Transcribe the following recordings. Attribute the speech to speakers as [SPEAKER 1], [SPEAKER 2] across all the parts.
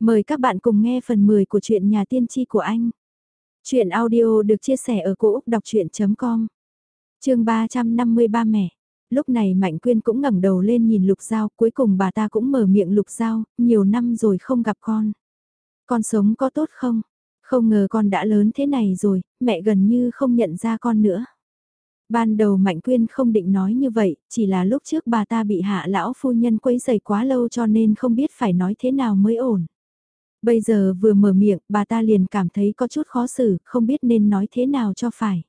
[SPEAKER 1] Mời các bạn cùng nghe phần 10 của truyện nhà tiên tri của anh. Chuyện audio được chia sẻ ở cỗ đọc chuyện.com Trường 353 mẹ. Lúc này Mạnh Quyên cũng ngẩng đầu lên nhìn Lục Giao, cuối cùng bà ta cũng mở miệng Lục Giao, nhiều năm rồi không gặp con. Con sống có tốt không? Không ngờ con đã lớn thế này rồi, mẹ gần như không nhận ra con nữa. Ban đầu Mạnh Quyên không định nói như vậy, chỉ là lúc trước bà ta bị hạ lão phu nhân quấy dày quá lâu cho nên không biết phải nói thế nào mới ổn. Bây giờ vừa mở miệng, bà ta liền cảm thấy có chút khó xử, không biết nên nói thế nào cho phải.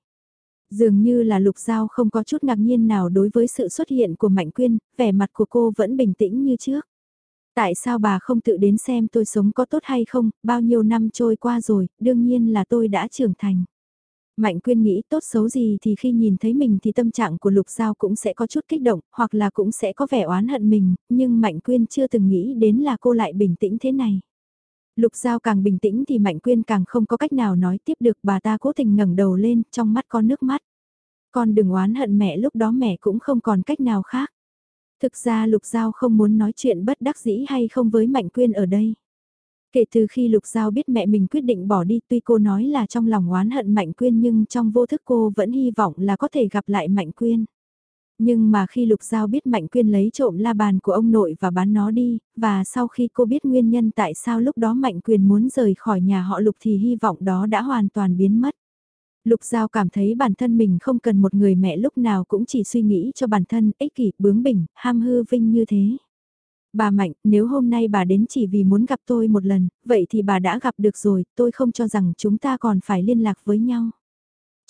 [SPEAKER 1] Dường như là Lục Giao không có chút ngạc nhiên nào đối với sự xuất hiện của Mạnh Quyên, vẻ mặt của cô vẫn bình tĩnh như trước. Tại sao bà không tự đến xem tôi sống có tốt hay không, bao nhiêu năm trôi qua rồi, đương nhiên là tôi đã trưởng thành. Mạnh quyên nghĩ tốt xấu gì thì khi nhìn thấy mình thì tâm trạng của Lục Giao cũng sẽ có chút kích động, hoặc là cũng sẽ có vẻ oán hận mình, nhưng Mạnh quyên chưa từng nghĩ đến là cô lại bình tĩnh thế này. Lục Giao càng bình tĩnh thì Mạnh Quyên càng không có cách nào nói tiếp được bà ta cố tình ngẩng đầu lên, trong mắt có nước mắt. Con đừng oán hận mẹ lúc đó mẹ cũng không còn cách nào khác. Thực ra Lục Giao không muốn nói chuyện bất đắc dĩ hay không với Mạnh Quyên ở đây. Kể từ khi Lục Giao biết mẹ mình quyết định bỏ đi tuy cô nói là trong lòng oán hận Mạnh Quyên nhưng trong vô thức cô vẫn hy vọng là có thể gặp lại Mạnh Quyên. Nhưng mà khi Lục Giao biết Mạnh Quyên lấy trộm la bàn của ông nội và bán nó đi, và sau khi cô biết nguyên nhân tại sao lúc đó Mạnh Quyền muốn rời khỏi nhà họ Lục thì hy vọng đó đã hoàn toàn biến mất. Lục Giao cảm thấy bản thân mình không cần một người mẹ lúc nào cũng chỉ suy nghĩ cho bản thân ích kỷ, bướng bỉnh, ham hư vinh như thế. Bà Mạnh, nếu hôm nay bà đến chỉ vì muốn gặp tôi một lần, vậy thì bà đã gặp được rồi, tôi không cho rằng chúng ta còn phải liên lạc với nhau.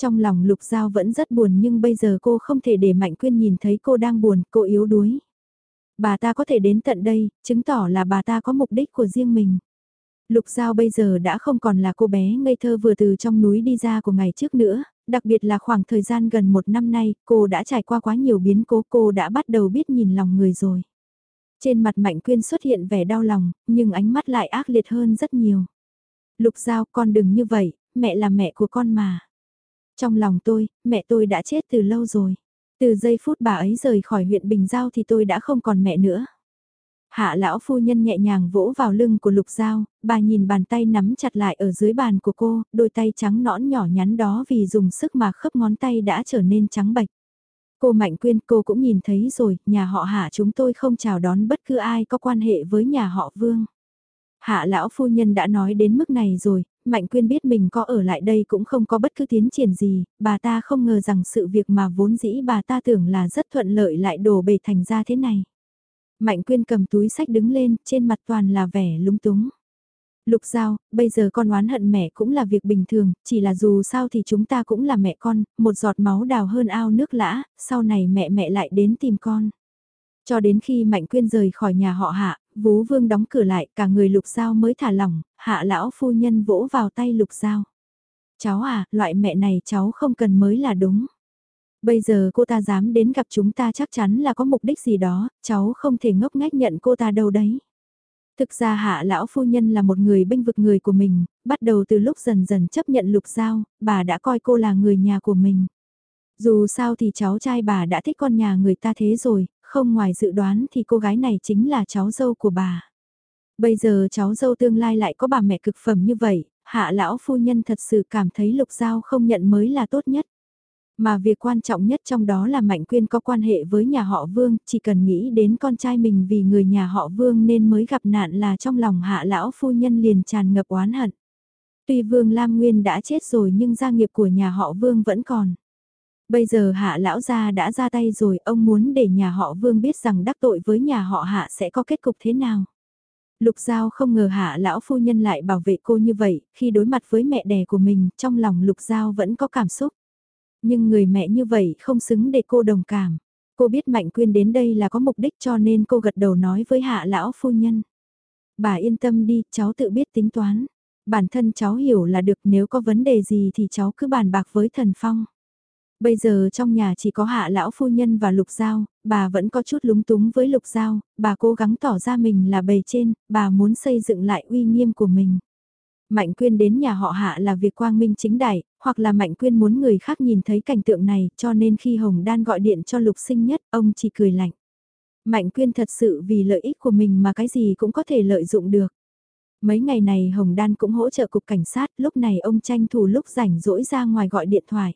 [SPEAKER 1] Trong lòng Lục Giao vẫn rất buồn nhưng bây giờ cô không thể để Mạnh Quyên nhìn thấy cô đang buồn, cô yếu đuối. Bà ta có thể đến tận đây, chứng tỏ là bà ta có mục đích của riêng mình. Lục Giao bây giờ đã không còn là cô bé ngây thơ vừa từ trong núi đi ra của ngày trước nữa, đặc biệt là khoảng thời gian gần một năm nay, cô đã trải qua quá nhiều biến cố, cô đã bắt đầu biết nhìn lòng người rồi. Trên mặt Mạnh Quyên xuất hiện vẻ đau lòng, nhưng ánh mắt lại ác liệt hơn rất nhiều. Lục Giao, con đừng như vậy, mẹ là mẹ của con mà. Trong lòng tôi, mẹ tôi đã chết từ lâu rồi. Từ giây phút bà ấy rời khỏi huyện Bình Giao thì tôi đã không còn mẹ nữa. Hạ lão phu nhân nhẹ nhàng vỗ vào lưng của Lục Giao, bà nhìn bàn tay nắm chặt lại ở dưới bàn của cô, đôi tay trắng nõn nhỏ nhắn đó vì dùng sức mà khớp ngón tay đã trở nên trắng bạch. Cô Mạnh Quyên cô cũng nhìn thấy rồi, nhà họ Hạ chúng tôi không chào đón bất cứ ai có quan hệ với nhà họ Vương. Hạ lão phu nhân đã nói đến mức này rồi, Mạnh Quyên biết mình có ở lại đây cũng không có bất cứ tiến triển gì, bà ta không ngờ rằng sự việc mà vốn dĩ bà ta tưởng là rất thuận lợi lại đổ bể thành ra thế này. Mạnh Quyên cầm túi sách đứng lên, trên mặt toàn là vẻ lúng túng. Lục Giao, bây giờ con oán hận mẹ cũng là việc bình thường, chỉ là dù sao thì chúng ta cũng là mẹ con, một giọt máu đào hơn ao nước lã, sau này mẹ mẹ lại đến tìm con. Cho đến khi Mạnh Quyên rời khỏi nhà họ hạ, Vú Vương đóng cửa lại, cả người Lục Giao mới thả lỏng, hạ lão phu nhân vỗ vào tay Lục Giao. Cháu à, loại mẹ này cháu không cần mới là đúng. Bây giờ cô ta dám đến gặp chúng ta chắc chắn là có mục đích gì đó, cháu không thể ngốc nghếch nhận cô ta đâu đấy. Thực ra hạ lão phu nhân là một người bênh vực người của mình, bắt đầu từ lúc dần dần chấp nhận lục giao, bà đã coi cô là người nhà của mình. Dù sao thì cháu trai bà đã thích con nhà người ta thế rồi, không ngoài dự đoán thì cô gái này chính là cháu dâu của bà. Bây giờ cháu dâu tương lai lại có bà mẹ cực phẩm như vậy, hạ lão phu nhân thật sự cảm thấy lục giao không nhận mới là tốt nhất. Mà việc quan trọng nhất trong đó là Mạnh Quyên có quan hệ với nhà họ Vương, chỉ cần nghĩ đến con trai mình vì người nhà họ Vương nên mới gặp nạn là trong lòng hạ lão phu nhân liền tràn ngập oán hận. Tuy Vương Lam Nguyên đã chết rồi nhưng gia nghiệp của nhà họ Vương vẫn còn. Bây giờ hạ lão gia đã ra tay rồi, ông muốn để nhà họ Vương biết rằng đắc tội với nhà họ hạ sẽ có kết cục thế nào. Lục Giao không ngờ hạ lão phu nhân lại bảo vệ cô như vậy, khi đối mặt với mẹ đẻ của mình, trong lòng Lục Giao vẫn có cảm xúc. Nhưng người mẹ như vậy không xứng để cô đồng cảm. Cô biết Mạnh Quyên đến đây là có mục đích cho nên cô gật đầu nói với hạ lão phu nhân. Bà yên tâm đi, cháu tự biết tính toán. Bản thân cháu hiểu là được nếu có vấn đề gì thì cháu cứ bàn bạc với thần phong. Bây giờ trong nhà chỉ có hạ lão phu nhân và lục giao, bà vẫn có chút lúng túng với lục giao, bà cố gắng tỏ ra mình là bề trên, bà muốn xây dựng lại uy nghiêm của mình. Mạnh Quyên đến nhà họ hạ là việc quang minh chính đại, hoặc là Mạnh Quyên muốn người khác nhìn thấy cảnh tượng này cho nên khi Hồng Đan gọi điện cho lục sinh nhất, ông chỉ cười lạnh. Mạnh Quyên thật sự vì lợi ích của mình mà cái gì cũng có thể lợi dụng được. Mấy ngày này Hồng Đan cũng hỗ trợ cục cảnh sát, lúc này ông tranh thủ lúc rảnh rỗi ra ngoài gọi điện thoại.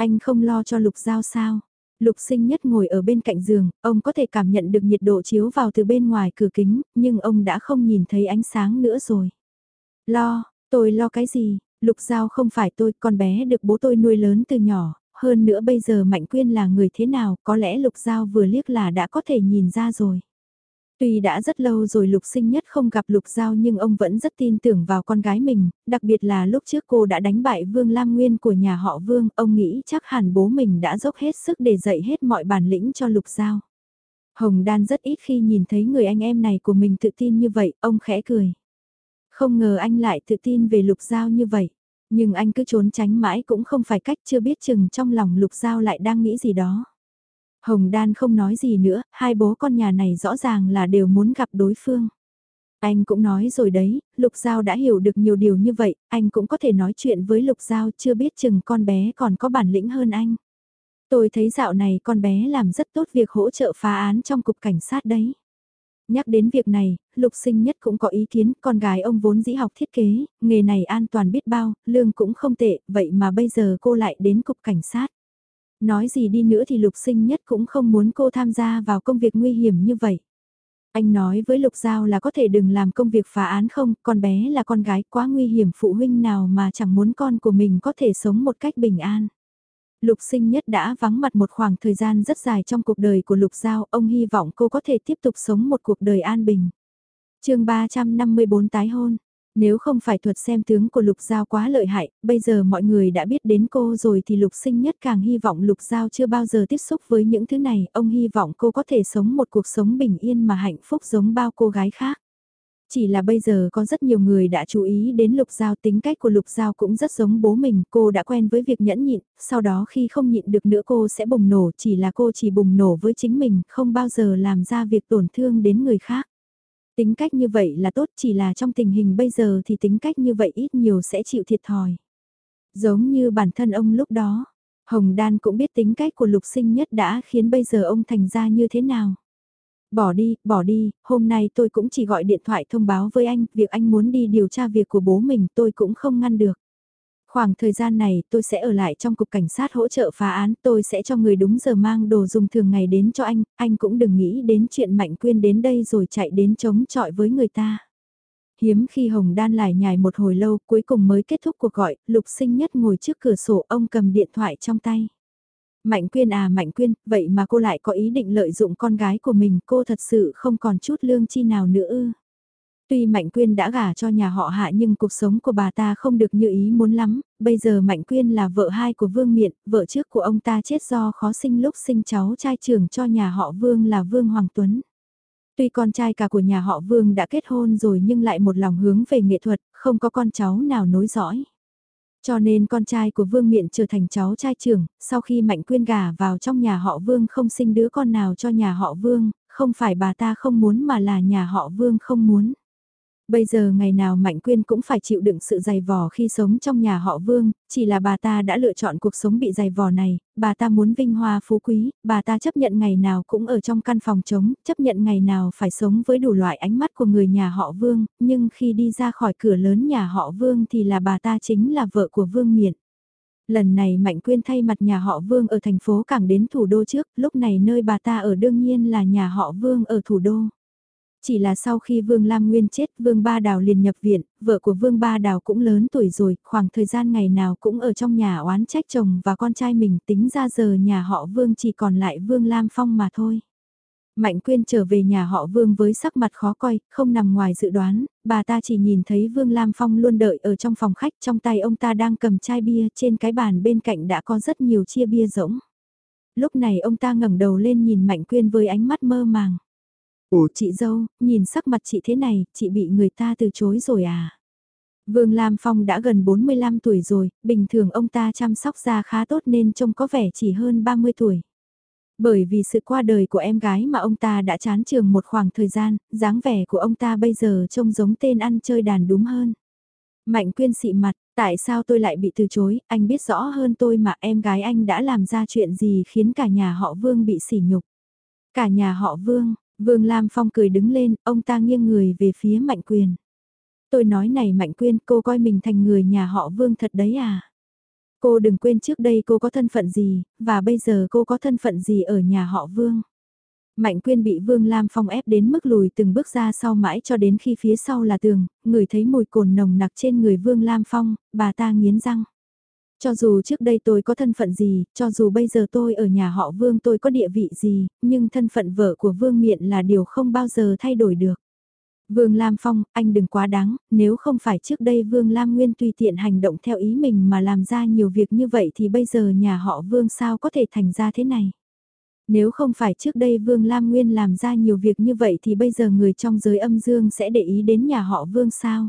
[SPEAKER 1] Anh không lo cho Lục Giao sao? Lục sinh nhất ngồi ở bên cạnh giường, ông có thể cảm nhận được nhiệt độ chiếu vào từ bên ngoài cửa kính, nhưng ông đã không nhìn thấy ánh sáng nữa rồi. Lo, tôi lo cái gì? Lục Giao không phải tôi, con bé được bố tôi nuôi lớn từ nhỏ, hơn nữa bây giờ Mạnh Quyên là người thế nào, có lẽ Lục Giao vừa liếc là đã có thể nhìn ra rồi. Tuy đã rất lâu rồi Lục Sinh Nhất không gặp Lục Giao nhưng ông vẫn rất tin tưởng vào con gái mình, đặc biệt là lúc trước cô đã đánh bại Vương Lam Nguyên của nhà họ Vương, ông nghĩ chắc hẳn bố mình đã dốc hết sức để dạy hết mọi bản lĩnh cho Lục Giao. Hồng Đan rất ít khi nhìn thấy người anh em này của mình tự tin như vậy, ông khẽ cười. Không ngờ anh lại tự tin về Lục Giao như vậy. Nhưng anh cứ trốn tránh mãi cũng không phải cách chưa biết chừng trong lòng Lục Giao lại đang nghĩ gì đó. Hồng Đan không nói gì nữa, hai bố con nhà này rõ ràng là đều muốn gặp đối phương. Anh cũng nói rồi đấy, Lục Giao đã hiểu được nhiều điều như vậy, anh cũng có thể nói chuyện với Lục Giao chưa biết chừng con bé còn có bản lĩnh hơn anh. Tôi thấy dạo này con bé làm rất tốt việc hỗ trợ phá án trong cục cảnh sát đấy. Nhắc đến việc này, Lục Sinh Nhất cũng có ý kiến, con gái ông vốn dĩ học thiết kế, nghề này an toàn biết bao, lương cũng không tệ, vậy mà bây giờ cô lại đến cục cảnh sát. Nói gì đi nữa thì Lục Sinh Nhất cũng không muốn cô tham gia vào công việc nguy hiểm như vậy. Anh nói với Lục Giao là có thể đừng làm công việc phá án không, con bé là con gái quá nguy hiểm phụ huynh nào mà chẳng muốn con của mình có thể sống một cách bình an. Lục sinh nhất đã vắng mặt một khoảng thời gian rất dài trong cuộc đời của Lục Giao, ông hy vọng cô có thể tiếp tục sống một cuộc đời an bình. chương 354 tái hôn, nếu không phải thuật xem tướng của Lục Giao quá lợi hại, bây giờ mọi người đã biết đến cô rồi thì Lục sinh nhất càng hy vọng Lục Giao chưa bao giờ tiếp xúc với những thứ này, ông hy vọng cô có thể sống một cuộc sống bình yên mà hạnh phúc giống bao cô gái khác. Chỉ là bây giờ có rất nhiều người đã chú ý đến Lục Giao tính cách của Lục Giao cũng rất giống bố mình, cô đã quen với việc nhẫn nhịn, sau đó khi không nhịn được nữa cô sẽ bùng nổ, chỉ là cô chỉ bùng nổ với chính mình, không bao giờ làm ra việc tổn thương đến người khác. Tính cách như vậy là tốt chỉ là trong tình hình bây giờ thì tính cách như vậy ít nhiều sẽ chịu thiệt thòi. Giống như bản thân ông lúc đó, Hồng Đan cũng biết tính cách của lục sinh nhất đã khiến bây giờ ông thành ra như thế nào. Bỏ đi, bỏ đi, hôm nay tôi cũng chỉ gọi điện thoại thông báo với anh, việc anh muốn đi điều tra việc của bố mình tôi cũng không ngăn được. Khoảng thời gian này tôi sẽ ở lại trong cục cảnh sát hỗ trợ phá án, tôi sẽ cho người đúng giờ mang đồ dùng thường ngày đến cho anh, anh cũng đừng nghĩ đến chuyện Mạnh Quyên đến đây rồi chạy đến chống chọi với người ta. Hiếm khi Hồng Đan lại nhài một hồi lâu cuối cùng mới kết thúc cuộc gọi, Lục Sinh Nhất ngồi trước cửa sổ ông cầm điện thoại trong tay. Mạnh Quyên à Mạnh Quyên, vậy mà cô lại có ý định lợi dụng con gái của mình, cô thật sự không còn chút lương chi nào nữa ư. Tuy Mạnh Quyên đã gả cho nhà họ hạ nhưng cuộc sống của bà ta không được như ý muốn lắm, bây giờ Mạnh Quyên là vợ hai của Vương Miện, vợ trước của ông ta chết do khó sinh lúc sinh cháu trai trưởng cho nhà họ Vương là Vương Hoàng Tuấn. Tuy con trai cả của nhà họ Vương đã kết hôn rồi nhưng lại một lòng hướng về nghệ thuật, không có con cháu nào nối dõi. Cho nên con trai của Vương Miện trở thành cháu trai trưởng, sau khi Mạnh Quyên gả vào trong nhà họ Vương không sinh đứa con nào cho nhà họ Vương, không phải bà ta không muốn mà là nhà họ Vương không muốn. Bây giờ ngày nào Mạnh Quyên cũng phải chịu đựng sự dày vò khi sống trong nhà họ Vương, chỉ là bà ta đã lựa chọn cuộc sống bị dày vò này, bà ta muốn vinh hoa phú quý, bà ta chấp nhận ngày nào cũng ở trong căn phòng trống, chấp nhận ngày nào phải sống với đủ loại ánh mắt của người nhà họ Vương, nhưng khi đi ra khỏi cửa lớn nhà họ Vương thì là bà ta chính là vợ của Vương Miện. Lần này Mạnh Quyên thay mặt nhà họ Vương ở thành phố cảng đến thủ đô trước, lúc này nơi bà ta ở đương nhiên là nhà họ Vương ở thủ đô. Chỉ là sau khi Vương Lam Nguyên chết, Vương Ba Đào liền nhập viện, vợ của Vương Ba Đào cũng lớn tuổi rồi, khoảng thời gian ngày nào cũng ở trong nhà oán trách chồng và con trai mình tính ra giờ nhà họ Vương chỉ còn lại Vương Lam Phong mà thôi. Mạnh Quyên trở về nhà họ Vương với sắc mặt khó coi, không nằm ngoài dự đoán, bà ta chỉ nhìn thấy Vương Lam Phong luôn đợi ở trong phòng khách trong tay ông ta đang cầm chai bia trên cái bàn bên cạnh đã có rất nhiều chia bia rỗng. Lúc này ông ta ngẩng đầu lên nhìn Mạnh Quyên với ánh mắt mơ màng. Ủa chị dâu, nhìn sắc mặt chị thế này, chị bị người ta từ chối rồi à? Vương Lam Phong đã gần 45 tuổi rồi, bình thường ông ta chăm sóc da khá tốt nên trông có vẻ chỉ hơn 30 tuổi. Bởi vì sự qua đời của em gái mà ông ta đã chán trường một khoảng thời gian, dáng vẻ của ông ta bây giờ trông giống tên ăn chơi đàn đúng hơn. Mạnh quyên xị mặt, tại sao tôi lại bị từ chối, anh biết rõ hơn tôi mà em gái anh đã làm ra chuyện gì khiến cả nhà họ Vương bị sỉ nhục. Cả nhà họ Vương, Vương Lam Phong cười đứng lên, ông ta nghiêng người về phía Mạnh Quyền. Tôi nói này Mạnh Quyên, cô coi mình thành người nhà họ Vương thật đấy à? Cô đừng quên trước đây cô có thân phận gì, và bây giờ cô có thân phận gì ở nhà họ Vương. Mạnh Quyên bị Vương Lam Phong ép đến mức lùi từng bước ra sau mãi cho đến khi phía sau là tường, người thấy mùi cồn nồng nặc trên người Vương Lam Phong, bà ta nghiến răng. Cho dù trước đây tôi có thân phận gì, cho dù bây giờ tôi ở nhà họ Vương tôi có địa vị gì, nhưng thân phận vợ của Vương Miện là điều không bao giờ thay đổi được. Vương Lam Phong, anh đừng quá đáng, nếu không phải trước đây Vương Lam Nguyên tùy tiện hành động theo ý mình mà làm ra nhiều việc như vậy thì bây giờ nhà họ Vương sao có thể thành ra thế này. Nếu không phải trước đây Vương Lam Nguyên làm ra nhiều việc như vậy thì bây giờ người trong giới âm dương sẽ để ý đến nhà họ Vương sao.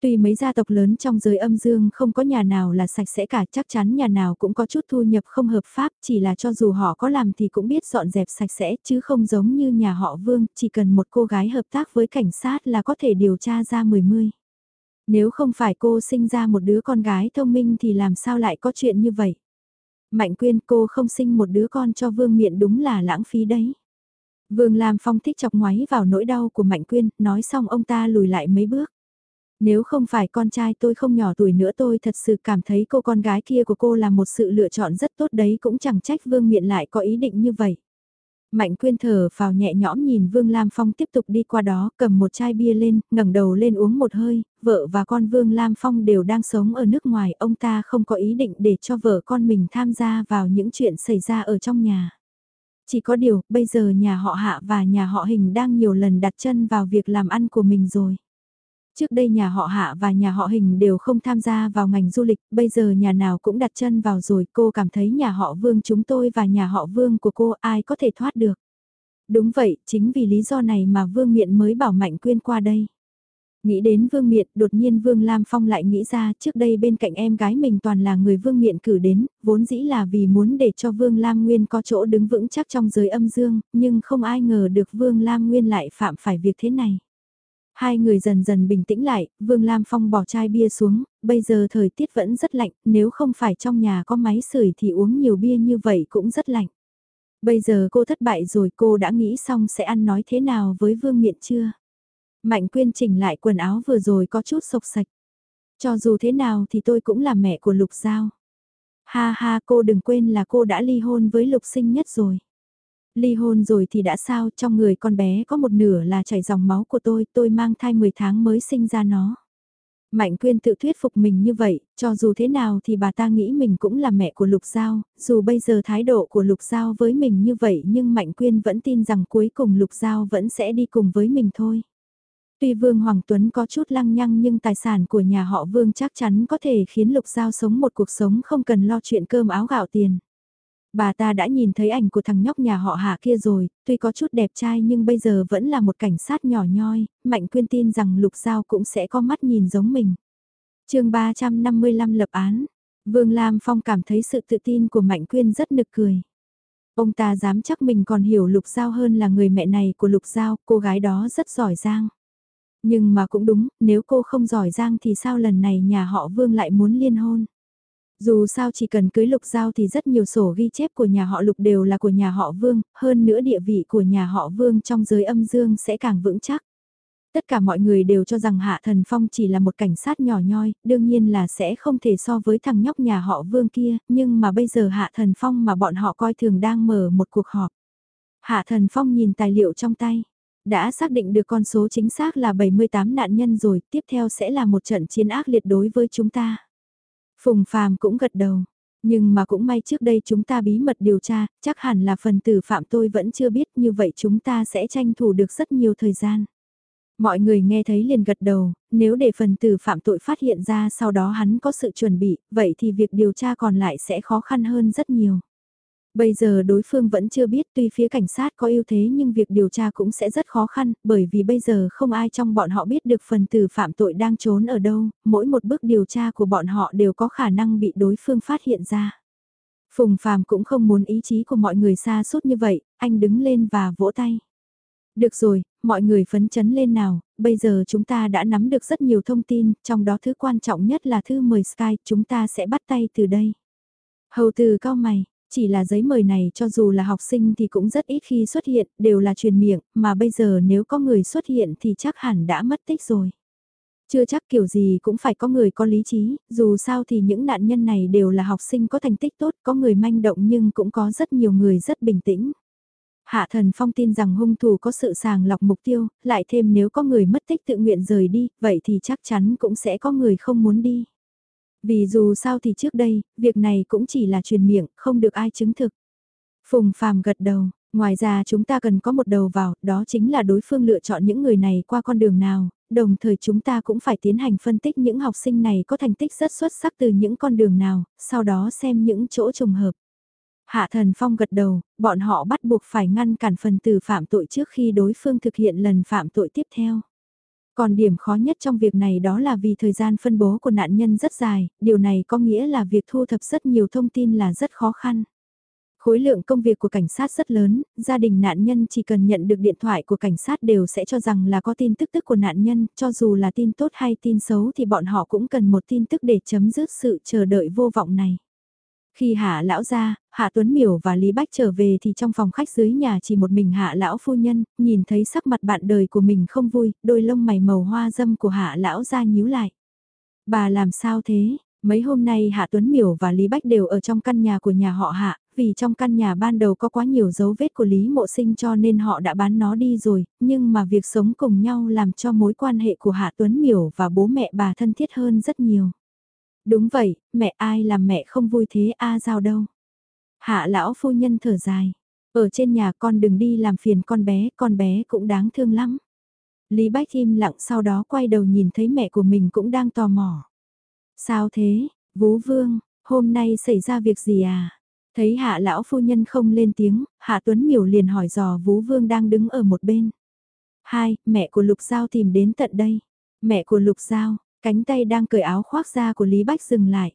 [SPEAKER 1] Tuy mấy gia tộc lớn trong giới âm dương không có nhà nào là sạch sẽ cả chắc chắn nhà nào cũng có chút thu nhập không hợp pháp chỉ là cho dù họ có làm thì cũng biết dọn dẹp sạch sẽ chứ không giống như nhà họ Vương chỉ cần một cô gái hợp tác với cảnh sát là có thể điều tra ra mười mươi. Nếu không phải cô sinh ra một đứa con gái thông minh thì làm sao lại có chuyện như vậy? Mạnh quyên cô không sinh một đứa con cho Vương Miện đúng là lãng phí đấy. Vương Lam Phong thích chọc ngoáy vào nỗi đau của Mạnh Quyên, nói xong ông ta lùi lại mấy bước. Nếu không phải con trai tôi không nhỏ tuổi nữa tôi thật sự cảm thấy cô con gái kia của cô là một sự lựa chọn rất tốt đấy cũng chẳng trách Vương Miện lại có ý định như vậy. Mạnh quyên thở vào nhẹ nhõm nhìn Vương Lam Phong tiếp tục đi qua đó, cầm một chai bia lên, ngẩng đầu lên uống một hơi, vợ và con Vương Lam Phong đều đang sống ở nước ngoài, ông ta không có ý định để cho vợ con mình tham gia vào những chuyện xảy ra ở trong nhà. Chỉ có điều, bây giờ nhà họ Hạ và nhà họ Hình đang nhiều lần đặt chân vào việc làm ăn của mình rồi. Trước đây nhà họ Hạ và nhà họ Hình đều không tham gia vào ngành du lịch, bây giờ nhà nào cũng đặt chân vào rồi, cô cảm thấy nhà họ Vương chúng tôi và nhà họ Vương của cô ai có thể thoát được. Đúng vậy, chính vì lý do này mà Vương Miện mới bảo Mạnh Quyên qua đây. Nghĩ đến Vương Miện, đột nhiên Vương Lam Phong lại nghĩ ra trước đây bên cạnh em gái mình toàn là người Vương Miện cử đến, vốn dĩ là vì muốn để cho Vương Lam Nguyên có chỗ đứng vững chắc trong giới âm dương, nhưng không ai ngờ được Vương Lam Nguyên lại phạm phải việc thế này. Hai người dần dần bình tĩnh lại, Vương Lam Phong bỏ chai bia xuống, bây giờ thời tiết vẫn rất lạnh, nếu không phải trong nhà có máy sưởi thì uống nhiều bia như vậy cũng rất lạnh. Bây giờ cô thất bại rồi cô đã nghĩ xong sẽ ăn nói thế nào với Vương Miện chưa? Mạnh quyên chỉnh lại quần áo vừa rồi có chút sộc sạch. Cho dù thế nào thì tôi cũng là mẹ của Lục Giao. Ha ha cô đừng quên là cô đã ly hôn với Lục Sinh Nhất rồi. Ly hôn rồi thì đã sao, trong người con bé có một nửa là chảy dòng máu của tôi, tôi mang thai 10 tháng mới sinh ra nó. Mạnh Quyên tự thuyết phục mình như vậy, cho dù thế nào thì bà ta nghĩ mình cũng là mẹ của Lục Giao, dù bây giờ thái độ của Lục Giao với mình như vậy nhưng Mạnh Quyên vẫn tin rằng cuối cùng Lục Giao vẫn sẽ đi cùng với mình thôi. Tuy Vương Hoàng Tuấn có chút lăng nhăng nhưng tài sản của nhà họ Vương chắc chắn có thể khiến Lục Giao sống một cuộc sống không cần lo chuyện cơm áo gạo tiền. Bà ta đã nhìn thấy ảnh của thằng nhóc nhà họ hạ kia rồi, tuy có chút đẹp trai nhưng bây giờ vẫn là một cảnh sát nhỏ nhoi, Mạnh Quyên tin rằng Lục Giao cũng sẽ có mắt nhìn giống mình. chương 355 lập án, Vương Lam Phong cảm thấy sự tự tin của Mạnh Quyên rất nực cười. Ông ta dám chắc mình còn hiểu Lục Giao hơn là người mẹ này của Lục Giao, cô gái đó rất giỏi giang. Nhưng mà cũng đúng, nếu cô không giỏi giang thì sao lần này nhà họ Vương lại muốn liên hôn? Dù sao chỉ cần cưới lục giao thì rất nhiều sổ ghi chép của nhà họ lục đều là của nhà họ vương, hơn nữa địa vị của nhà họ vương trong giới âm dương sẽ càng vững chắc. Tất cả mọi người đều cho rằng Hạ Thần Phong chỉ là một cảnh sát nhỏ nhoi, đương nhiên là sẽ không thể so với thằng nhóc nhà họ vương kia, nhưng mà bây giờ Hạ Thần Phong mà bọn họ coi thường đang mở một cuộc họp. Hạ Thần Phong nhìn tài liệu trong tay, đã xác định được con số chính xác là 78 nạn nhân rồi, tiếp theo sẽ là một trận chiến ác liệt đối với chúng ta. Phùng Phàm cũng gật đầu. Nhưng mà cũng may trước đây chúng ta bí mật điều tra, chắc hẳn là phần tử phạm tôi vẫn chưa biết như vậy chúng ta sẽ tranh thủ được rất nhiều thời gian. Mọi người nghe thấy liền gật đầu, nếu để phần tử phạm tội phát hiện ra sau đó hắn có sự chuẩn bị, vậy thì việc điều tra còn lại sẽ khó khăn hơn rất nhiều. Bây giờ đối phương vẫn chưa biết tuy phía cảnh sát có ưu thế nhưng việc điều tra cũng sẽ rất khó khăn, bởi vì bây giờ không ai trong bọn họ biết được phần tử phạm tội đang trốn ở đâu, mỗi một bước điều tra của bọn họ đều có khả năng bị đối phương phát hiện ra. Phùng Phàm cũng không muốn ý chí của mọi người xa suốt như vậy, anh đứng lên và vỗ tay. Được rồi, mọi người phấn chấn lên nào, bây giờ chúng ta đã nắm được rất nhiều thông tin, trong đó thứ quan trọng nhất là thư mời Sky, chúng ta sẽ bắt tay từ đây. Hầu từ cao mày, chỉ là giấy mời này cho dù là học sinh thì cũng rất ít khi xuất hiện, đều là truyền miệng, mà bây giờ nếu có người xuất hiện thì chắc hẳn đã mất tích rồi. Chưa chắc kiểu gì cũng phải có người có lý trí, dù sao thì những nạn nhân này đều là học sinh có thành tích tốt, có người manh động nhưng cũng có rất nhiều người rất bình tĩnh. Hạ thần phong tin rằng hung thủ có sự sàng lọc mục tiêu, lại thêm nếu có người mất tích tự nguyện rời đi, vậy thì chắc chắn cũng sẽ có người không muốn đi. Vì dù sao thì trước đây, việc này cũng chỉ là truyền miệng, không được ai chứng thực. Phùng phàm gật đầu, ngoài ra chúng ta cần có một đầu vào, đó chính là đối phương lựa chọn những người này qua con đường nào, đồng thời chúng ta cũng phải tiến hành phân tích những học sinh này có thành tích rất xuất sắc từ những con đường nào, sau đó xem những chỗ trùng hợp. Hạ thần phong gật đầu, bọn họ bắt buộc phải ngăn cản phần tử phạm tội trước khi đối phương thực hiện lần phạm tội tiếp theo. Còn điểm khó nhất trong việc này đó là vì thời gian phân bố của nạn nhân rất dài, điều này có nghĩa là việc thu thập rất nhiều thông tin là rất khó khăn. Khối lượng công việc của cảnh sát rất lớn, gia đình nạn nhân chỉ cần nhận được điện thoại của cảnh sát đều sẽ cho rằng là có tin tức tức của nạn nhân, cho dù là tin tốt hay tin xấu thì bọn họ cũng cần một tin tức để chấm dứt sự chờ đợi vô vọng này. Khi hạ lão ra, hạ Tuấn Miểu và Lý Bách trở về thì trong phòng khách dưới nhà chỉ một mình hạ lão phu nhân, nhìn thấy sắc mặt bạn đời của mình không vui, đôi lông mày màu hoa dâm của hạ lão ra nhíu lại. Bà làm sao thế? Mấy hôm nay Hạ Tuấn Miểu và Lý Bách đều ở trong căn nhà của nhà họ Hạ, vì trong căn nhà ban đầu có quá nhiều dấu vết của Lý Mộ Sinh cho nên họ đã bán nó đi rồi, nhưng mà việc sống cùng nhau làm cho mối quan hệ của Hạ Tuấn Miểu và bố mẹ bà thân thiết hơn rất nhiều. Đúng vậy, mẹ ai làm mẹ không vui thế a giao đâu. Hạ lão phu nhân thở dài. Ở trên nhà con đừng đi làm phiền con bé, con bé cũng đáng thương lắm. Lý Bách im lặng sau đó quay đầu nhìn thấy mẹ của mình cũng đang tò mò. Sao thế, Vú Vương, hôm nay xảy ra việc gì à? Thấy hạ lão phu nhân không lên tiếng, hạ Tuấn Miểu liền hỏi dò Vú Vương đang đứng ở một bên. Hai, mẹ của Lục Giao tìm đến tận đây. Mẹ của Lục Giao, Cánh tay đang cởi áo khoác ra của Lý Bách dừng lại.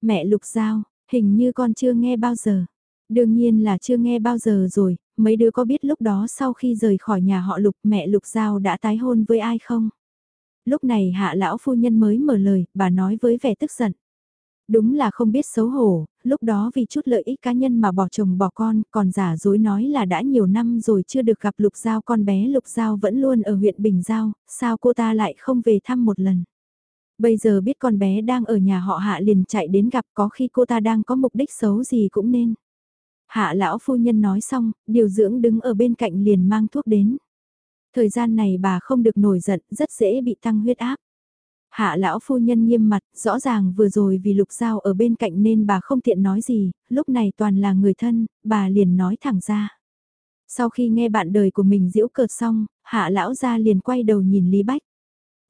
[SPEAKER 1] Mẹ Lục Giao, hình như con chưa nghe bao giờ. Đương nhiên là chưa nghe bao giờ rồi, mấy đứa có biết lúc đó sau khi rời khỏi nhà họ Lục mẹ Lục Giao đã tái hôn với ai không? Lúc này hạ lão phu nhân mới mở lời, bà nói với vẻ tức giận. Đúng là không biết xấu hổ, lúc đó vì chút lợi ích cá nhân mà bỏ chồng bỏ con, còn giả dối nói là đã nhiều năm rồi chưa được gặp Lục Giao con bé Lục Giao vẫn luôn ở huyện Bình Giao, sao cô ta lại không về thăm một lần. Bây giờ biết con bé đang ở nhà họ hạ liền chạy đến gặp có khi cô ta đang có mục đích xấu gì cũng nên. Hạ lão phu nhân nói xong, điều dưỡng đứng ở bên cạnh liền mang thuốc đến. Thời gian này bà không được nổi giận, rất dễ bị tăng huyết áp. Hạ lão phu nhân nghiêm mặt, rõ ràng vừa rồi vì lục giao ở bên cạnh nên bà không tiện nói gì, lúc này toàn là người thân, bà liền nói thẳng ra. Sau khi nghe bạn đời của mình diễu cợt xong, hạ lão ra liền quay đầu nhìn Lý Bách.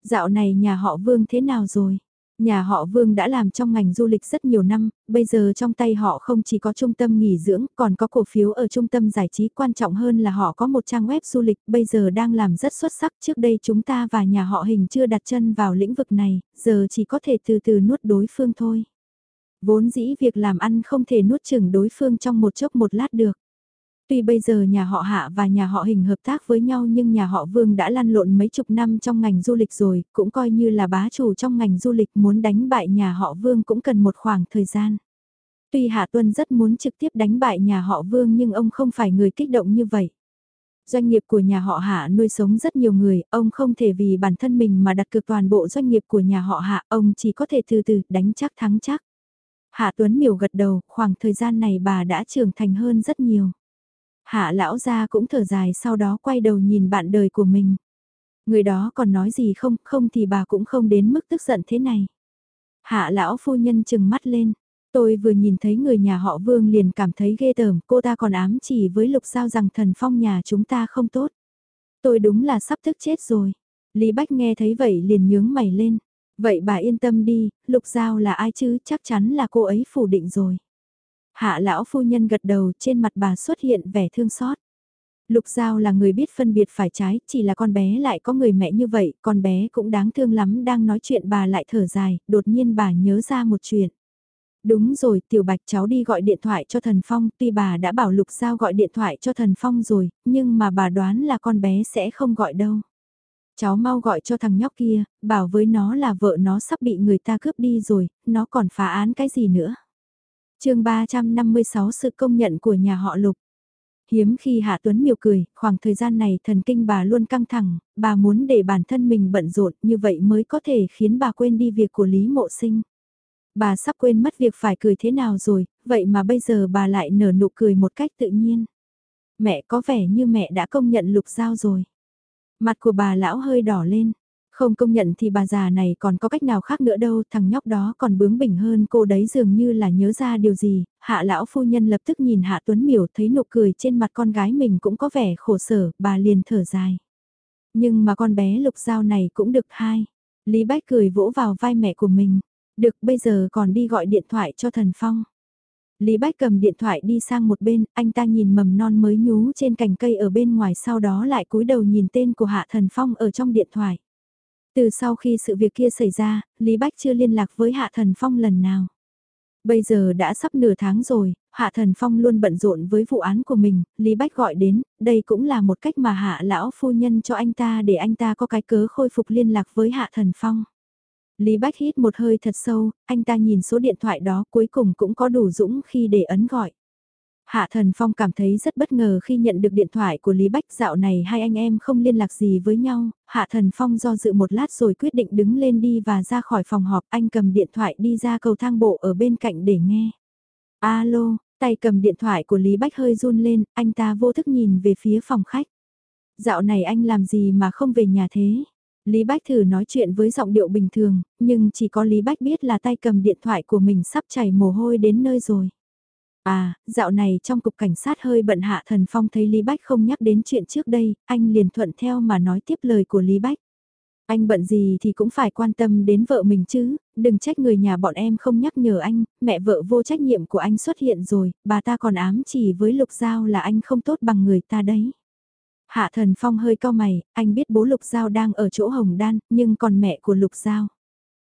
[SPEAKER 1] Dạo này nhà họ Vương thế nào rồi? Nhà họ Vương đã làm trong ngành du lịch rất nhiều năm, bây giờ trong tay họ không chỉ có trung tâm nghỉ dưỡng, còn có cổ phiếu ở trung tâm giải trí quan trọng hơn là họ có một trang web du lịch bây giờ đang làm rất xuất sắc. Trước đây chúng ta và nhà họ hình chưa đặt chân vào lĩnh vực này, giờ chỉ có thể từ từ nuốt đối phương thôi. Vốn dĩ việc làm ăn không thể nuốt chừng đối phương trong một chốc một lát được. Tuy bây giờ nhà họ Hạ và nhà họ Hình hợp tác với nhau nhưng nhà họ Vương đã lăn lộn mấy chục năm trong ngành du lịch rồi, cũng coi như là bá chủ trong ngành du lịch muốn đánh bại nhà họ Vương cũng cần một khoảng thời gian. Tuy Hạ Tuân rất muốn trực tiếp đánh bại nhà họ Vương nhưng ông không phải người kích động như vậy. Doanh nghiệp của nhà họ Hạ nuôi sống rất nhiều người, ông không thể vì bản thân mình mà đặt cược toàn bộ doanh nghiệp của nhà họ Hạ, ông chỉ có thể từ từ đánh chắc thắng chắc. Hạ Tuấn Miểu gật đầu, khoảng thời gian này bà đã trưởng thành hơn rất nhiều. Hạ lão gia cũng thở dài sau đó quay đầu nhìn bạn đời của mình. Người đó còn nói gì không, không thì bà cũng không đến mức tức giận thế này. Hạ lão phu nhân chừng mắt lên. Tôi vừa nhìn thấy người nhà họ Vương liền cảm thấy ghê tởm, cô ta còn ám chỉ với Lục Giao rằng thần phong nhà chúng ta không tốt. Tôi đúng là sắp thức chết rồi. Lý Bách nghe thấy vậy liền nhướng mày lên. Vậy bà yên tâm đi, Lục Giao là ai chứ, chắc chắn là cô ấy phủ định rồi. Hạ lão phu nhân gật đầu trên mặt bà xuất hiện vẻ thương xót. Lục Giao là người biết phân biệt phải trái, chỉ là con bé lại có người mẹ như vậy, con bé cũng đáng thương lắm đang nói chuyện bà lại thở dài, đột nhiên bà nhớ ra một chuyện. Đúng rồi, tiểu bạch cháu đi gọi điện thoại cho thần phong, tuy bà đã bảo Lục Giao gọi điện thoại cho thần phong rồi, nhưng mà bà đoán là con bé sẽ không gọi đâu. Cháu mau gọi cho thằng nhóc kia, bảo với nó là vợ nó sắp bị người ta cướp đi rồi, nó còn phá án cái gì nữa chương 356 sự công nhận của nhà họ Lục. Hiếm khi Hạ Tuấn miều cười, khoảng thời gian này thần kinh bà luôn căng thẳng, bà muốn để bản thân mình bận rộn như vậy mới có thể khiến bà quên đi việc của Lý Mộ Sinh. Bà sắp quên mất việc phải cười thế nào rồi, vậy mà bây giờ bà lại nở nụ cười một cách tự nhiên. Mẹ có vẻ như mẹ đã công nhận lục giao rồi. Mặt của bà lão hơi đỏ lên. Không công nhận thì bà già này còn có cách nào khác nữa đâu, thằng nhóc đó còn bướng bỉnh hơn cô đấy dường như là nhớ ra điều gì, hạ lão phu nhân lập tức nhìn hạ tuấn miểu thấy nụ cười trên mặt con gái mình cũng có vẻ khổ sở, bà liền thở dài. Nhưng mà con bé lục dao này cũng được hai. Lý Bách cười vỗ vào vai mẹ của mình, được bây giờ còn đi gọi điện thoại cho thần phong. Lý Bách cầm điện thoại đi sang một bên, anh ta nhìn mầm non mới nhú trên cành cây ở bên ngoài sau đó lại cúi đầu nhìn tên của Hạ Thần Phong ở trong điện thoại. Từ sau khi sự việc kia xảy ra, Lý Bách chưa liên lạc với Hạ Thần Phong lần nào. Bây giờ đã sắp nửa tháng rồi, Hạ Thần Phong luôn bận rộn với vụ án của mình, Lý Bách gọi đến, đây cũng là một cách mà Hạ Lão Phu Nhân cho anh ta để anh ta có cái cớ khôi phục liên lạc với Hạ Thần Phong. Lý Bách hít một hơi thật sâu, anh ta nhìn số điện thoại đó cuối cùng cũng có đủ dũng khi để ấn gọi. Hạ Thần Phong cảm thấy rất bất ngờ khi nhận được điện thoại của Lý Bách dạo này hai anh em không liên lạc gì với nhau. Hạ Thần Phong do dự một lát rồi quyết định đứng lên đi và ra khỏi phòng họp. Anh cầm điện thoại đi ra cầu thang bộ ở bên cạnh để nghe. Alo, tay cầm điện thoại của Lý Bách hơi run lên, anh ta vô thức nhìn về phía phòng khách. Dạo này anh làm gì mà không về nhà thế? Lý Bách thử nói chuyện với giọng điệu bình thường, nhưng chỉ có Lý Bách biết là tay cầm điện thoại của mình sắp chảy mồ hôi đến nơi rồi. À, dạo này trong cục cảnh sát hơi bận hạ thần phong thấy Lý Bách không nhắc đến chuyện trước đây, anh liền thuận theo mà nói tiếp lời của Lý Bách. Anh bận gì thì cũng phải quan tâm đến vợ mình chứ, đừng trách người nhà bọn em không nhắc nhở anh, mẹ vợ vô trách nhiệm của anh xuất hiện rồi, bà ta còn ám chỉ với Lục Giao là anh không tốt bằng người ta đấy. Hạ thần phong hơi cao mày, anh biết bố Lục Giao đang ở chỗ Hồng Đan, nhưng còn mẹ của Lục Giao.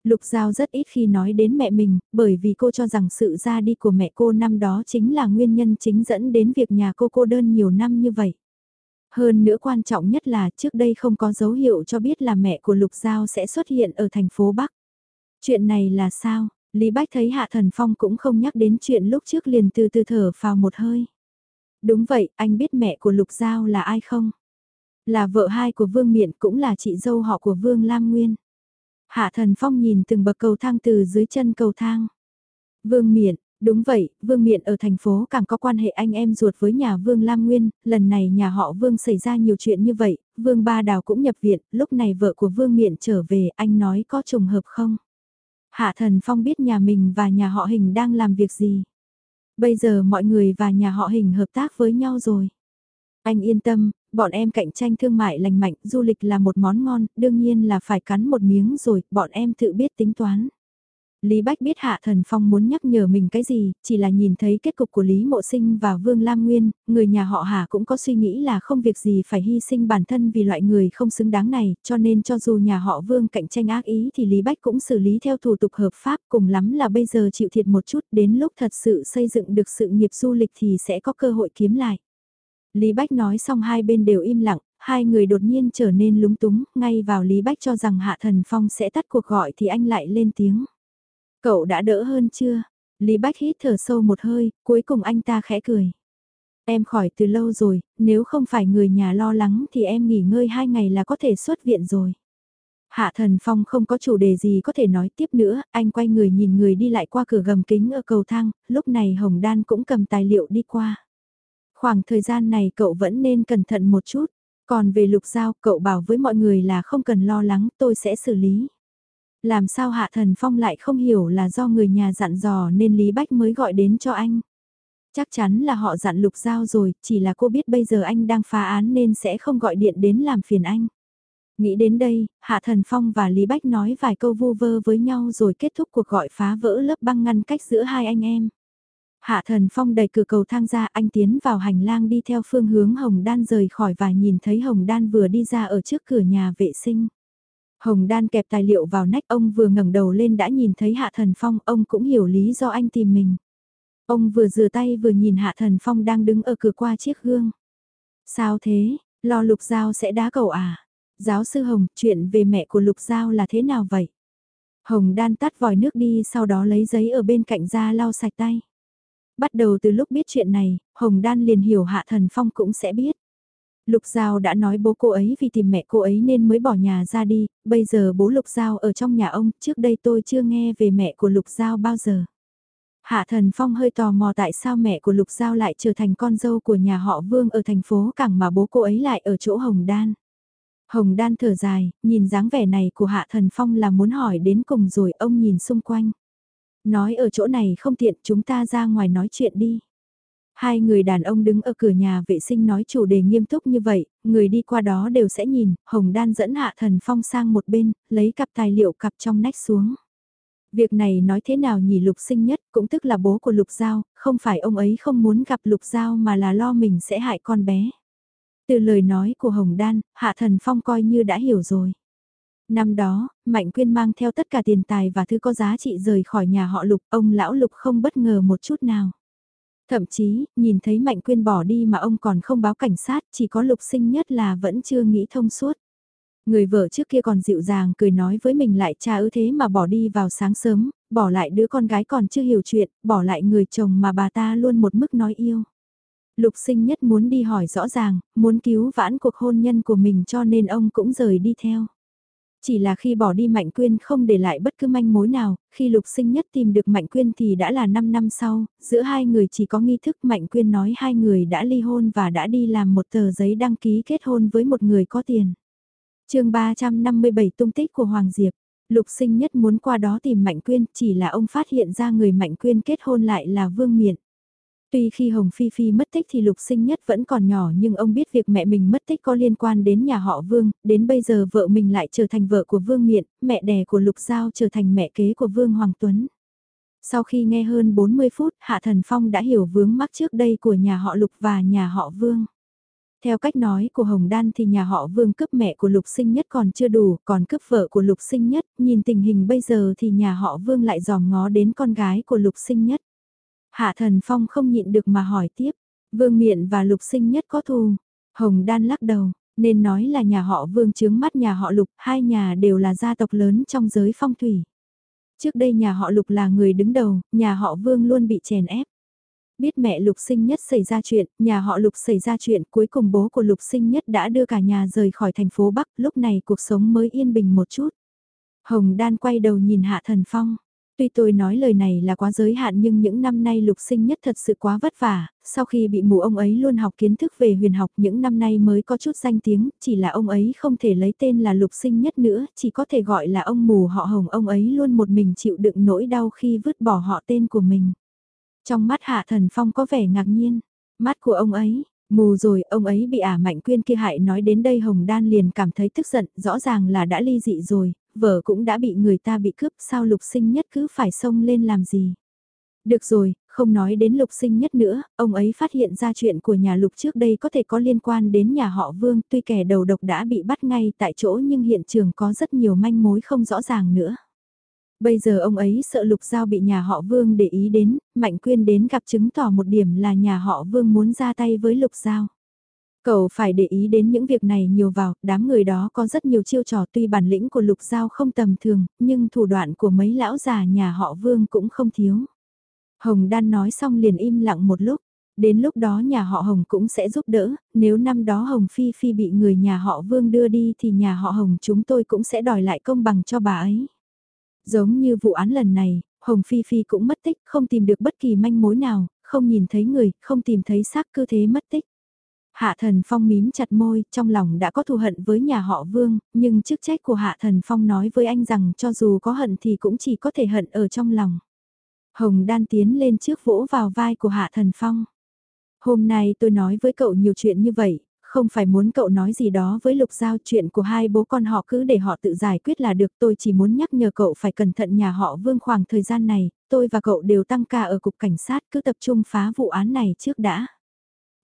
[SPEAKER 1] Lục Giao rất ít khi nói đến mẹ mình, bởi vì cô cho rằng sự ra đi của mẹ cô năm đó chính là nguyên nhân chính dẫn đến việc nhà cô cô đơn nhiều năm như vậy. Hơn nữa quan trọng nhất là trước đây không có dấu hiệu cho biết là mẹ của Lục Giao sẽ xuất hiện ở thành phố Bắc. Chuyện này là sao? Lý Bách thấy Hạ Thần Phong cũng không nhắc đến chuyện lúc trước liền từ từ thở vào một hơi. Đúng vậy, anh biết mẹ của Lục Giao là ai không? Là vợ hai của Vương Miện cũng là chị dâu họ của Vương Lam Nguyên. Hạ Thần Phong nhìn từng bậc cầu thang từ dưới chân cầu thang. Vương Miện, đúng vậy, Vương Miện ở thành phố càng có quan hệ anh em ruột với nhà Vương Lam Nguyên, lần này nhà họ Vương xảy ra nhiều chuyện như vậy, Vương Ba Đào cũng nhập viện, lúc này vợ của Vương Miện trở về, anh nói có trùng hợp không? Hạ Thần Phong biết nhà mình và nhà họ Hình đang làm việc gì. Bây giờ mọi người và nhà họ Hình hợp tác với nhau rồi. Anh yên tâm, bọn em cạnh tranh thương mại lành mạnh, du lịch là một món ngon, đương nhiên là phải cắn một miếng rồi, bọn em tự biết tính toán. Lý Bách biết Hạ Thần Phong muốn nhắc nhở mình cái gì, chỉ là nhìn thấy kết cục của Lý Mộ Sinh và Vương Lam Nguyên, người nhà họ Hạ cũng có suy nghĩ là không việc gì phải hy sinh bản thân vì loại người không xứng đáng này, cho nên cho dù nhà họ Vương cạnh tranh ác ý thì Lý Bách cũng xử lý theo thủ tục hợp pháp cùng lắm là bây giờ chịu thiệt một chút đến lúc thật sự xây dựng được sự nghiệp du lịch thì sẽ có cơ hội kiếm lại. Lý Bách nói xong hai bên đều im lặng, hai người đột nhiên trở nên lúng túng, ngay vào Lý Bách cho rằng Hạ Thần Phong sẽ tắt cuộc gọi thì anh lại lên tiếng. Cậu đã đỡ hơn chưa? Lý Bách hít thở sâu một hơi, cuối cùng anh ta khẽ cười. Em khỏi từ lâu rồi, nếu không phải người nhà lo lắng thì em nghỉ ngơi hai ngày là có thể xuất viện rồi. Hạ Thần Phong không có chủ đề gì có thể nói tiếp nữa, anh quay người nhìn người đi lại qua cửa gầm kính ở cầu thang, lúc này Hồng Đan cũng cầm tài liệu đi qua. Khoảng thời gian này cậu vẫn nên cẩn thận một chút. Còn về lục giao, cậu bảo với mọi người là không cần lo lắng, tôi sẽ xử lý. Làm sao Hạ Thần Phong lại không hiểu là do người nhà dặn dò nên Lý Bách mới gọi đến cho anh. Chắc chắn là họ dặn lục giao rồi, chỉ là cô biết bây giờ anh đang phá án nên sẽ không gọi điện đến làm phiền anh. Nghĩ đến đây, Hạ Thần Phong và Lý Bách nói vài câu vu vơ với nhau rồi kết thúc cuộc gọi phá vỡ lớp băng ngăn cách giữa hai anh em. Hạ thần phong đẩy cửa cầu thang ra anh tiến vào hành lang đi theo phương hướng Hồng Đan rời khỏi và nhìn thấy Hồng Đan vừa đi ra ở trước cửa nhà vệ sinh. Hồng Đan kẹp tài liệu vào nách ông vừa ngẩng đầu lên đã nhìn thấy Hạ Thần Phong, ông cũng hiểu lý do anh tìm mình. Ông vừa rửa tay vừa nhìn Hạ Thần Phong đang đứng ở cửa qua chiếc gương. Sao thế, lo Lục Giao sẽ đá cầu à? Giáo sư Hồng, chuyện về mẹ của Lục Giao là thế nào vậy? Hồng Đan tắt vòi nước đi sau đó lấy giấy ở bên cạnh ra lau sạch tay. Bắt đầu từ lúc biết chuyện này, Hồng Đan liền hiểu Hạ Thần Phong cũng sẽ biết. Lục Giao đã nói bố cô ấy vì tìm mẹ cô ấy nên mới bỏ nhà ra đi, bây giờ bố Lục Giao ở trong nhà ông, trước đây tôi chưa nghe về mẹ của Lục Giao bao giờ. Hạ Thần Phong hơi tò mò tại sao mẹ của Lục Giao lại trở thành con dâu của nhà họ Vương ở thành phố Cảng mà bố cô ấy lại ở chỗ Hồng Đan. Hồng Đan thở dài, nhìn dáng vẻ này của Hạ Thần Phong là muốn hỏi đến cùng rồi ông nhìn xung quanh. Nói ở chỗ này không tiện chúng ta ra ngoài nói chuyện đi. Hai người đàn ông đứng ở cửa nhà vệ sinh nói chủ đề nghiêm túc như vậy, người đi qua đó đều sẽ nhìn, Hồng Đan dẫn Hạ Thần Phong sang một bên, lấy cặp tài liệu cặp trong nách xuống. Việc này nói thế nào nhỉ Lục sinh nhất cũng tức là bố của Lục Giao, không phải ông ấy không muốn gặp Lục Giao mà là lo mình sẽ hại con bé. Từ lời nói của Hồng Đan, Hạ Thần Phong coi như đã hiểu rồi. Năm đó, Mạnh Quyên mang theo tất cả tiền tài và thứ có giá trị rời khỏi nhà họ Lục, ông lão Lục không bất ngờ một chút nào. Thậm chí, nhìn thấy Mạnh Quyên bỏ đi mà ông còn không báo cảnh sát, chỉ có Lục sinh nhất là vẫn chưa nghĩ thông suốt. Người vợ trước kia còn dịu dàng cười nói với mình lại cha ư thế mà bỏ đi vào sáng sớm, bỏ lại đứa con gái còn chưa hiểu chuyện, bỏ lại người chồng mà bà ta luôn một mức nói yêu. Lục sinh nhất muốn đi hỏi rõ ràng, muốn cứu vãn cuộc hôn nhân của mình cho nên ông cũng rời đi theo. Chỉ là khi bỏ đi Mạnh Quyên không để lại bất cứ manh mối nào, khi Lục Sinh Nhất tìm được Mạnh Quyên thì đã là 5 năm sau, giữa hai người chỉ có nghi thức Mạnh Quyên nói hai người đã ly hôn và đã đi làm một tờ giấy đăng ký kết hôn với một người có tiền. chương 357 tung tích của Hoàng Diệp, Lục Sinh Nhất muốn qua đó tìm Mạnh Quyên chỉ là ông phát hiện ra người Mạnh Quyên kết hôn lại là Vương Miện. Tuy khi Hồng Phi Phi mất tích thì lục sinh nhất vẫn còn nhỏ nhưng ông biết việc mẹ mình mất tích có liên quan đến nhà họ Vương, đến bây giờ vợ mình lại trở thành vợ của Vương Miện, mẹ đẻ của Lục Giao trở thành mẹ kế của Vương Hoàng Tuấn. Sau khi nghe hơn 40 phút, Hạ Thần Phong đã hiểu vướng mắc trước đây của nhà họ Lục và nhà họ Vương. Theo cách nói của Hồng Đan thì nhà họ Vương cướp mẹ của Lục Sinh Nhất còn chưa đủ, còn cướp vợ của Lục Sinh Nhất, nhìn tình hình bây giờ thì nhà họ Vương lại dòm ngó đến con gái của Lục Sinh Nhất. Hạ Thần Phong không nhịn được mà hỏi tiếp, Vương Miện và Lục Sinh Nhất có thù. Hồng Đan lắc đầu, nên nói là nhà họ Vương chướng mắt nhà họ Lục, hai nhà đều là gia tộc lớn trong giới phong thủy. Trước đây nhà họ Lục là người đứng đầu, nhà họ Vương luôn bị chèn ép. Biết mẹ Lục Sinh Nhất xảy ra chuyện, nhà họ Lục xảy ra chuyện, cuối cùng bố của Lục Sinh Nhất đã đưa cả nhà rời khỏi thành phố Bắc, lúc này cuộc sống mới yên bình một chút. Hồng Đan quay đầu nhìn Hạ Thần Phong. Tuy tôi nói lời này là quá giới hạn nhưng những năm nay lục sinh nhất thật sự quá vất vả, sau khi bị mù ông ấy luôn học kiến thức về huyền học những năm nay mới có chút danh tiếng, chỉ là ông ấy không thể lấy tên là lục sinh nhất nữa, chỉ có thể gọi là ông mù họ hồng. Ông ấy luôn một mình chịu đựng nỗi đau khi vứt bỏ họ tên của mình. Trong mắt hạ thần phong có vẻ ngạc nhiên, mắt của ông ấy, Mù rồi, ông ấy bị ả mạnh quyên kia hại. Nói đến đây Hồng Đan liền cảm thấy tức giận, rõ ràng là đã ly dị rồi, vợ cũng đã bị người ta bị cướp, sao lục sinh nhất cứ phải xông lên làm gì. Được rồi, không nói đến lục sinh nhất nữa, ông ấy phát hiện ra chuyện của nhà lục trước đây có thể có liên quan đến nhà họ Vương, tuy kẻ đầu độc đã bị bắt ngay tại chỗ nhưng hiện trường có rất nhiều manh mối không rõ ràng nữa. Bây giờ ông ấy sợ lục giao bị nhà họ Vương để ý đến, Mạnh Quyên đến gặp chứng tỏ một điểm là nhà họ Vương muốn ra tay với lục giao. Cậu phải để ý đến những việc này nhiều vào, đám người đó có rất nhiều chiêu trò tuy bản lĩnh của lục giao không tầm thường, nhưng thủ đoạn của mấy lão già nhà họ Vương cũng không thiếu. Hồng Đan nói xong liền im lặng một lúc, đến lúc đó nhà họ Hồng cũng sẽ giúp đỡ, nếu năm đó Hồng Phi Phi bị người nhà họ Vương đưa đi thì nhà họ Hồng chúng tôi cũng sẽ đòi lại công bằng cho bà ấy. Giống như vụ án lần này, Hồng Phi Phi cũng mất tích, không tìm được bất kỳ manh mối nào, không nhìn thấy người, không tìm thấy xác cơ thế mất tích. Hạ Thần Phong mím chặt môi, trong lòng đã có thù hận với nhà họ Vương, nhưng chức trách của Hạ Thần Phong nói với anh rằng cho dù có hận thì cũng chỉ có thể hận ở trong lòng. Hồng Đan tiến lên trước vỗ vào vai của Hạ Thần Phong. Hôm nay tôi nói với cậu nhiều chuyện như vậy, không phải muốn cậu nói gì đó với Lục Giao chuyện của hai bố con họ cứ để họ tự giải quyết là được tôi chỉ muốn nhắc nhở cậu phải cẩn thận nhà họ Vương khoảng thời gian này, tôi và cậu đều tăng ca ở cục cảnh sát cứ tập trung phá vụ án này trước đã.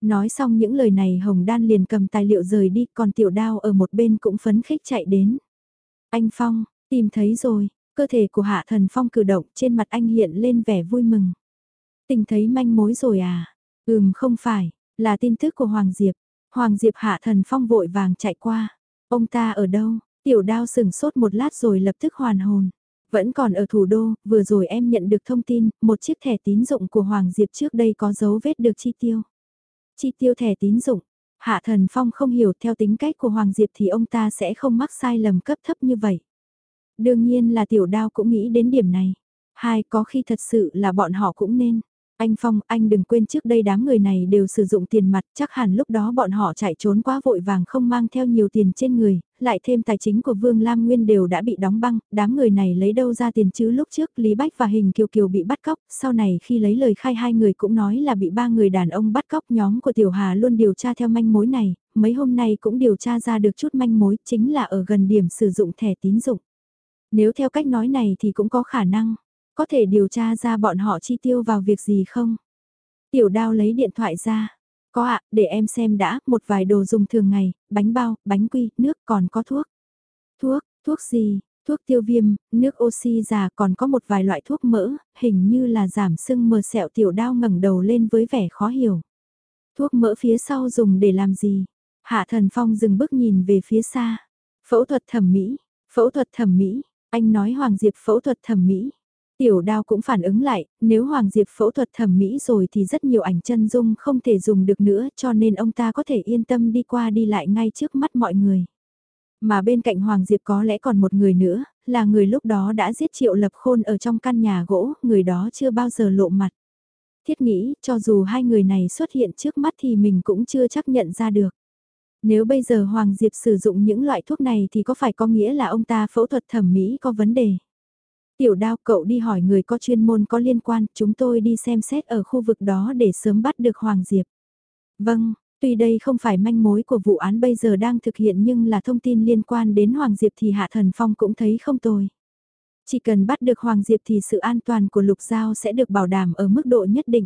[SPEAKER 1] Nói xong những lời này Hồng Đan liền cầm tài liệu rời đi còn tiểu đao ở một bên cũng phấn khích chạy đến. Anh Phong, tìm thấy rồi, cơ thể của Hạ Thần Phong cử động trên mặt anh hiện lên vẻ vui mừng. Tình thấy manh mối rồi à? Ừm không phải, là tin tức của Hoàng Diệp. Hoàng Diệp Hạ Thần Phong vội vàng chạy qua. Ông ta ở đâu? Tiểu đao sừng sốt một lát rồi lập tức hoàn hồn. Vẫn còn ở thủ đô, vừa rồi em nhận được thông tin, một chiếc thẻ tín dụng của Hoàng Diệp trước đây có dấu vết được chi tiêu. Chi tiêu thẻ tín dụng, Hạ Thần Phong không hiểu theo tính cách của Hoàng Diệp thì ông ta sẽ không mắc sai lầm cấp thấp như vậy. Đương nhiên là tiểu đao cũng nghĩ đến điểm này. Hai có khi thật sự là bọn họ cũng nên. Anh Phong, anh đừng quên trước đây đám người này đều sử dụng tiền mặt, chắc hẳn lúc đó bọn họ chạy trốn quá vội vàng không mang theo nhiều tiền trên người, lại thêm tài chính của Vương Lam Nguyên đều đã bị đóng băng, đám người này lấy đâu ra tiền chứ lúc trước Lý Bách và Hình Kiều Kiều bị bắt cóc, sau này khi lấy lời khai hai người cũng nói là bị ba người đàn ông bắt cóc nhóm của Tiểu Hà luôn điều tra theo manh mối này, mấy hôm nay cũng điều tra ra được chút manh mối chính là ở gần điểm sử dụng thẻ tín dụng. Nếu theo cách nói này thì cũng có khả năng. Có thể điều tra ra bọn họ chi tiêu vào việc gì không? Tiểu đao lấy điện thoại ra. Có ạ, để em xem đã, một vài đồ dùng thường ngày, bánh bao, bánh quy, nước còn có thuốc. Thuốc, thuốc gì? Thuốc tiêu viêm, nước oxy già còn có một vài loại thuốc mỡ, hình như là giảm sưng mờ sẹo tiểu đao ngẩng đầu lên với vẻ khó hiểu. Thuốc mỡ phía sau dùng để làm gì? Hạ thần phong dừng bước nhìn về phía xa. Phẫu thuật thẩm mỹ, phẫu thuật thẩm mỹ, anh nói Hoàng Diệp phẫu thuật thẩm mỹ. Tiểu đao cũng phản ứng lại, nếu Hoàng Diệp phẫu thuật thẩm mỹ rồi thì rất nhiều ảnh chân dung không thể dùng được nữa cho nên ông ta có thể yên tâm đi qua đi lại ngay trước mắt mọi người. Mà bên cạnh Hoàng Diệp có lẽ còn một người nữa, là người lúc đó đã giết triệu lập khôn ở trong căn nhà gỗ, người đó chưa bao giờ lộ mặt. Thiết nghĩ, cho dù hai người này xuất hiện trước mắt thì mình cũng chưa chắc nhận ra được. Nếu bây giờ Hoàng Diệp sử dụng những loại thuốc này thì có phải có nghĩa là ông ta phẫu thuật thẩm mỹ có vấn đề? Tiểu đao cậu đi hỏi người có chuyên môn có liên quan, chúng tôi đi xem xét ở khu vực đó để sớm bắt được Hoàng Diệp. Vâng, tuy đây không phải manh mối của vụ án bây giờ đang thực hiện nhưng là thông tin liên quan đến Hoàng Diệp thì Hạ Thần Phong cũng thấy không tồi. Chỉ cần bắt được Hoàng Diệp thì sự an toàn của Lục Giao sẽ được bảo đảm ở mức độ nhất định.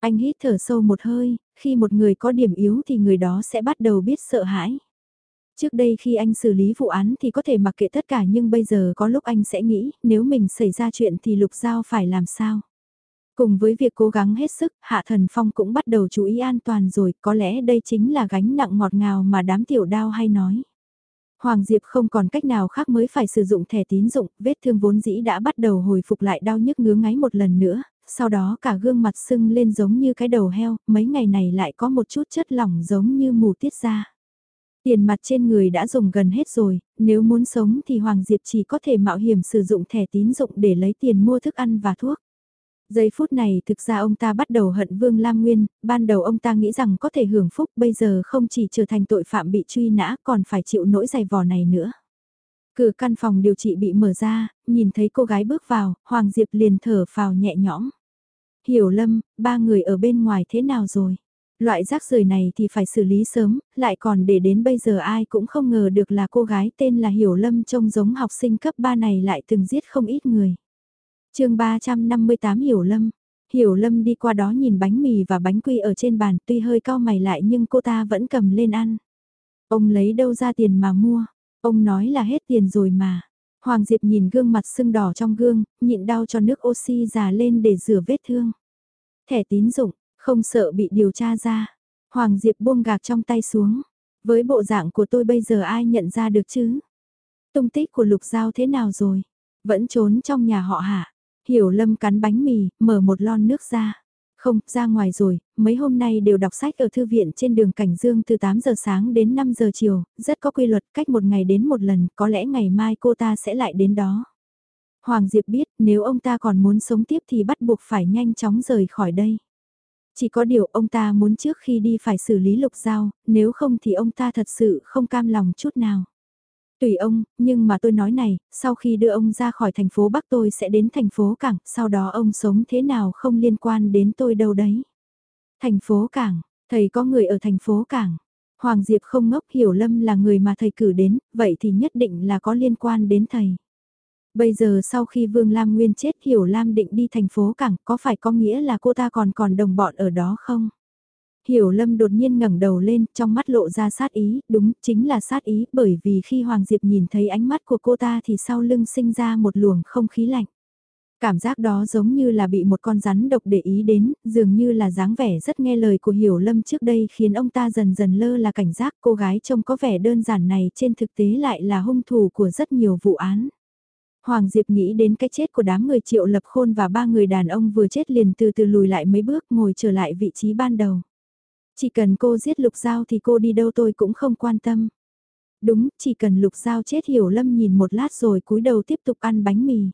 [SPEAKER 1] Anh hít thở sâu một hơi, khi một người có điểm yếu thì người đó sẽ bắt đầu biết sợ hãi. Trước đây khi anh xử lý vụ án thì có thể mặc kệ tất cả nhưng bây giờ có lúc anh sẽ nghĩ nếu mình xảy ra chuyện thì Lục Giao phải làm sao. Cùng với việc cố gắng hết sức, Hạ Thần Phong cũng bắt đầu chú ý an toàn rồi, có lẽ đây chính là gánh nặng ngọt ngào mà đám tiểu đao hay nói. Hoàng Diệp không còn cách nào khác mới phải sử dụng thẻ tín dụng, vết thương vốn dĩ đã bắt đầu hồi phục lại đau nhức ngứa ngáy một lần nữa, sau đó cả gương mặt sưng lên giống như cái đầu heo, mấy ngày này lại có một chút chất lỏng giống như mù tiết ra. Tiền mặt trên người đã dùng gần hết rồi, nếu muốn sống thì Hoàng Diệp chỉ có thể mạo hiểm sử dụng thẻ tín dụng để lấy tiền mua thức ăn và thuốc. Giây phút này thực ra ông ta bắt đầu hận Vương Lam Nguyên, ban đầu ông ta nghĩ rằng có thể hưởng phúc bây giờ không chỉ trở thành tội phạm bị truy nã còn phải chịu nỗi giày vò này nữa. Cửa căn phòng điều trị bị mở ra, nhìn thấy cô gái bước vào, Hoàng Diệp liền thở phào nhẹ nhõm. Hiểu Lâm, ba người ở bên ngoài thế nào rồi? Loại rác rưởi này thì phải xử lý sớm, lại còn để đến bây giờ ai cũng không ngờ được là cô gái tên là Hiểu Lâm trông giống học sinh cấp 3 này lại từng giết không ít người. chương 358 Hiểu Lâm Hiểu Lâm đi qua đó nhìn bánh mì và bánh quy ở trên bàn tuy hơi cao mày lại nhưng cô ta vẫn cầm lên ăn. Ông lấy đâu ra tiền mà mua? Ông nói là hết tiền rồi mà. Hoàng Diệp nhìn gương mặt sưng đỏ trong gương, nhịn đau cho nước oxy già lên để rửa vết thương. Thẻ tín dụng, không sợ bị điều tra ra. Hoàng Diệp buông gạc trong tay xuống. Với bộ dạng của tôi bây giờ ai nhận ra được chứ? Tung tích của Lục Giao thế nào rồi? Vẫn trốn trong nhà họ hả? Hiểu Lâm cắn bánh mì, mở một lon nước ra. Không, ra ngoài rồi, mấy hôm nay đều đọc sách ở thư viện trên đường Cảnh Dương từ 8 giờ sáng đến 5 giờ chiều, rất có quy luật, cách một ngày đến một lần, có lẽ ngày mai cô ta sẽ lại đến đó. Hoàng Diệp biết nếu ông ta còn muốn sống tiếp thì bắt buộc phải nhanh chóng rời khỏi đây. Chỉ có điều ông ta muốn trước khi đi phải xử lý lục giao, nếu không thì ông ta thật sự không cam lòng chút nào. Tùy ông, nhưng mà tôi nói này, sau khi đưa ông ra khỏi thành phố Bắc tôi sẽ đến thành phố Cảng, sau đó ông sống thế nào không liên quan đến tôi đâu đấy. Thành phố Cảng, thầy có người ở thành phố Cảng. Hoàng Diệp không ngốc hiểu Lâm là người mà thầy cử đến, vậy thì nhất định là có liên quan đến thầy. Bây giờ sau khi Vương Lam Nguyên chết Hiểu Lam định đi thành phố Cảng có phải có nghĩa là cô ta còn còn đồng bọn ở đó không? Hiểu Lâm đột nhiên ngẩng đầu lên, trong mắt lộ ra sát ý, đúng, chính là sát ý, bởi vì khi Hoàng Diệp nhìn thấy ánh mắt của cô ta thì sau lưng sinh ra một luồng không khí lạnh. Cảm giác đó giống như là bị một con rắn độc để ý đến, dường như là dáng vẻ rất nghe lời của Hiểu Lâm trước đây khiến ông ta dần dần lơ là cảnh giác cô gái trông có vẻ đơn giản này trên thực tế lại là hung thủ của rất nhiều vụ án. Hoàng Diệp nghĩ đến cái chết của đám người triệu lập khôn và ba người đàn ông vừa chết liền từ từ lùi lại mấy bước ngồi trở lại vị trí ban đầu. Chỉ cần cô giết lục giao thì cô đi đâu tôi cũng không quan tâm. Đúng, chỉ cần lục giao chết hiểu lâm nhìn một lát rồi cúi đầu tiếp tục ăn bánh mì.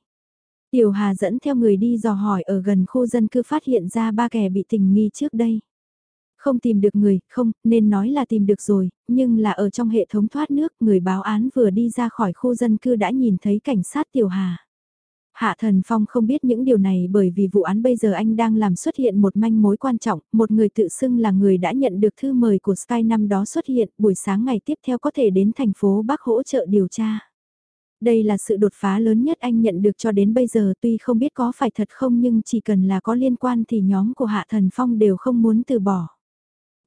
[SPEAKER 1] Tiểu Hà dẫn theo người đi dò hỏi ở gần khu dân cư phát hiện ra ba kẻ bị tình nghi trước đây. Không tìm được người, không, nên nói là tìm được rồi, nhưng là ở trong hệ thống thoát nước, người báo án vừa đi ra khỏi khu dân cư đã nhìn thấy cảnh sát Tiểu Hà. Hạ Thần Phong không biết những điều này bởi vì vụ án bây giờ anh đang làm xuất hiện một manh mối quan trọng, một người tự xưng là người đã nhận được thư mời của Sky năm đó xuất hiện, buổi sáng ngày tiếp theo có thể đến thành phố Bắc hỗ trợ điều tra. Đây là sự đột phá lớn nhất anh nhận được cho đến bây giờ tuy không biết có phải thật không nhưng chỉ cần là có liên quan thì nhóm của Hạ Thần Phong đều không muốn từ bỏ.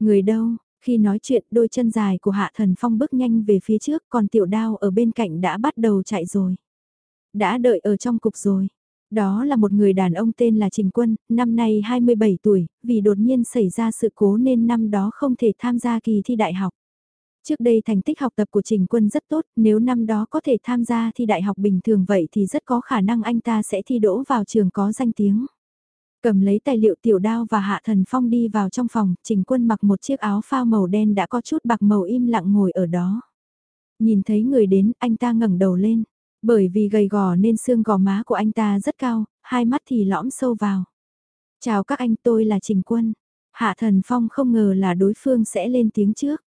[SPEAKER 1] Người đâu, khi nói chuyện đôi chân dài của Hạ Thần Phong bước nhanh về phía trước còn tiểu đao ở bên cạnh đã bắt đầu chạy rồi. Đã đợi ở trong cục rồi. Đó là một người đàn ông tên là Trình Quân, năm nay 27 tuổi, vì đột nhiên xảy ra sự cố nên năm đó không thể tham gia kỳ thi đại học. Trước đây thành tích học tập của Trình Quân rất tốt, nếu năm đó có thể tham gia thi đại học bình thường vậy thì rất có khả năng anh ta sẽ thi đỗ vào trường có danh tiếng. Cầm lấy tài liệu tiểu đao và Hạ Thần Phong đi vào trong phòng, Trình Quân mặc một chiếc áo phao màu đen đã có chút bạc màu im lặng ngồi ở đó. Nhìn thấy người đến, anh ta ngẩng đầu lên. Bởi vì gầy gò nên xương gò má của anh ta rất cao, hai mắt thì lõm sâu vào. Chào các anh tôi là Trình Quân. Hạ Thần Phong không ngờ là đối phương sẽ lên tiếng trước.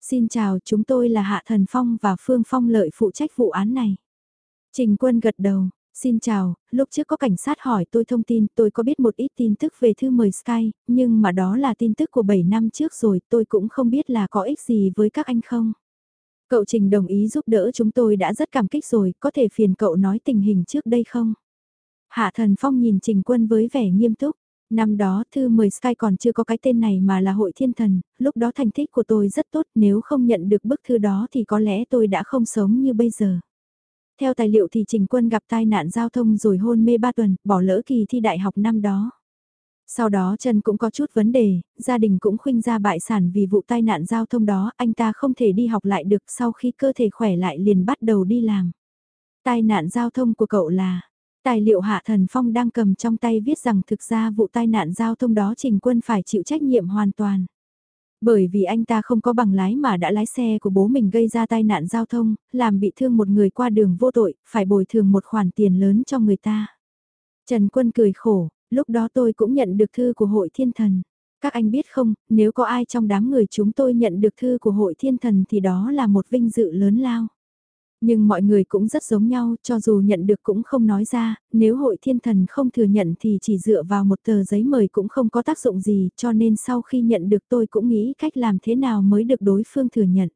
[SPEAKER 1] Xin chào chúng tôi là Hạ Thần Phong và Phương Phong lợi phụ trách vụ án này. Trình Quân gật đầu, xin chào, lúc trước có cảnh sát hỏi tôi thông tin tôi có biết một ít tin tức về thư mời Sky, nhưng mà đó là tin tức của 7 năm trước rồi tôi cũng không biết là có ích gì với các anh không. Cậu Trình đồng ý giúp đỡ chúng tôi đã rất cảm kích rồi, có thể phiền cậu nói tình hình trước đây không? Hạ Thần Phong nhìn Trình Quân với vẻ nghiêm túc. Năm đó thư mời Sky còn chưa có cái tên này mà là hội thiên thần, lúc đó thành tích của tôi rất tốt nếu không nhận được bức thư đó thì có lẽ tôi đã không sống như bây giờ. Theo tài liệu thì Trình Quân gặp tai nạn giao thông rồi hôn mê 3 tuần, bỏ lỡ kỳ thi đại học năm đó. Sau đó Trần cũng có chút vấn đề, gia đình cũng khuynh ra bại sản vì vụ tai nạn giao thông đó, anh ta không thể đi học lại được sau khi cơ thể khỏe lại liền bắt đầu đi làm. Tai nạn giao thông của cậu là, tài liệu Hạ Thần Phong đang cầm trong tay viết rằng thực ra vụ tai nạn giao thông đó Trình Quân phải chịu trách nhiệm hoàn toàn. Bởi vì anh ta không có bằng lái mà đã lái xe của bố mình gây ra tai nạn giao thông, làm bị thương một người qua đường vô tội, phải bồi thường một khoản tiền lớn cho người ta. Trần Quân cười khổ, lúc đó tôi cũng nhận được thư của hội thiên thần. Các anh biết không, nếu có ai trong đám người chúng tôi nhận được thư của hội thiên thần thì đó là một vinh dự lớn lao. Nhưng mọi người cũng rất giống nhau, cho dù nhận được cũng không nói ra, nếu hội thiên thần không thừa nhận thì chỉ dựa vào một tờ giấy mời cũng không có tác dụng gì, cho nên sau khi nhận được tôi cũng nghĩ cách làm thế nào mới được đối phương thừa nhận.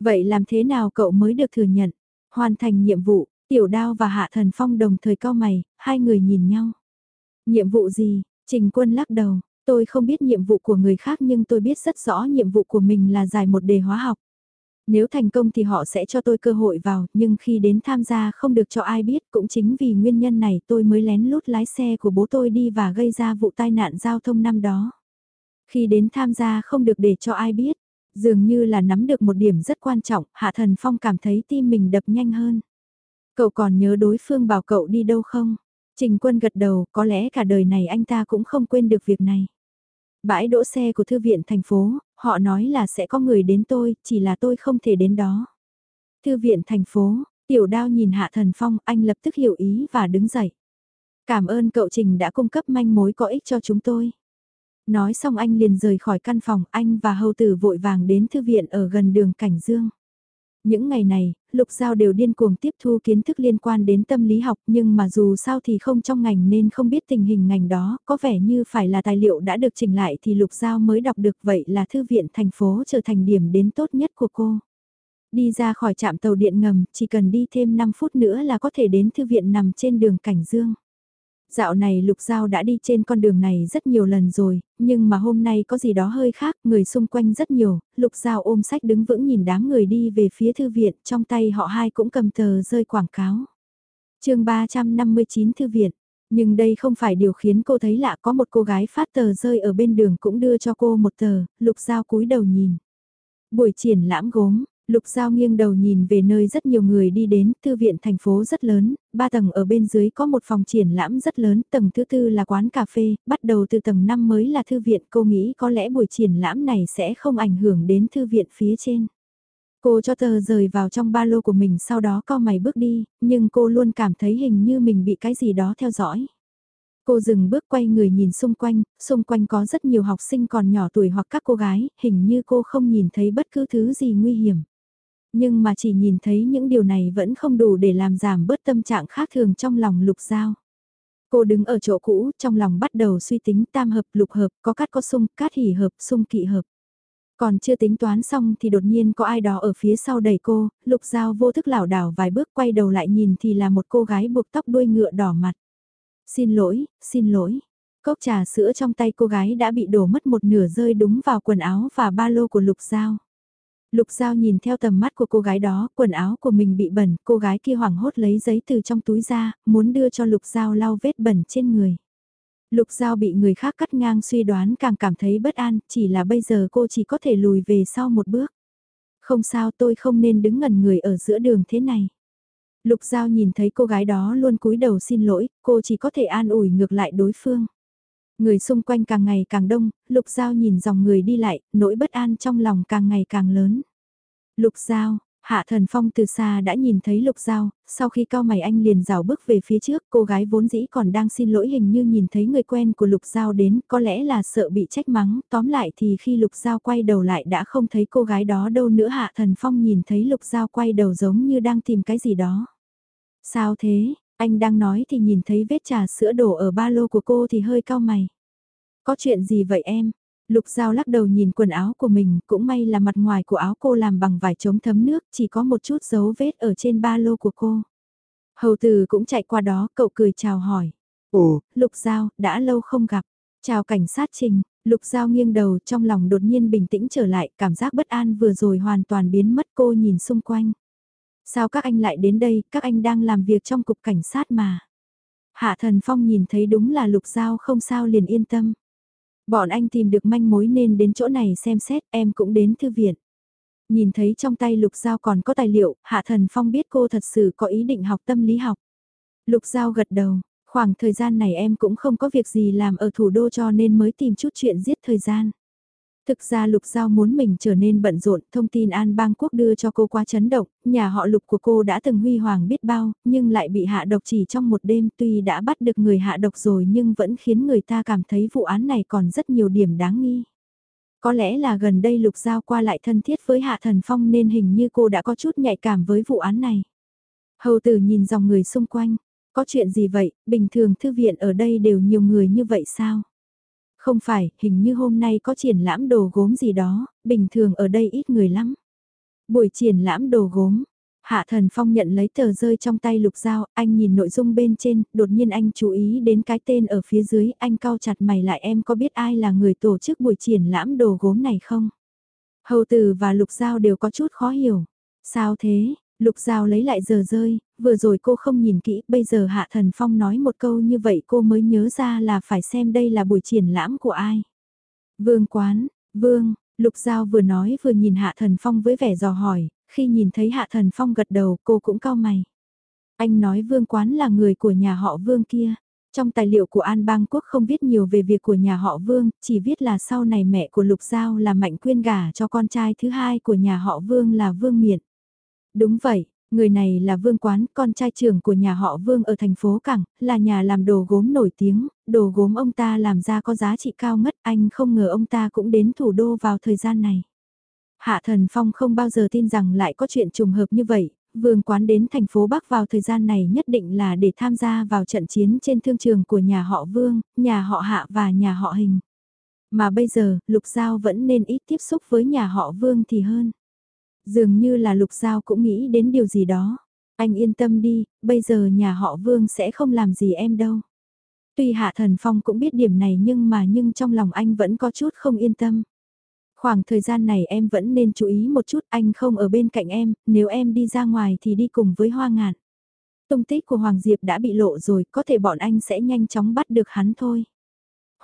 [SPEAKER 1] Vậy làm thế nào cậu mới được thừa nhận? Hoàn thành nhiệm vụ, tiểu đao và hạ thần phong đồng thời cao mày, hai người nhìn nhau. Nhiệm vụ gì? Trình quân lắc đầu, tôi không biết nhiệm vụ của người khác nhưng tôi biết rất rõ nhiệm vụ của mình là giải một đề hóa học. Nếu thành công thì họ sẽ cho tôi cơ hội vào, nhưng khi đến tham gia không được cho ai biết, cũng chính vì nguyên nhân này tôi mới lén lút lái xe của bố tôi đi và gây ra vụ tai nạn giao thông năm đó. Khi đến tham gia không được để cho ai biết, dường như là nắm được một điểm rất quan trọng, Hạ Thần Phong cảm thấy tim mình đập nhanh hơn. Cậu còn nhớ đối phương bảo cậu đi đâu không? Trình quân gật đầu, có lẽ cả đời này anh ta cũng không quên được việc này. Bãi đỗ xe của thư viện thành phố, họ nói là sẽ có người đến tôi, chỉ là tôi không thể đến đó. Thư viện thành phố, tiểu đao nhìn Hạ Thần Phong, anh lập tức hiểu ý và đứng dậy. Cảm ơn cậu Trình đã cung cấp manh mối có ích cho chúng tôi. Nói xong anh liền rời khỏi căn phòng, anh và hầu tử vội vàng đến thư viện ở gần đường Cảnh Dương. Những ngày này, Lục Giao đều điên cuồng tiếp thu kiến thức liên quan đến tâm lý học nhưng mà dù sao thì không trong ngành nên không biết tình hình ngành đó, có vẻ như phải là tài liệu đã được chỉnh lại thì Lục Giao mới đọc được vậy là thư viện thành phố trở thành điểm đến tốt nhất của cô. Đi ra khỏi trạm tàu điện ngầm, chỉ cần đi thêm 5 phút nữa là có thể đến thư viện nằm trên đường Cảnh Dương. Dạo này Lục Giao đã đi trên con đường này rất nhiều lần rồi, nhưng mà hôm nay có gì đó hơi khác, người xung quanh rất nhiều, Lục Giao ôm sách đứng vững nhìn đám người đi về phía thư viện, trong tay họ hai cũng cầm tờ rơi quảng cáo. chương 359 thư viện, nhưng đây không phải điều khiến cô thấy lạ có một cô gái phát tờ rơi ở bên đường cũng đưa cho cô một tờ, Lục Giao cúi đầu nhìn. Buổi triển lãm gốm, Lục Giao nghiêng đầu nhìn về nơi rất nhiều người đi đến, thư viện thành phố rất lớn, ba tầng ở bên dưới có một phòng triển lãm rất lớn, tầng thứ tư là quán cà phê, bắt đầu từ tầng 5 mới là thư viện, cô nghĩ có lẽ buổi triển lãm này sẽ không ảnh hưởng đến thư viện phía trên. Cô cho tờ rời vào trong ba lô của mình sau đó co mày bước đi, nhưng cô luôn cảm thấy hình như mình bị cái gì đó theo dõi. Cô dừng bước quay người nhìn xung quanh, xung quanh có rất nhiều học sinh còn nhỏ tuổi hoặc các cô gái, hình như cô không nhìn thấy bất cứ thứ gì nguy hiểm. Nhưng mà chỉ nhìn thấy những điều này vẫn không đủ để làm giảm bớt tâm trạng khác thường trong lòng lục giao. Cô đứng ở chỗ cũ, trong lòng bắt đầu suy tính tam hợp lục hợp, có cát có sung, cát hỉ hợp, sung kỵ hợp. Còn chưa tính toán xong thì đột nhiên có ai đó ở phía sau đẩy cô, lục giao vô thức lảo đảo vài bước quay đầu lại nhìn thì là một cô gái buộc tóc đuôi ngựa đỏ mặt. Xin lỗi, xin lỗi. Cốc trà sữa trong tay cô gái đã bị đổ mất một nửa rơi đúng vào quần áo và ba lô của lục giao. Lục Giao nhìn theo tầm mắt của cô gái đó, quần áo của mình bị bẩn, cô gái kia hoảng hốt lấy giấy từ trong túi ra, muốn đưa cho Lục Giao lau vết bẩn trên người. Lục Giao bị người khác cắt ngang suy đoán càng cảm thấy bất an, chỉ là bây giờ cô chỉ có thể lùi về sau một bước. Không sao tôi không nên đứng ngẩn người ở giữa đường thế này. Lục Giao nhìn thấy cô gái đó luôn cúi đầu xin lỗi, cô chỉ có thể an ủi ngược lại đối phương. Người xung quanh càng ngày càng đông, Lục Giao nhìn dòng người đi lại, nỗi bất an trong lòng càng ngày càng lớn. Lục Giao, Hạ Thần Phong từ xa đã nhìn thấy Lục Giao, sau khi cao mày anh liền rào bước về phía trước, cô gái vốn dĩ còn đang xin lỗi hình như nhìn thấy người quen của Lục Giao đến, có lẽ là sợ bị trách mắng, tóm lại thì khi Lục Giao quay đầu lại đã không thấy cô gái đó đâu nữa Hạ Thần Phong nhìn thấy Lục Giao quay đầu giống như đang tìm cái gì đó. Sao thế, anh đang nói thì nhìn thấy vết trà sữa đổ ở ba lô của cô thì hơi cao mày. Có chuyện gì vậy em? Lục Giao lắc đầu nhìn quần áo của mình, cũng may là mặt ngoài của áo cô làm bằng vải chống thấm nước, chỉ có một chút dấu vết ở trên ba lô của cô. Hầu từ cũng chạy qua đó, cậu cười chào hỏi. Ồ, Lục Giao, đã lâu không gặp. Chào cảnh sát trình, Lục Giao nghiêng đầu trong lòng đột nhiên bình tĩnh trở lại, cảm giác bất an vừa rồi hoàn toàn biến mất cô nhìn xung quanh. Sao các anh lại đến đây, các anh đang làm việc trong cục cảnh sát mà. Hạ Thần Phong nhìn thấy đúng là Lục Giao không sao liền yên tâm. Bọn anh tìm được manh mối nên đến chỗ này xem xét, em cũng đến thư viện. Nhìn thấy trong tay Lục Giao còn có tài liệu, Hạ Thần Phong biết cô thật sự có ý định học tâm lý học. Lục Giao gật đầu, khoảng thời gian này em cũng không có việc gì làm ở thủ đô cho nên mới tìm chút chuyện giết thời gian. Thực ra Lục Giao muốn mình trở nên bận rộn, thông tin An Bang Quốc đưa cho cô quá chấn động, nhà họ Lục của cô đã từng huy hoàng biết bao, nhưng lại bị hạ độc chỉ trong một đêm tuy đã bắt được người hạ độc rồi nhưng vẫn khiến người ta cảm thấy vụ án này còn rất nhiều điểm đáng nghi. Có lẽ là gần đây Lục Giao qua lại thân thiết với Hạ Thần Phong nên hình như cô đã có chút nhạy cảm với vụ án này. Hầu tử nhìn dòng người xung quanh, có chuyện gì vậy, bình thường thư viện ở đây đều nhiều người như vậy sao? Không phải, hình như hôm nay có triển lãm đồ gốm gì đó, bình thường ở đây ít người lắm. Buổi triển lãm đồ gốm, Hạ Thần Phong nhận lấy tờ rơi trong tay lục dao, anh nhìn nội dung bên trên, đột nhiên anh chú ý đến cái tên ở phía dưới, anh cau chặt mày lại em có biết ai là người tổ chức buổi triển lãm đồ gốm này không? Hầu Tử và lục dao đều có chút khó hiểu. Sao thế? Lục Giao lấy lại giờ rơi, vừa rồi cô không nhìn kỹ, bây giờ Hạ Thần Phong nói một câu như vậy cô mới nhớ ra là phải xem đây là buổi triển lãm của ai. Vương Quán, Vương, Lục Giao vừa nói vừa nhìn Hạ Thần Phong với vẻ dò hỏi, khi nhìn thấy Hạ Thần Phong gật đầu cô cũng cau mày. Anh nói Vương Quán là người của nhà họ Vương kia. Trong tài liệu của An Bang Quốc không viết nhiều về việc của nhà họ Vương, chỉ viết là sau này mẹ của Lục Giao là Mạnh Quyên gả cho con trai thứ hai của nhà họ Vương là Vương Miện. Đúng vậy, người này là Vương Quán, con trai trưởng của nhà họ Vương ở thành phố Cảng, là nhà làm đồ gốm nổi tiếng, đồ gốm ông ta làm ra có giá trị cao ngất, anh không ngờ ông ta cũng đến thủ đô vào thời gian này. Hạ Thần Phong không bao giờ tin rằng lại có chuyện trùng hợp như vậy, Vương Quán đến thành phố Bắc vào thời gian này nhất định là để tham gia vào trận chiến trên thương trường của nhà họ Vương, nhà họ Hạ và nhà họ Hình. Mà bây giờ, Lục Giao vẫn nên ít tiếp xúc với nhà họ Vương thì hơn. Dường như là Lục Giao cũng nghĩ đến điều gì đó. Anh yên tâm đi, bây giờ nhà họ Vương sẽ không làm gì em đâu. Tuy Hạ Thần Phong cũng biết điểm này nhưng mà nhưng trong lòng anh vẫn có chút không yên tâm. Khoảng thời gian này em vẫn nên chú ý một chút anh không ở bên cạnh em, nếu em đi ra ngoài thì đi cùng với Hoa Ngạn. Tung tích của Hoàng Diệp đã bị lộ rồi, có thể bọn anh sẽ nhanh chóng bắt được hắn thôi.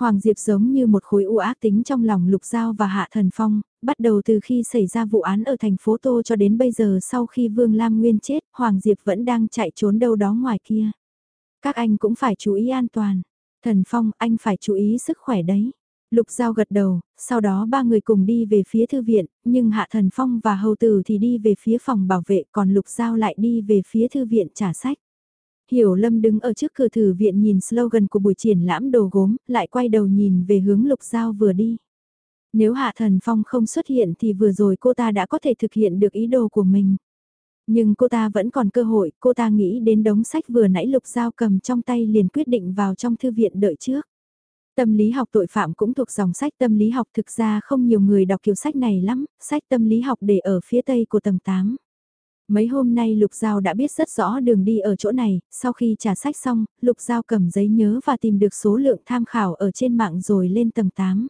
[SPEAKER 1] Hoàng Diệp giống như một khối u ác tính trong lòng Lục Giao và Hạ Thần Phong, bắt đầu từ khi xảy ra vụ án ở thành phố Tô cho đến bây giờ sau khi Vương Lam Nguyên chết, Hoàng Diệp vẫn đang chạy trốn đâu đó ngoài kia. Các anh cũng phải chú ý an toàn. Thần Phong, anh phải chú ý sức khỏe đấy. Lục Giao gật đầu, sau đó ba người cùng đi về phía thư viện, nhưng Hạ Thần Phong và Hầu Tử thì đi về phía phòng bảo vệ còn Lục Giao lại đi về phía thư viện trả sách. Hiểu Lâm đứng ở trước cửa thư viện nhìn slogan của buổi triển lãm đồ gốm, lại quay đầu nhìn về hướng Lục Giao vừa đi. Nếu Hạ Thần Phong không xuất hiện thì vừa rồi cô ta đã có thể thực hiện được ý đồ của mình. Nhưng cô ta vẫn còn cơ hội, cô ta nghĩ đến đống sách vừa nãy Lục Giao cầm trong tay liền quyết định vào trong thư viện đợi trước. Tâm lý học tội phạm cũng thuộc dòng sách tâm lý học thực ra không nhiều người đọc kiểu sách này lắm, sách tâm lý học để ở phía tây của tầng 8. Mấy hôm nay Lục Giao đã biết rất rõ đường đi ở chỗ này, sau khi trả sách xong, Lục Giao cầm giấy nhớ và tìm được số lượng tham khảo ở trên mạng rồi lên tầng 8.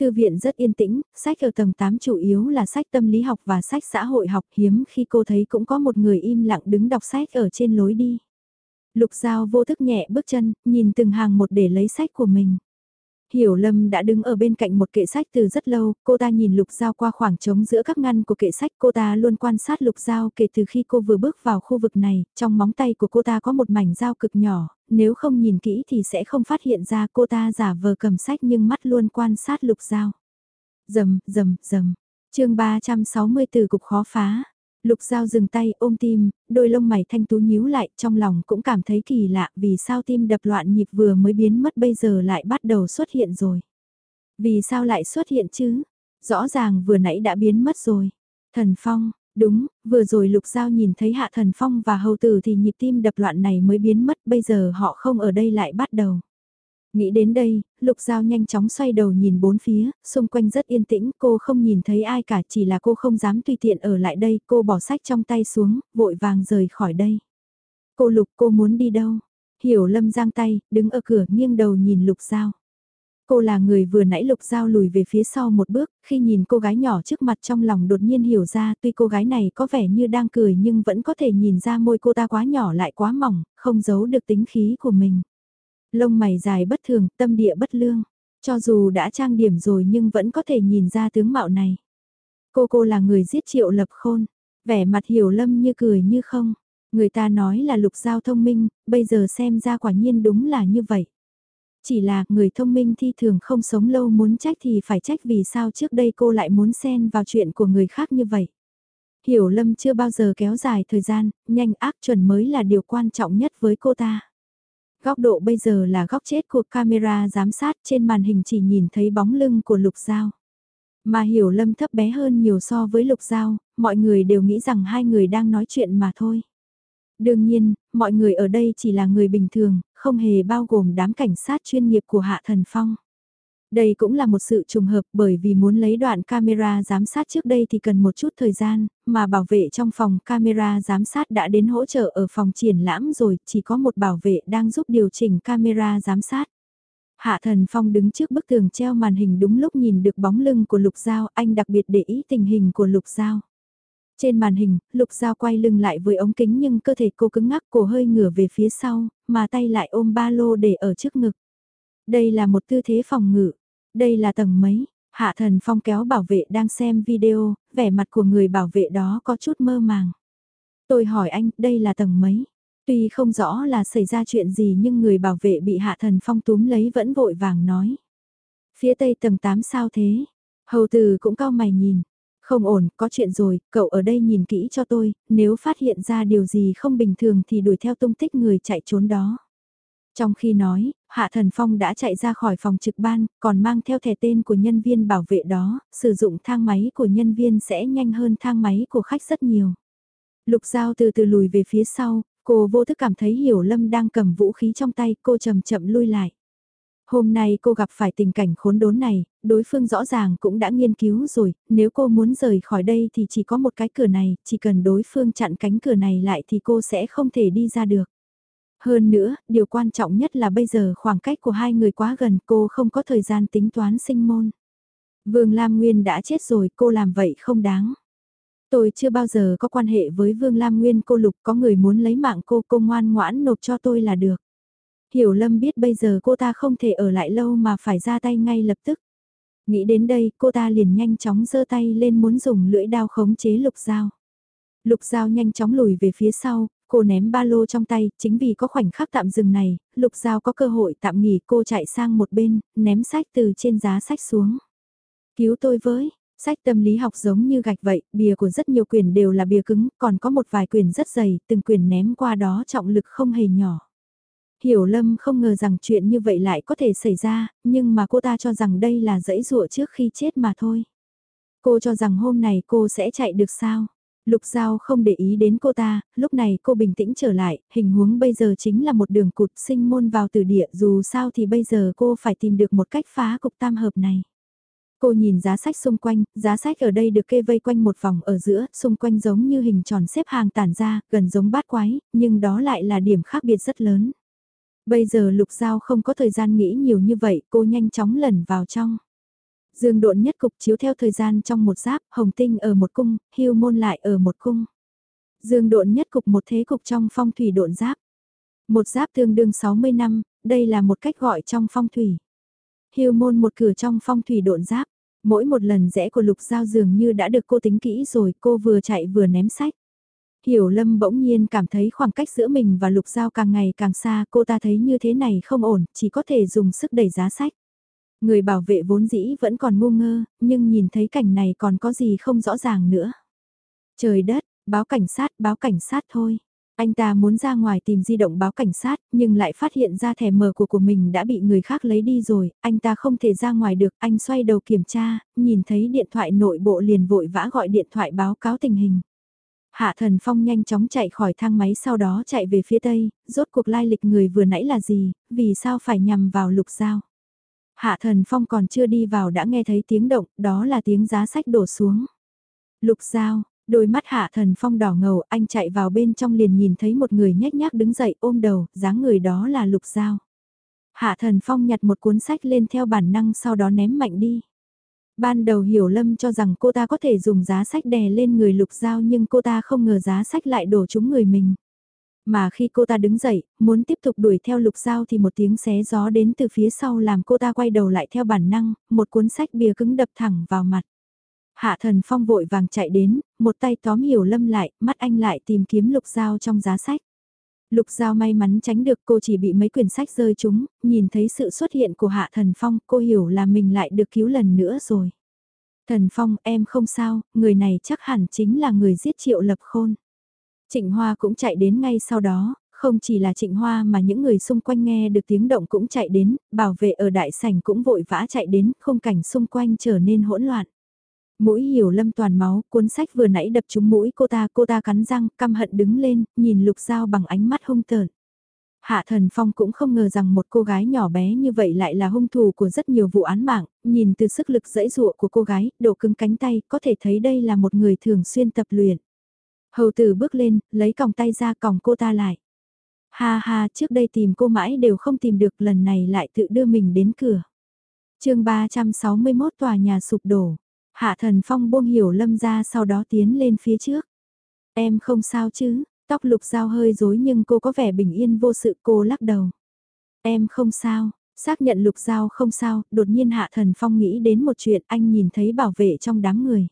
[SPEAKER 1] Thư viện rất yên tĩnh, sách ở tầng 8 chủ yếu là sách tâm lý học và sách xã hội học hiếm khi cô thấy cũng có một người im lặng đứng đọc sách ở trên lối đi. Lục Giao vô thức nhẹ bước chân, nhìn từng hàng một để lấy sách của mình. Hiểu Lâm đã đứng ở bên cạnh một kệ sách từ rất lâu, cô ta nhìn Lục Giao qua khoảng trống giữa các ngăn của kệ sách, cô ta luôn quan sát Lục Giao kể từ khi cô vừa bước vào khu vực này, trong móng tay của cô ta có một mảnh dao cực nhỏ, nếu không nhìn kỹ thì sẽ không phát hiện ra cô ta giả vờ cầm sách nhưng mắt luôn quan sát Lục Giao. Dầm, dầm, dầm, chương 360 từ cục khó phá. Lục Giao dừng tay ôm tim, đôi lông mày thanh tú nhíu lại, trong lòng cũng cảm thấy kỳ lạ vì sao tim đập loạn nhịp vừa mới biến mất bây giờ lại bắt đầu xuất hiện rồi. Vì sao lại xuất hiện chứ? Rõ ràng vừa nãy đã biến mất rồi. Thần Phong, đúng, vừa rồi Lục Giao nhìn thấy Hạ Thần Phong và Hầu Tử thì nhịp tim đập loạn này mới biến mất, bây giờ họ không ở đây lại bắt đầu. Nghĩ đến đây, Lục Giao nhanh chóng xoay đầu nhìn bốn phía, xung quanh rất yên tĩnh, cô không nhìn thấy ai cả, chỉ là cô không dám tùy tiện ở lại đây, cô bỏ sách trong tay xuống, vội vàng rời khỏi đây. Cô Lục cô muốn đi đâu? Hiểu Lâm giang tay, đứng ở cửa nghiêng đầu nhìn Lục Giao. Cô là người vừa nãy Lục Giao lùi về phía sau một bước, khi nhìn cô gái nhỏ trước mặt trong lòng đột nhiên hiểu ra tuy cô gái này có vẻ như đang cười nhưng vẫn có thể nhìn ra môi cô ta quá nhỏ lại quá mỏng, không giấu được tính khí của mình. Lông mày dài bất thường, tâm địa bất lương. Cho dù đã trang điểm rồi nhưng vẫn có thể nhìn ra tướng mạo này. Cô cô là người giết triệu lập khôn. Vẻ mặt hiểu lâm như cười như không. Người ta nói là lục giao thông minh, bây giờ xem ra quả nhiên đúng là như vậy. Chỉ là người thông minh thi thường không sống lâu muốn trách thì phải trách vì sao trước đây cô lại muốn xen vào chuyện của người khác như vậy. Hiểu Lâm chưa bao giờ kéo dài thời gian, nhanh ác chuẩn mới là điều quan trọng nhất với cô ta. Góc độ bây giờ là góc chết của camera giám sát trên màn hình chỉ nhìn thấy bóng lưng của Lục Giao. Mà Hiểu Lâm thấp bé hơn nhiều so với Lục Giao, mọi người đều nghĩ rằng hai người đang nói chuyện mà thôi. Đương nhiên, mọi người ở đây chỉ là người bình thường, không hề bao gồm đám cảnh sát chuyên nghiệp của Hạ Thần Phong. Đây cũng là một sự trùng hợp bởi vì muốn lấy đoạn camera giám sát trước đây thì cần một chút thời gian, mà bảo vệ trong phòng camera giám sát đã đến hỗ trợ ở phòng triển lãm rồi, chỉ có một bảo vệ đang giúp điều chỉnh camera giám sát. Hạ Thần Phong đứng trước bức tường treo màn hình đúng lúc nhìn được bóng lưng của Lục Giao, anh đặc biệt để ý tình hình của Lục Giao. Trên màn hình, Lục Giao quay lưng lại với ống kính nhưng cơ thể cô cứng ngắc cổ hơi ngửa về phía sau, mà tay lại ôm ba lô để ở trước ngực. Đây là một tư thế phòng ngự. Đây là tầng mấy? Hạ thần phong kéo bảo vệ đang xem video, vẻ mặt của người bảo vệ đó có chút mơ màng. Tôi hỏi anh, đây là tầng mấy? Tuy không rõ là xảy ra chuyện gì nhưng người bảo vệ bị hạ thần phong túm lấy vẫn vội vàng nói. Phía tây tầng 8 sao thế? Hầu từ cũng cao mày nhìn. Không ổn, có chuyện rồi, cậu ở đây nhìn kỹ cho tôi, nếu phát hiện ra điều gì không bình thường thì đuổi theo tung tích người chạy trốn đó. Trong khi nói, Hạ Thần Phong đã chạy ra khỏi phòng trực ban, còn mang theo thẻ tên của nhân viên bảo vệ đó, sử dụng thang máy của nhân viên sẽ nhanh hơn thang máy của khách rất nhiều. Lục Giao từ từ lùi về phía sau, cô vô thức cảm thấy Hiểu Lâm đang cầm vũ khí trong tay, cô chậm chậm lui lại. Hôm nay cô gặp phải tình cảnh khốn đốn này, đối phương rõ ràng cũng đã nghiên cứu rồi, nếu cô muốn rời khỏi đây thì chỉ có một cái cửa này, chỉ cần đối phương chặn cánh cửa này lại thì cô sẽ không thể đi ra được. Hơn nữa, điều quan trọng nhất là bây giờ khoảng cách của hai người quá gần cô không có thời gian tính toán sinh môn. Vương Lam Nguyên đã chết rồi cô làm vậy không đáng. Tôi chưa bao giờ có quan hệ với Vương Lam Nguyên cô Lục có người muốn lấy mạng cô cô ngoan ngoãn nộp cho tôi là được. Hiểu Lâm biết bây giờ cô ta không thể ở lại lâu mà phải ra tay ngay lập tức. Nghĩ đến đây, cô ta liền nhanh chóng giơ tay lên muốn dùng lưỡi đao khống chế lục dao. Lục dao nhanh chóng lùi về phía sau, cô ném ba lô trong tay, chính vì có khoảnh khắc tạm dừng này, lục dao có cơ hội tạm nghỉ cô chạy sang một bên, ném sách từ trên giá sách xuống. Cứu tôi với, sách tâm lý học giống như gạch vậy, bìa của rất nhiều quyển đều là bìa cứng, còn có một vài quyển rất dày, từng quyển ném qua đó trọng lực không hề nhỏ. Hiểu Lâm không ngờ rằng chuyện như vậy lại có thể xảy ra, nhưng mà cô ta cho rằng đây là dãy rụa trước khi chết mà thôi. Cô cho rằng hôm này cô sẽ chạy được sao? Lục Giao không để ý đến cô ta, lúc này cô bình tĩnh trở lại, hình huống bây giờ chính là một đường cụt sinh môn vào từ địa dù sao thì bây giờ cô phải tìm được một cách phá cục tam hợp này. Cô nhìn giá sách xung quanh, giá sách ở đây được kê vây quanh một vòng ở giữa, xung quanh giống như hình tròn xếp hàng tản ra, gần giống bát quái, nhưng đó lại là điểm khác biệt rất lớn. Bây giờ Lục Giao không có thời gian nghĩ nhiều như vậy, cô nhanh chóng lẩn vào trong. Dương độn nhất cục chiếu theo thời gian trong một giáp, hồng tinh ở một cung, hưu môn lại ở một cung. Dương độn nhất cục một thế cục trong phong thủy độn giáp. Một giáp tương đương 60 năm, đây là một cách gọi trong phong thủy. Hưu môn một cửa trong phong thủy độn giáp. Mỗi một lần rẽ của lục giao dường như đã được cô tính kỹ rồi, cô vừa chạy vừa ném sách. Hiểu Lâm bỗng nhiên cảm thấy khoảng cách giữa mình và Lục Giao càng ngày càng xa, cô ta thấy như thế này không ổn, chỉ có thể dùng sức đẩy giá sách. Người bảo vệ vốn dĩ vẫn còn ngu ngơ, nhưng nhìn thấy cảnh này còn có gì không rõ ràng nữa. Trời đất, báo cảnh sát, báo cảnh sát thôi. Anh ta muốn ra ngoài tìm di động báo cảnh sát, nhưng lại phát hiện ra thẻ mở của của mình đã bị người khác lấy đi rồi, anh ta không thể ra ngoài được, anh xoay đầu kiểm tra, nhìn thấy điện thoại nội bộ liền vội vã gọi điện thoại báo cáo tình hình. Hạ Thần Phong nhanh chóng chạy khỏi thang máy sau đó chạy về phía tây, rốt cuộc lai lịch người vừa nãy là gì, vì sao phải nhằm vào lục giao. Hạ Thần Phong còn chưa đi vào đã nghe thấy tiếng động, đó là tiếng giá sách đổ xuống. Lục giao, đôi mắt Hạ Thần Phong đỏ ngầu, anh chạy vào bên trong liền nhìn thấy một người nhếch nhác đứng dậy ôm đầu, dáng người đó là lục giao. Hạ Thần Phong nhặt một cuốn sách lên theo bản năng sau đó ném mạnh đi. Ban đầu Hiểu Lâm cho rằng cô ta có thể dùng giá sách đè lên người lục giao nhưng cô ta không ngờ giá sách lại đổ trúng người mình. Mà khi cô ta đứng dậy, muốn tiếp tục đuổi theo lục giao thì một tiếng xé gió đến từ phía sau làm cô ta quay đầu lại theo bản năng, một cuốn sách bìa cứng đập thẳng vào mặt. Hạ thần phong vội vàng chạy đến, một tay tóm hiểu lâm lại, mắt anh lại tìm kiếm lục giao trong giá sách. Lục Giao may mắn tránh được cô chỉ bị mấy quyển sách rơi chúng, nhìn thấy sự xuất hiện của Hạ Thần Phong cô hiểu là mình lại được cứu lần nữa rồi. Thần Phong em không sao, người này chắc hẳn chính là người giết triệu lập khôn. Trịnh Hoa cũng chạy đến ngay sau đó, không chỉ là Trịnh Hoa mà những người xung quanh nghe được tiếng động cũng chạy đến, bảo vệ ở đại sảnh cũng vội vã chạy đến, không cảnh xung quanh trở nên hỗn loạn. Mũi hiểu lâm toàn máu, cuốn sách vừa nãy đập trúng mũi cô ta, cô ta cắn răng, căm hận đứng lên, nhìn lục dao bằng ánh mắt hung tợn. Hạ Thần Phong cũng không ngờ rằng một cô gái nhỏ bé như vậy lại là hung thủ của rất nhiều vụ án mạng, nhìn từ sức lực dẫy dụa của cô gái, độ cứng cánh tay, có thể thấy đây là một người thường xuyên tập luyện. Hầu tử bước lên, lấy còng tay ra còng cô ta lại. Ha ha, trước đây tìm cô mãi đều không tìm được lần này lại tự đưa mình đến cửa. chương 361 tòa nhà sụp đổ. Hạ thần phong buông hiểu lâm ra sau đó tiến lên phía trước. Em không sao chứ, tóc lục dao hơi rối nhưng cô có vẻ bình yên vô sự cô lắc đầu. Em không sao, xác nhận lục dao không sao, đột nhiên hạ thần phong nghĩ đến một chuyện anh nhìn thấy bảo vệ trong đám người.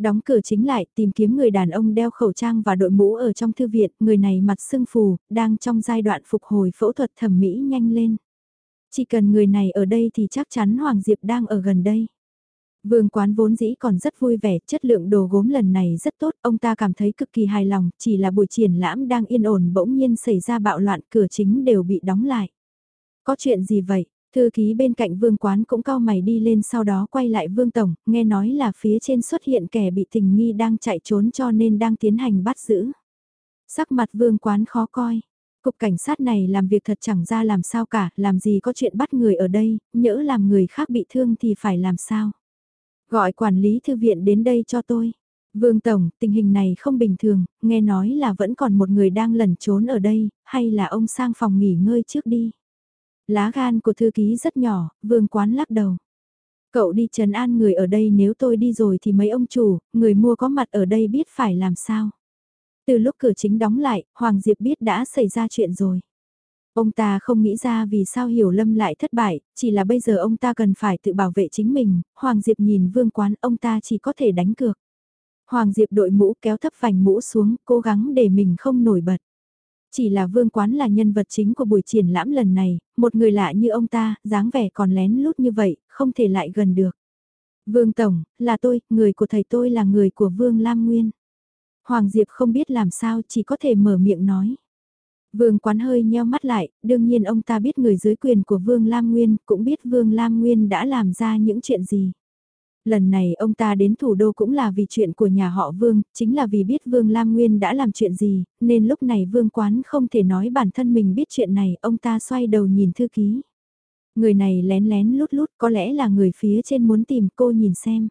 [SPEAKER 1] Đóng cửa chính lại, tìm kiếm người đàn ông đeo khẩu trang và đội mũ ở trong thư viện, người này mặt sưng phù, đang trong giai đoạn phục hồi phẫu thuật thẩm mỹ nhanh lên. Chỉ cần người này ở đây thì chắc chắn Hoàng Diệp đang ở gần đây. Vương quán vốn dĩ còn rất vui vẻ, chất lượng đồ gốm lần này rất tốt, ông ta cảm thấy cực kỳ hài lòng, chỉ là buổi triển lãm đang yên ổn bỗng nhiên xảy ra bạo loạn, cửa chính đều bị đóng lại. Có chuyện gì vậy? Thư ký bên cạnh vương quán cũng cao mày đi lên sau đó quay lại vương tổng, nghe nói là phía trên xuất hiện kẻ bị tình nghi đang chạy trốn cho nên đang tiến hành bắt giữ. Sắc mặt vương quán khó coi. Cục cảnh sát này làm việc thật chẳng ra làm sao cả, làm gì có chuyện bắt người ở đây, nhỡ làm người khác bị thương thì phải làm sao. Gọi quản lý thư viện đến đây cho tôi. Vương Tổng, tình hình này không bình thường, nghe nói là vẫn còn một người đang lẩn trốn ở đây, hay là ông sang phòng nghỉ ngơi trước đi. Lá gan của thư ký rất nhỏ, vương quán lắc đầu. Cậu đi trấn an người ở đây nếu tôi đi rồi thì mấy ông chủ, người mua có mặt ở đây biết phải làm sao. Từ lúc cửa chính đóng lại, Hoàng Diệp biết đã xảy ra chuyện rồi. Ông ta không nghĩ ra vì sao Hiểu Lâm lại thất bại, chỉ là bây giờ ông ta cần phải tự bảo vệ chính mình, Hoàng Diệp nhìn vương quán ông ta chỉ có thể đánh cược. Hoàng Diệp đội mũ kéo thấp vành mũ xuống, cố gắng để mình không nổi bật. Chỉ là vương quán là nhân vật chính của buổi triển lãm lần này, một người lạ như ông ta, dáng vẻ còn lén lút như vậy, không thể lại gần được. Vương Tổng, là tôi, người của thầy tôi là người của Vương Lam Nguyên. Hoàng Diệp không biết làm sao chỉ có thể mở miệng nói. Vương quán hơi nheo mắt lại, đương nhiên ông ta biết người dưới quyền của Vương Lam Nguyên, cũng biết Vương Lam Nguyên đã làm ra những chuyện gì. Lần này ông ta đến thủ đô cũng là vì chuyện của nhà họ Vương, chính là vì biết Vương Lam Nguyên đã làm chuyện gì, nên lúc này Vương Quán không thể nói bản thân mình biết chuyện này, ông ta xoay đầu nhìn thư ký. Người này lén lén lút lút có lẽ là người phía trên muốn tìm cô nhìn xem.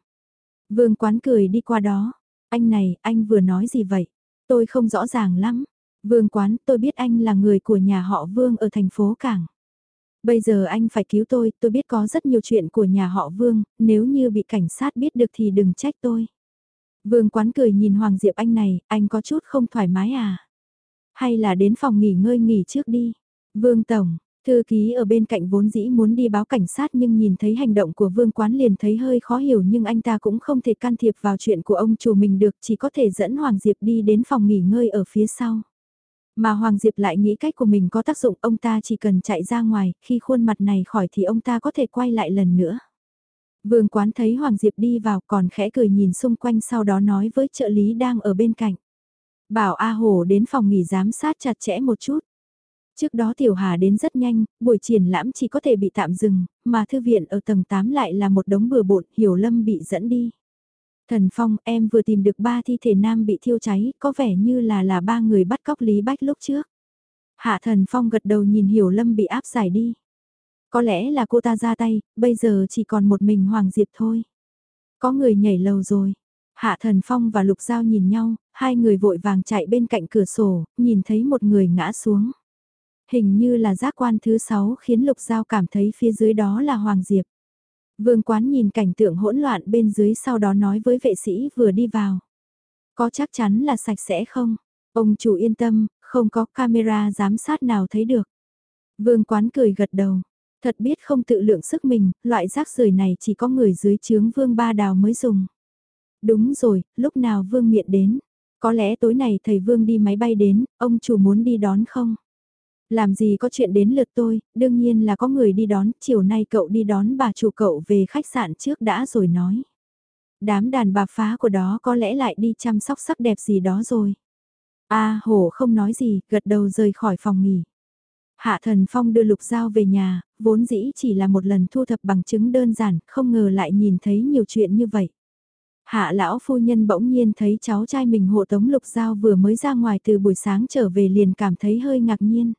[SPEAKER 1] Vương Quán cười đi qua đó, anh này, anh vừa nói gì vậy? Tôi không rõ ràng lắm. Vương Quán, tôi biết anh là người của nhà họ Vương ở thành phố Cảng. Bây giờ anh phải cứu tôi, tôi biết có rất nhiều chuyện của nhà họ Vương, nếu như bị cảnh sát biết được thì đừng trách tôi. Vương quán cười nhìn Hoàng Diệp Anh này, anh có chút không thoải mái à? Hay là đến phòng nghỉ ngơi nghỉ trước đi? Vương Tổng, thư ký ở bên cạnh vốn dĩ muốn đi báo cảnh sát nhưng nhìn thấy hành động của Vương quán liền thấy hơi khó hiểu nhưng anh ta cũng không thể can thiệp vào chuyện của ông chủ mình được chỉ có thể dẫn Hoàng Diệp đi đến phòng nghỉ ngơi ở phía sau. Mà Hoàng Diệp lại nghĩ cách của mình có tác dụng ông ta chỉ cần chạy ra ngoài, khi khuôn mặt này khỏi thì ông ta có thể quay lại lần nữa. Vương quán thấy Hoàng Diệp đi vào còn khẽ cười nhìn xung quanh sau đó nói với trợ lý đang ở bên cạnh. Bảo A hồ đến phòng nghỉ giám sát chặt chẽ một chút. Trước đó Tiểu Hà đến rất nhanh, buổi triển lãm chỉ có thể bị tạm dừng, mà thư viện ở tầng 8 lại là một đống bừa bộn, Hiểu Lâm bị dẫn đi. Thần Phong, em vừa tìm được ba thi thể nam bị thiêu cháy, có vẻ như là là ba người bắt cóc Lý Bách lúc trước. Hạ Thần Phong gật đầu nhìn Hiểu Lâm bị áp giải đi. Có lẽ là cô ta ra tay, bây giờ chỉ còn một mình Hoàng Diệp thôi. Có người nhảy lầu rồi. Hạ Thần Phong và Lục Giao nhìn nhau, hai người vội vàng chạy bên cạnh cửa sổ, nhìn thấy một người ngã xuống. Hình như là giác quan thứ sáu khiến Lục Giao cảm thấy phía dưới đó là Hoàng Diệp. Vương quán nhìn cảnh tượng hỗn loạn bên dưới sau đó nói với vệ sĩ vừa đi vào. Có chắc chắn là sạch sẽ không? Ông chủ yên tâm, không có camera giám sát nào thấy được. Vương quán cười gật đầu. Thật biết không tự lượng sức mình, loại rác rưởi này chỉ có người dưới chướng vương ba đào mới dùng. Đúng rồi, lúc nào vương miện đến. Có lẽ tối này thầy vương đi máy bay đến, ông chủ muốn đi đón không? Làm gì có chuyện đến lượt tôi, đương nhiên là có người đi đón, chiều nay cậu đi đón bà chủ cậu về khách sạn trước đã rồi nói. Đám đàn bà phá của đó có lẽ lại đi chăm sóc sắc đẹp gì đó rồi. A à, hổ không nói gì, gật đầu rời khỏi phòng nghỉ. Hạ thần phong đưa lục dao về nhà, vốn dĩ chỉ là một lần thu thập bằng chứng đơn giản, không ngờ lại nhìn thấy nhiều chuyện như vậy. Hạ lão phu nhân bỗng nhiên thấy cháu trai mình hộ tống lục dao vừa mới ra ngoài từ buổi sáng trở về liền cảm thấy hơi ngạc nhiên.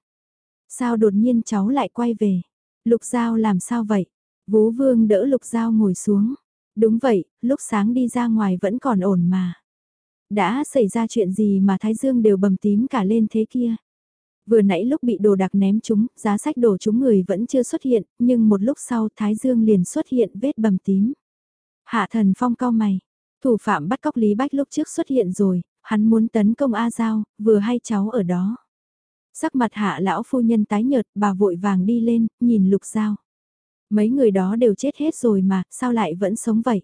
[SPEAKER 1] Sao đột nhiên cháu lại quay về? Lục Giao làm sao vậy? Vú Vương đỡ Lục Giao ngồi xuống. Đúng vậy, lúc sáng đi ra ngoài vẫn còn ổn mà. Đã xảy ra chuyện gì mà Thái Dương đều bầm tím cả lên thế kia? Vừa nãy lúc bị đồ đặc ném chúng, giá sách đổ chúng người vẫn chưa xuất hiện, nhưng một lúc sau Thái Dương liền xuất hiện vết bầm tím. Hạ thần phong cao mày. Thủ phạm bắt cóc Lý Bách lúc trước xuất hiện rồi, hắn muốn tấn công A Giao, vừa hay cháu ở đó. Sắc mặt hạ lão phu nhân tái nhợt, bà vội vàng đi lên, nhìn lục giao. Mấy người đó đều chết hết rồi mà, sao lại vẫn sống vậy?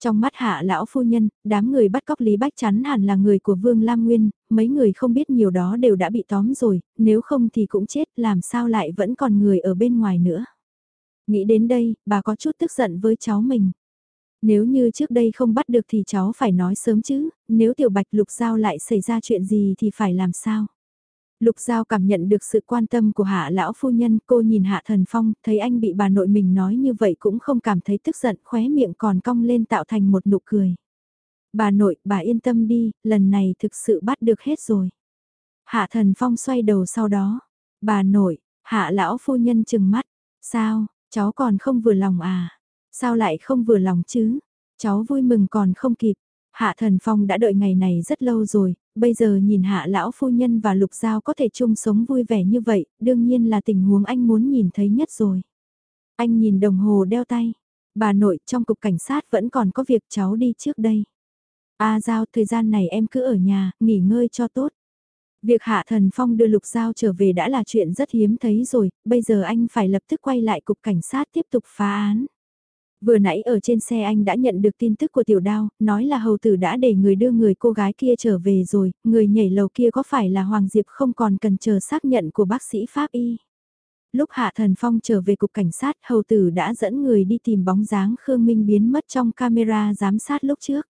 [SPEAKER 1] Trong mắt hạ lão phu nhân, đám người bắt cóc Lý Bách chắn hẳn là người của Vương Lam Nguyên, mấy người không biết nhiều đó đều đã bị tóm rồi, nếu không thì cũng chết, làm sao lại vẫn còn người ở bên ngoài nữa. Nghĩ đến đây, bà có chút tức giận với cháu mình. Nếu như trước đây không bắt được thì cháu phải nói sớm chứ, nếu tiểu bạch lục giao lại xảy ra chuyện gì thì phải làm sao? Lục Giao cảm nhận được sự quan tâm của hạ lão phu nhân, cô nhìn hạ thần phong, thấy anh bị bà nội mình nói như vậy cũng không cảm thấy tức giận, khóe miệng còn cong lên tạo thành một nụ cười. Bà nội, bà yên tâm đi, lần này thực sự bắt được hết rồi. Hạ thần phong xoay đầu sau đó. Bà nội, hạ lão phu nhân chừng mắt. Sao, cháu còn không vừa lòng à? Sao lại không vừa lòng chứ? Cháu vui mừng còn không kịp. Hạ thần phong đã đợi ngày này rất lâu rồi, bây giờ nhìn hạ lão phu nhân và lục giao có thể chung sống vui vẻ như vậy, đương nhiên là tình huống anh muốn nhìn thấy nhất rồi. Anh nhìn đồng hồ đeo tay, bà nội trong cục cảnh sát vẫn còn có việc cháu đi trước đây. A giao thời gian này em cứ ở nhà, nghỉ ngơi cho tốt. Việc Hạ Thần Phong đưa Lục Giao trở về đã là chuyện rất hiếm thấy rồi, bây giờ anh phải lập tức quay lại cục cảnh sát tiếp tục phá án. Vừa nãy ở trên xe anh đã nhận được tin tức của tiểu đao, nói là hầu tử đã để người đưa người cô gái kia trở về rồi, người nhảy lầu kia có phải là Hoàng Diệp không còn cần chờ xác nhận của bác sĩ Pháp Y. Lúc Hạ Thần Phong trở về cục cảnh sát, hầu tử đã dẫn người đi tìm bóng dáng Khương Minh biến mất trong camera giám sát lúc trước.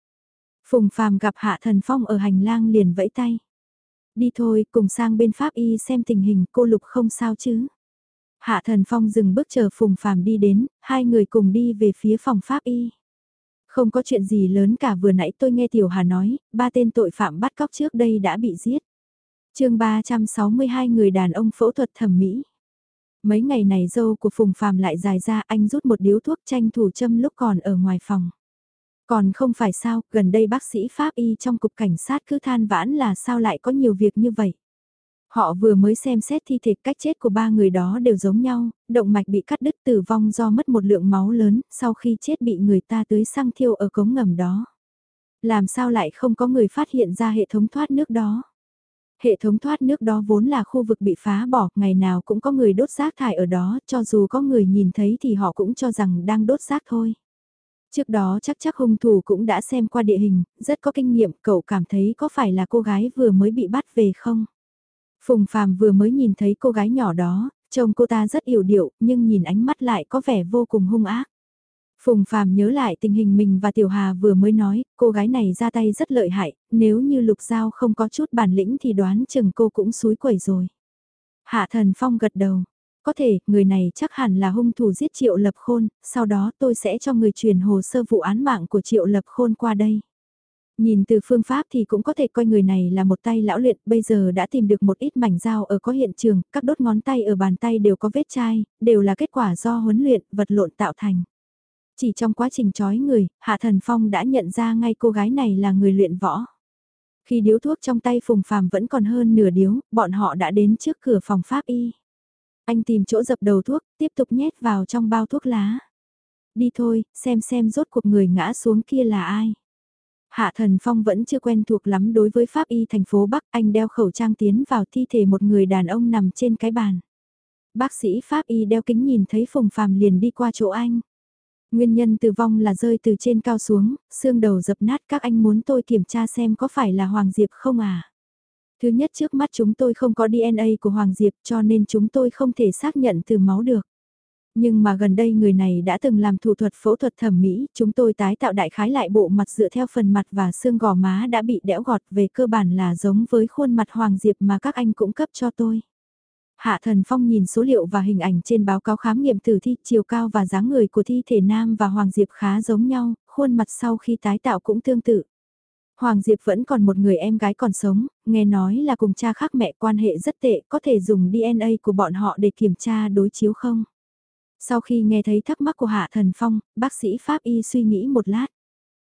[SPEAKER 1] Phùng Phàm gặp Hạ Thần Phong ở hành lang liền vẫy tay. Đi thôi, cùng sang bên Pháp Y xem tình hình cô Lục không sao chứ. Hạ Thần Phong dừng bước chờ Phùng Phàm đi đến, hai người cùng đi về phía phòng Pháp Y. Không có chuyện gì lớn cả vừa nãy tôi nghe Tiểu Hà nói, ba tên tội phạm bắt cóc trước đây đã bị giết. chương 362 người đàn ông phẫu thuật thẩm mỹ. Mấy ngày này dâu của Phùng Phàm lại dài ra anh rút một điếu thuốc tranh thủ châm lúc còn ở ngoài phòng. Còn không phải sao, gần đây bác sĩ Pháp Y trong cục cảnh sát cứ than vãn là sao lại có nhiều việc như vậy. Họ vừa mới xem xét thi thể cách chết của ba người đó đều giống nhau, động mạch bị cắt đứt tử vong do mất một lượng máu lớn, sau khi chết bị người ta tưới xăng thiêu ở cống ngầm đó. Làm sao lại không có người phát hiện ra hệ thống thoát nước đó? Hệ thống thoát nước đó vốn là khu vực bị phá bỏ, ngày nào cũng có người đốt rác thải ở đó, cho dù có người nhìn thấy thì họ cũng cho rằng đang đốt rác thôi. Trước đó chắc chắc hung thủ cũng đã xem qua địa hình, rất có kinh nghiệm, cậu cảm thấy có phải là cô gái vừa mới bị bắt về không? Phùng Phàm vừa mới nhìn thấy cô gái nhỏ đó, trông cô ta rất yểu điệu, nhưng nhìn ánh mắt lại có vẻ vô cùng hung ác. Phùng Phàm nhớ lại tình hình mình và Tiểu Hà vừa mới nói, cô gái này ra tay rất lợi hại, nếu như Lục Giao không có chút bản lĩnh thì đoán chừng cô cũng suối quẩy rồi. Hạ Thần Phong gật đầu, có thể, người này chắc hẳn là hung thủ giết Triệu Lập Khôn, sau đó tôi sẽ cho người truyền hồ sơ vụ án mạng của Triệu Lập Khôn qua đây. Nhìn từ phương pháp thì cũng có thể coi người này là một tay lão luyện, bây giờ đã tìm được một ít mảnh dao ở có hiện trường, các đốt ngón tay ở bàn tay đều có vết chai, đều là kết quả do huấn luyện, vật lộn tạo thành. Chỉ trong quá trình trói người, Hạ Thần Phong đã nhận ra ngay cô gái này là người luyện võ. Khi điếu thuốc trong tay Phùng Phàm vẫn còn hơn nửa điếu, bọn họ đã đến trước cửa phòng pháp y. Anh tìm chỗ dập đầu thuốc, tiếp tục nhét vào trong bao thuốc lá. Đi thôi, xem xem rốt cuộc người ngã xuống kia là ai. Hạ Thần Phong vẫn chưa quen thuộc lắm đối với pháp y thành phố Bắc, anh đeo khẩu trang tiến vào thi thể một người đàn ông nằm trên cái bàn. Bác sĩ pháp y đeo kính nhìn thấy Phùng Phàm liền đi qua chỗ anh. Nguyên nhân tử vong là rơi từ trên cao xuống, xương đầu dập nát các anh muốn tôi kiểm tra xem có phải là Hoàng Diệp không à. Thứ nhất trước mắt chúng tôi không có DNA của Hoàng Diệp cho nên chúng tôi không thể xác nhận từ máu được. Nhưng mà gần đây người này đã từng làm thủ thuật phẫu thuật thẩm mỹ, chúng tôi tái tạo đại khái lại bộ mặt dựa theo phần mặt và xương gò má đã bị đẽo gọt về cơ bản là giống với khuôn mặt Hoàng Diệp mà các anh cũng cấp cho tôi. Hạ Thần Phong nhìn số liệu và hình ảnh trên báo cáo khám nghiệm tử thi, chiều cao và dáng người của thi thể Nam và Hoàng Diệp khá giống nhau, khuôn mặt sau khi tái tạo cũng tương tự. Hoàng Diệp vẫn còn một người em gái còn sống, nghe nói là cùng cha khác mẹ quan hệ rất tệ, có thể dùng DNA của bọn họ để kiểm tra đối chiếu không? Sau khi nghe thấy thắc mắc của Hạ Thần Phong, bác sĩ Pháp Y suy nghĩ một lát.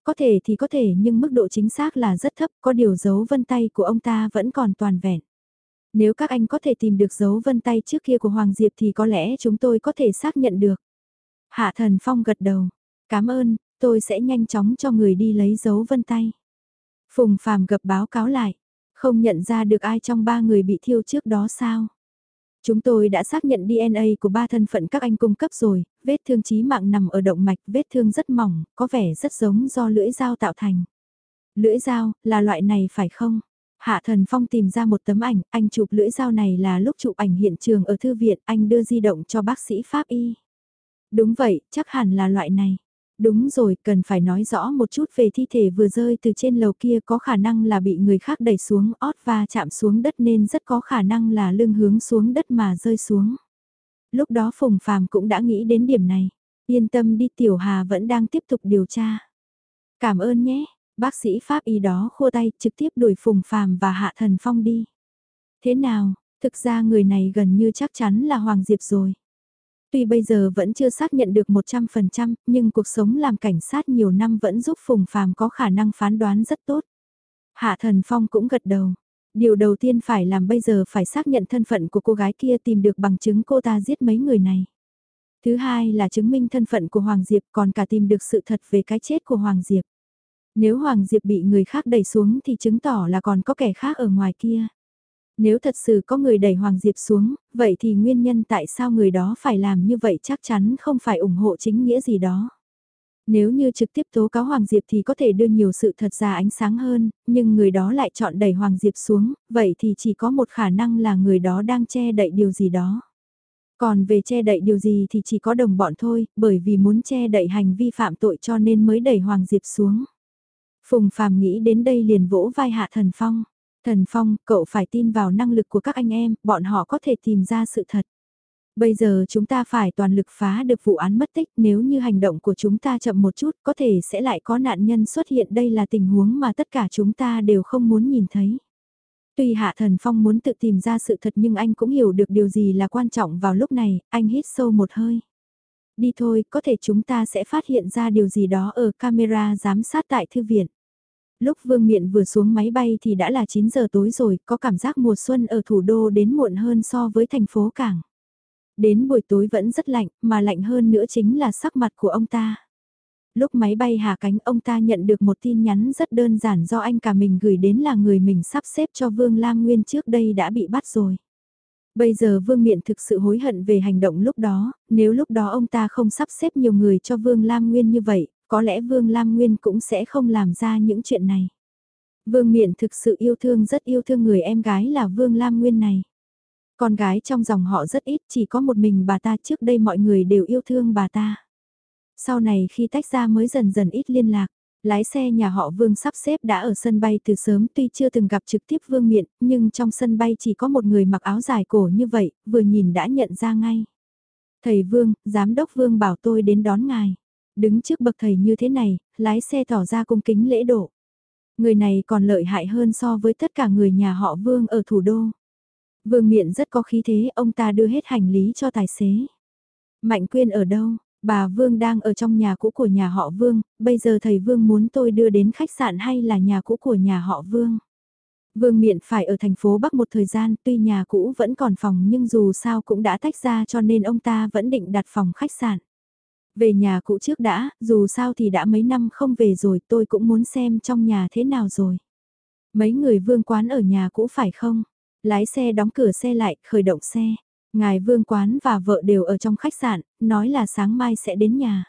[SPEAKER 1] Có thể thì có thể nhưng mức độ chính xác là rất thấp, có điều dấu vân tay của ông ta vẫn còn toàn vẹn. Nếu các anh có thể tìm được dấu vân tay trước kia của Hoàng Diệp thì có lẽ chúng tôi có thể xác nhận được. Hạ Thần Phong gật đầu. Cảm ơn, tôi sẽ nhanh chóng cho người đi lấy dấu vân tay. Phùng Phàm gập báo cáo lại. Không nhận ra được ai trong ba người bị thiêu trước đó sao? Chúng tôi đã xác nhận DNA của ba thân phận các anh cung cấp rồi, vết thương chí mạng nằm ở động mạch, vết thương rất mỏng, có vẻ rất giống do lưỡi dao tạo thành. Lưỡi dao, là loại này phải không? Hạ Thần Phong tìm ra một tấm ảnh, anh chụp lưỡi dao này là lúc chụp ảnh hiện trường ở thư viện, anh đưa di động cho bác sĩ Pháp Y. Đúng vậy, chắc hẳn là loại này. Đúng rồi, cần phải nói rõ một chút về thi thể vừa rơi từ trên lầu kia có khả năng là bị người khác đẩy xuống ót và chạm xuống đất nên rất có khả năng là lưng hướng xuống đất mà rơi xuống. Lúc đó Phùng Phàm cũng đã nghĩ đến điểm này. Yên tâm đi Tiểu Hà vẫn đang tiếp tục điều tra. Cảm ơn nhé, bác sĩ Pháp y đó khua tay trực tiếp đuổi Phùng Phàm và Hạ Thần Phong đi. Thế nào, thực ra người này gần như chắc chắn là Hoàng Diệp rồi. Tuy bây giờ vẫn chưa xác nhận được 100%, nhưng cuộc sống làm cảnh sát nhiều năm vẫn giúp Phùng Phàm có khả năng phán đoán rất tốt. Hạ Thần Phong cũng gật đầu. Điều đầu tiên phải làm bây giờ phải xác nhận thân phận của cô gái kia tìm được bằng chứng cô ta giết mấy người này. Thứ hai là chứng minh thân phận của Hoàng Diệp còn cả tìm được sự thật về cái chết của Hoàng Diệp. Nếu Hoàng Diệp bị người khác đẩy xuống thì chứng tỏ là còn có kẻ khác ở ngoài kia. Nếu thật sự có người đẩy Hoàng Diệp xuống, vậy thì nguyên nhân tại sao người đó phải làm như vậy chắc chắn không phải ủng hộ chính nghĩa gì đó. Nếu như trực tiếp tố cáo Hoàng Diệp thì có thể đưa nhiều sự thật ra ánh sáng hơn, nhưng người đó lại chọn đẩy Hoàng Diệp xuống, vậy thì chỉ có một khả năng là người đó đang che đậy điều gì đó. Còn về che đậy điều gì thì chỉ có đồng bọn thôi, bởi vì muốn che đậy hành vi phạm tội cho nên mới đẩy Hoàng Diệp xuống. Phùng Phàm nghĩ đến đây liền vỗ vai Hạ Thần Phong. Thần Phong, cậu phải tin vào năng lực của các anh em, bọn họ có thể tìm ra sự thật. Bây giờ chúng ta phải toàn lực phá được vụ án mất tích nếu như hành động của chúng ta chậm một chút có thể sẽ lại có nạn nhân xuất hiện đây là tình huống mà tất cả chúng ta đều không muốn nhìn thấy. Tuy Hạ Thần Phong muốn tự tìm ra sự thật nhưng anh cũng hiểu được điều gì là quan trọng vào lúc này, anh hít sâu một hơi. Đi thôi, có thể chúng ta sẽ phát hiện ra điều gì đó ở camera giám sát tại thư viện. Lúc Vương Miện vừa xuống máy bay thì đã là 9 giờ tối rồi, có cảm giác mùa xuân ở thủ đô đến muộn hơn so với thành phố cảng. Đến buổi tối vẫn rất lạnh, mà lạnh hơn nữa chính là sắc mặt của ông ta. Lúc máy bay hạ cánh ông ta nhận được một tin nhắn rất đơn giản do anh cả mình gửi đến là người mình sắp xếp cho Vương Lam Nguyên trước đây đã bị bắt rồi. Bây giờ Vương Miện thực sự hối hận về hành động lúc đó, nếu lúc đó ông ta không sắp xếp nhiều người cho Vương Lam Nguyên như vậy, có lẽ Vương Lam Nguyên cũng sẽ không làm ra những chuyện này. Vương Miện thực sự yêu thương rất yêu thương người em gái là Vương Lam Nguyên này. Con gái trong dòng họ rất ít, chỉ có một mình bà ta trước đây mọi người đều yêu thương bà ta. Sau này khi tách ra mới dần dần ít liên lạc, lái xe nhà họ Vương sắp xếp đã ở sân bay từ sớm tuy chưa từng gặp trực tiếp Vương Miện, nhưng trong sân bay chỉ có một người mặc áo dài cổ như vậy, vừa nhìn đã nhận ra ngay. Thầy Vương, Giám đốc Vương bảo tôi đến đón ngài. Đứng trước bậc thầy như thế này, lái xe tỏ ra cung kính lễ độ. Người này còn lợi hại hơn so với tất cả người nhà họ Vương ở thủ đô. Vương miện rất có khí thế, ông ta đưa hết hành lý cho tài xế. Mạnh quyên ở đâu? Bà Vương đang ở trong nhà cũ của nhà họ Vương, bây giờ thầy Vương muốn tôi đưa đến khách sạn hay là nhà cũ của nhà họ Vương? Vương Miện phải ở thành phố Bắc một thời gian, tuy nhà cũ vẫn còn phòng nhưng dù sao cũng đã tách ra cho nên ông ta vẫn định đặt phòng khách sạn. Về nhà cũ trước đã, dù sao thì đã mấy năm không về rồi tôi cũng muốn xem trong nhà thế nào rồi. Mấy người vương quán ở nhà cũ phải không? Lái xe đóng cửa xe lại, khởi động xe. Ngài vương quán và vợ đều ở trong khách sạn, nói là sáng mai sẽ đến nhà.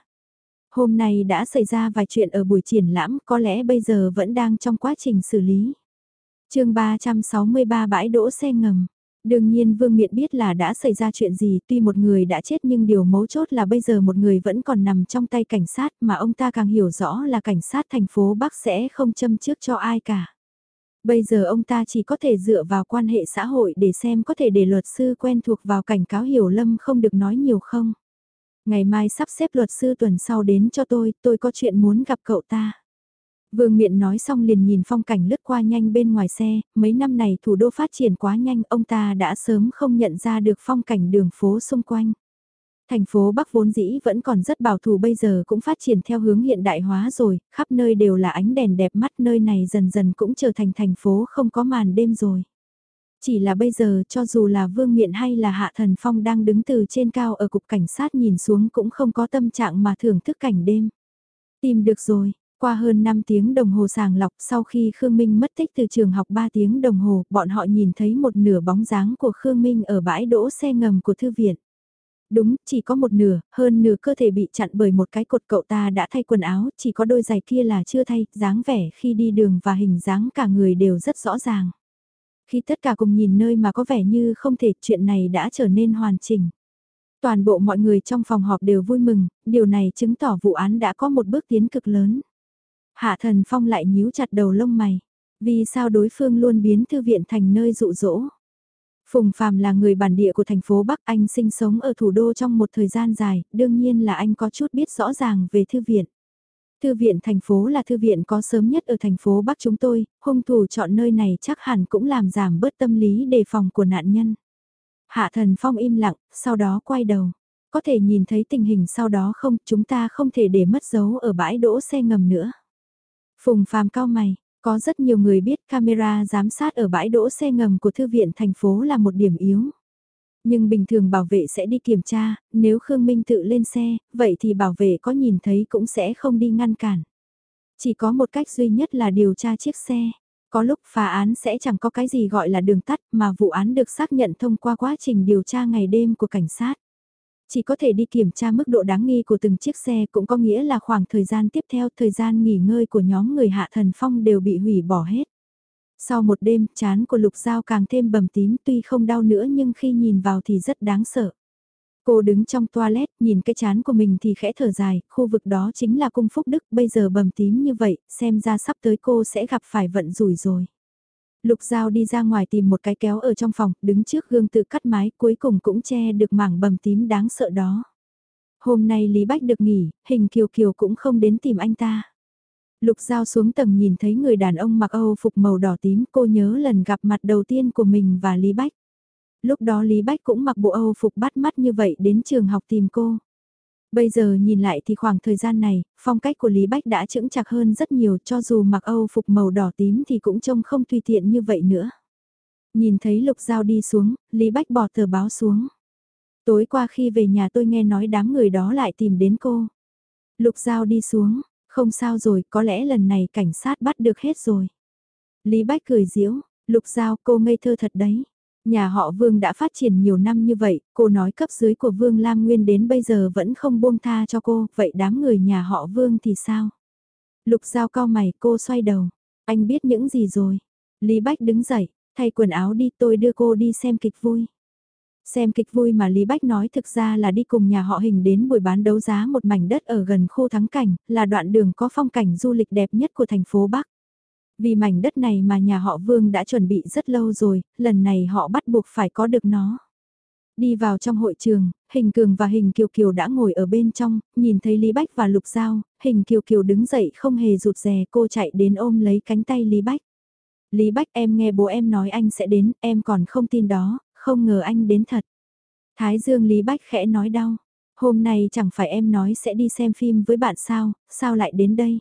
[SPEAKER 1] Hôm nay đã xảy ra vài chuyện ở buổi triển lãm, có lẽ bây giờ vẫn đang trong quá trình xử lý. chương 363 bãi đỗ xe ngầm. Đương nhiên Vương Miện biết là đã xảy ra chuyện gì, tuy một người đã chết nhưng điều mấu chốt là bây giờ một người vẫn còn nằm trong tay cảnh sát mà ông ta càng hiểu rõ là cảnh sát thành phố Bắc sẽ không châm trước cho ai cả. Bây giờ ông ta chỉ có thể dựa vào quan hệ xã hội để xem có thể để luật sư quen thuộc vào cảnh cáo hiểu lâm không được nói nhiều không. Ngày mai sắp xếp luật sư tuần sau đến cho tôi, tôi có chuyện muốn gặp cậu ta. Vương Miện nói xong liền nhìn phong cảnh lướt qua nhanh bên ngoài xe, mấy năm này thủ đô phát triển quá nhanh, ông ta đã sớm không nhận ra được phong cảnh đường phố xung quanh. Thành phố Bắc vốn dĩ vẫn còn rất bảo thủ bây giờ cũng phát triển theo hướng hiện đại hóa rồi, khắp nơi đều là ánh đèn đẹp mắt nơi này dần dần cũng trở thành thành phố không có màn đêm rồi. Chỉ là bây giờ cho dù là Vương Miện hay là Hạ Thần Phong đang đứng từ trên cao ở cục cảnh sát nhìn xuống cũng không có tâm trạng mà thưởng thức cảnh đêm. Tìm được rồi, qua hơn 5 tiếng đồng hồ sàng lọc sau khi Khương Minh mất tích từ trường học 3 tiếng đồng hồ, bọn họ nhìn thấy một nửa bóng dáng của Khương Minh ở bãi đỗ xe ngầm của thư viện. Đúng, chỉ có một nửa, hơn nửa cơ thể bị chặn bởi một cái cột cậu ta đã thay quần áo, chỉ có đôi giày kia là chưa thay, dáng vẻ khi đi đường và hình dáng cả người đều rất rõ ràng. Khi tất cả cùng nhìn nơi mà có vẻ như không thể chuyện này đã trở nên hoàn chỉnh. Toàn bộ mọi người trong phòng họp đều vui mừng, điều này chứng tỏ vụ án đã có một bước tiến cực lớn. Hạ thần phong lại nhíu chặt đầu lông mày. Vì sao đối phương luôn biến thư viện thành nơi dụ dỗ? Phùng Phàm là người bản địa của thành phố Bắc Anh sinh sống ở thủ đô trong một thời gian dài, đương nhiên là anh có chút biết rõ ràng về thư viện. Thư viện thành phố là thư viện có sớm nhất ở thành phố Bắc chúng tôi, hung thủ chọn nơi này chắc hẳn cũng làm giảm bớt tâm lý đề phòng của nạn nhân. Hạ thần phong im lặng, sau đó quay đầu. Có thể nhìn thấy tình hình sau đó không, chúng ta không thể để mất dấu ở bãi đỗ xe ngầm nữa. Phùng phàm cao mày, có rất nhiều người biết camera giám sát ở bãi đỗ xe ngầm của thư viện thành phố là một điểm yếu. Nhưng bình thường bảo vệ sẽ đi kiểm tra, nếu Khương Minh tự lên xe, vậy thì bảo vệ có nhìn thấy cũng sẽ không đi ngăn cản. Chỉ có một cách duy nhất là điều tra chiếc xe. Có lúc phá án sẽ chẳng có cái gì gọi là đường tắt mà vụ án được xác nhận thông qua quá trình điều tra ngày đêm của cảnh sát. Chỉ có thể đi kiểm tra mức độ đáng nghi của từng chiếc xe cũng có nghĩa là khoảng thời gian tiếp theo thời gian nghỉ ngơi của nhóm người Hạ Thần Phong đều bị hủy bỏ hết. Sau một đêm, chán của Lục Giao càng thêm bầm tím tuy không đau nữa nhưng khi nhìn vào thì rất đáng sợ. Cô đứng trong toilet, nhìn cái chán của mình thì khẽ thở dài, khu vực đó chính là cung phúc đức, bây giờ bầm tím như vậy, xem ra sắp tới cô sẽ gặp phải vận rủi rồi. Lục Giao đi ra ngoài tìm một cái kéo ở trong phòng, đứng trước gương tự cắt mái, cuối cùng cũng che được mảng bầm tím đáng sợ đó. Hôm nay Lý Bách được nghỉ, hình kiều kiều cũng không đến tìm anh ta. Lục Giao xuống tầng nhìn thấy người đàn ông mặc Âu phục màu đỏ tím, cô nhớ lần gặp mặt đầu tiên của mình và Lý Bách. Lúc đó Lý Bách cũng mặc bộ Âu phục bắt mắt như vậy đến trường học tìm cô. Bây giờ nhìn lại thì khoảng thời gian này, phong cách của Lý Bách đã chững chạc hơn rất nhiều cho dù mặc Âu phục màu đỏ tím thì cũng trông không tùy tiện như vậy nữa. Nhìn thấy Lục Giao đi xuống, Lý Bách bỏ tờ báo xuống. Tối qua khi về nhà tôi nghe nói đám người đó lại tìm đến cô. Lục Giao đi xuống, không sao rồi, có lẽ lần này cảnh sát bắt được hết rồi. Lý Bách cười diễu, Lục Giao cô ngây thơ thật đấy. Nhà họ Vương đã phát triển nhiều năm như vậy, cô nói cấp dưới của Vương Lam Nguyên đến bây giờ vẫn không buông tha cho cô, vậy đám người nhà họ Vương thì sao? Lục Giao cao mày, cô xoay đầu. Anh biết những gì rồi? Lý Bách đứng dậy, thay quần áo đi tôi đưa cô đi xem kịch vui. Xem kịch vui mà Lý Bách nói thực ra là đi cùng nhà họ hình đến buổi bán đấu giá một mảnh đất ở gần khu thắng cảnh, là đoạn đường có phong cảnh du lịch đẹp nhất của thành phố Bắc. Vì mảnh đất này mà nhà họ Vương đã chuẩn bị rất lâu rồi, lần này họ bắt buộc phải có được nó. Đi vào trong hội trường, hình cường và hình kiều kiều đã ngồi ở bên trong, nhìn thấy Lý Bách và Lục Giao, hình kiều kiều đứng dậy không hề rụt rè cô chạy đến ôm lấy cánh tay Lý Bách. Lý Bách em nghe bố em nói anh sẽ đến, em còn không tin đó, không ngờ anh đến thật. Thái Dương Lý Bách khẽ nói đau, hôm nay chẳng phải em nói sẽ đi xem phim với bạn sao, sao lại đến đây?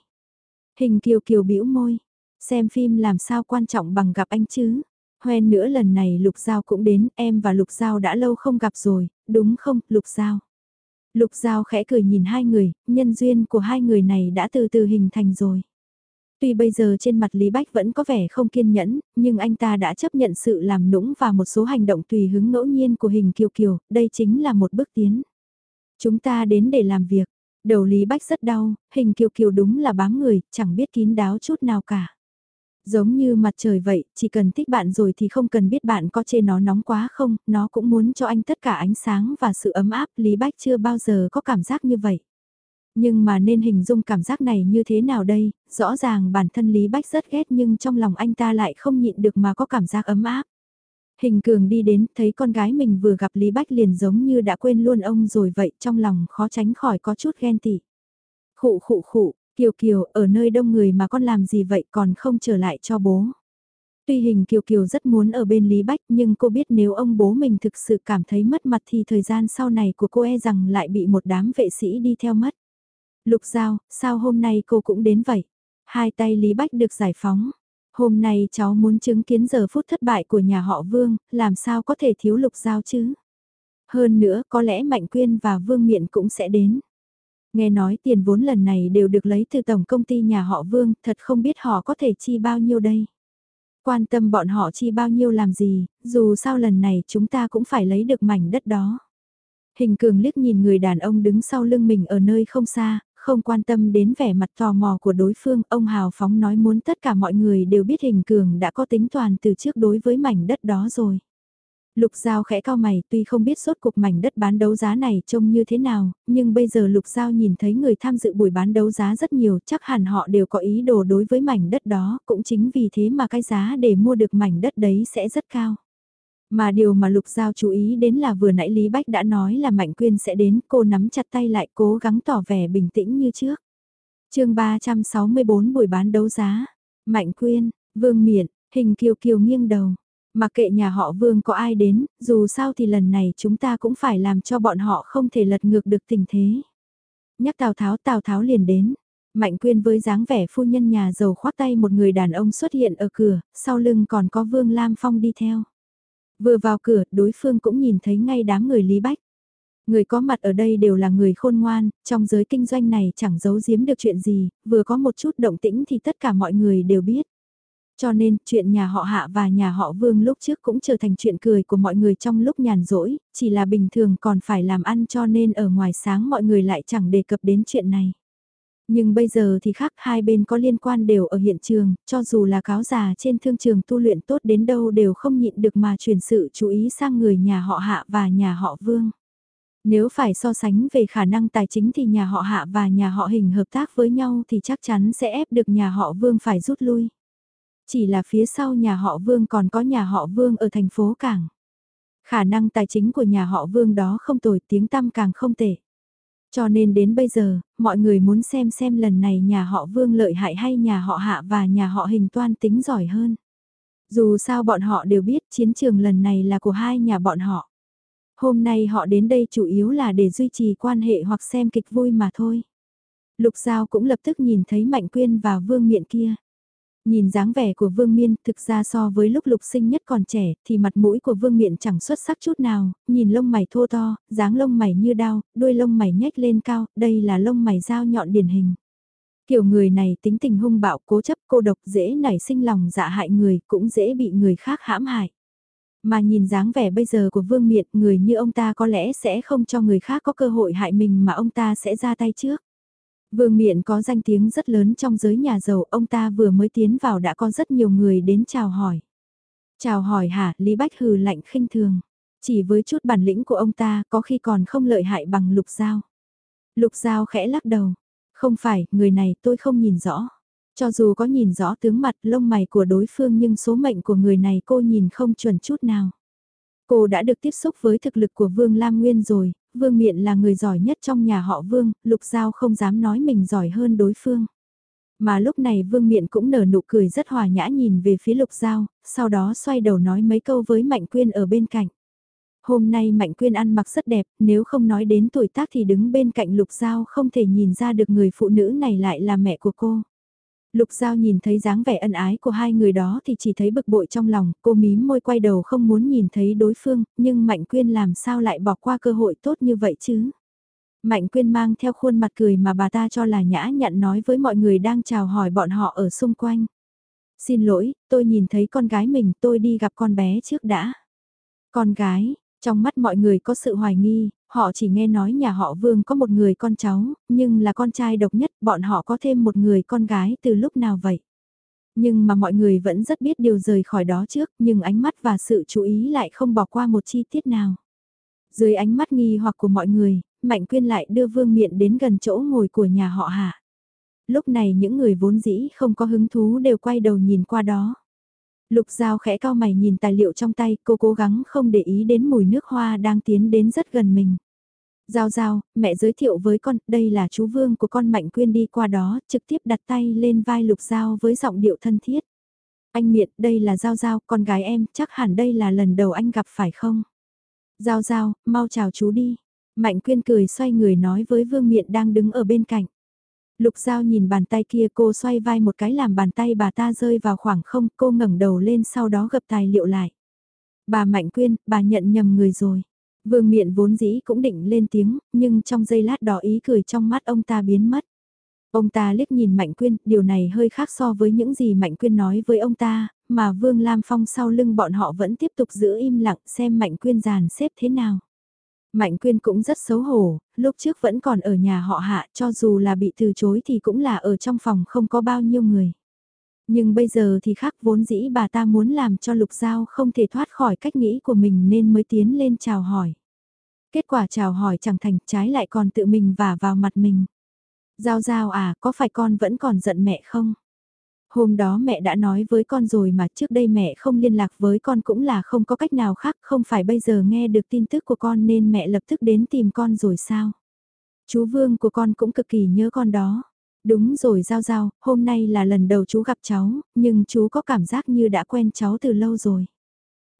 [SPEAKER 1] Hình kiều kiều bĩu môi, Xem phim làm sao quan trọng bằng gặp anh chứ. Hoen nữa lần này Lục Giao cũng đến, em và Lục Giao đã lâu không gặp rồi, đúng không, Lục Giao? Lục Giao khẽ cười nhìn hai người, nhân duyên của hai người này đã từ từ hình thành rồi. Tuy bây giờ trên mặt Lý Bách vẫn có vẻ không kiên nhẫn, nhưng anh ta đã chấp nhận sự làm nũng và một số hành động tùy hứng ngẫu nhiên của hình kiều kiều, đây chính là một bước tiến. Chúng ta đến để làm việc, đầu Lý Bách rất đau, hình kiều kiều đúng là bám người, chẳng biết kín đáo chút nào cả. Giống như mặt trời vậy, chỉ cần thích bạn rồi thì không cần biết bạn có chê nó nóng quá không, nó cũng muốn cho anh tất cả ánh sáng và sự ấm áp, Lý Bách chưa bao giờ có cảm giác như vậy. Nhưng mà nên hình dung cảm giác này như thế nào đây, rõ ràng bản thân Lý Bách rất ghét nhưng trong lòng anh ta lại không nhịn được mà có cảm giác ấm áp. Hình cường đi đến, thấy con gái mình vừa gặp Lý Bách liền giống như đã quên luôn ông rồi vậy, trong lòng khó tránh khỏi có chút ghen tị. Khụ khụ khụ, Kiều Kiều, ở nơi đông người mà con làm gì vậy còn không trở lại cho bố. Tuy hình Kiều Kiều rất muốn ở bên Lý Bách nhưng cô biết nếu ông bố mình thực sự cảm thấy mất mặt thì thời gian sau này của cô e rằng lại bị một đám vệ sĩ đi theo mất. Lục Giao, sao hôm nay cô cũng đến vậy? Hai tay Lý Bách được giải phóng. Hôm nay cháu muốn chứng kiến giờ phút thất bại của nhà họ Vương, làm sao có thể thiếu Lục Giao chứ? Hơn nữa có lẽ Mạnh Quyên và Vương Miện cũng sẽ đến. Nghe nói tiền vốn lần này đều được lấy từ tổng công ty nhà họ Vương, thật không biết họ có thể chi bao nhiêu đây. Quan tâm bọn họ chi bao nhiêu làm gì, dù sao lần này chúng ta cũng phải lấy được mảnh đất đó. Hình cường liếc nhìn người đàn ông đứng sau lưng mình ở nơi không xa, không quan tâm đến vẻ mặt tò mò của đối phương, ông Hào Phóng nói muốn tất cả mọi người đều biết hình cường đã có tính toàn từ trước đối với mảnh đất đó rồi. Lục Giao khẽ cao mày tuy không biết sốt cuộc mảnh đất bán đấu giá này trông như thế nào, nhưng bây giờ Lục Giao nhìn thấy người tham dự buổi bán đấu giá rất nhiều, chắc hẳn họ đều có ý đồ đối với mảnh đất đó, cũng chính vì thế mà cái giá để mua được mảnh đất đấy sẽ rất cao. Mà điều mà Lục Giao chú ý đến là vừa nãy Lý Bách đã nói là Mạnh Quyên sẽ đến, cô nắm chặt tay lại cố gắng tỏ vẻ bình tĩnh như trước. chương 364 buổi bán đấu giá, Mạnh Quyên, Vương Miện, Hình Kiều Kiều nghiêng đầu. Mặc kệ nhà họ Vương có ai đến, dù sao thì lần này chúng ta cũng phải làm cho bọn họ không thể lật ngược được tình thế. Nhắc Tào Tháo Tào Tháo liền đến. Mạnh Quyên với dáng vẻ phu nhân nhà giàu khoác tay một người đàn ông xuất hiện ở cửa, sau lưng còn có Vương Lam Phong đi theo. Vừa vào cửa, đối phương cũng nhìn thấy ngay đám người Lý Bách. Người có mặt ở đây đều là người khôn ngoan, trong giới kinh doanh này chẳng giấu giếm được chuyện gì, vừa có một chút động tĩnh thì tất cả mọi người đều biết. Cho nên, chuyện nhà họ Hạ và nhà họ Vương lúc trước cũng trở thành chuyện cười của mọi người trong lúc nhàn rỗi, chỉ là bình thường còn phải làm ăn cho nên ở ngoài sáng mọi người lại chẳng đề cập đến chuyện này. Nhưng bây giờ thì khác hai bên có liên quan đều ở hiện trường, cho dù là cáo già trên thương trường tu luyện tốt đến đâu đều không nhịn được mà truyền sự chú ý sang người nhà họ Hạ và nhà họ Vương. Nếu phải so sánh về khả năng tài chính thì nhà họ Hạ và nhà họ Hình hợp tác với nhau thì chắc chắn sẽ ép được nhà họ Vương phải rút lui. Chỉ là phía sau nhà họ Vương còn có nhà họ Vương ở thành phố Cảng. Khả năng tài chính của nhà họ Vương đó không tồi tiếng tăm càng không tệ. Cho nên đến bây giờ, mọi người muốn xem xem lần này nhà họ Vương lợi hại hay nhà họ Hạ và nhà họ Hình toan tính giỏi hơn. Dù sao bọn họ đều biết chiến trường lần này là của hai nhà bọn họ. Hôm nay họ đến đây chủ yếu là để duy trì quan hệ hoặc xem kịch vui mà thôi. Lục Giao cũng lập tức nhìn thấy Mạnh Quyên và Vương Miện kia. Nhìn dáng vẻ của Vương Miên, thực ra so với lúc lục sinh nhất còn trẻ, thì mặt mũi của Vương Miện chẳng xuất sắc chút nào, nhìn lông mày thô to, dáng lông mày như đao, đuôi lông mày nhếch lên cao, đây là lông mày dao nhọn điển hình. Kiểu người này tính tình hung bạo, cố chấp, cô độc, dễ nảy sinh lòng dạ hại người, cũng dễ bị người khác hãm hại. Mà nhìn dáng vẻ bây giờ của Vương Miện, người như ông ta có lẽ sẽ không cho người khác có cơ hội hại mình mà ông ta sẽ ra tay trước. Vương Miện có danh tiếng rất lớn trong giới nhà giàu, ông ta vừa mới tiến vào đã có rất nhiều người đến chào hỏi. Chào hỏi hả, Lý Bách hừ lạnh khinh thường. Chỉ với chút bản lĩnh của ông ta có khi còn không lợi hại bằng lục giao. Lục giao khẽ lắc đầu. Không phải, người này tôi không nhìn rõ. Cho dù có nhìn rõ tướng mặt lông mày của đối phương nhưng số mệnh của người này cô nhìn không chuẩn chút nào. Cô đã được tiếp xúc với thực lực của Vương Lam Nguyên rồi, Vương Miện là người giỏi nhất trong nhà họ Vương, Lục Giao không dám nói mình giỏi hơn đối phương. Mà lúc này Vương Miện cũng nở nụ cười rất hòa nhã nhìn về phía Lục Giao, sau đó xoay đầu nói mấy câu với Mạnh Quyên ở bên cạnh. Hôm nay Mạnh Quyên ăn mặc rất đẹp, nếu không nói đến tuổi tác thì đứng bên cạnh Lục Giao không thể nhìn ra được người phụ nữ này lại là mẹ của cô. Lục Giao nhìn thấy dáng vẻ ân ái của hai người đó thì chỉ thấy bực bội trong lòng, cô mím môi quay đầu không muốn nhìn thấy đối phương, nhưng Mạnh Quyên làm sao lại bỏ qua cơ hội tốt như vậy chứ? Mạnh Quyên mang theo khuôn mặt cười mà bà ta cho là nhã nhặn nói với mọi người đang chào hỏi bọn họ ở xung quanh. Xin lỗi, tôi nhìn thấy con gái mình, tôi đi gặp con bé trước đã. Con gái, trong mắt mọi người có sự hoài nghi, họ chỉ nghe nói nhà họ Vương có một người con cháu, nhưng là con trai độc nhất, bọn họ có thêm một người con gái từ lúc nào vậy? Nhưng mà mọi người vẫn rất biết điều rời khỏi đó trước, nhưng ánh mắt và sự chú ý lại không bỏ qua một chi tiết nào. Dưới ánh mắt nghi hoặc của mọi người, Mạnh Quyên lại đưa Vương Miện đến gần chỗ ngồi của nhà họ Hạ. Lúc này những người vốn dĩ không có hứng thú đều quay đầu nhìn qua đó. Lục Giao khẽ cao mày nhìn tài liệu trong tay, cô cố gắng không để ý đến mùi nước hoa đang tiến đến rất gần mình. Giao Giao, mẹ giới thiệu với con, đây là chú Vương của con Mạnh Quyên đi qua đó, trực tiếp đặt tay lên vai Lục Giao với giọng điệu thân thiết. Anh Miện, đây là Giao Giao, con gái em, chắc hẳn đây là lần đầu anh gặp phải không? Giao Giao, mau chào chú đi. Mạnh Quyên cười xoay người nói với Vương Miện đang đứng ở bên cạnh. Lục Giao nhìn bàn tay kia cô xoay vai một cái làm bàn tay bà ta rơi vào khoảng không, cô ngẩng đầu lên sau đó gập tài liệu lại. Bà Mạnh Quyên, bà nhận nhầm người rồi. Vương miện vốn dĩ cũng định lên tiếng, nhưng trong giây lát đó ý cười trong mắt ông ta biến mất. Ông ta liếc nhìn Mạnh Quyên, điều này hơi khác so với những gì Mạnh Quyên nói với ông ta, mà Vương Lam Phong sau lưng bọn họ vẫn tiếp tục giữ im lặng xem Mạnh Quyên giàn xếp thế nào. Mạnh Quyên cũng rất xấu hổ, lúc trước vẫn còn ở nhà họ hạ cho dù là bị từ chối thì cũng là ở trong phòng không có bao nhiêu người. Nhưng bây giờ thì khác vốn dĩ bà ta muốn làm cho Lục Giao không thể thoát khỏi cách nghĩ của mình nên mới tiến lên chào hỏi. Kết quả chào hỏi chẳng thành trái lại còn tự mình vả vào mặt mình. Giao Giao à, có phải con vẫn còn giận mẹ không? Hôm đó mẹ đã nói với con rồi mà trước đây mẹ không liên lạc với con cũng là không có cách nào khác, không phải bây giờ nghe được tin tức của con nên mẹ lập tức đến tìm con rồi sao? Chú Vương của con cũng cực kỳ nhớ con đó. Đúng rồi Giao Giao, hôm nay là lần đầu chú gặp cháu, nhưng chú có cảm giác như đã quen cháu từ lâu rồi.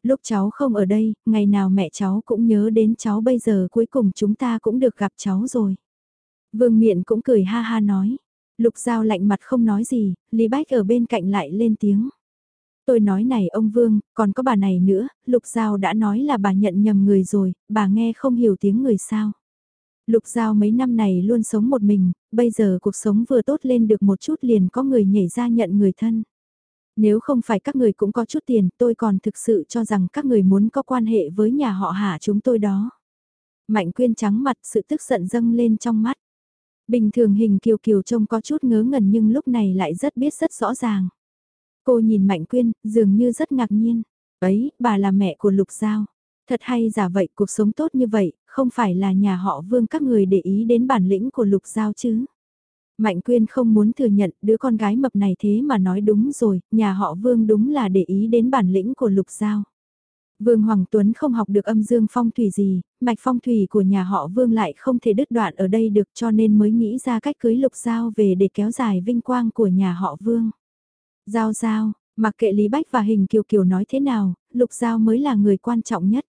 [SPEAKER 1] Lúc cháu không ở đây, ngày nào mẹ cháu cũng nhớ đến cháu bây giờ cuối cùng chúng ta cũng được gặp cháu rồi. Vương Miện cũng cười ha ha nói. Lục Giao lạnh mặt không nói gì, Lý Bách ở bên cạnh lại lên tiếng. Tôi nói này ông Vương, còn có bà này nữa, Lục Giao đã nói là bà nhận nhầm người rồi, bà nghe không hiểu tiếng người sao. Lục Giao mấy năm này luôn sống một mình, bây giờ cuộc sống vừa tốt lên được một chút liền có người nhảy ra nhận người thân. Nếu không phải các người cũng có chút tiền, tôi còn thực sự cho rằng các người muốn có quan hệ với nhà họ hạ chúng tôi đó. Mạnh quyên trắng mặt sự tức giận dâng lên trong mắt. Bình thường hình kiều kiều trông có chút ngớ ngẩn nhưng lúc này lại rất biết rất rõ ràng. Cô nhìn Mạnh Quyên, dường như rất ngạc nhiên. Ấy, bà là mẹ của Lục Giao. Thật hay giả vậy, cuộc sống tốt như vậy, không phải là nhà họ Vương các người để ý đến bản lĩnh của Lục Giao chứ. Mạnh Quyên không muốn thừa nhận đứa con gái mập này thế mà nói đúng rồi, nhà họ Vương đúng là để ý đến bản lĩnh của Lục Giao. Vương Hoàng Tuấn không học được âm dương phong thủy gì, mạch phong thủy của nhà họ Vương lại không thể đứt đoạn ở đây được cho nên mới nghĩ ra cách cưới Lục Giao về để kéo dài vinh quang của nhà họ Vương. Giao Giao, mặc kệ Lý Bách và Hình Kiều Kiều nói thế nào, Lục Giao mới là người quan trọng nhất.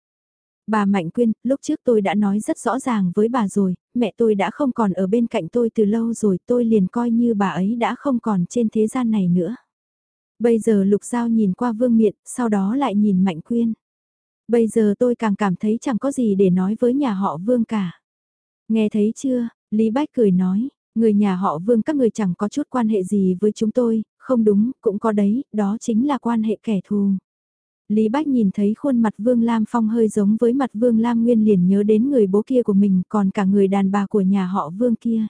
[SPEAKER 1] Bà Mạnh Quyên, lúc trước tôi đã nói rất rõ ràng với bà rồi, mẹ tôi đã không còn ở bên cạnh tôi từ lâu rồi tôi liền coi như bà ấy đã không còn trên thế gian này nữa. Bây giờ Lục Giao nhìn qua Vương Miện, sau đó lại nhìn Mạnh Quyên. Bây giờ tôi càng cảm thấy chẳng có gì để nói với nhà họ Vương cả. Nghe thấy chưa, Lý Bách cười nói, người nhà họ Vương các người chẳng có chút quan hệ gì với chúng tôi, không đúng, cũng có đấy, đó chính là quan hệ kẻ thù. Lý Bách nhìn thấy khuôn mặt Vương Lam Phong hơi giống với mặt Vương Lam Nguyên liền nhớ đến người bố kia của mình còn cả người đàn bà của nhà họ Vương kia.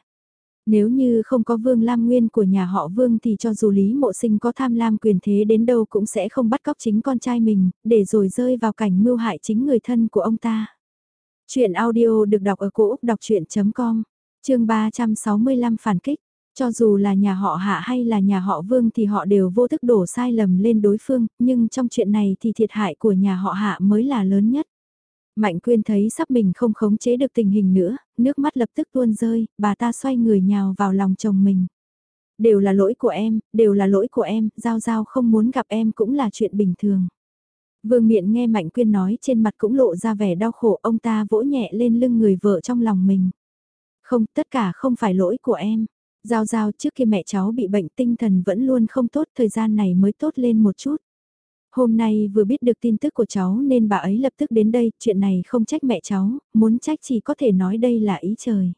[SPEAKER 1] Nếu như không có Vương Lam Nguyên của nhà họ Vương thì cho dù Lý Mộ Sinh có tham lam quyền thế đến đâu cũng sẽ không bắt cóc chính con trai mình, để rồi rơi vào cảnh mưu hại chính người thân của ông ta. Chuyện audio được đọc ở cổ Úc đọc chuyện.com, chương 365 phản kích. Cho dù là nhà họ Hạ hay là nhà họ Vương thì họ đều vô thức đổ sai lầm lên đối phương, nhưng trong chuyện này thì thiệt hại của nhà họ Hạ mới là lớn nhất. Mạnh Quyên thấy sắp mình không khống chế được tình hình nữa, nước mắt lập tức tuôn rơi, bà ta xoay người nhào vào lòng chồng mình. Đều là lỗi của em, đều là lỗi của em, Giao Giao không muốn gặp em cũng là chuyện bình thường. Vương miện nghe Mạnh Quyên nói trên mặt cũng lộ ra vẻ đau khổ ông ta vỗ nhẹ lên lưng người vợ trong lòng mình. Không, tất cả không phải lỗi của em. Giao giao trước khi mẹ cháu bị bệnh tinh thần vẫn luôn không tốt thời gian này mới tốt lên một chút. Hôm nay vừa biết được tin tức của cháu nên bà ấy lập tức đến đây, chuyện này không trách mẹ cháu, muốn trách chỉ có thể nói đây là ý trời.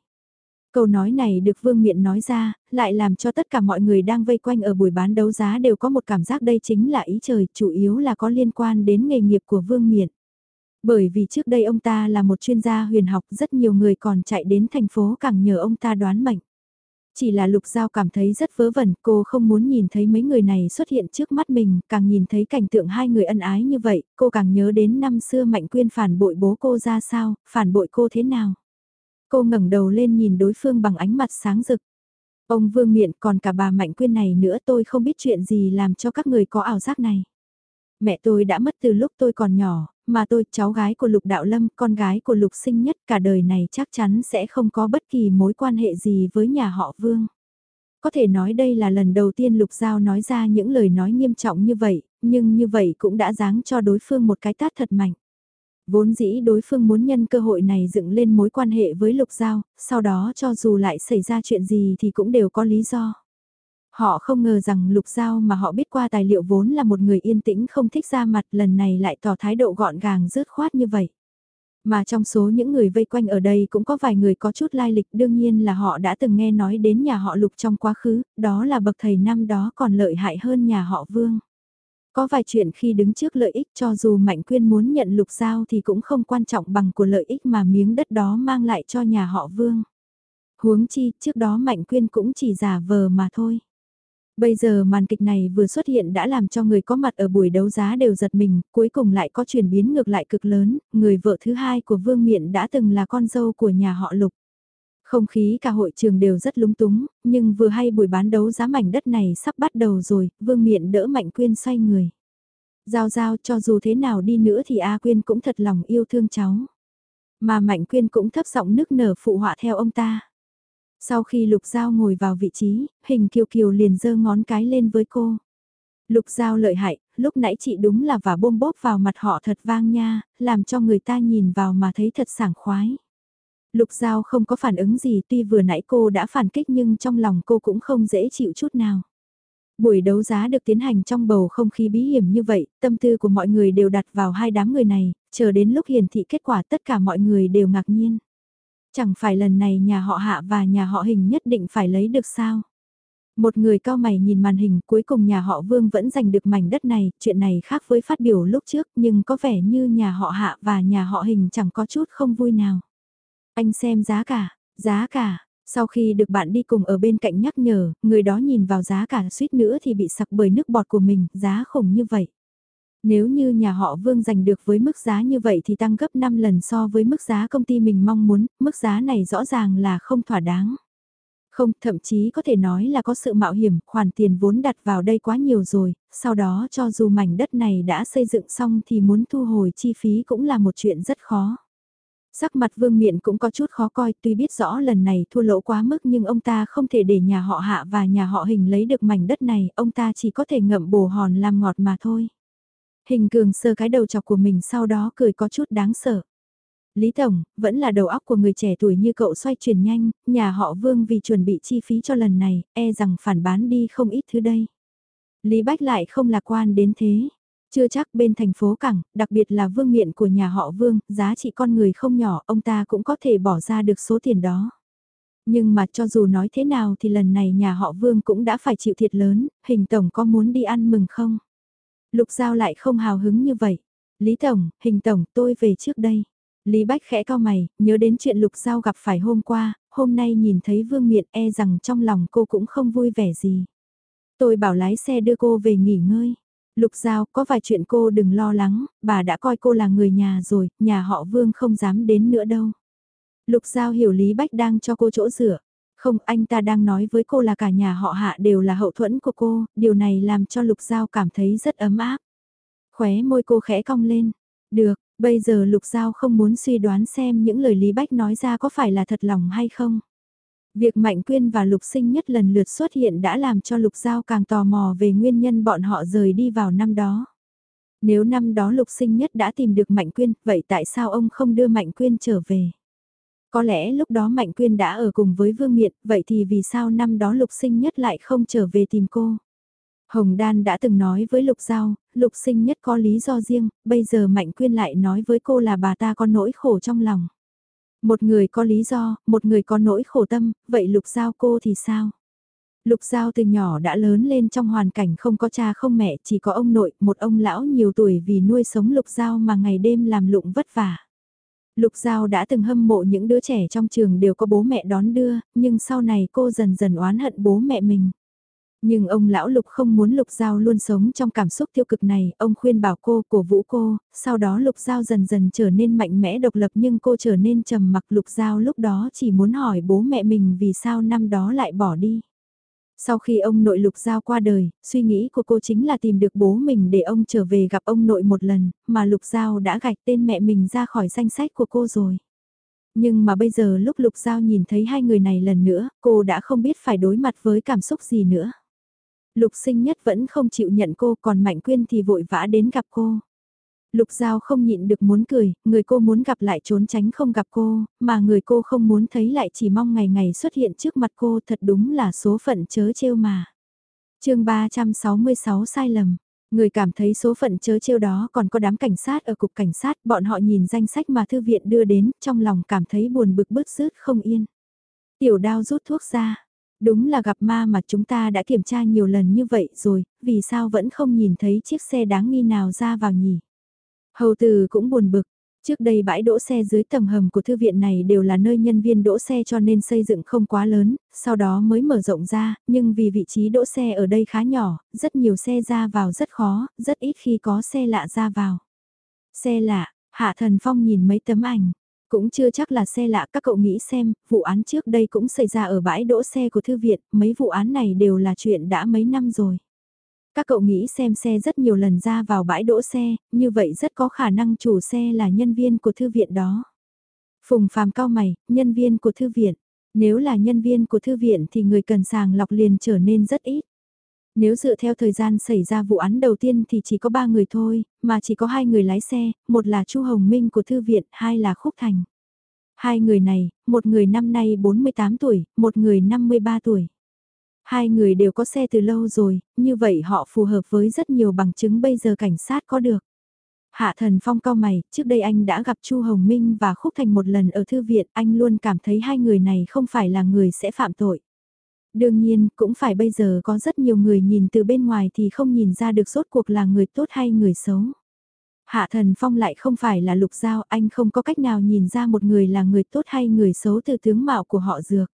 [SPEAKER 1] Câu nói này được Vương Miện nói ra, lại làm cho tất cả mọi người đang vây quanh ở buổi bán đấu giá đều có một cảm giác đây chính là ý trời, chủ yếu là có liên quan đến nghề nghiệp của Vương Miện. Bởi vì trước đây ông ta là một chuyên gia huyền học, rất nhiều người còn chạy đến thành phố càng nhờ ông ta đoán mệnh. Chỉ là Lục Giao cảm thấy rất vớ vẩn, cô không muốn nhìn thấy mấy người này xuất hiện trước mắt mình, càng nhìn thấy cảnh tượng hai người ân ái như vậy, cô càng nhớ đến năm xưa Mạnh Quyên phản bội bố cô ra sao, phản bội cô thế nào. Cô ngẩng đầu lên nhìn đối phương bằng ánh mặt sáng rực. Ông Vương Miện còn cả bà Mạnh Quyên này nữa tôi không biết chuyện gì làm cho các người có ảo giác này. Mẹ tôi đã mất từ lúc tôi còn nhỏ, mà tôi, cháu gái của Lục Đạo Lâm, con gái của Lục Sinh Nhất cả đời này chắc chắn sẽ không có bất kỳ mối quan hệ gì với nhà họ Vương. Có thể nói đây là lần đầu tiên Lục Giao nói ra những lời nói nghiêm trọng như vậy, nhưng như vậy cũng đã giáng cho đối phương một cái tát thật mạnh. Vốn dĩ đối phương muốn nhân cơ hội này dựng lên mối quan hệ với Lục Giao, sau đó cho dù lại xảy ra chuyện gì thì cũng đều có lý do. Họ không ngờ rằng Lục Giao mà họ biết qua tài liệu vốn là một người yên tĩnh không thích ra mặt lần này lại tỏ thái độ gọn gàng rớt khoát như vậy. Mà trong số những người vây quanh ở đây cũng có vài người có chút lai lịch đương nhiên là họ đã từng nghe nói đến nhà họ Lục trong quá khứ, đó là bậc thầy năm đó còn lợi hại hơn nhà họ Vương. Có vài chuyện khi đứng trước lợi ích cho dù Mạnh Quyên muốn nhận Lục Giao thì cũng không quan trọng bằng của lợi ích mà miếng đất đó mang lại cho nhà họ Vương. Huống chi, trước đó Mạnh Quyên cũng chỉ giả vờ mà thôi. Bây giờ màn kịch này vừa xuất hiện đã làm cho người có mặt ở buổi đấu giá đều giật mình, cuối cùng lại có chuyển biến ngược lại cực lớn, người vợ thứ hai của Vương Miện đã từng là con dâu của nhà họ Lục. Không khí cả hội trường đều rất lúng túng, nhưng vừa hay buổi bán đấu giá mảnh đất này sắp bắt đầu rồi, Vương Miện đỡ Mạnh Quyên xoay người. Giao giao cho dù thế nào đi nữa thì A Quyên cũng thật lòng yêu thương cháu. Mà Mạnh Quyên cũng thấp giọng nức nở phụ họa theo ông ta. Sau khi Lục Giao ngồi vào vị trí, hình kiều kiều liền giơ ngón cái lên với cô. Lục Giao lợi hại, lúc nãy chị đúng là vả bôm bốp vào mặt họ thật vang nha, làm cho người ta nhìn vào mà thấy thật sảng khoái. Lục Giao không có phản ứng gì tuy vừa nãy cô đã phản kích nhưng trong lòng cô cũng không dễ chịu chút nào. Buổi đấu giá được tiến hành trong bầu không khí bí hiểm như vậy, tâm tư của mọi người đều đặt vào hai đám người này, chờ đến lúc hiển thị kết quả tất cả mọi người đều ngạc nhiên. Chẳng phải lần này nhà họ hạ và nhà họ hình nhất định phải lấy được sao? Một người cao mày nhìn màn hình cuối cùng nhà họ Vương vẫn giành được mảnh đất này, chuyện này khác với phát biểu lúc trước nhưng có vẻ như nhà họ Hạ và nhà họ Hình chẳng có chút không vui nào. Anh xem giá cả, giá cả, sau khi được bạn đi cùng ở bên cạnh nhắc nhở, người đó nhìn vào giá cả suýt nữa thì bị sặc bởi nước bọt của mình, giá khủng như vậy. Nếu như nhà họ Vương giành được với mức giá như vậy thì tăng gấp 5 lần so với mức giá công ty mình mong muốn, mức giá này rõ ràng là không thỏa đáng. Không, thậm chí có thể nói là có sự mạo hiểm, khoản tiền vốn đặt vào đây quá nhiều rồi, sau đó cho dù mảnh đất này đã xây dựng xong thì muốn thu hồi chi phí cũng là một chuyện rất khó. Sắc mặt vương miện cũng có chút khó coi tuy biết rõ lần này thua lỗ quá mức nhưng ông ta không thể để nhà họ hạ và nhà họ hình lấy được mảnh đất này, ông ta chỉ có thể ngậm bồ hòn làm ngọt mà thôi. Hình cường sơ cái đầu chọc của mình sau đó cười có chút đáng sợ. Lý Tổng, vẫn là đầu óc của người trẻ tuổi như cậu xoay chuyển nhanh, nhà họ Vương vì chuẩn bị chi phí cho lần này, e rằng phản bán đi không ít thứ đây. Lý Bách lại không lạc quan đến thế. Chưa chắc bên thành phố cảng, đặc biệt là vương miện của nhà họ Vương, giá trị con người không nhỏ, ông ta cũng có thể bỏ ra được số tiền đó. Nhưng mà cho dù nói thế nào thì lần này nhà họ Vương cũng đã phải chịu thiệt lớn, hình tổng có muốn đi ăn mừng không? Lục Giao lại không hào hứng như vậy. Lý Tổng, hình tổng, tôi về trước đây. Lý Bách khẽ cao mày, nhớ đến chuyện Lục Giao gặp phải hôm qua, hôm nay nhìn thấy Vương Miện e rằng trong lòng cô cũng không vui vẻ gì. Tôi bảo lái xe đưa cô về nghỉ ngơi. Lục Giao, có vài chuyện cô đừng lo lắng, bà đã coi cô là người nhà rồi, nhà họ Vương không dám đến nữa đâu. Lục Giao hiểu Lý Bách đang cho cô chỗ dựa. Không, anh ta đang nói với cô là cả nhà họ hạ đều là hậu thuẫn của cô, điều này làm cho Lục Giao cảm thấy rất ấm áp. Khóe môi cô khẽ cong lên. Được, bây giờ Lục Giao không muốn suy đoán xem những lời Lý Bách nói ra có phải là thật lòng hay không. Việc Mạnh Quyên và Lục Sinh nhất lần lượt xuất hiện đã làm cho Lục Giao càng tò mò về nguyên nhân bọn họ rời đi vào năm đó. Nếu năm đó Lục Sinh nhất đã tìm được Mạnh Quyên, vậy tại sao ông không đưa Mạnh Quyên trở về? Có lẽ lúc đó Mạnh Quyên đã ở cùng với Vương Miện, vậy thì vì sao năm đó Lục Sinh nhất lại không trở về tìm cô? Hồng Đan đã từng nói với Lục Giao, Lục Sinh nhất có lý do riêng, bây giờ Mạnh Quyên lại nói với cô là bà ta có nỗi khổ trong lòng. Một người có lý do, một người có nỗi khổ tâm, vậy Lục Giao cô thì sao? Lục Giao từ nhỏ đã lớn lên trong hoàn cảnh không có cha không mẹ, chỉ có ông nội, một ông lão nhiều tuổi vì nuôi sống Lục Giao mà ngày đêm làm lụng vất vả. Lục Giao đã từng hâm mộ những đứa trẻ trong trường đều có bố mẹ đón đưa, nhưng sau này cô dần dần oán hận bố mẹ mình. Nhưng ông lão Lục không muốn Lục Giao luôn sống trong cảm xúc tiêu cực này, ông khuyên bảo cô, cổ vũ cô, sau đó Lục Giao dần dần trở nên mạnh mẽ độc lập nhưng cô trở nên trầm mặc Lục Giao lúc đó chỉ muốn hỏi bố mẹ mình vì sao năm đó lại bỏ đi. Sau khi ông nội Lục Giao qua đời, suy nghĩ của cô chính là tìm được bố mình để ông trở về gặp ông nội một lần, mà Lục Giao đã gạch tên mẹ mình ra khỏi danh sách của cô rồi. Nhưng mà bây giờ lúc Lục Giao nhìn thấy hai người này lần nữa, cô đã không biết phải đối mặt với cảm xúc gì nữa. Lục sinh nhất vẫn không chịu nhận cô còn Mạnh Quyên thì vội vã đến gặp cô. Lục Giao không nhịn được muốn cười, người cô muốn gặp lại trốn tránh không gặp cô, mà người cô không muốn thấy lại chỉ mong ngày ngày xuất hiện trước mặt cô thật đúng là số phận chớ trêu mà. chương 366 sai lầm. Người cảm thấy số phận chớ trêu đó còn có đám cảnh sát ở cục cảnh sát, bọn họ nhìn danh sách mà thư viện đưa đến, trong lòng cảm thấy buồn bực bứt rứt không yên. Tiểu đao rút thuốc ra, Đúng là gặp ma mà chúng ta đã kiểm tra nhiều lần như vậy rồi, vì sao vẫn không nhìn thấy chiếc xe đáng nghi nào ra vào nhỉ? Hầu từ cũng buồn bực, Trước đây bãi đỗ xe dưới tầng hầm của thư viện này đều là nơi nhân viên đỗ xe cho nên xây dựng không quá lớn, sau đó mới mở rộng ra, nhưng vì vị trí đỗ xe ở đây khá nhỏ, rất nhiều xe ra vào rất khó, rất ít khi có xe lạ ra vào. Xe lạ, Hạ Thần Phong nhìn mấy tấm ảnh, cũng chưa chắc là xe lạ các cậu nghĩ xem, vụ án trước đây cũng xảy ra ở bãi đỗ xe của thư viện, mấy vụ án này đều là chuyện đã mấy năm rồi. Các cậu nghĩ xem xe rất nhiều lần ra vào bãi đỗ xe, như vậy rất có khả năng chủ xe là nhân viên của thư viện đó. Phùng phàm cao mày, nhân viên của thư viện. Nếu là nhân viên của thư viện thì người cần sàng lọc liền trở nên rất ít. Nếu dựa theo thời gian xảy ra vụ án đầu tiên thì chỉ có 3 người thôi, mà chỉ có hai người lái xe, một là Chu Hồng Minh của thư viện, hai là Khúc Thành. Hai người này, một người năm nay 48 tuổi, một người 53 tuổi. Hai người đều có xe từ lâu rồi, như vậy họ phù hợp với rất nhiều bằng chứng bây giờ cảnh sát có được. Hạ thần phong cao mày, trước đây anh đã gặp Chu Hồng Minh và Khúc Thành một lần ở thư viện, anh luôn cảm thấy hai người này không phải là người sẽ phạm tội. Đương nhiên, cũng phải bây giờ có rất nhiều người nhìn từ bên ngoài thì không nhìn ra được rốt cuộc là người tốt hay người xấu. Hạ thần phong lại không phải là lục giao, anh không có cách nào nhìn ra một người là người tốt hay người xấu từ tướng mạo của họ dược.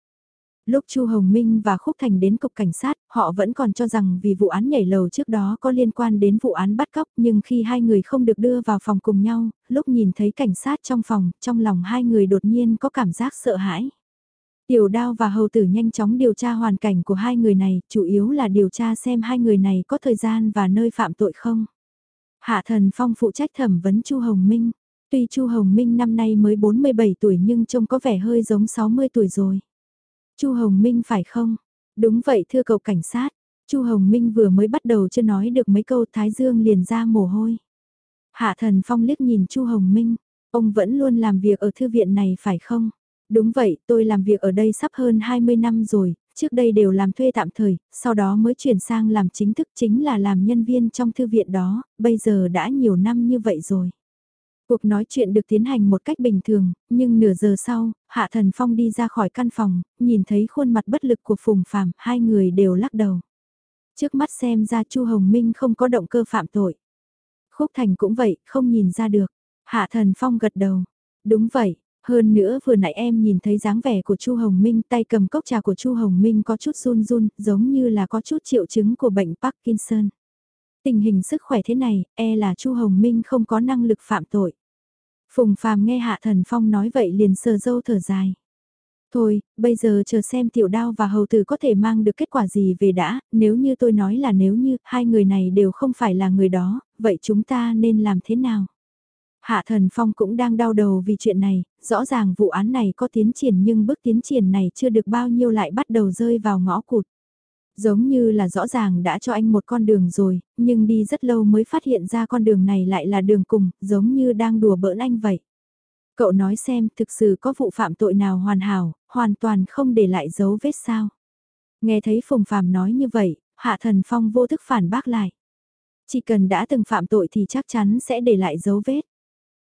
[SPEAKER 1] Lúc Chu Hồng Minh và Khúc Thành đến cục cảnh sát, họ vẫn còn cho rằng vì vụ án nhảy lầu trước đó có liên quan đến vụ án bắt cóc, nhưng khi hai người không được đưa vào phòng cùng nhau, lúc nhìn thấy cảnh sát trong phòng, trong lòng hai người đột nhiên có cảm giác sợ hãi. Tiểu đao và hầu tử nhanh chóng điều tra hoàn cảnh của hai người này, chủ yếu là điều tra xem hai người này có thời gian và nơi phạm tội không. Hạ thần phong phụ trách thẩm vấn Chu Hồng Minh. Tuy Chu Hồng Minh năm nay mới 47 tuổi nhưng trông có vẻ hơi giống 60 tuổi rồi. Chu Hồng Minh phải không? Đúng vậy thưa cậu cảnh sát. Chu Hồng Minh vừa mới bắt đầu chưa nói được mấy câu Thái Dương liền ra mồ hôi. Hạ thần phong liếc nhìn Chu Hồng Minh. Ông vẫn luôn làm việc ở thư viện này phải không? Đúng vậy, tôi làm việc ở đây sắp hơn 20 năm rồi, trước đây đều làm thuê tạm thời, sau đó mới chuyển sang làm chính thức chính là làm nhân viên trong thư viện đó, bây giờ đã nhiều năm như vậy rồi. Cuộc nói chuyện được tiến hành một cách bình thường, nhưng nửa giờ sau, Hạ Thần Phong đi ra khỏi căn phòng, nhìn thấy khuôn mặt bất lực của Phùng Phạm, hai người đều lắc đầu. Trước mắt xem ra Chu Hồng Minh không có động cơ phạm tội. Khúc Thành cũng vậy, không nhìn ra được. Hạ Thần Phong gật đầu. Đúng vậy, hơn nữa vừa nãy em nhìn thấy dáng vẻ của Chu Hồng Minh tay cầm cốc trà của Chu Hồng Minh có chút run run, giống như là có chút triệu chứng của bệnh Parkinson. Tình hình sức khỏe thế này, e là Chu Hồng Minh không có năng lực phạm tội. Phùng Phàm nghe Hạ Thần Phong nói vậy liền sờ dâu thở dài. Thôi, bây giờ chờ xem tiểu đao và hầu tử có thể mang được kết quả gì về đã, nếu như tôi nói là nếu như hai người này đều không phải là người đó, vậy chúng ta nên làm thế nào? Hạ Thần Phong cũng đang đau đầu vì chuyện này, rõ ràng vụ án này có tiến triển nhưng bước tiến triển này chưa được bao nhiêu lại bắt đầu rơi vào ngõ cụt. Giống như là rõ ràng đã cho anh một con đường rồi, nhưng đi rất lâu mới phát hiện ra con đường này lại là đường cùng, giống như đang đùa bỡn anh vậy. Cậu nói xem thực sự có vụ phạm tội nào hoàn hảo, hoàn toàn không để lại dấu vết sao. Nghe thấy Phùng Phàm nói như vậy, Hạ Thần Phong vô thức phản bác lại. Chỉ cần đã từng phạm tội thì chắc chắn sẽ để lại dấu vết.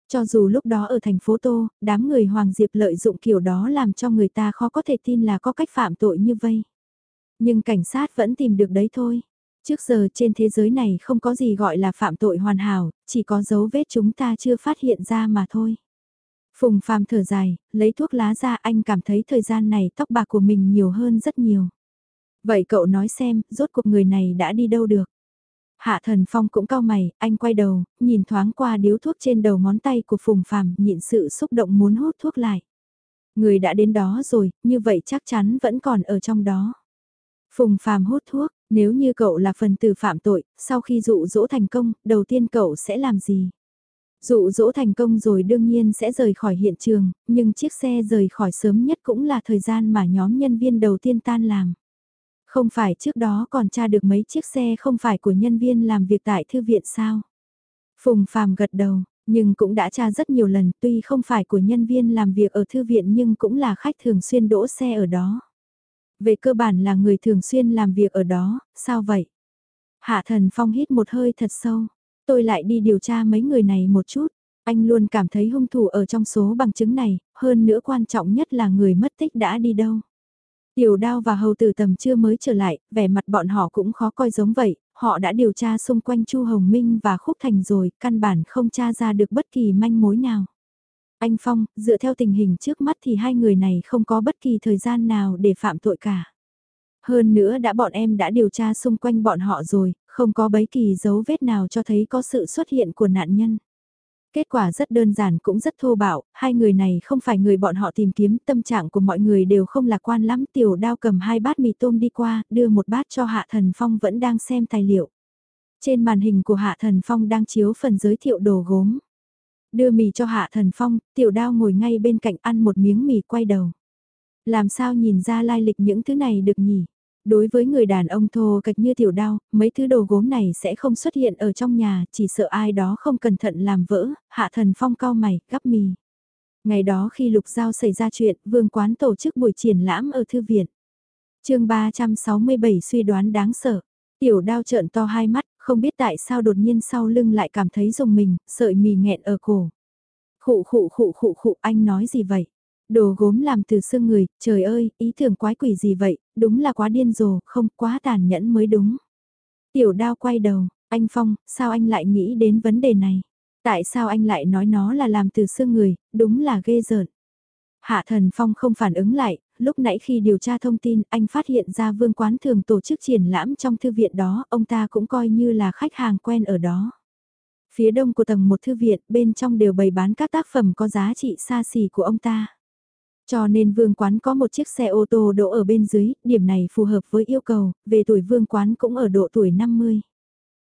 [SPEAKER 1] Cho dù lúc đó ở thành phố Tô, đám người Hoàng Diệp lợi dụng kiểu đó làm cho người ta khó có thể tin là có cách phạm tội như vây. Nhưng cảnh sát vẫn tìm được đấy thôi. Trước giờ trên thế giới này không có gì gọi là phạm tội hoàn hảo, chỉ có dấu vết chúng ta chưa phát hiện ra mà thôi. Phùng phàm thở dài, lấy thuốc lá ra anh cảm thấy thời gian này tóc bạc của mình nhiều hơn rất nhiều. Vậy cậu nói xem, rốt cuộc người này đã đi đâu được? Hạ thần phong cũng cao mày, anh quay đầu, nhìn thoáng qua điếu thuốc trên đầu ngón tay của Phùng phàm, nhịn sự xúc động muốn hút thuốc lại. Người đã đến đó rồi, như vậy chắc chắn vẫn còn ở trong đó. Phùng phàm hút thuốc, nếu như cậu là phần tử phạm tội, sau khi dụ dỗ thành công, đầu tiên cậu sẽ làm gì? Dụ dỗ thành công rồi đương nhiên sẽ rời khỏi hiện trường, nhưng chiếc xe rời khỏi sớm nhất cũng là thời gian mà nhóm nhân viên đầu tiên tan làm. Không phải trước đó còn tra được mấy chiếc xe không phải của nhân viên làm việc tại thư viện sao? Phùng Phàm gật đầu, nhưng cũng đã tra rất nhiều lần tuy không phải của nhân viên làm việc ở thư viện nhưng cũng là khách thường xuyên đỗ xe ở đó. Về cơ bản là người thường xuyên làm việc ở đó, sao vậy? Hạ thần phong hít một hơi thật sâu. Tôi lại đi điều tra mấy người này một chút. Anh luôn cảm thấy hung thủ ở trong số bằng chứng này, hơn nữa quan trọng nhất là người mất tích đã đi đâu. Tiểu đao và hầu tử tầm chưa mới trở lại, vẻ mặt bọn họ cũng khó coi giống vậy, họ đã điều tra xung quanh Chu Hồng Minh và Khúc Thành rồi, căn bản không tra ra được bất kỳ manh mối nào. Anh Phong, dựa theo tình hình trước mắt thì hai người này không có bất kỳ thời gian nào để phạm tội cả. Hơn nữa đã bọn em đã điều tra xung quanh bọn họ rồi, không có bất kỳ dấu vết nào cho thấy có sự xuất hiện của nạn nhân. Kết quả rất đơn giản cũng rất thô bạo, hai người này không phải người bọn họ tìm kiếm, tâm trạng của mọi người đều không lạc quan lắm. Tiểu đao cầm hai bát mì tôm đi qua, đưa một bát cho Hạ Thần Phong vẫn đang xem tài liệu. Trên màn hình của Hạ Thần Phong đang chiếu phần giới thiệu đồ gốm. Đưa mì cho Hạ Thần Phong, tiểu đao ngồi ngay bên cạnh ăn một miếng mì quay đầu. Làm sao nhìn ra lai lịch những thứ này được nhỉ? Đối với người đàn ông thô kịch như tiểu đao, mấy thứ đồ gốm này sẽ không xuất hiện ở trong nhà, chỉ sợ ai đó không cẩn thận làm vỡ, Hạ Thần Phong cao mày, gắp mì. Ngày đó khi Lục Giao xảy ra chuyện, Vương Quán tổ chức buổi triển lãm ở thư viện. chương 367 suy đoán đáng sợ. Tiểu đao trợn to hai mắt, không biết tại sao đột nhiên sau lưng lại cảm thấy rùng mình, sợi mì nghẹn ở cổ. Khụ khụ khụ khụ khụ anh nói gì vậy? Đồ gốm làm từ xương người, trời ơi, ý tưởng quái quỷ gì vậy, đúng là quá điên rồ, không quá tàn nhẫn mới đúng. Tiểu đao quay đầu, anh Phong, sao anh lại nghĩ đến vấn đề này? Tại sao anh lại nói nó là làm từ xương người, đúng là ghê rợn. Hạ thần Phong không phản ứng lại, lúc nãy khi điều tra thông tin anh phát hiện ra vương quán thường tổ chức triển lãm trong thư viện đó, ông ta cũng coi như là khách hàng quen ở đó. Phía đông của tầng một thư viện bên trong đều bày bán các tác phẩm có giá trị xa xỉ của ông ta. Cho nên vương quán có một chiếc xe ô tô đỗ ở bên dưới, điểm này phù hợp với yêu cầu, về tuổi vương quán cũng ở độ tuổi 50.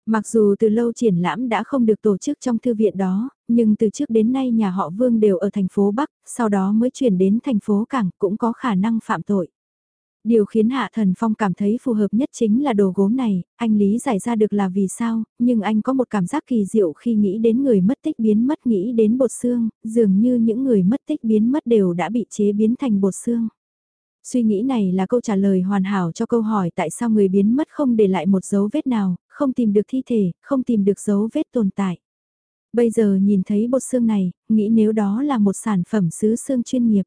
[SPEAKER 1] Mặc dù từ lâu triển lãm đã không được tổ chức trong thư viện đó, nhưng từ trước đến nay nhà họ Vương đều ở thành phố Bắc, sau đó mới chuyển đến thành phố Cảng cũng có khả năng phạm tội. Điều khiến Hạ Thần Phong cảm thấy phù hợp nhất chính là đồ gốm này, anh lý giải ra được là vì sao, nhưng anh có một cảm giác kỳ diệu khi nghĩ đến người mất tích biến mất nghĩ đến bột xương, dường như những người mất tích biến mất đều đã bị chế biến thành bột xương. Suy nghĩ này là câu trả lời hoàn hảo cho câu hỏi tại sao người biến mất không để lại một dấu vết nào, không tìm được thi thể, không tìm được dấu vết tồn tại. Bây giờ nhìn thấy bột xương này, nghĩ nếu đó là một sản phẩm sứ xương chuyên nghiệp.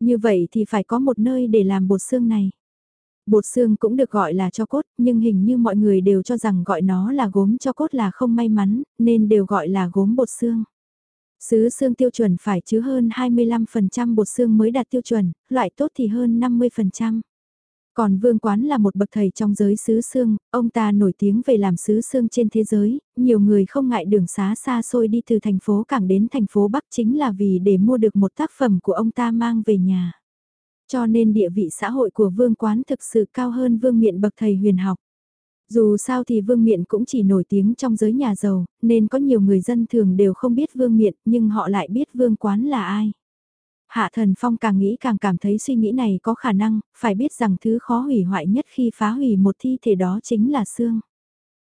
[SPEAKER 1] Như vậy thì phải có một nơi để làm bột xương này. Bột xương cũng được gọi là cho cốt, nhưng hình như mọi người đều cho rằng gọi nó là gốm cho cốt là không may mắn, nên đều gọi là gốm bột xương. Sứ xương tiêu chuẩn phải chứa hơn 25% bột xương mới đạt tiêu chuẩn, loại tốt thì hơn 50%. Còn Vương Quán là một bậc thầy trong giới sứ xương, ông ta nổi tiếng về làm sứ xương trên thế giới, nhiều người không ngại đường xá xa xôi đi từ thành phố Cảng đến thành phố Bắc chính là vì để mua được một tác phẩm của ông ta mang về nhà. Cho nên địa vị xã hội của Vương Quán thực sự cao hơn Vương Miện bậc thầy huyền học. Dù sao thì Vương Miện cũng chỉ nổi tiếng trong giới nhà giàu, nên có nhiều người dân thường đều không biết Vương Miện, nhưng họ lại biết Vương Quán là ai. Hạ Thần Phong càng nghĩ càng cảm thấy suy nghĩ này có khả năng, phải biết rằng thứ khó hủy hoại nhất khi phá hủy một thi thể đó chính là xương.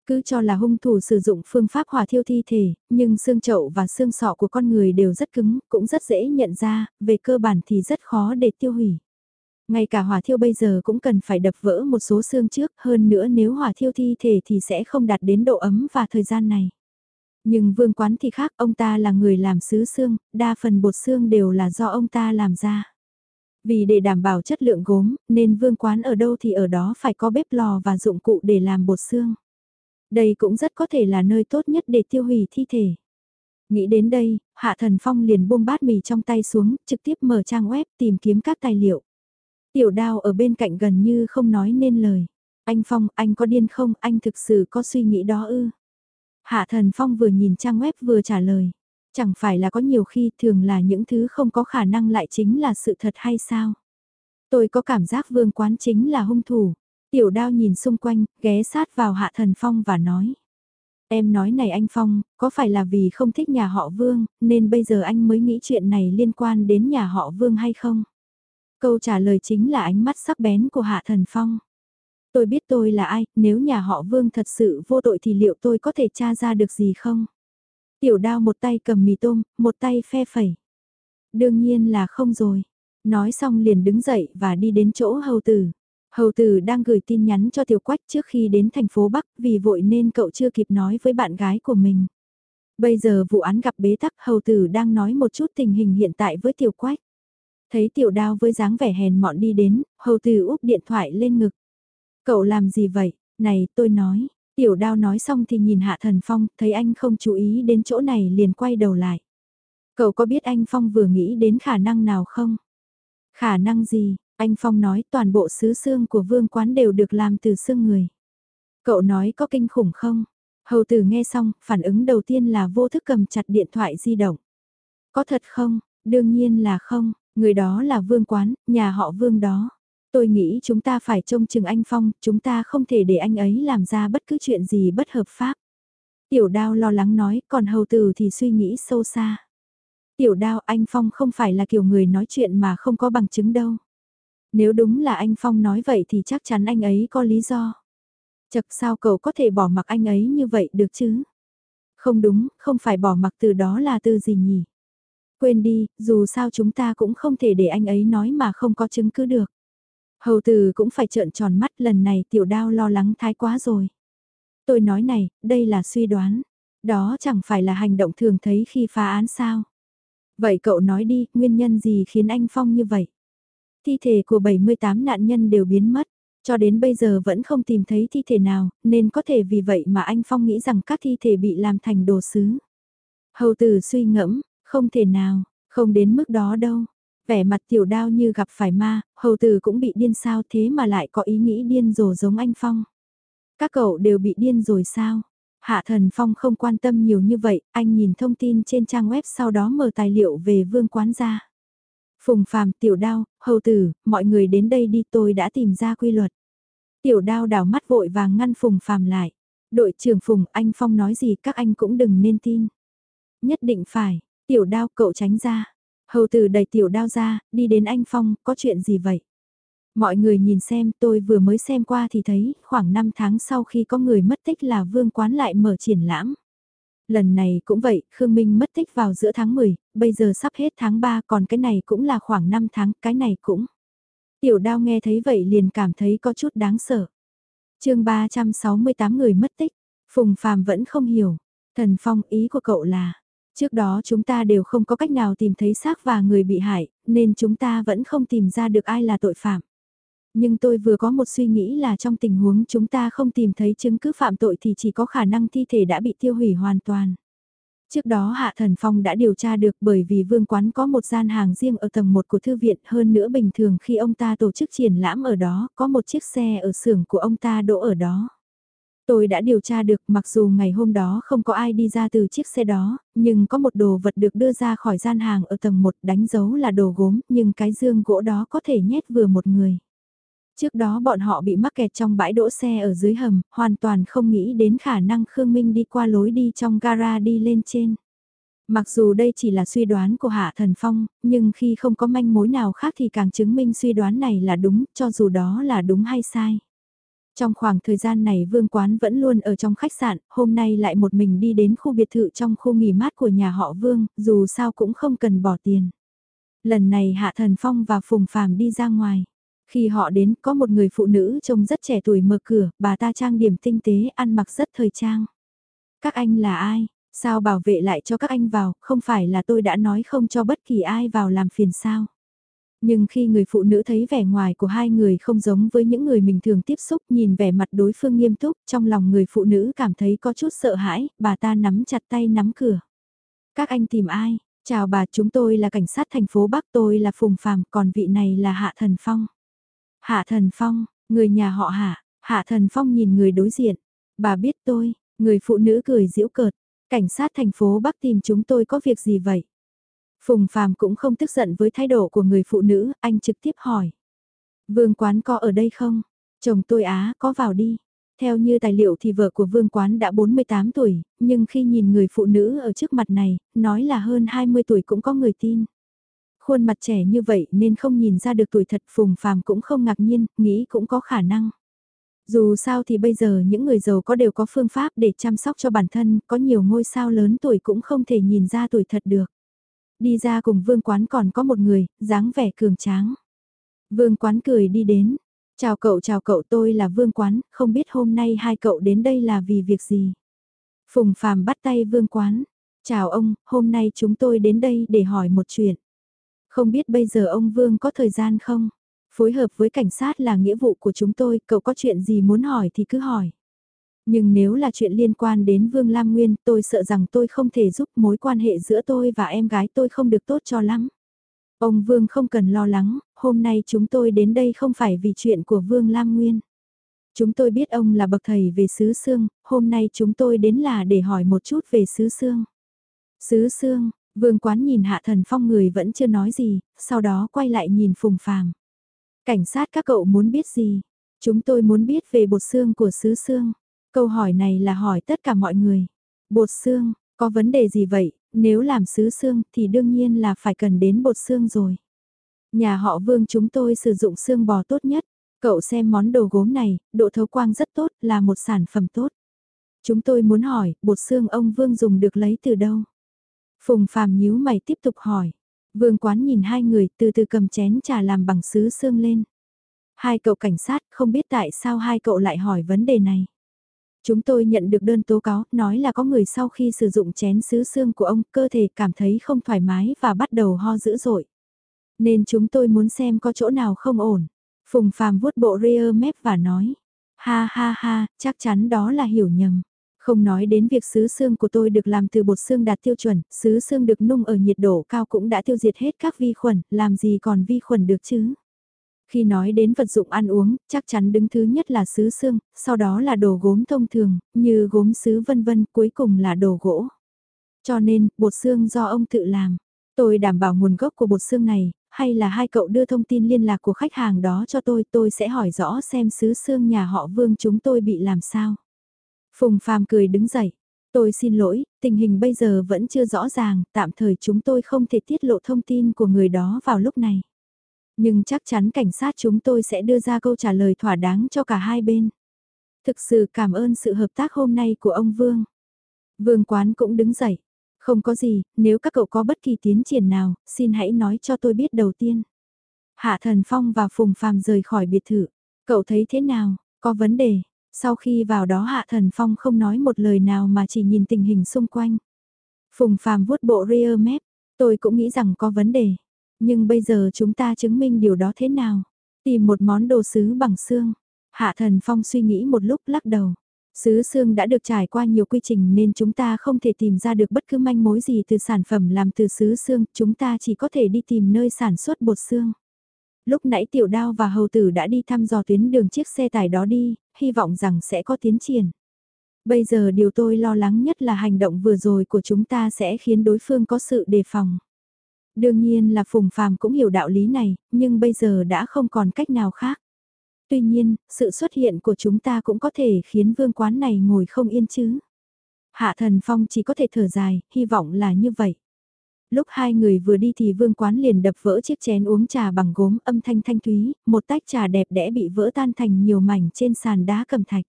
[SPEAKER 1] Cứ cho là hung thủ sử dụng phương pháp hỏa thiêu thi thể, nhưng xương chậu và xương sọ của con người đều rất cứng, cũng rất dễ nhận ra, về cơ bản thì rất khó để tiêu hủy. Ngay cả hỏa thiêu bây giờ cũng cần phải đập vỡ một số xương trước, hơn nữa nếu hỏa thiêu thi thể thì sẽ không đạt đến độ ấm và thời gian này. Nhưng vương quán thì khác, ông ta là người làm sứ xương, đa phần bột xương đều là do ông ta làm ra. Vì để đảm bảo chất lượng gốm, nên vương quán ở đâu thì ở đó phải có bếp lò và dụng cụ để làm bột xương. Đây cũng rất có thể là nơi tốt nhất để tiêu hủy thi thể. Nghĩ đến đây, Hạ Thần Phong liền buông bát mì trong tay xuống, trực tiếp mở trang web tìm kiếm các tài liệu. Tiểu đao ở bên cạnh gần như không nói nên lời. Anh Phong, anh có điên không, anh thực sự có suy nghĩ đó ư? Hạ Thần Phong vừa nhìn trang web vừa trả lời. Chẳng phải là có nhiều khi thường là những thứ không có khả năng lại chính là sự thật hay sao? Tôi có cảm giác vương quán chính là hung thủ. Tiểu đao nhìn xung quanh, ghé sát vào Hạ Thần Phong và nói. Em nói này anh Phong, có phải là vì không thích nhà họ Vương, nên bây giờ anh mới nghĩ chuyện này liên quan đến nhà họ Vương hay không? Câu trả lời chính là ánh mắt sắc bén của Hạ Thần Phong. Tôi biết tôi là ai, nếu nhà họ Vương thật sự vô tội thì liệu tôi có thể tra ra được gì không? Tiểu đao một tay cầm mì tôm, một tay phe phẩy. Đương nhiên là không rồi. Nói xong liền đứng dậy và đi đến chỗ hầu tử. Hầu tử đang gửi tin nhắn cho Tiểu Quách trước khi đến thành phố Bắc vì vội nên cậu chưa kịp nói với bạn gái của mình. Bây giờ vụ án gặp bế tắc hầu tử đang nói một chút tình hình hiện tại với Tiểu Quách. Thấy Tiểu Đao với dáng vẻ hèn mọn đi đến, hầu tử úp điện thoại lên ngực. Cậu làm gì vậy? Này, tôi nói. Tiểu đao nói xong thì nhìn Hạ Thần Phong, thấy anh không chú ý đến chỗ này liền quay đầu lại. Cậu có biết anh Phong vừa nghĩ đến khả năng nào không? Khả năng gì? Anh Phong nói toàn bộ sứ xương của vương quán đều được làm từ xương người. Cậu nói có kinh khủng không? Hầu tử nghe xong, phản ứng đầu tiên là vô thức cầm chặt điện thoại di động. Có thật không? Đương nhiên là không, người đó là vương quán, nhà họ vương đó. Tôi nghĩ chúng ta phải trông chừng anh Phong, chúng ta không thể để anh ấy làm ra bất cứ chuyện gì bất hợp pháp. Tiểu đao lo lắng nói, còn hầu tử thì suy nghĩ sâu xa. Tiểu đao anh Phong không phải là kiểu người nói chuyện mà không có bằng chứng đâu. Nếu đúng là anh Phong nói vậy thì chắc chắn anh ấy có lý do. Chật sao cậu có thể bỏ mặc anh ấy như vậy được chứ? Không đúng, không phải bỏ mặc từ đó là từ gì nhỉ? Quên đi, dù sao chúng ta cũng không thể để anh ấy nói mà không có chứng cứ được. Hầu từ cũng phải trợn tròn mắt lần này tiểu đao lo lắng thái quá rồi. Tôi nói này, đây là suy đoán. Đó chẳng phải là hành động thường thấy khi phá án sao. Vậy cậu nói đi, nguyên nhân gì khiến anh Phong như vậy? Thi thể của 78 nạn nhân đều biến mất, cho đến bây giờ vẫn không tìm thấy thi thể nào, nên có thể vì vậy mà anh Phong nghĩ rằng các thi thể bị làm thành đồ sứ. Hầu tử suy ngẫm, không thể nào, không đến mức đó đâu. Vẻ mặt tiểu đao như gặp phải ma, hầu tử cũng bị điên sao thế mà lại có ý nghĩ điên rồ giống anh Phong. Các cậu đều bị điên rồi sao? Hạ Thần Phong không quan tâm nhiều như vậy, anh nhìn thông tin trên trang web sau đó mở tài liệu về vương quán ra. Phùng Phàm, Tiểu Đao, Hầu Tử, mọi người đến đây đi tôi đã tìm ra quy luật. Tiểu Đao đảo mắt vội vàng ngăn Phùng Phàm lại. Đội trưởng Phùng, anh Phong nói gì các anh cũng đừng nên tin. Nhất định phải, Tiểu Đao cậu tránh ra. Hầu Tử đẩy Tiểu Đao ra, đi đến anh Phong, có chuyện gì vậy? Mọi người nhìn xem tôi vừa mới xem qua thì thấy khoảng 5 tháng sau khi có người mất tích là vương quán lại mở triển lãm. Lần này cũng vậy, Khương Minh mất tích vào giữa tháng 10, bây giờ sắp hết tháng 3 còn cái này cũng là khoảng 5 tháng, cái này cũng. Tiểu đao nghe thấy vậy liền cảm thấy có chút đáng sợ. chương 368 người mất tích, Phùng Phàm vẫn không hiểu. Thần Phong ý của cậu là, trước đó chúng ta đều không có cách nào tìm thấy xác và người bị hại, nên chúng ta vẫn không tìm ra được ai là tội phạm. Nhưng tôi vừa có một suy nghĩ là trong tình huống chúng ta không tìm thấy chứng cứ phạm tội thì chỉ có khả năng thi thể đã bị tiêu hủy hoàn toàn. Trước đó Hạ Thần Phong đã điều tra được bởi vì vương quán có một gian hàng riêng ở tầng 1 của thư viện hơn nữa bình thường khi ông ta tổ chức triển lãm ở đó có một chiếc xe ở xưởng của ông ta đỗ ở đó. Tôi đã điều tra được mặc dù ngày hôm đó không có ai đi ra từ chiếc xe đó, nhưng có một đồ vật được đưa ra khỏi gian hàng ở tầng 1 đánh dấu là đồ gốm nhưng cái dương gỗ đó có thể nhét vừa một người. Trước đó bọn họ bị mắc kẹt trong bãi đỗ xe ở dưới hầm, hoàn toàn không nghĩ đến khả năng Khương Minh đi qua lối đi trong gara đi lên trên. Mặc dù đây chỉ là suy đoán của Hạ Thần Phong, nhưng khi không có manh mối nào khác thì càng chứng minh suy đoán này là đúng, cho dù đó là đúng hay sai. Trong khoảng thời gian này Vương Quán vẫn luôn ở trong khách sạn, hôm nay lại một mình đi đến khu biệt thự trong khu nghỉ mát của nhà họ Vương, dù sao cũng không cần bỏ tiền. Lần này Hạ Thần Phong và Phùng Phàm đi ra ngoài. Khi họ đến có một người phụ nữ trông rất trẻ tuổi mở cửa, bà ta trang điểm tinh tế ăn mặc rất thời trang. Các anh là ai? Sao bảo vệ lại cho các anh vào, không phải là tôi đã nói không cho bất kỳ ai vào làm phiền sao? Nhưng khi người phụ nữ thấy vẻ ngoài của hai người không giống với những người mình thường tiếp xúc nhìn vẻ mặt đối phương nghiêm túc, trong lòng người phụ nữ cảm thấy có chút sợ hãi, bà ta nắm chặt tay nắm cửa. Các anh tìm ai? Chào bà, chúng tôi là cảnh sát thành phố Bắc, tôi là Phùng Phàm, còn vị này là Hạ Thần Phong. Hạ Thần Phong, người nhà họ Hạ, Hạ Thần Phong nhìn người đối diện. Bà biết tôi, người phụ nữ cười giễu cợt. Cảnh sát thành phố Bắc tìm chúng tôi có việc gì vậy? Phùng Phàm cũng không tức giận với thái độ của người phụ nữ, anh trực tiếp hỏi. Vương Quán có ở đây không? Chồng tôi á, có vào đi. Theo như tài liệu thì vợ của Vương Quán đã 48 tuổi, nhưng khi nhìn người phụ nữ ở trước mặt này, nói là hơn 20 tuổi cũng có người tin khuôn mặt trẻ như vậy nên không nhìn ra được tuổi thật phùng phàm cũng không ngạc nhiên, nghĩ cũng có khả năng. Dù sao thì bây giờ những người giàu có đều có phương pháp để chăm sóc cho bản thân, có nhiều ngôi sao lớn tuổi cũng không thể nhìn ra tuổi thật được. Đi ra cùng vương quán còn có một người, dáng vẻ cường tráng. Vương quán cười đi đến. Chào cậu chào cậu tôi là vương quán, không biết hôm nay hai cậu đến đây là vì việc gì. Phùng phàm bắt tay vương quán. Chào ông, hôm nay chúng tôi đến đây để hỏi một chuyện. Không biết bây giờ ông Vương có thời gian không? Phối hợp với cảnh sát là nghĩa vụ của chúng tôi, cậu có chuyện gì muốn hỏi thì cứ hỏi. Nhưng nếu là chuyện liên quan đến Vương Lam Nguyên, tôi sợ rằng tôi không thể giúp mối quan hệ giữa tôi và em gái tôi không được tốt cho lắm. Ông Vương không cần lo lắng, hôm nay chúng tôi đến đây không phải vì chuyện của Vương Lam Nguyên. Chúng tôi biết ông là bậc thầy về Sứ Sương, hôm nay chúng tôi đến là để hỏi một chút về Sứ Sương. Sứ Sương, Vương quán nhìn hạ thần phong người vẫn chưa nói gì, sau đó quay lại nhìn phùng phàm. Cảnh sát các cậu muốn biết gì? Chúng tôi muốn biết về bột xương của sứ xương. Câu hỏi này là hỏi tất cả mọi người. Bột xương, có vấn đề gì vậy? Nếu làm sứ xương thì đương nhiên là phải cần đến bột xương rồi. Nhà họ Vương chúng tôi sử dụng xương bò tốt nhất. Cậu xem món đồ gốm này, độ thấu quang rất tốt, là một sản phẩm tốt. Chúng tôi muốn hỏi, bột xương ông Vương dùng được lấy từ đâu? Phùng phàm nhíu mày tiếp tục hỏi. Vương quán nhìn hai người từ từ cầm chén trà làm bằng sứ xương lên. Hai cậu cảnh sát không biết tại sao hai cậu lại hỏi vấn đề này. Chúng tôi nhận được đơn tố cáo, nói là có người sau khi sử dụng chén sứ xương của ông, cơ thể cảm thấy không thoải mái và bắt đầu ho dữ dội. Nên chúng tôi muốn xem có chỗ nào không ổn. Phùng Phàm vuốt bộ rear mép và nói, ha ha ha, chắc chắn đó là hiểu nhầm. Không nói đến việc sứ xương của tôi được làm từ bột xương đạt tiêu chuẩn, sứ xương được nung ở nhiệt độ cao cũng đã tiêu diệt hết các vi khuẩn, làm gì còn vi khuẩn được chứ. Khi nói đến vật dụng ăn uống, chắc chắn đứng thứ nhất là sứ xương, sau đó là đồ gốm thông thường, như gốm sứ vân vân, cuối cùng là đồ gỗ. Cho nên, bột xương do ông tự làm. Tôi đảm bảo nguồn gốc của bột xương này, hay là hai cậu đưa thông tin liên lạc của khách hàng đó cho tôi, tôi sẽ hỏi rõ xem sứ xương nhà họ Vương chúng tôi bị làm sao. Phùng Phàm cười đứng dậy. Tôi xin lỗi, tình hình bây giờ vẫn chưa rõ ràng, tạm thời chúng tôi không thể tiết lộ thông tin của người đó vào lúc này. Nhưng chắc chắn cảnh sát chúng tôi sẽ đưa ra câu trả lời thỏa đáng cho cả hai bên. Thực sự cảm ơn sự hợp tác hôm nay của ông Vương. Vương Quán cũng đứng dậy. Không có gì, nếu các cậu có bất kỳ tiến triển nào, xin hãy nói cho tôi biết đầu tiên. Hạ Thần Phong và Phùng Phàm rời khỏi biệt thự. Cậu thấy thế nào, có vấn đề? Sau khi vào đó Hạ Thần Phong không nói một lời nào mà chỉ nhìn tình hình xung quanh. Phùng Phàm vuốt bộ rear mép, tôi cũng nghĩ rằng có vấn đề. Nhưng bây giờ chúng ta chứng minh điều đó thế nào? Tìm một món đồ sứ bằng xương. Hạ Thần Phong suy nghĩ một lúc lắc đầu. Sứ xương đã được trải qua nhiều quy trình nên chúng ta không thể tìm ra được bất cứ manh mối gì từ sản phẩm làm từ sứ xương, chúng ta chỉ có thể đi tìm nơi sản xuất bột xương. Lúc nãy tiểu đao và hầu tử đã đi thăm dò tuyến đường chiếc xe tải đó đi, hy vọng rằng sẽ có tiến triển. Bây giờ điều tôi lo lắng nhất là hành động vừa rồi của chúng ta sẽ khiến đối phương có sự đề phòng. Đương nhiên là Phùng Phàm cũng hiểu đạo lý này, nhưng bây giờ đã không còn cách nào khác. Tuy nhiên, sự xuất hiện của chúng ta cũng có thể khiến vương quán này ngồi không yên chứ. Hạ thần phong chỉ có thể thở dài, hy vọng là như vậy. Lúc hai người vừa đi thì vương quán liền đập vỡ chiếc chén uống trà bằng gốm âm thanh thanh thúy, một tách trà đẹp đẽ bị vỡ tan thành nhiều mảnh trên sàn đá cầm thạch.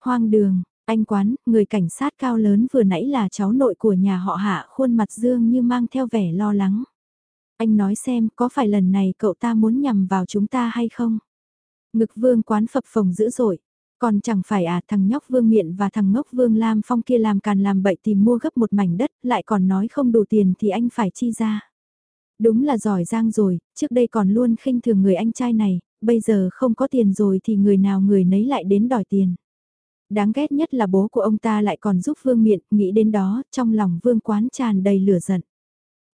[SPEAKER 1] Hoang đường, anh quán, người cảnh sát cao lớn vừa nãy là cháu nội của nhà họ hạ khuôn mặt dương như mang theo vẻ lo lắng. Anh nói xem có phải lần này cậu ta muốn nhằm vào chúng ta hay không? Ngực vương quán phập phồng dữ dội. Còn chẳng phải à thằng nhóc vương miện và thằng ngốc vương Lam Phong kia làm càn làm bậy tìm mua gấp một mảnh đất lại còn nói không đủ tiền thì anh phải chi ra. Đúng là giỏi giang rồi, trước đây còn luôn khinh thường người anh trai này, bây giờ không có tiền rồi thì người nào người nấy lại đến đòi tiền. Đáng ghét nhất là bố của ông ta lại còn giúp vương miện, nghĩ đến đó, trong lòng vương quán tràn đầy lửa giận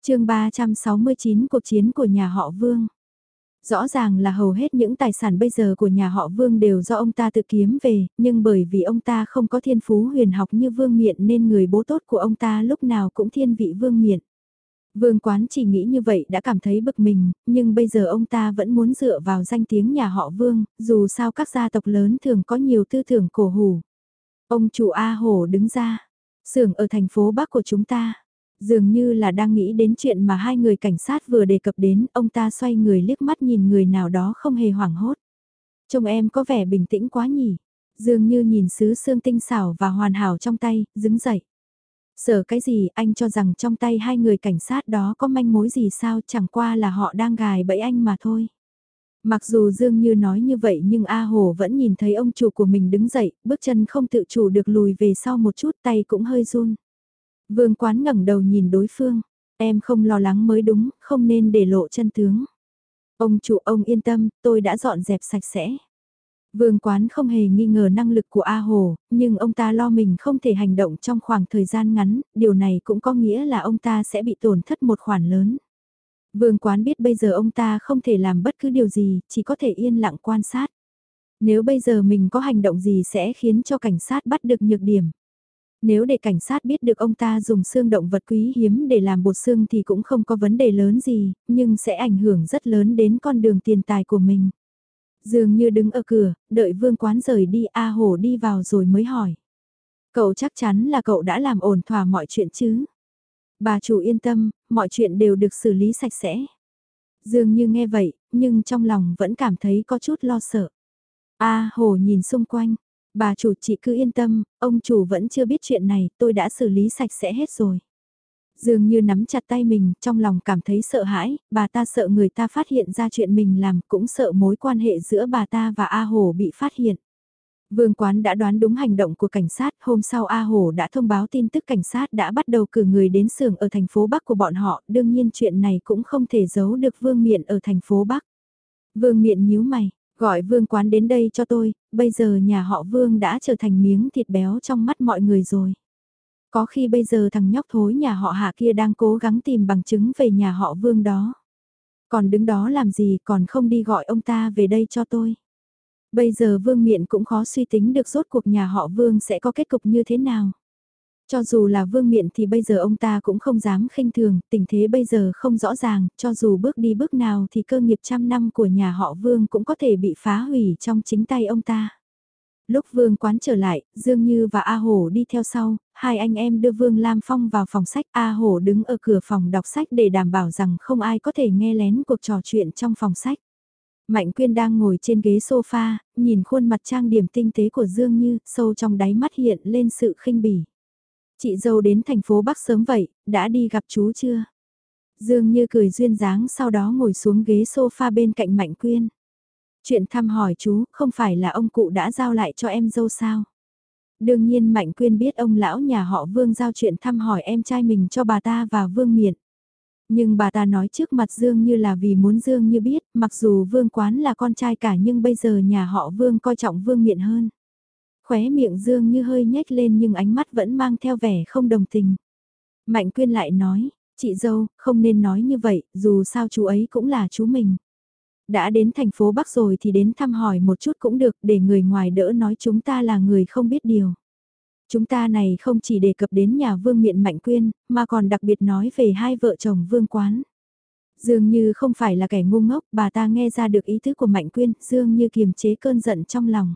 [SPEAKER 1] chương 369 cuộc chiến của nhà họ Vương. Rõ ràng là hầu hết những tài sản bây giờ của nhà họ Vương đều do ông ta tự kiếm về, nhưng bởi vì ông ta không có thiên phú huyền học như Vương Miện nên người bố tốt của ông ta lúc nào cũng thiên vị Vương Miện. Vương Quán chỉ nghĩ như vậy đã cảm thấy bực mình, nhưng bây giờ ông ta vẫn muốn dựa vào danh tiếng nhà họ Vương, dù sao các gia tộc lớn thường có nhiều tư tưởng cổ hủ. Ông chủ A Hổ đứng ra, xưởng ở thành phố Bắc của chúng ta, Dường như là đang nghĩ đến chuyện mà hai người cảnh sát vừa đề cập đến, ông ta xoay người liếc mắt nhìn người nào đó không hề hoảng hốt. Trông em có vẻ bình tĩnh quá nhỉ, dường như nhìn sứ xương tinh xảo và hoàn hảo trong tay, đứng dậy. Sợ cái gì anh cho rằng trong tay hai người cảnh sát đó có manh mối gì sao chẳng qua là họ đang gài bẫy anh mà thôi. Mặc dù Dương Như nói như vậy nhưng A Hồ vẫn nhìn thấy ông chủ của mình đứng dậy, bước chân không tự chủ được lùi về sau một chút tay cũng hơi run. Vương quán ngẩng đầu nhìn đối phương, em không lo lắng mới đúng, không nên để lộ chân tướng. Ông chủ ông yên tâm, tôi đã dọn dẹp sạch sẽ. Vương quán không hề nghi ngờ năng lực của A Hồ, nhưng ông ta lo mình không thể hành động trong khoảng thời gian ngắn, điều này cũng có nghĩa là ông ta sẽ bị tổn thất một khoản lớn. Vương quán biết bây giờ ông ta không thể làm bất cứ điều gì, chỉ có thể yên lặng quan sát. Nếu bây giờ mình có hành động gì sẽ khiến cho cảnh sát bắt được nhược điểm. Nếu để cảnh sát biết được ông ta dùng xương động vật quý hiếm để làm bột xương thì cũng không có vấn đề lớn gì, nhưng sẽ ảnh hưởng rất lớn đến con đường tiền tài của mình. Dường như đứng ở cửa, đợi vương quán rời đi A Hổ đi vào rồi mới hỏi. Cậu chắc chắn là cậu đã làm ổn thỏa mọi chuyện chứ? Bà chủ yên tâm, mọi chuyện đều được xử lý sạch sẽ. Dường như nghe vậy, nhưng trong lòng vẫn cảm thấy có chút lo sợ. A Hổ nhìn xung quanh, Bà chủ chị cứ yên tâm, ông chủ vẫn chưa biết chuyện này, tôi đã xử lý sạch sẽ hết rồi. Dường như nắm chặt tay mình, trong lòng cảm thấy sợ hãi, bà ta sợ người ta phát hiện ra chuyện mình làm, cũng sợ mối quan hệ giữa bà ta và A Hồ bị phát hiện. Vương Quán đã đoán đúng hành động của cảnh sát, hôm sau A hồ đã thông báo tin tức cảnh sát đã bắt đầu cử người đến xưởng ở thành phố Bắc của bọn họ, đương nhiên chuyện này cũng không thể giấu được Vương Miện ở thành phố Bắc. Vương Miện nhíu mày, gọi Vương Quán đến đây cho tôi, bây giờ nhà họ Vương đã trở thành miếng thịt béo trong mắt mọi người rồi. Có khi bây giờ thằng nhóc thối nhà họ Hạ kia đang cố gắng tìm bằng chứng về nhà họ Vương đó. Còn đứng đó làm gì, còn không đi gọi ông ta về đây cho tôi. Bây giờ Vương Miện cũng khó suy tính được rốt cuộc nhà họ Vương sẽ có kết cục như thế nào. Cho dù là Vương Miện thì bây giờ ông ta cũng không dám khinh thường, tình thế bây giờ không rõ ràng, cho dù bước đi bước nào thì cơ nghiệp trăm năm của nhà họ Vương cũng có thể bị phá hủy trong chính tay ông ta. Lúc Vương Quán trở lại, Dương Như và A Hổ đi theo sau, hai anh em đưa Vương Lam Phong vào phòng sách. A Hổ đứng ở cửa phòng đọc sách để đảm bảo rằng không ai có thể nghe lén cuộc trò chuyện trong phòng sách. Mạnh Quyên đang ngồi trên ghế sofa, nhìn khuôn mặt trang điểm tinh tế của Dương Như, sâu trong đáy mắt hiện lên sự khinh bỉ. Chị dâu đến thành phố Bắc sớm vậy, đã đi gặp chú chưa? Dương Như cười duyên dáng sau đó ngồi xuống ghế sofa bên cạnh Mạnh Quyên. Chuyện thăm hỏi chú, không phải là ông cụ đã giao lại cho em dâu sao? Đương nhiên Mạnh Quyên biết ông lão nhà họ Vương giao chuyện thăm hỏi em trai mình cho bà ta và Vương Miện. Nhưng bà ta nói trước mặt Dương như là vì muốn Dương như biết, mặc dù Vương Quán là con trai cả nhưng bây giờ nhà họ Vương coi trọng Vương Miện hơn. Khóe miệng Dương như hơi nhếch lên nhưng ánh mắt vẫn mang theo vẻ không đồng tình. Mạnh Quyên lại nói, chị dâu, không nên nói như vậy, dù sao chú ấy cũng là chú mình. Đã đến thành phố Bắc rồi thì đến thăm hỏi một chút cũng được để người ngoài đỡ nói chúng ta là người không biết điều. Chúng ta này không chỉ đề cập đến nhà vương miện mạnh quyên, mà còn đặc biệt nói về hai vợ chồng vương quán. Dường như không phải là kẻ ngu ngốc, bà ta nghe ra được ý tứ của Mạnh Quyên, dường như kiềm chế cơn giận trong lòng.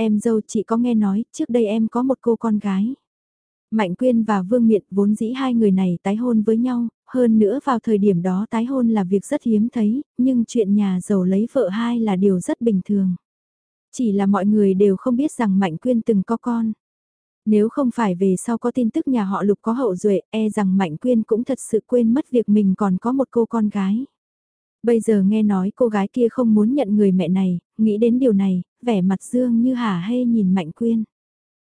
[SPEAKER 1] Em dâu chị có nghe nói, trước đây em có một cô con gái. Mạnh Quyên và Vương Miện vốn dĩ hai người này tái hôn với nhau, hơn nữa vào thời điểm đó tái hôn là việc rất hiếm thấy, nhưng chuyện nhà giàu lấy vợ hai là điều rất bình thường. Chỉ là mọi người đều không biết rằng Mạnh Quyên từng có con. Nếu không phải về sau có tin tức nhà họ Lục có hậu duệ, e rằng Mạnh Quyên cũng thật sự quên mất việc mình còn có một cô con gái. Bây giờ nghe nói cô gái kia không muốn nhận người mẹ này, nghĩ đến điều này, vẻ mặt dương như hả hê nhìn Mạnh Quyên.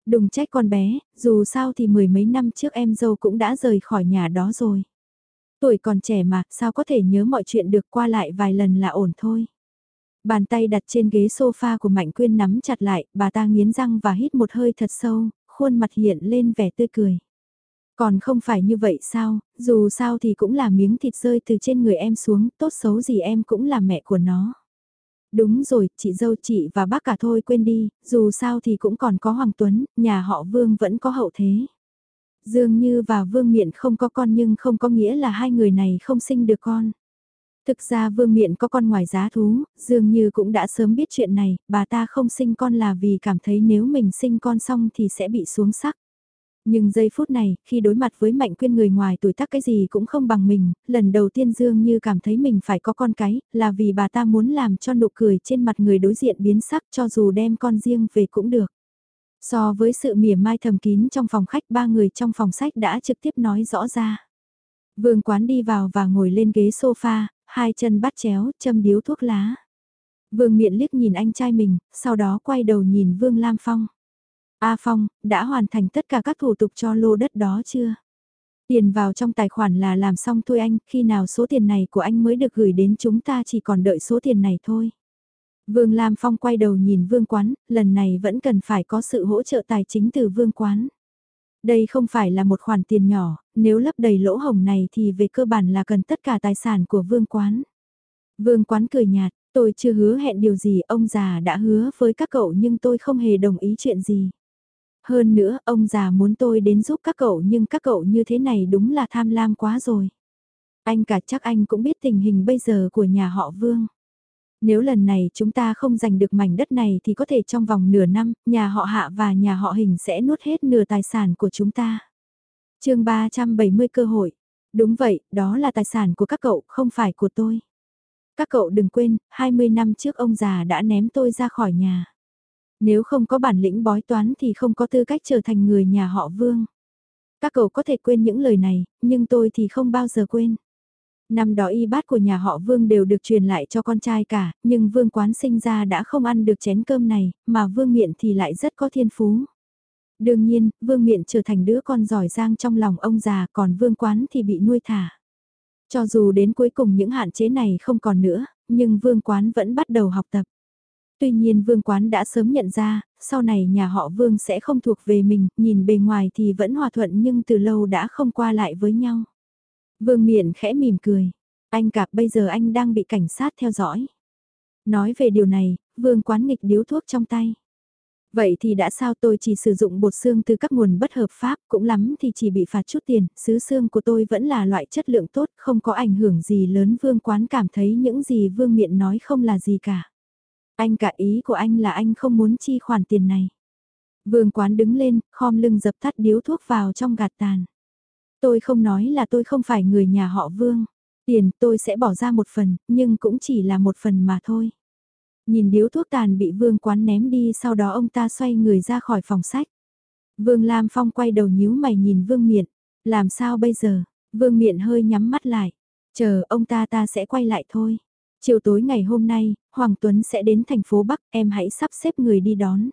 [SPEAKER 1] Đừng trách con bé, dù sao thì mười mấy năm trước em dâu cũng đã rời khỏi nhà đó rồi. Tuổi còn trẻ mà, sao có thể nhớ mọi chuyện được qua lại vài lần là ổn thôi. Bàn tay đặt trên ghế sofa của Mạnh Quyên nắm chặt lại, bà ta nghiến răng và hít một hơi thật sâu, khuôn mặt hiện lên vẻ tươi cười. Còn không phải như vậy sao, dù sao thì cũng là miếng thịt rơi từ trên người em xuống, tốt xấu gì em cũng là mẹ của nó. Đúng rồi, chị dâu chị và bác cả thôi quên đi, dù sao thì cũng còn có Hoàng Tuấn, nhà họ Vương vẫn có hậu thế. Dương Như và Vương Miện không có con nhưng không có nghĩa là hai người này không sinh được con. Thực ra Vương Miện có con ngoài giá thú, Dương Như cũng đã sớm biết chuyện này, bà ta không sinh con là vì cảm thấy nếu mình sinh con xong thì sẽ bị xuống sắc. Nhưng giây phút này, khi đối mặt với Mạnh Quyên người ngoài tuổi tác cái gì cũng không bằng mình, lần đầu tiên Dương Như cảm thấy mình phải có con cái, là vì bà ta muốn làm cho nụ cười trên mặt người đối diện biến sắc cho dù đem con riêng về cũng được. So với sự mỉa mai thầm kín trong phòng khách ba người trong phòng sách đã trực tiếp nói rõ ra. Vương quán đi vào và ngồi lên ghế sofa, hai chân bắt chéo, châm điếu thuốc lá. Vương miện liếc nhìn anh trai mình, sau đó quay đầu nhìn Vương Lam Phong. A Phong, đã hoàn thành tất cả các thủ tục cho lô đất đó chưa? Tiền vào trong tài khoản là làm xong thôi anh, khi nào số tiền này của anh mới được gửi đến chúng ta chỉ còn đợi số tiền này thôi. Vương Lam Phong quay đầu nhìn Vương Quán, lần này vẫn cần phải có sự hỗ trợ tài chính từ Vương Quán. Đây không phải là một khoản tiền nhỏ, nếu lấp đầy lỗ hồng này thì về cơ bản là cần tất cả tài sản của Vương Quán. Vương Quán cười nhạt, tôi chưa hứa hẹn điều gì, ông già đã hứa với các cậu nhưng tôi không hề đồng ý chuyện gì. Hơn nữa, ông già muốn tôi đến giúp các cậu nhưng các cậu như thế này đúng là tham lam quá rồi. Anh cả chắc anh cũng biết tình hình bây giờ của nhà họ Vương. Nếu lần này chúng ta không giành được mảnh đất này thì có thể trong vòng nửa năm, nhà họ Hạ và nhà họ Hình sẽ nuốt hết nửa tài sản của chúng ta. chương 370 cơ hội. Đúng vậy, đó là tài sản của các cậu, không phải của tôi. Các cậu đừng quên, 20 năm trước ông già đã ném tôi ra khỏi nhà. Nếu không có bản lĩnh bói toán thì không có tư cách trở thành người nhà họ Vương. Các cậu có thể quên những lời này, nhưng tôi thì không bao giờ quên. Năm đó y bát của nhà họ Vương đều được truyền lại cho con trai cả, nhưng Vương Quán sinh ra đã không ăn được chén cơm này, mà Vương Miện thì lại rất có thiên phú. Đương nhiên, Vương Miện trở thành đứa con giỏi giang trong lòng ông già, còn Vương Quán thì bị nuôi thả. Cho dù đến cuối cùng những hạn chế này không còn nữa, nhưng Vương Quán vẫn bắt đầu học tập. Tuy nhiên Vương Quán đã sớm nhận ra, sau này nhà họ Vương sẽ không thuộc về mình, nhìn bề ngoài thì vẫn hòa thuận nhưng từ lâu đã không qua lại với nhau. Vương Miện khẽ mỉm cười. Anh cạp bây giờ anh đang bị cảnh sát theo dõi. Nói về điều này, Vương Quán nghịch điếu thuốc trong tay. Vậy thì đã sao tôi chỉ sử dụng bột xương từ các nguồn bất hợp pháp, cũng lắm thì chỉ bị phạt chút tiền, sứ xương của tôi vẫn là loại chất lượng tốt, không có ảnh hưởng gì lớn vương quán cảm thấy những gì vương miện nói không là gì cả. Anh cả ý của anh là anh không muốn chi khoản tiền này. Vương quán đứng lên, khom lưng dập tắt điếu thuốc vào trong gạt tàn. Tôi không nói là tôi không phải người nhà họ Vương. Tiền tôi sẽ bỏ ra một phần, nhưng cũng chỉ là một phần mà thôi. Nhìn điếu thuốc tàn bị Vương quán ném đi sau đó ông ta xoay người ra khỏi phòng sách. Vương Lam Phong quay đầu nhíu mày nhìn Vương Miện. Làm sao bây giờ? Vương Miện hơi nhắm mắt lại. Chờ ông ta ta sẽ quay lại thôi. Chiều tối ngày hôm nay, Hoàng Tuấn sẽ đến thành phố Bắc, em hãy sắp xếp người đi đón.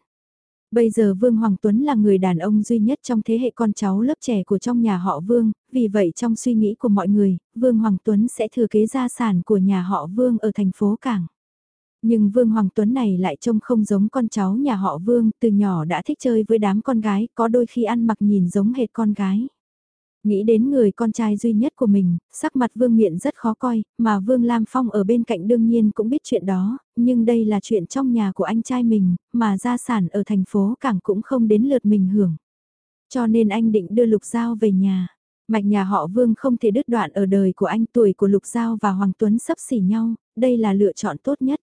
[SPEAKER 1] Bây giờ Vương Hoàng Tuấn là người đàn ông duy nhất trong thế hệ con cháu lớp trẻ của trong nhà họ Vương, vì vậy trong suy nghĩ của mọi người, Vương Hoàng Tuấn sẽ thừa kế gia sản của nhà họ Vương ở thành phố Cảng. Nhưng Vương Hoàng Tuấn này lại trông không giống con cháu nhà họ Vương, từ nhỏ đã thích chơi với đám con gái, có đôi khi ăn mặc nhìn giống hệt con gái. Nghĩ đến người con trai duy nhất của mình, sắc mặt Vương Miện rất khó coi, mà Vương Lam Phong ở bên cạnh đương nhiên cũng biết chuyện đó, nhưng đây là chuyện trong nhà của anh trai mình, mà gia sản ở thành phố cảng cũng không đến lượt mình hưởng. Cho nên anh định đưa Lục Giao về nhà. Mạch nhà họ Vương không thể đứt đoạn ở đời của anh tuổi của Lục Giao và Hoàng Tuấn sắp xỉ nhau, đây là lựa chọn tốt nhất.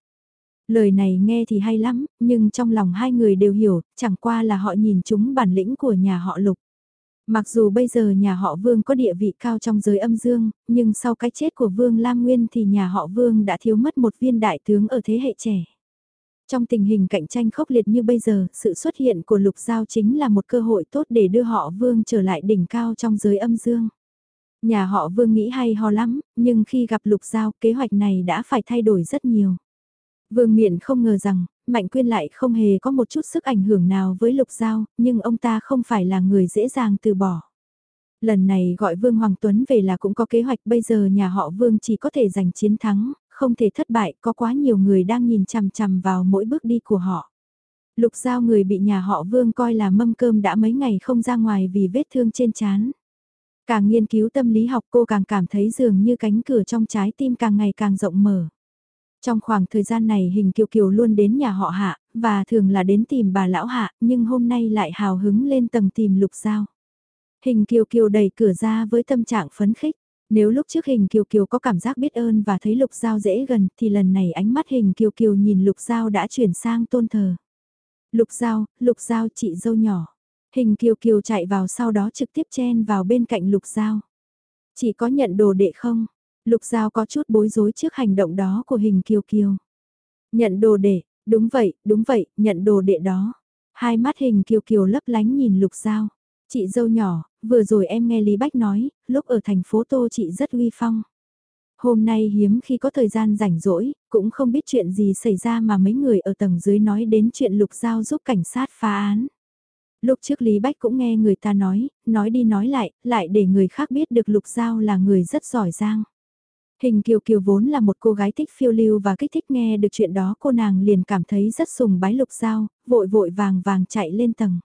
[SPEAKER 1] Lời này nghe thì hay lắm, nhưng trong lòng hai người đều hiểu, chẳng qua là họ nhìn chúng bản lĩnh của nhà họ Lục. Mặc dù bây giờ nhà họ Vương có địa vị cao trong giới âm dương, nhưng sau cái chết của Vương Lam Nguyên thì nhà họ Vương đã thiếu mất một viên đại tướng ở thế hệ trẻ. Trong tình hình cạnh tranh khốc liệt như bây giờ, sự xuất hiện của Lục Giao chính là một cơ hội tốt để đưa họ Vương trở lại đỉnh cao trong giới âm dương. Nhà họ Vương nghĩ hay ho lắm, nhưng khi gặp Lục Giao kế hoạch này đã phải thay đổi rất nhiều. Vương Miện không ngờ rằng, Mạnh Quyên lại không hề có một chút sức ảnh hưởng nào với Lục Giao, nhưng ông ta không phải là người dễ dàng từ bỏ. Lần này gọi Vương Hoàng Tuấn về là cũng có kế hoạch bây giờ nhà họ Vương chỉ có thể giành chiến thắng, không thể thất bại, có quá nhiều người đang nhìn chằm chằm vào mỗi bước đi của họ. Lục Giao người bị nhà họ Vương coi là mâm cơm đã mấy ngày không ra ngoài vì vết thương trên chán. Càng nghiên cứu tâm lý học cô càng cảm thấy dường như cánh cửa trong trái tim càng ngày càng rộng mở. Trong khoảng thời gian này hình kiều kiều luôn đến nhà họ hạ, và thường là đến tìm bà lão hạ, nhưng hôm nay lại hào hứng lên tầng tìm lục giao. Hình kiều kiều đẩy cửa ra với tâm trạng phấn khích. Nếu lúc trước hình kiều kiều có cảm giác biết ơn và thấy lục giao dễ gần thì lần này ánh mắt hình kiều kiều nhìn lục giao đã chuyển sang tôn thờ. Lục giao, lục giao chị dâu nhỏ. Hình kiều kiều chạy vào sau đó trực tiếp chen vào bên cạnh lục giao. Chị có nhận đồ đệ không? Lục Giao có chút bối rối trước hành động đó của hình kiều kiều. Nhận đồ đệ, đúng vậy, đúng vậy, nhận đồ đệ đó. Hai mắt hình kiều kiều lấp lánh nhìn Lục Giao. Chị dâu nhỏ, vừa rồi em nghe Lý Bách nói, lúc ở thành phố Tô chị rất uy phong. Hôm nay hiếm khi có thời gian rảnh rỗi, cũng không biết chuyện gì xảy ra mà mấy người ở tầng dưới nói đến chuyện Lục Giao giúp cảnh sát phá án. Lúc trước Lý Bách cũng nghe người ta nói, nói đi nói lại, lại để người khác biết được Lục Giao là người rất giỏi giang. Hình Kiều Kiều vốn là một cô gái thích phiêu lưu và kích thích nghe được chuyện đó cô nàng liền cảm thấy rất sùng bái lục giao, vội vội vàng vàng chạy lên tầng.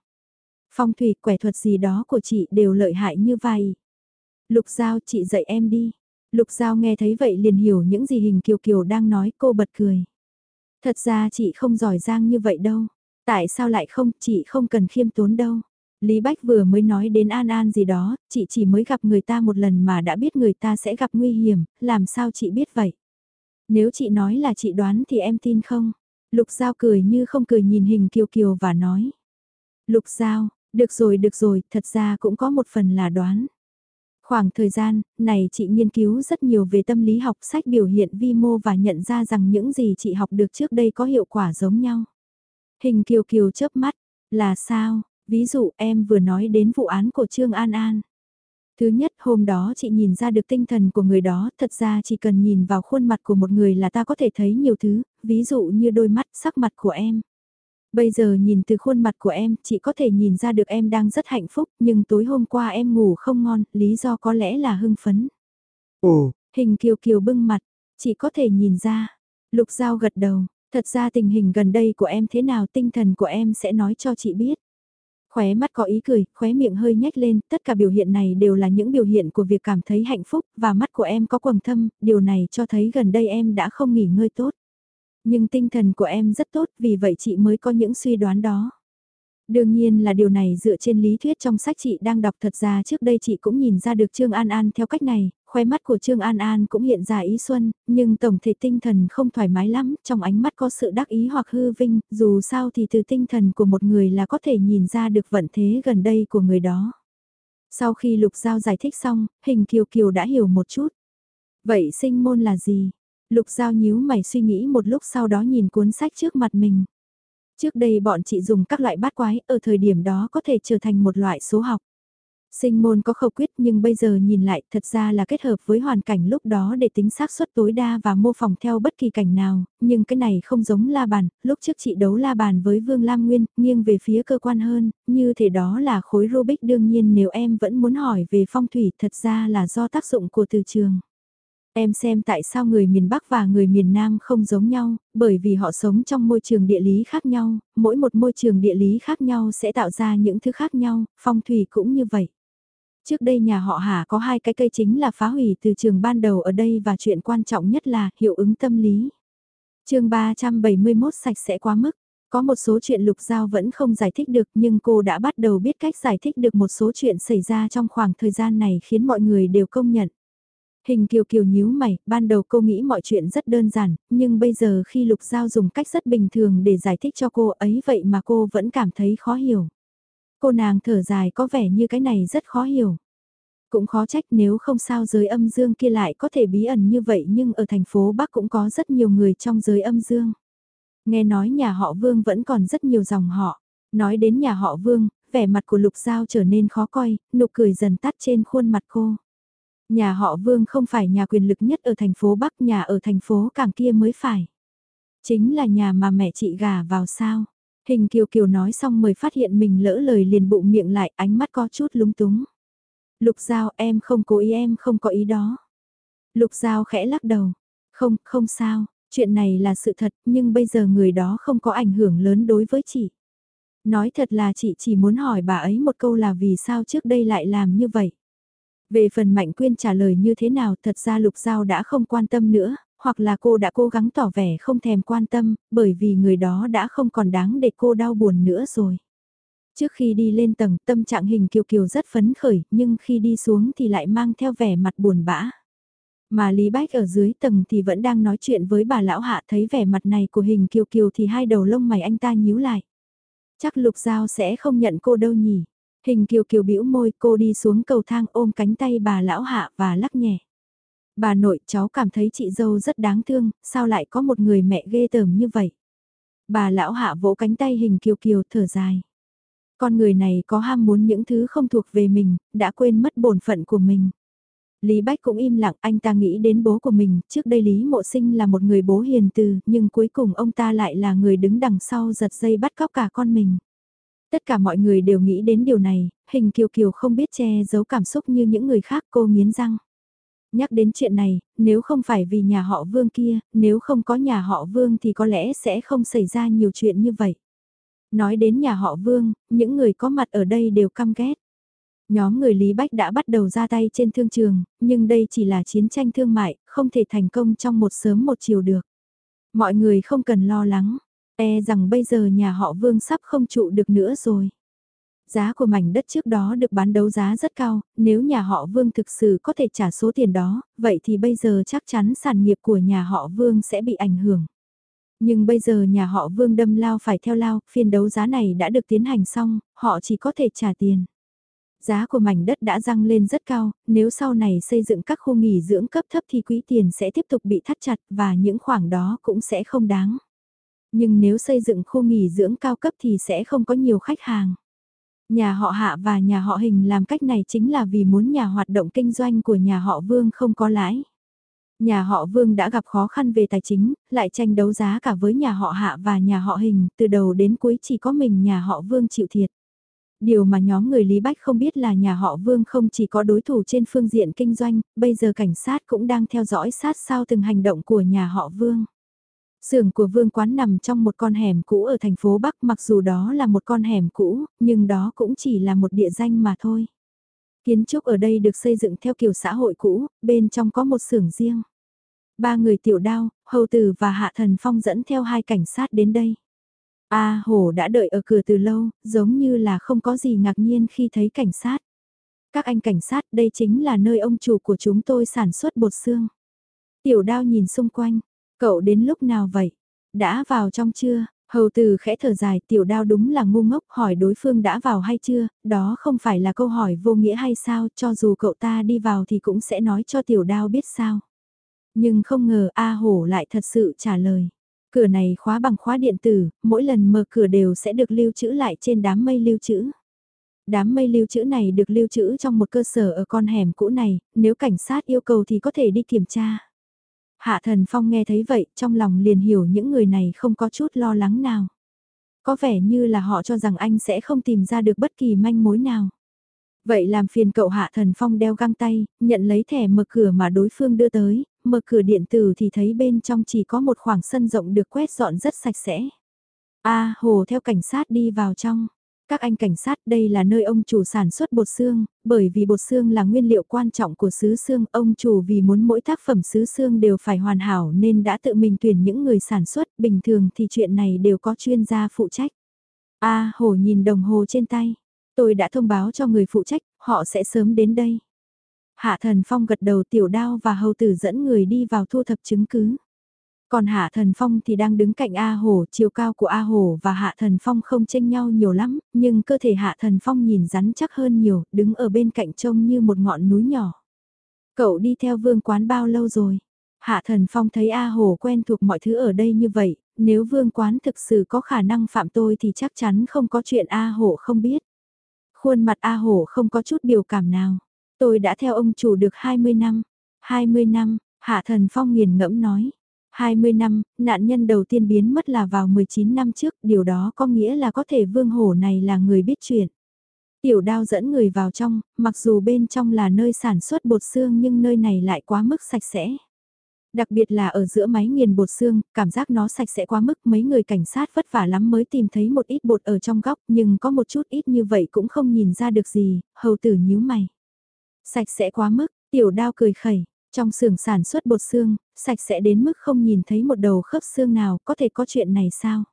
[SPEAKER 1] Phong thủy quẻ thuật gì đó của chị đều lợi hại như vậy. Lục giao chị dạy em đi. Lục giao nghe thấy vậy liền hiểu những gì hình Kiều Kiều đang nói cô bật cười. Thật ra chị không giỏi giang như vậy đâu. Tại sao lại không, chị không cần khiêm tốn đâu. Lý Bách vừa mới nói đến An An gì đó, chị chỉ mới gặp người ta một lần mà đã biết người ta sẽ gặp nguy hiểm, làm sao chị biết vậy? Nếu chị nói là chị đoán thì em tin không? Lục Giao cười như không cười nhìn hình kiều kiều và nói. Lục Giao, được rồi được rồi, thật ra cũng có một phần là đoán. Khoảng thời gian, này chị nghiên cứu rất nhiều về tâm lý học sách biểu hiện vi mô và nhận ra rằng những gì chị học được trước đây có hiệu quả giống nhau. Hình kiều kiều chớp mắt, là sao, Ví dụ em vừa nói đến vụ án của Trương An An. Thứ nhất, hôm đó chị nhìn ra được tinh thần của người đó, thật ra chỉ cần nhìn vào khuôn mặt của một người là ta có thể thấy nhiều thứ, ví dụ như đôi mắt, sắc mặt của em. Bây giờ nhìn từ khuôn mặt của em, chị có thể nhìn ra được em đang rất hạnh phúc, nhưng tối hôm qua em ngủ không ngon, lý do có lẽ là hưng phấn.
[SPEAKER 2] Ồ,
[SPEAKER 1] Hình kiều kiều bưng mặt, chị có thể nhìn ra. Lục Giao gật đầu, thật ra tình hình gần đây của em thế nào tinh thần của em sẽ nói cho chị biết. Khóe mắt có ý cười, khóe miệng hơi nhếch lên, tất cả biểu hiện này đều là những biểu hiện của việc cảm thấy hạnh phúc, và mắt của em có quầng thâm, điều này cho thấy gần đây em đã không nghỉ ngơi tốt. Nhưng tinh thần của em rất tốt, vì vậy chị mới có những suy đoán đó. Đương nhiên là điều này dựa trên lý thuyết trong sách chị đang đọc thật ra trước đây chị cũng nhìn ra được Trương An An theo cách này, khóe mắt của Trương An An cũng hiện ra ý xuân, nhưng tổng thể tinh thần không thoải mái lắm, trong ánh mắt có sự đắc ý hoặc hư vinh, dù sao thì từ tinh thần của một người là có thể nhìn ra được vận thế gần đây của người đó. Sau khi Lục Giao giải thích xong, hình Kiều Kiều đã hiểu một chút. Vậy sinh môn là gì? Lục Giao nhíu mày suy nghĩ một lúc sau đó nhìn cuốn sách trước mặt mình. Trước đây bọn chị dùng các loại bát quái ở thời điểm đó có thể trở thành một loại số học. Sinh môn có khẩu quyết nhưng bây giờ nhìn lại thật ra là kết hợp với hoàn cảnh lúc đó để tính xác suất tối đa và mô phỏng theo bất kỳ cảnh nào, nhưng cái này không giống la bàn, lúc trước chị đấu la bàn với Vương Lam Nguyên, nghiêng về phía cơ quan hơn, như thế đó là khối Rubik đương nhiên nếu em vẫn muốn hỏi về phong thủy thật ra là do tác dụng của từ trường. Em xem tại sao người miền Bắc và người miền Nam không giống nhau, bởi vì họ sống trong môi trường địa lý khác nhau, mỗi một môi trường địa lý khác nhau sẽ tạo ra những thứ khác nhau, phong thủy cũng như vậy. Trước đây nhà họ Hà có hai cái cây chính là phá hủy từ trường ban đầu ở đây và chuyện quan trọng nhất là hiệu ứng tâm lý. chương 371 sạch sẽ quá mức. Có một số chuyện Lục Giao vẫn không giải thích được nhưng cô đã bắt đầu biết cách giải thích được một số chuyện xảy ra trong khoảng thời gian này khiến mọi người đều công nhận. Hình kiều kiều nhíu mày, ban đầu cô nghĩ mọi chuyện rất đơn giản, nhưng bây giờ khi Lục Giao dùng cách rất bình thường để giải thích cho cô ấy vậy mà cô vẫn cảm thấy khó hiểu. Cô nàng thở dài có vẻ như cái này rất khó hiểu. Cũng khó trách nếu không sao giới âm dương kia lại có thể bí ẩn như vậy nhưng ở thành phố Bắc cũng có rất nhiều người trong giới âm dương. Nghe nói nhà họ Vương vẫn còn rất nhiều dòng họ. Nói đến nhà họ Vương, vẻ mặt của Lục Giao trở nên khó coi, nụ cười dần tắt trên khuôn mặt cô. Nhà họ Vương không phải nhà quyền lực nhất ở thành phố Bắc, nhà ở thành phố Cảng kia mới phải. Chính là nhà mà mẹ chị gà vào sao. Hình Kiều Kiều nói xong mới phát hiện mình lỡ lời liền bụng miệng lại ánh mắt có chút lúng túng. Lục Giao em không cố ý em không có ý đó. Lục Giao khẽ lắc đầu. Không, không sao, chuyện này là sự thật nhưng bây giờ người đó không có ảnh hưởng lớn đối với chị. Nói thật là chị chỉ muốn hỏi bà ấy một câu là vì sao trước đây lại làm như vậy. Về phần Mạnh Quyên trả lời như thế nào thật ra Lục Giao đã không quan tâm nữa, hoặc là cô đã cố gắng tỏ vẻ không thèm quan tâm, bởi vì người đó đã không còn đáng để cô đau buồn nữa rồi. Trước khi đi lên tầng tâm trạng hình kiều kiều rất phấn khởi, nhưng khi đi xuống thì lại mang theo vẻ mặt buồn bã. Mà Lý Bách ở dưới tầng thì vẫn đang nói chuyện với bà lão hạ thấy vẻ mặt này của hình kiều kiều thì hai đầu lông mày anh ta nhíu lại. Chắc lục giao sẽ không nhận cô đâu nhỉ. Hình kiều kiều bĩu môi cô đi xuống cầu thang ôm cánh tay bà lão hạ và lắc nhẹ. Bà nội cháu cảm thấy chị dâu rất đáng thương, sao lại có một người mẹ ghê tởm như vậy. Bà lão hạ vỗ cánh tay hình kiều kiều thở dài. Con người này có ham muốn những thứ không thuộc về mình, đã quên mất bổn phận của mình. Lý Bách cũng im lặng, anh ta nghĩ đến bố của mình, trước đây Lý Mộ Sinh là một người bố hiền từ, nhưng cuối cùng ông ta lại là người đứng đằng sau giật dây bắt cóc cả con mình. Tất cả mọi người đều nghĩ đến điều này, hình kiều kiều không biết che giấu cảm xúc như những người khác cô nghiến răng. Nhắc đến chuyện này, nếu không phải vì nhà họ Vương kia, nếu không có nhà họ Vương thì có lẽ sẽ không xảy ra nhiều chuyện như vậy. Nói đến nhà họ Vương, những người có mặt ở đây đều căm ghét. Nhóm người Lý Bách đã bắt đầu ra tay trên thương trường, nhưng đây chỉ là chiến tranh thương mại, không thể thành công trong một sớm một chiều được. Mọi người không cần lo lắng, e rằng bây giờ nhà họ Vương sắp không trụ được nữa rồi. Giá của mảnh đất trước đó được bán đấu giá rất cao, nếu nhà họ Vương thực sự có thể trả số tiền đó, vậy thì bây giờ chắc chắn sản nghiệp của nhà họ Vương sẽ bị ảnh hưởng. Nhưng bây giờ nhà họ Vương đâm lao phải theo lao, phiên đấu giá này đã được tiến hành xong, họ chỉ có thể trả tiền. Giá của mảnh đất đã răng lên rất cao, nếu sau này xây dựng các khu nghỉ dưỡng cấp thấp thì quỹ tiền sẽ tiếp tục bị thắt chặt và những khoảng đó cũng sẽ không đáng. Nhưng nếu xây dựng khu nghỉ dưỡng cao cấp thì sẽ không có nhiều khách hàng. Nhà họ Hạ và nhà họ Hình làm cách này chính là vì muốn nhà hoạt động kinh doanh của nhà họ Vương không có lãi. Nhà họ Vương đã gặp khó khăn về tài chính, lại tranh đấu giá cả với nhà họ Hạ và nhà họ Hình, từ đầu đến cuối chỉ có mình nhà họ Vương chịu thiệt. Điều mà nhóm người Lý Bách không biết là nhà họ Vương không chỉ có đối thủ trên phương diện kinh doanh, bây giờ cảnh sát cũng đang theo dõi sát sao từng hành động của nhà họ Vương. Sưởng của Vương Quán nằm trong một con hẻm cũ ở thành phố Bắc mặc dù đó là một con hẻm cũ, nhưng đó cũng chỉ là một địa danh mà thôi. Kiến trúc ở đây được xây dựng theo kiểu xã hội cũ, bên trong có một xưởng riêng. Ba người tiểu đao, hầu tử và hạ thần phong dẫn theo hai cảnh sát đến đây. A hổ đã đợi ở cửa từ lâu, giống như là không có gì ngạc nhiên khi thấy cảnh sát. Các anh cảnh sát đây chính là nơi ông chủ của chúng tôi sản xuất bột xương. Tiểu đao nhìn xung quanh, cậu đến lúc nào vậy? Đã vào trong chưa? Hầu từ khẽ thở dài tiểu đao đúng là ngu ngốc hỏi đối phương đã vào hay chưa, đó không phải là câu hỏi vô nghĩa hay sao, cho dù cậu ta đi vào thì cũng sẽ nói cho tiểu đao biết sao. Nhưng không ngờ A Hổ lại thật sự trả lời. Cửa này khóa bằng khóa điện tử, mỗi lần mở cửa đều sẽ được lưu trữ lại trên đám mây lưu trữ. Đám mây lưu trữ này được lưu trữ trong một cơ sở ở con hẻm cũ này, nếu cảnh sát yêu cầu thì có thể đi kiểm tra. Hạ thần phong nghe thấy vậy, trong lòng liền hiểu những người này không có chút lo lắng nào. Có vẻ như là họ cho rằng anh sẽ không tìm ra được bất kỳ manh mối nào. Vậy làm phiền cậu Hạ Thần Phong đeo găng tay, nhận lấy thẻ mở cửa mà đối phương đưa tới, mở cửa điện tử thì thấy bên trong chỉ có một khoảng sân rộng được quét dọn rất sạch sẽ. A Hồ theo cảnh sát đi vào trong. Các anh cảnh sát đây là nơi ông chủ sản xuất bột xương, bởi vì bột xương là nguyên liệu quan trọng của sứ xương, ông chủ vì muốn mỗi tác phẩm sứ xương đều phải hoàn hảo nên đã tự mình tuyển những người sản xuất, bình thường thì chuyện này đều có chuyên gia phụ trách. A Hồ nhìn đồng hồ trên tay, tôi đã thông báo cho người phụ trách, họ sẽ sớm đến đây. Hạ Thần Phong gật đầu tiểu đao và hầu tử dẫn người đi vào thu thập chứng cứ. Còn Hạ Thần Phong thì đang đứng cạnh A hồ chiều cao của A hồ và Hạ Thần Phong không tranh nhau nhiều lắm, nhưng cơ thể Hạ Thần Phong nhìn rắn chắc hơn nhiều, đứng ở bên cạnh trông như một ngọn núi nhỏ. Cậu đi theo vương quán bao lâu rồi? Hạ Thần Phong thấy A hồ quen thuộc mọi thứ ở đây như vậy, nếu vương quán thực sự có khả năng phạm tôi thì chắc chắn không có chuyện A hồ không biết. Khuôn mặt A hồ không có chút biểu cảm nào. Tôi đã theo ông chủ được 20 năm. 20 năm, Hạ Thần Phong nghiền ngẫm nói. 20 năm, nạn nhân đầu tiên biến mất là vào 19 năm trước, điều đó có nghĩa là có thể vương hổ này là người biết chuyện. Tiểu đao dẫn người vào trong, mặc dù bên trong là nơi sản xuất bột xương nhưng nơi này lại quá mức sạch sẽ. Đặc biệt là ở giữa máy nghiền bột xương, cảm giác nó sạch sẽ quá mức mấy người cảnh sát vất vả lắm mới tìm thấy một ít bột ở trong góc nhưng có một chút ít như vậy cũng không nhìn ra được gì, hầu tử nhíu mày. Sạch sẽ quá mức, tiểu đao cười khẩy, trong xưởng sản xuất bột xương, sạch sẽ đến mức không nhìn thấy một đầu khớp xương nào, có thể có chuyện này sao?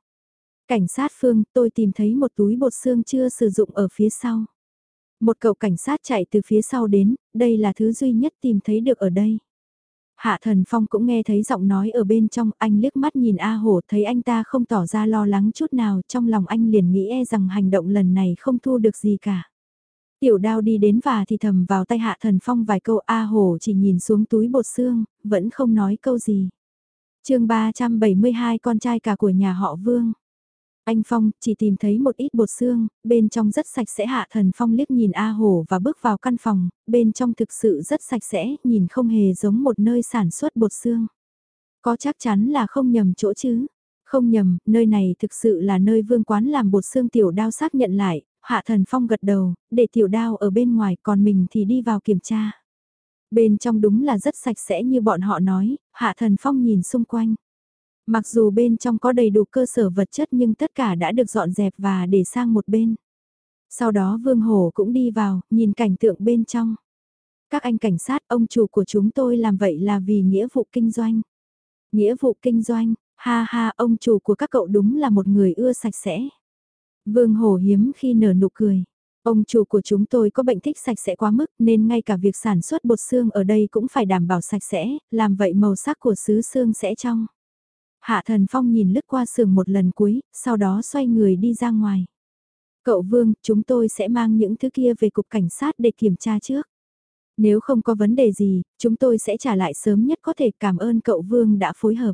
[SPEAKER 1] Cảnh sát Phương, tôi tìm thấy một túi bột xương chưa sử dụng ở phía sau. Một cậu cảnh sát chạy từ phía sau đến, đây là thứ duy nhất tìm thấy được ở đây. Hạ Thần Phong cũng nghe thấy giọng nói ở bên trong, anh liếc mắt nhìn A Hổ thấy anh ta không tỏ ra lo lắng chút nào, trong lòng anh liền nghĩ e rằng hành động lần này không thu được gì cả. Tiểu đao đi đến và thì thầm vào tay hạ thần phong vài câu A hổ chỉ nhìn xuống túi bột xương, vẫn không nói câu gì. chương 372 con trai cả của nhà họ Vương. Anh Phong chỉ tìm thấy một ít bột xương, bên trong rất sạch sẽ hạ thần Phong liếc nhìn A Hổ và bước vào căn phòng, bên trong thực sự rất sạch sẽ, nhìn không hề giống một nơi sản xuất bột xương. Có chắc chắn là không nhầm chỗ chứ. Không nhầm, nơi này thực sự là nơi vương quán làm bột xương tiểu đao xác nhận lại, Hạ Thần Phong gật đầu, để tiểu đao ở bên ngoài còn mình thì đi vào kiểm tra. Bên trong đúng là rất sạch sẽ như bọn họ nói, Hạ Thần Phong nhìn xung quanh. Mặc dù bên trong có đầy đủ cơ sở vật chất nhưng tất cả đã được dọn dẹp và để sang một bên. Sau đó Vương Hổ cũng đi vào, nhìn cảnh tượng bên trong. Các anh cảnh sát, ông chủ của chúng tôi làm vậy là vì nghĩa vụ kinh doanh. Nghĩa vụ kinh doanh, ha ha, ông chủ của các cậu đúng là một người ưa sạch sẽ. Vương Hổ hiếm khi nở nụ cười. Ông chủ của chúng tôi có bệnh thích sạch sẽ quá mức nên ngay cả việc sản xuất bột xương ở đây cũng phải đảm bảo sạch sẽ, làm vậy màu sắc của sứ xương sẽ trong. Hạ Thần Phong nhìn lướt qua sườn một lần cuối, sau đó xoay người đi ra ngoài. Cậu Vương, chúng tôi sẽ mang những thứ kia về cục cảnh sát để kiểm tra trước. Nếu không có vấn đề gì, chúng tôi sẽ trả lại sớm nhất có thể cảm ơn cậu Vương đã phối hợp.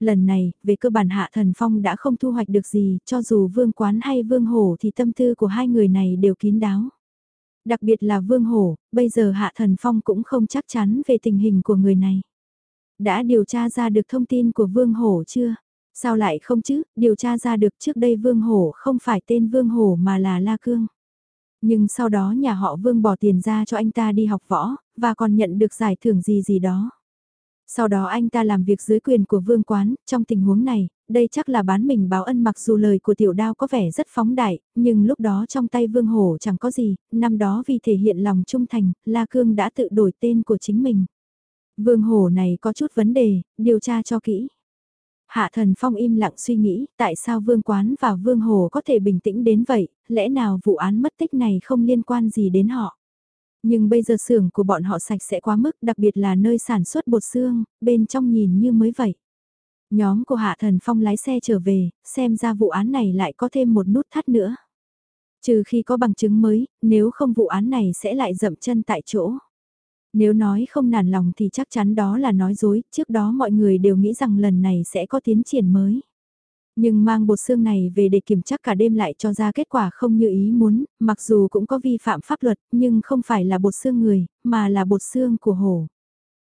[SPEAKER 1] Lần này, về cơ bản Hạ Thần Phong đã không thu hoạch được gì, cho dù Vương Quán hay Vương Hổ thì tâm tư của hai người này đều kín đáo. Đặc biệt là Vương Hổ, bây giờ Hạ Thần Phong cũng không chắc chắn về tình hình của người này. Đã điều tra ra được thông tin của Vương Hổ chưa? Sao lại không chứ, điều tra ra được trước đây Vương Hổ không phải tên Vương Hổ mà là La Cương. Nhưng sau đó nhà họ Vương bỏ tiền ra cho anh ta đi học võ, và còn nhận được giải thưởng gì gì đó. Sau đó anh ta làm việc dưới quyền của vương quán, trong tình huống này, đây chắc là bán mình báo ân mặc dù lời của tiểu đao có vẻ rất phóng đại, nhưng lúc đó trong tay vương hổ chẳng có gì, năm đó vì thể hiện lòng trung thành, La Cương đã tự đổi tên của chính mình. Vương hổ này có chút vấn đề, điều tra cho kỹ. Hạ thần phong im lặng suy nghĩ, tại sao vương quán và vương hồ có thể bình tĩnh đến vậy, lẽ nào vụ án mất tích này không liên quan gì đến họ. Nhưng bây giờ xưởng của bọn họ sạch sẽ quá mức, đặc biệt là nơi sản xuất bột xương, bên trong nhìn như mới vậy. Nhóm của Hạ Thần Phong lái xe trở về, xem ra vụ án này lại có thêm một nút thắt nữa. Trừ khi có bằng chứng mới, nếu không vụ án này sẽ lại dậm chân tại chỗ. Nếu nói không nản lòng thì chắc chắn đó là nói dối, trước đó mọi người đều nghĩ rằng lần này sẽ có tiến triển mới. Nhưng mang bột xương này về để kiểm tra cả đêm lại cho ra kết quả không như ý muốn, mặc dù cũng có vi phạm pháp luật, nhưng không phải là bột xương người, mà là bột xương của hổ.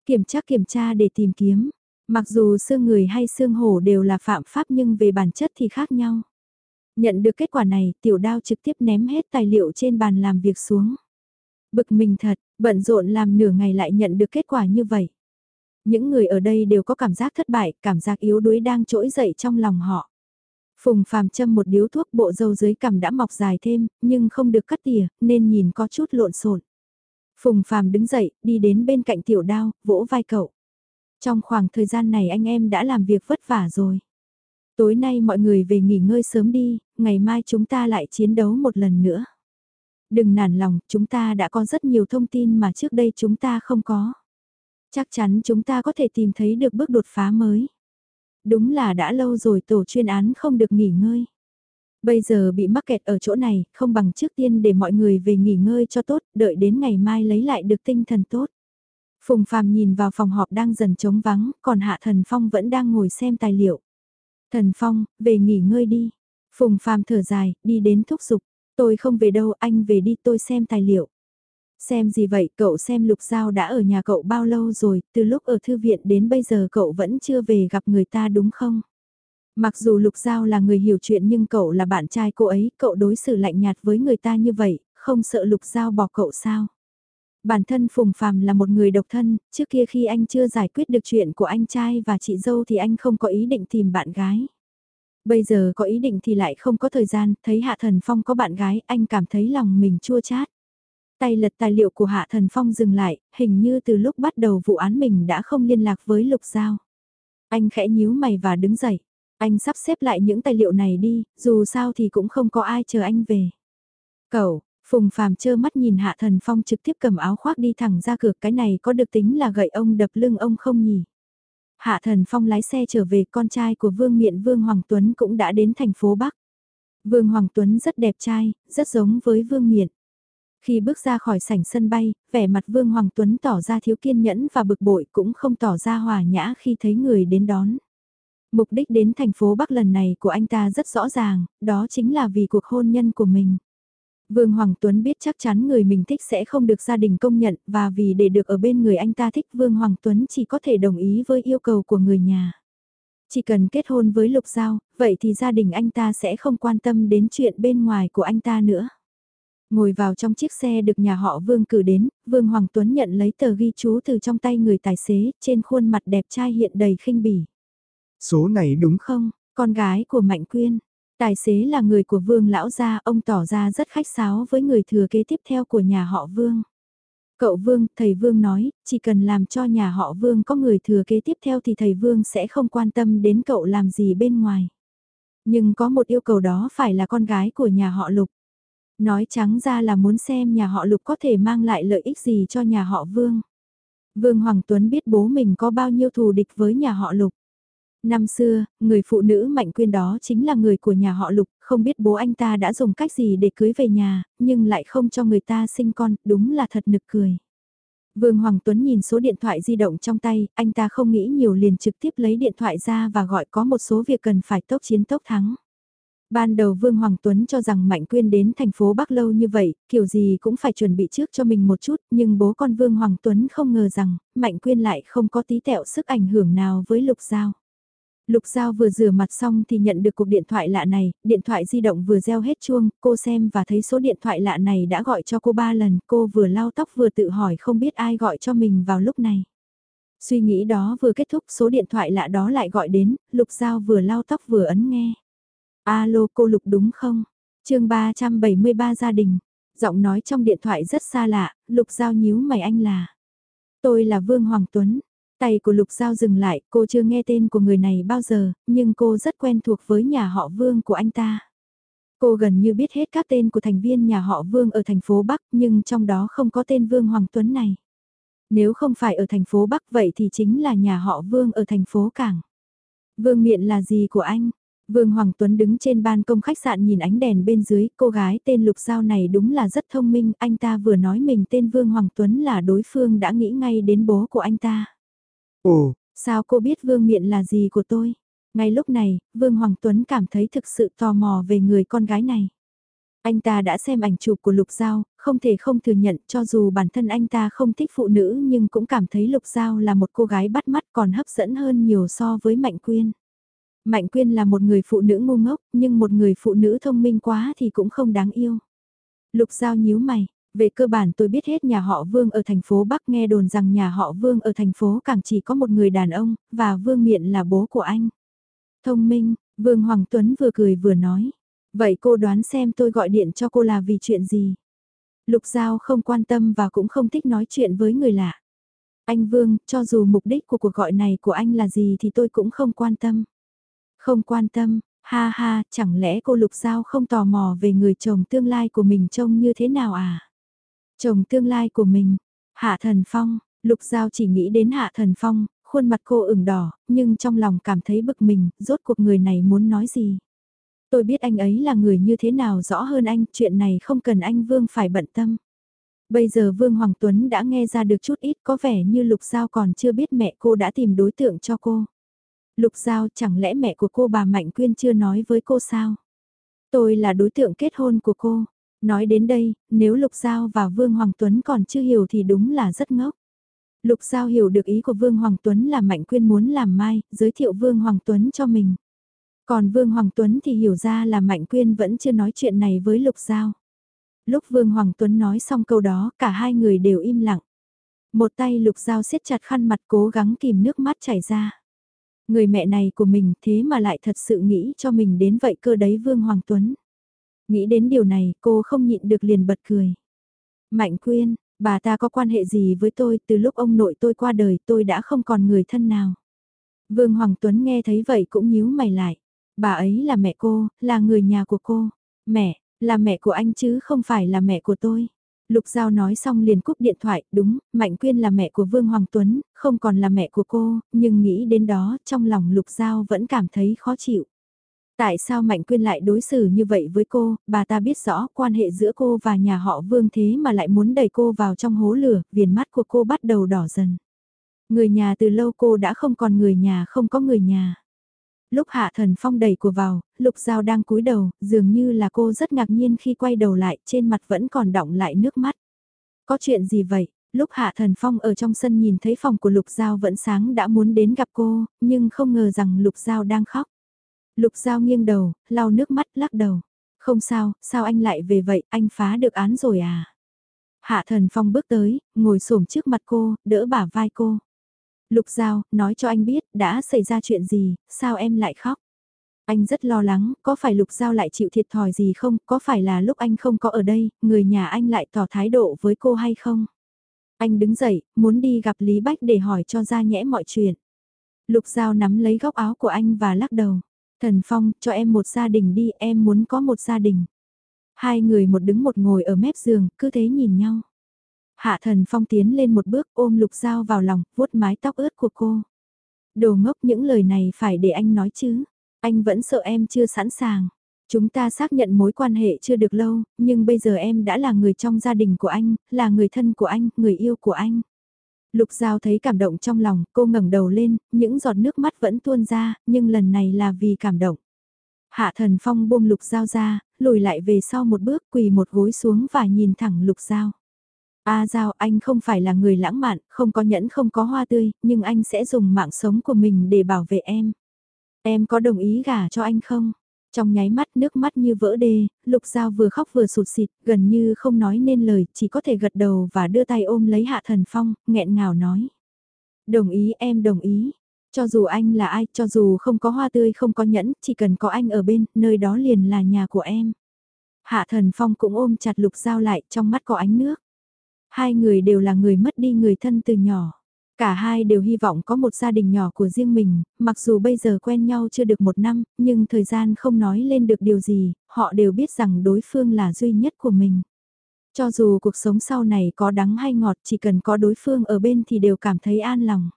[SPEAKER 1] Kiểm tra kiểm tra để tìm kiếm, mặc dù xương người hay xương hổ đều là phạm pháp nhưng về bản chất thì khác nhau. Nhận được kết quả này, tiểu đao trực tiếp ném hết tài liệu trên bàn làm việc xuống. Bực mình thật, bận rộn làm nửa ngày lại nhận được kết quả như vậy. Những người ở đây đều có cảm giác thất bại, cảm giác yếu đuối đang trỗi dậy trong lòng họ. Phùng phàm châm một điếu thuốc bộ dâu dưới cằm đã mọc dài thêm, nhưng không được cắt tỉa, nên nhìn có chút lộn xộn. Phùng phàm đứng dậy, đi đến bên cạnh tiểu đao, vỗ vai cậu. Trong khoảng thời gian này anh em đã làm việc vất vả rồi. Tối nay mọi người về nghỉ ngơi sớm đi, ngày mai chúng ta lại chiến đấu một lần nữa. Đừng nản lòng, chúng ta đã có rất nhiều thông tin mà trước đây chúng ta không có. Chắc chắn chúng ta có thể tìm thấy được bước đột phá mới. Đúng là đã lâu rồi tổ chuyên án không được nghỉ ngơi. Bây giờ bị mắc kẹt ở chỗ này, không bằng trước tiên để mọi người về nghỉ ngơi cho tốt, đợi đến ngày mai lấy lại được tinh thần tốt. Phùng Phàm nhìn vào phòng họp đang dần trống vắng, còn Hạ Thần Phong vẫn đang ngồi xem tài liệu. Thần Phong, về nghỉ ngơi đi. Phùng Phàm thở dài, đi đến thúc giục. Tôi không về đâu, anh về đi tôi xem tài liệu. Xem gì vậy, cậu xem Lục Giao đã ở nhà cậu bao lâu rồi, từ lúc ở thư viện đến bây giờ cậu vẫn chưa về gặp người ta đúng không? Mặc dù Lục Giao là người hiểu chuyện nhưng cậu là bạn trai cô ấy, cậu đối xử lạnh nhạt với người ta như vậy, không sợ Lục Giao bỏ cậu sao? Bản thân Phùng Phàm là một người độc thân, trước kia khi anh chưa giải quyết được chuyện của anh trai và chị dâu thì anh không có ý định tìm bạn gái. Bây giờ có ý định thì lại không có thời gian, thấy Hạ Thần Phong có bạn gái, anh cảm thấy lòng mình chua chát. Tay lật tài liệu của Hạ Thần Phong dừng lại, hình như từ lúc bắt đầu vụ án mình đã không liên lạc với Lục Giao. Anh khẽ nhíu mày và đứng dậy. Anh sắp xếp lại những tài liệu này đi, dù sao thì cũng không có ai chờ anh về. Cậu, Phùng Phàm trơ mắt nhìn Hạ Thần Phong trực tiếp cầm áo khoác đi thẳng ra cửa cái này có được tính là gậy ông đập lưng ông không nhỉ? Hạ Thần Phong lái xe trở về con trai của Vương Miện Vương Hoàng Tuấn cũng đã đến thành phố Bắc. Vương Hoàng Tuấn rất đẹp trai, rất giống với Vương Miện. Khi bước ra khỏi sảnh sân bay, vẻ mặt Vương Hoàng Tuấn tỏ ra thiếu kiên nhẫn và bực bội cũng không tỏ ra hòa nhã khi thấy người đến đón. Mục đích đến thành phố Bắc lần này của anh ta rất rõ ràng, đó chính là vì cuộc hôn nhân của mình. Vương Hoàng Tuấn biết chắc chắn người mình thích sẽ không được gia đình công nhận và vì để được ở bên người anh ta thích Vương Hoàng Tuấn chỉ có thể đồng ý với yêu cầu của người nhà. Chỉ cần kết hôn với Lục Giao, vậy thì gia đình anh ta sẽ không quan tâm đến chuyện bên ngoài của anh ta nữa. Ngồi vào trong chiếc xe được nhà họ Vương cử đến, Vương Hoàng Tuấn nhận lấy tờ ghi chú từ trong tay người tài xế, trên khuôn mặt đẹp trai hiện đầy khinh bỉ.
[SPEAKER 2] Số này đúng
[SPEAKER 1] không? Con gái của Mạnh Quyên. Tài xế là người của Vương lão gia, ông tỏ ra rất khách sáo với người thừa kế tiếp theo của nhà họ Vương. Cậu Vương, thầy Vương nói, chỉ cần làm cho nhà họ Vương có người thừa kế tiếp theo thì thầy Vương sẽ không quan tâm đến cậu làm gì bên ngoài. Nhưng có một yêu cầu đó phải là con gái của nhà họ Lục. Nói trắng ra là muốn xem nhà họ Lục có thể mang lại lợi ích gì cho nhà họ Vương. Vương Hoàng Tuấn biết bố mình có bao nhiêu thù địch với nhà họ Lục. Năm xưa, người phụ nữ mạnh quyên đó chính là người của nhà họ Lục, không biết bố anh ta đã dùng cách gì để cưới về nhà, nhưng lại không cho người ta sinh con, đúng là thật nực cười. Vương Hoàng Tuấn nhìn số điện thoại di động trong tay, anh ta không nghĩ nhiều liền trực tiếp lấy điện thoại ra và gọi có một số việc cần phải tốc chiến tốc thắng. Ban đầu Vương Hoàng Tuấn cho rằng Mạnh Quyên đến thành phố Bắc lâu như vậy, kiểu gì cũng phải chuẩn bị trước cho mình một chút, nhưng bố con Vương Hoàng Tuấn không ngờ rằng, Mạnh Quyên lại không có tí tẹo sức ảnh hưởng nào với Lục Giao. Lục Giao vừa rửa mặt xong thì nhận được cuộc điện thoại lạ này, điện thoại di động vừa reo hết chuông, cô xem và thấy số điện thoại lạ này đã gọi cho cô ba lần, cô vừa lau tóc vừa tự hỏi không biết ai gọi cho mình vào lúc này. Suy nghĩ đó vừa kết thúc số điện thoại lạ đó lại gọi đến, Lục Giao vừa lau tóc vừa ấn nghe. Alo cô Lục đúng không? chương 373 gia đình. Giọng nói trong điện thoại rất xa lạ, Lục Giao nhíu mày anh là. Tôi là Vương Hoàng Tuấn. Tay của Lục Giao dừng lại, cô chưa nghe tên của người này bao giờ, nhưng cô rất quen thuộc với nhà họ Vương của anh ta. Cô gần như biết hết các tên của thành viên nhà họ Vương ở thành phố Bắc nhưng trong đó không có tên Vương Hoàng Tuấn này. Nếu không phải ở thành phố Bắc vậy thì chính là nhà họ Vương ở thành phố Cảng. Vương miện là gì của anh? Vương Hoàng Tuấn đứng trên ban công khách sạn nhìn ánh đèn bên dưới, cô gái tên Lục Giao này đúng là rất thông minh, anh ta vừa nói mình tên Vương Hoàng Tuấn là đối phương đã nghĩ ngay đến bố của anh ta.
[SPEAKER 2] Ồ,
[SPEAKER 1] sao cô biết Vương Miện là gì của tôi? Ngay lúc này, Vương Hoàng Tuấn cảm thấy thực sự tò mò về người con gái này. Anh ta đã xem ảnh chụp của Lục Giao, không thể không thừa nhận cho dù bản thân anh ta không thích phụ nữ nhưng cũng cảm thấy Lục Giao là một cô gái bắt mắt còn hấp dẫn hơn nhiều so với Mạnh Quyên. Mạnh Quyên là một người phụ nữ ngu ngốc, nhưng một người phụ nữ thông minh quá thì cũng không đáng yêu. Lục Giao nhíu mày, về cơ bản tôi biết hết nhà họ Vương ở thành phố Bắc nghe đồn rằng nhà họ Vương ở thành phố càng chỉ có một người đàn ông, và Vương Miện là bố của anh. Thông minh, Vương Hoàng Tuấn vừa cười vừa nói. Vậy cô đoán xem tôi gọi điện cho cô là vì chuyện gì? Lục Giao không quan tâm và cũng không thích nói chuyện với người lạ. Anh Vương, cho dù mục đích của cuộc gọi này của anh là gì thì tôi cũng không quan tâm. Không quan tâm, ha ha, chẳng lẽ cô Lục Giao không tò mò về người chồng tương lai của mình trông như thế nào à? Chồng tương lai của mình, Hạ Thần Phong, Lục Giao chỉ nghĩ đến Hạ Thần Phong, khuôn mặt cô ửng đỏ, nhưng trong lòng cảm thấy bực mình, rốt cuộc người này muốn nói gì. Tôi biết anh ấy là người như thế nào rõ hơn anh, chuyện này không cần anh Vương phải bận tâm. Bây giờ Vương Hoàng Tuấn đã nghe ra được chút ít có vẻ như Lục Giao còn chưa biết mẹ cô đã tìm đối tượng cho cô. Lục Giao chẳng lẽ mẹ của cô bà Mạnh Quyên chưa nói với cô sao? Tôi là đối tượng kết hôn của cô. Nói đến đây, nếu Lục Giao và Vương Hoàng Tuấn còn chưa hiểu thì đúng là rất ngốc. Lục Giao hiểu được ý của Vương Hoàng Tuấn là Mạnh Quyên muốn làm mai, giới thiệu Vương Hoàng Tuấn cho mình. Còn Vương Hoàng Tuấn thì hiểu ra là Mạnh Quyên vẫn chưa nói chuyện này với Lục Giao. Lúc Vương Hoàng Tuấn nói xong câu đó, cả hai người đều im lặng. Một tay Lục Giao siết chặt khăn mặt cố gắng kìm nước mắt chảy ra. Người mẹ này của mình thế mà lại thật sự nghĩ cho mình đến vậy cơ đấy Vương Hoàng Tuấn. Nghĩ đến điều này cô không nhịn được liền bật cười. Mạnh quyên, bà ta có quan hệ gì với tôi từ lúc ông nội tôi qua đời tôi đã không còn người thân nào. Vương Hoàng Tuấn nghe thấy vậy cũng nhíu mày lại. Bà ấy là mẹ cô, là người nhà của cô. Mẹ, là mẹ của anh chứ không phải là mẹ của tôi. Lục Giao nói xong liền cúp điện thoại, đúng, Mạnh Quyên là mẹ của Vương Hoàng Tuấn, không còn là mẹ của cô, nhưng nghĩ đến đó, trong lòng Lục Giao vẫn cảm thấy khó chịu. Tại sao Mạnh Quyên lại đối xử như vậy với cô, bà ta biết rõ quan hệ giữa cô và nhà họ Vương thế mà lại muốn đẩy cô vào trong hố lửa, viền mắt của cô bắt đầu đỏ dần. Người nhà từ lâu cô đã không còn người nhà không có người nhà. Lúc Hạ Thần Phong đẩy của vào, Lục Giao đang cúi đầu, dường như là cô rất ngạc nhiên khi quay đầu lại, trên mặt vẫn còn đọng lại nước mắt. Có chuyện gì vậy? Lúc Hạ Thần Phong ở trong sân nhìn thấy phòng của Lục Giao vẫn sáng đã muốn đến gặp cô, nhưng không ngờ rằng Lục Giao đang khóc. Lục Giao nghiêng đầu, lau nước mắt lắc đầu. Không sao, sao anh lại về vậy, anh phá được án rồi à? Hạ Thần Phong bước tới, ngồi xổm trước mặt cô, đỡ bả vai cô. Lục Giao, nói cho anh biết, đã xảy ra chuyện gì, sao em lại khóc? Anh rất lo lắng, có phải Lục Giao lại chịu thiệt thòi gì không, có phải là lúc anh không có ở đây, người nhà anh lại tỏ thái độ với cô hay không? Anh đứng dậy, muốn đi gặp Lý Bách để hỏi cho ra nhẽ mọi chuyện. Lục Giao nắm lấy góc áo của anh và lắc đầu. Thần Phong, cho em một gia đình đi, em muốn có một gia đình. Hai người một đứng một ngồi ở mép giường, cứ thế nhìn nhau. Hạ thần phong tiến lên một bước ôm lục dao vào lòng, vuốt mái tóc ướt của cô. Đồ ngốc những lời này phải để anh nói chứ. Anh vẫn sợ em chưa sẵn sàng. Chúng ta xác nhận mối quan hệ chưa được lâu, nhưng bây giờ em đã là người trong gia đình của anh, là người thân của anh, người yêu của anh. Lục Giao thấy cảm động trong lòng, cô ngẩng đầu lên, những giọt nước mắt vẫn tuôn ra, nhưng lần này là vì cảm động. Hạ thần phong buông Lục Giao ra, lùi lại về sau một bước quỳ một gối xuống và nhìn thẳng Lục Giao. A Giao, anh không phải là người lãng mạn, không có nhẫn không có hoa tươi, nhưng anh sẽ dùng mạng sống của mình để bảo vệ em. Em có đồng ý gả cho anh không? Trong nháy mắt nước mắt như vỡ đê, Lục Giao vừa khóc vừa sụt sịt, gần như không nói nên lời, chỉ có thể gật đầu và đưa tay ôm lấy Hạ Thần Phong, nghẹn ngào nói. Đồng ý em đồng ý. Cho dù anh là ai, cho dù không có hoa tươi không có nhẫn, chỉ cần có anh ở bên, nơi đó liền là nhà của em. Hạ Thần Phong cũng ôm chặt Lục Giao lại, trong mắt có ánh nước. Hai người đều là người mất đi người thân từ nhỏ. Cả hai đều hy vọng có một gia đình nhỏ của riêng mình, mặc dù bây giờ quen nhau chưa được một năm, nhưng thời gian không nói lên được điều gì, họ đều biết rằng đối phương là duy nhất của mình. Cho dù cuộc sống sau này có đắng hay ngọt chỉ cần có đối phương ở bên thì đều cảm thấy an lòng.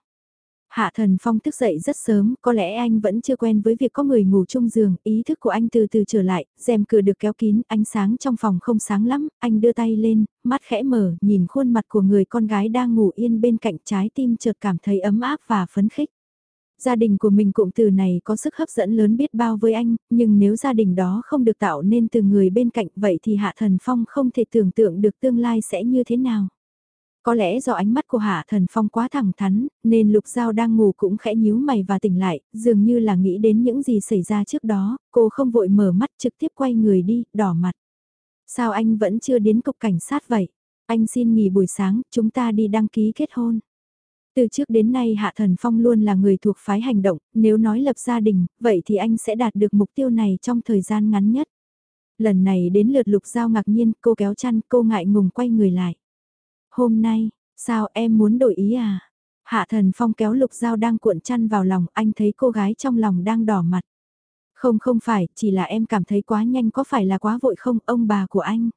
[SPEAKER 1] Hạ thần phong thức dậy rất sớm, có lẽ anh vẫn chưa quen với việc có người ngủ chung giường, ý thức của anh từ từ trở lại, rèm cửa được kéo kín, ánh sáng trong phòng không sáng lắm, anh đưa tay lên, mắt khẽ mở, nhìn khuôn mặt của người con gái đang ngủ yên bên cạnh trái tim chợt cảm thấy ấm áp và phấn khích. Gia đình của mình cụm từ này có sức hấp dẫn lớn biết bao với anh, nhưng nếu gia đình đó không được tạo nên từ người bên cạnh vậy thì Hạ Thần Phong không thể tưởng tượng được tương lai sẽ như thế nào. Có lẽ do ánh mắt của Hạ Thần Phong quá thẳng thắn, nên Lục Giao đang ngủ cũng khẽ nhíu mày và tỉnh lại, dường như là nghĩ đến những gì xảy ra trước đó, cô không vội mở mắt trực tiếp quay người đi, đỏ mặt. Sao anh vẫn chưa đến cục cảnh sát vậy? Anh xin nghỉ buổi sáng, chúng ta đi đăng ký kết hôn. Từ trước đến nay Hạ Thần Phong luôn là người thuộc phái hành động, nếu nói lập gia đình, vậy thì anh sẽ đạt được mục tiêu này trong thời gian ngắn nhất. Lần này đến lượt lục giao ngạc nhiên, cô kéo chăn, cô ngại ngùng quay người lại. Hôm nay, sao em muốn đổi ý à? Hạ thần phong kéo lục dao đang cuộn chăn vào lòng, anh thấy cô gái trong lòng đang đỏ mặt. Không không phải, chỉ là em cảm thấy quá nhanh có phải là quá vội không, ông bà của anh.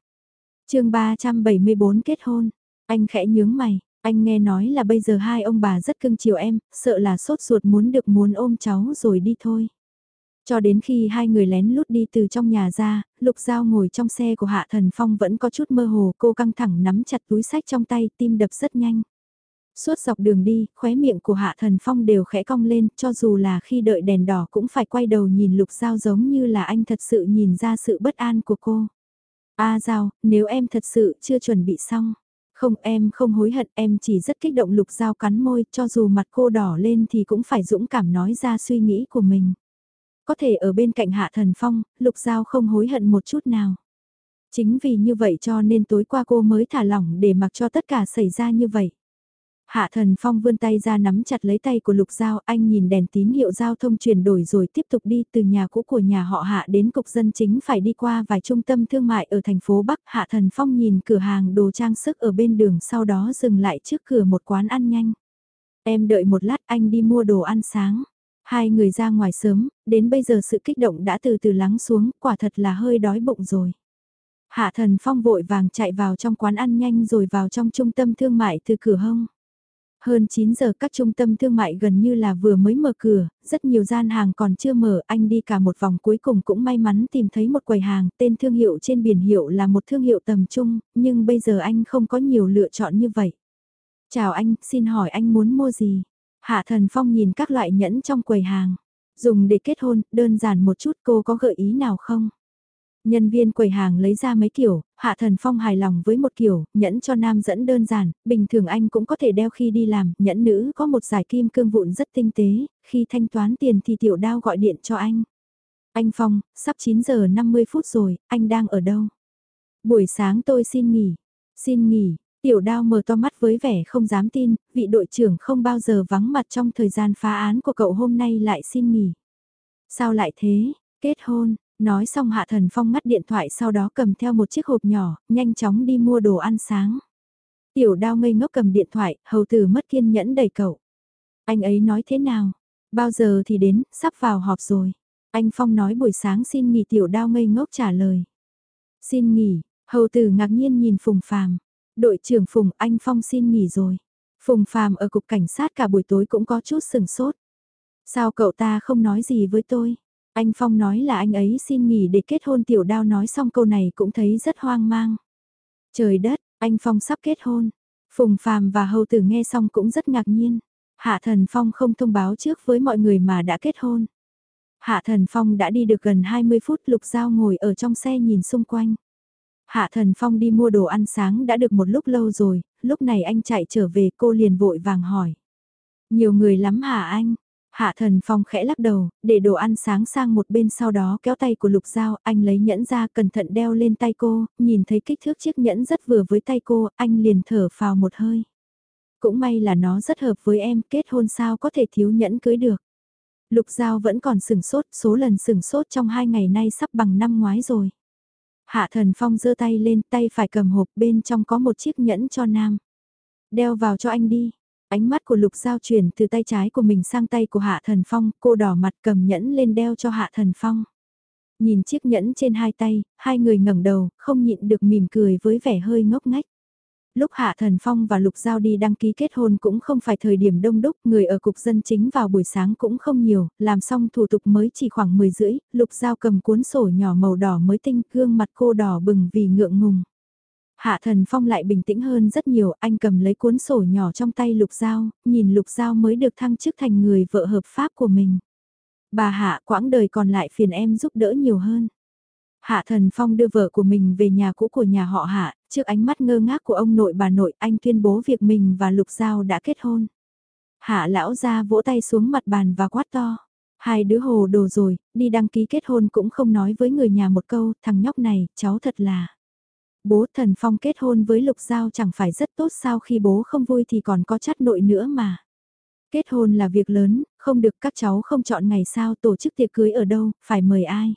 [SPEAKER 1] chương 374 kết hôn, anh khẽ nhướng mày, anh nghe nói là bây giờ hai ông bà rất cưng chiều em, sợ là sốt ruột muốn được muốn ôm cháu rồi đi thôi. Cho đến khi hai người lén lút đi từ trong nhà ra, Lục Giao ngồi trong xe của Hạ Thần Phong vẫn có chút mơ hồ cô căng thẳng nắm chặt túi sách trong tay tim đập rất nhanh. Suốt dọc đường đi, khóe miệng của Hạ Thần Phong đều khẽ cong lên cho dù là khi đợi đèn đỏ cũng phải quay đầu nhìn Lục Giao giống như là anh thật sự nhìn ra sự bất an của cô. A Giao, nếu em thật sự chưa chuẩn bị xong. Không em không hối hận em chỉ rất kích động Lục Giao cắn môi cho dù mặt cô đỏ lên thì cũng phải dũng cảm nói ra suy nghĩ của mình. Có thể ở bên cạnh Hạ Thần Phong, Lục Giao không hối hận một chút nào. Chính vì như vậy cho nên tối qua cô mới thả lỏng để mặc cho tất cả xảy ra như vậy. Hạ Thần Phong vươn tay ra nắm chặt lấy tay của Lục Giao, anh nhìn đèn tín hiệu giao thông chuyển đổi rồi tiếp tục đi từ nhà cũ của nhà họ Hạ đến cục dân chính phải đi qua vài trung tâm thương mại ở thành phố Bắc. Hạ Thần Phong nhìn cửa hàng đồ trang sức ở bên đường sau đó dừng lại trước cửa một quán ăn nhanh. Em đợi một lát anh đi mua đồ ăn sáng. Hai người ra ngoài sớm, đến bây giờ sự kích động đã từ từ lắng xuống, quả thật là hơi đói bụng rồi. Hạ thần phong vội vàng chạy vào trong quán ăn nhanh rồi vào trong trung tâm thương mại từ cửa hông. Hơn 9 giờ các trung tâm thương mại gần như là vừa mới mở cửa, rất nhiều gian hàng còn chưa mở, anh đi cả một vòng cuối cùng cũng may mắn tìm thấy một quầy hàng, tên thương hiệu trên biển hiệu là một thương hiệu tầm trung, nhưng bây giờ anh không có nhiều lựa chọn như vậy. Chào anh, xin hỏi anh muốn mua gì? Hạ Thần Phong nhìn các loại nhẫn trong quầy hàng. Dùng để kết hôn, đơn giản một chút cô có gợi ý nào không? Nhân viên quầy hàng lấy ra mấy kiểu, Hạ Thần Phong hài lòng với một kiểu, nhẫn cho nam dẫn đơn giản, bình thường anh cũng có thể đeo khi đi làm, nhẫn nữ có một giải kim cương vụn rất tinh tế, khi thanh toán tiền thì tiểu đao gọi điện cho anh. Anh Phong, sắp 9 giờ 50 phút rồi, anh đang ở đâu? Buổi sáng tôi xin nghỉ. Xin nghỉ, Tiểu đao mở to mắt với vẻ không dám tin, vị đội trưởng không bao giờ vắng mặt trong thời gian phá án của cậu hôm nay lại xin nghỉ. Sao lại thế, kết hôn, nói xong hạ thần phong ngắt điện thoại sau đó cầm theo một chiếc hộp nhỏ, nhanh chóng đi mua đồ ăn sáng. Tiểu đao ngây ngốc cầm điện thoại, hầu tử mất kiên nhẫn đầy cậu. Anh ấy nói thế nào? Bao giờ thì đến, sắp vào họp rồi. Anh Phong nói buổi sáng xin nghỉ tiểu đao ngây ngốc trả lời. Xin nghỉ, hầu tử ngạc nhiên nhìn Phùng Phàm Đội trưởng Phùng Anh Phong xin nghỉ rồi. Phùng Phàm ở cục cảnh sát cả buổi tối cũng có chút sừng sốt. Sao cậu ta không nói gì với tôi? Anh Phong nói là anh ấy xin nghỉ để kết hôn tiểu đao nói xong câu này cũng thấy rất hoang mang. Trời đất, anh Phong sắp kết hôn. Phùng Phàm và Hầu Tử nghe xong cũng rất ngạc nhiên. Hạ Thần Phong không thông báo trước với mọi người mà đã kết hôn. Hạ Thần Phong đã đi được gần 20 phút Lục Giao ngồi ở trong xe nhìn xung quanh. Hạ Thần Phong đi mua đồ ăn sáng đã được một lúc lâu rồi, lúc này anh chạy trở về cô liền vội vàng hỏi. Nhiều người lắm hả anh? Hạ Thần Phong khẽ lắc đầu, để đồ ăn sáng sang một bên sau đó kéo tay của Lục Giao, anh lấy nhẫn ra cẩn thận đeo lên tay cô, nhìn thấy kích thước chiếc nhẫn rất vừa với tay cô, anh liền thở phào một hơi. Cũng may là nó rất hợp với em, kết hôn sao có thể thiếu nhẫn cưới được. Lục Giao vẫn còn sửng sốt, số lần sửng sốt trong hai ngày nay sắp bằng năm ngoái rồi. Hạ Thần Phong giơ tay lên, tay phải cầm hộp bên trong có một chiếc nhẫn cho nam. Đeo vào cho anh đi. Ánh mắt của Lục Giao chuyển từ tay trái của mình sang tay của Hạ Thần Phong, cô đỏ mặt cầm nhẫn lên đeo cho Hạ Thần Phong. Nhìn chiếc nhẫn trên hai tay, hai người ngẩng đầu, không nhịn được mỉm cười với vẻ hơi ngốc ngách. Lúc Hạ Thần Phong và Lục Giao đi đăng ký kết hôn cũng không phải thời điểm đông đúc, người ở cục dân chính vào buổi sáng cũng không nhiều, làm xong thủ tục mới chỉ khoảng 10 rưỡi, Lục Giao cầm cuốn sổ nhỏ màu đỏ mới tinh, gương mặt cô đỏ bừng vì ngượng ngùng. Hạ Thần Phong lại bình tĩnh hơn rất nhiều, anh cầm lấy cuốn sổ nhỏ trong tay Lục Giao, nhìn Lục Giao mới được thăng chức thành người vợ hợp pháp của mình. Bà Hạ quãng đời còn lại phiền em giúp đỡ nhiều hơn. Hạ Thần Phong đưa vợ của mình về nhà cũ của nhà họ Hạ, trước ánh mắt ngơ ngác của ông nội bà nội anh tuyên bố việc mình và Lục Giao đã kết hôn. Hạ lão ra vỗ tay xuống mặt bàn và quát to. Hai đứa hồ đồ rồi, đi đăng ký kết hôn cũng không nói với người nhà một câu, thằng nhóc này, cháu thật là. Bố thần phong kết hôn với Lục Giao chẳng phải rất tốt sao khi bố không vui thì còn có chắt nội nữa mà. Kết hôn là việc lớn, không được các cháu không chọn ngày sao tổ chức tiệc cưới ở đâu, phải mời ai.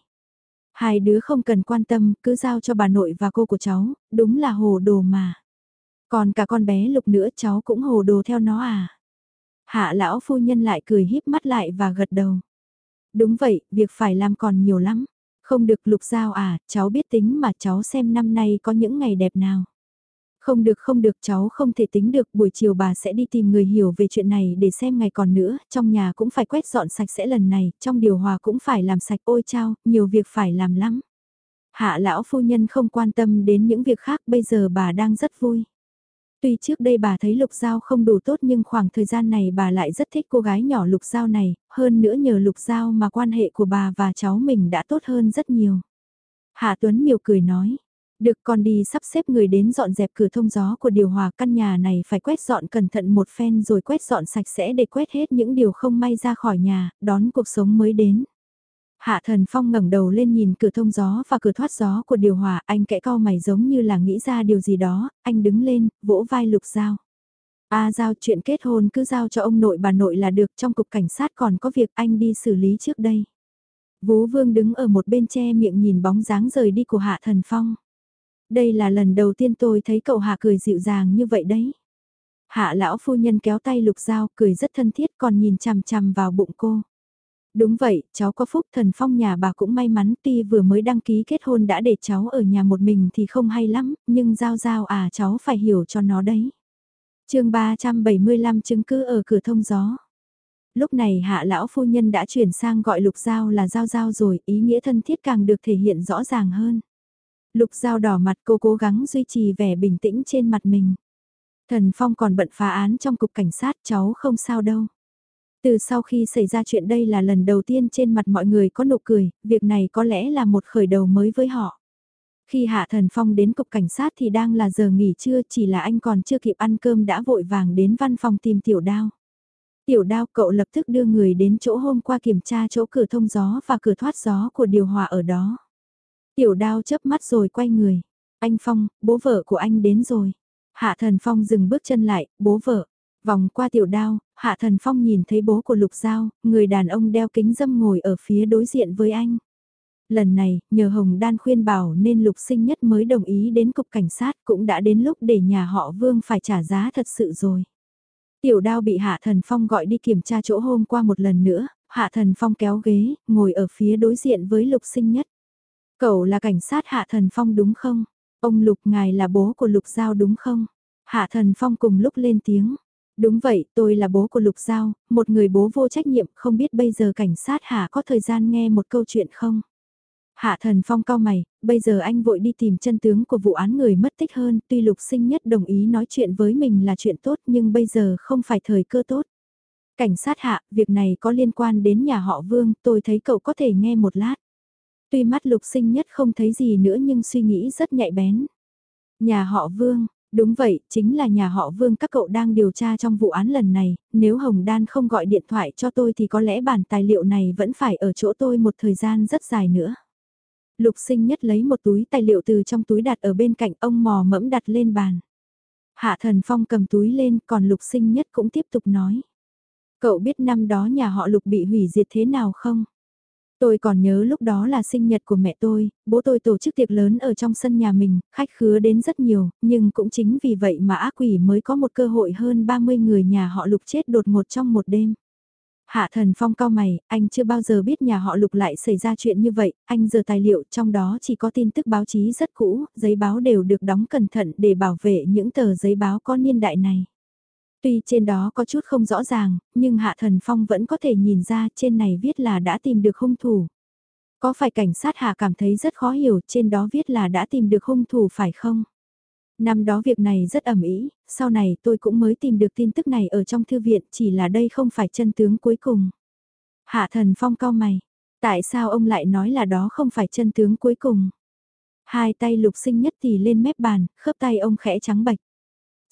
[SPEAKER 1] Hai đứa không cần quan tâm, cứ giao cho bà nội và cô của cháu, đúng là hồ đồ mà. Còn cả con bé lục nữa cháu cũng hồ đồ theo nó à. Hạ lão phu nhân lại cười híp mắt lại và gật đầu. Đúng vậy, việc phải làm còn nhiều lắm. Không được lục giao à, cháu biết tính mà cháu xem năm nay có những ngày đẹp nào. Không được không được cháu không thể tính được buổi chiều bà sẽ đi tìm người hiểu về chuyện này để xem ngày còn nữa, trong nhà cũng phải quét dọn sạch sẽ lần này, trong điều hòa cũng phải làm sạch ôi chao, nhiều việc phải làm lắm. Hạ lão phu nhân không quan tâm đến những việc khác bây giờ bà đang rất vui. Tuy trước đây bà thấy lục giao không đủ tốt nhưng khoảng thời gian này bà lại rất thích cô gái nhỏ lục giao này, hơn nữa nhờ lục giao mà quan hệ của bà và cháu mình đã tốt hơn rất nhiều. Hạ Tuấn Miều cười nói, được con đi sắp xếp người đến dọn dẹp cửa thông gió của điều hòa căn nhà này phải quét dọn cẩn thận một phen rồi quét dọn sạch sẽ để quét hết những điều không may ra khỏi nhà, đón cuộc sống mới đến. Hạ thần phong ngẩng đầu lên nhìn cửa thông gió và cửa thoát gió của điều hòa, anh kẽ cao mày giống như là nghĩ ra điều gì đó, anh đứng lên, vỗ vai lục giao. A giao chuyện kết hôn cứ giao cho ông nội bà nội là được trong cục cảnh sát còn có việc anh đi xử lý trước đây. Vú vương đứng ở một bên che miệng nhìn bóng dáng rời đi của hạ thần phong. Đây là lần đầu tiên tôi thấy cậu Hạ cười dịu dàng như vậy đấy. Hạ lão phu nhân kéo tay lục dao cười rất thân thiết còn nhìn chằm chằm vào bụng cô. Đúng vậy, cháu có phúc thần phong nhà bà cũng may mắn tuy vừa mới đăng ký kết hôn đã để cháu ở nhà một mình thì không hay lắm, nhưng giao giao à cháu phải hiểu cho nó đấy. chương 375 chứng cứ ở cửa thông gió. Lúc này hạ lão phu nhân đã chuyển sang gọi lục giao là giao giao rồi, ý nghĩa thân thiết càng được thể hiện rõ ràng hơn. Lục dao đỏ mặt cô cố gắng duy trì vẻ bình tĩnh trên mặt mình. Thần Phong còn bận phá án trong cục cảnh sát cháu không sao đâu. Từ sau khi xảy ra chuyện đây là lần đầu tiên trên mặt mọi người có nụ cười, việc này có lẽ là một khởi đầu mới với họ. Khi Hạ Thần Phong đến cục cảnh sát thì đang là giờ nghỉ trưa chỉ là anh còn chưa kịp ăn cơm đã vội vàng đến văn phòng tìm tiểu đao. Tiểu đao cậu lập tức đưa người đến chỗ hôm qua kiểm tra chỗ cửa thông gió và cửa thoát gió của điều hòa ở đó. Tiểu đao chớp mắt rồi quay người. Anh Phong, bố vợ của anh đến rồi. Hạ thần Phong dừng bước chân lại, bố vợ. Vòng qua tiểu đao, Hạ thần Phong nhìn thấy bố của Lục Giao, người đàn ông đeo kính dâm ngồi ở phía đối diện với anh. Lần này, nhờ Hồng Đan khuyên bảo nên Lục sinh nhất mới đồng ý đến cục cảnh sát cũng đã đến lúc để nhà họ Vương phải trả giá thật sự rồi. Tiểu đao bị Hạ Thần Phong gọi đi kiểm tra chỗ hôm qua một lần nữa, Hạ Thần Phong kéo ghế, ngồi ở phía đối diện với Lục sinh nhất. Cậu là cảnh sát Hạ Thần Phong đúng không? Ông Lục ngài là bố của Lục Giao đúng không? Hạ Thần Phong cùng lúc lên tiếng. Đúng vậy, tôi là bố của Lục Giao, một người bố vô trách nhiệm, không biết bây giờ cảnh sát Hạ có thời gian nghe một câu chuyện không? Hạ thần phong cao mày, bây giờ anh vội đi tìm chân tướng của vụ án người mất tích hơn, tuy lục sinh nhất đồng ý nói chuyện với mình là chuyện tốt nhưng bây giờ không phải thời cơ tốt. Cảnh sát hạ, việc này có liên quan đến nhà họ Vương, tôi thấy cậu có thể nghe một lát. Tuy mắt lục sinh nhất không thấy gì nữa nhưng suy nghĩ rất nhạy bén. Nhà họ Vương, đúng vậy, chính là nhà họ Vương các cậu đang điều tra trong vụ án lần này, nếu Hồng Đan không gọi điện thoại cho tôi thì có lẽ bản tài liệu này vẫn phải ở chỗ tôi một thời gian rất dài nữa. Lục sinh nhất lấy một túi tài liệu từ trong túi đặt ở bên cạnh ông mò mẫm đặt lên bàn. Hạ thần phong cầm túi lên còn lục sinh nhất cũng tiếp tục nói. Cậu biết năm đó nhà họ lục bị hủy diệt thế nào không? Tôi còn nhớ lúc đó là sinh nhật của mẹ tôi, bố tôi tổ chức tiệc lớn ở trong sân nhà mình, khách khứa đến rất nhiều, nhưng cũng chính vì vậy mà ác quỷ mới có một cơ hội hơn 30 người nhà họ lục chết đột ngột trong một đêm. Hạ thần phong cao mày, anh chưa bao giờ biết nhà họ lục lại xảy ra chuyện như vậy, anh giờ tài liệu trong đó chỉ có tin tức báo chí rất cũ, giấy báo đều được đóng cẩn thận để bảo vệ những tờ giấy báo có niên đại này. Tuy trên đó có chút không rõ ràng, nhưng Hạ Thần Phong vẫn có thể nhìn ra trên này viết là đã tìm được hung thủ. Có phải cảnh sát Hạ cảm thấy rất khó hiểu trên đó viết là đã tìm được hung thủ phải không? Năm đó việc này rất ẩm ý, sau này tôi cũng mới tìm được tin tức này ở trong thư viện chỉ là đây không phải chân tướng cuối cùng. Hạ thần phong cao mày, tại sao ông lại nói là đó không phải chân tướng cuối cùng? Hai tay lục sinh nhất thì lên mép bàn, khớp tay ông khẽ trắng bạch.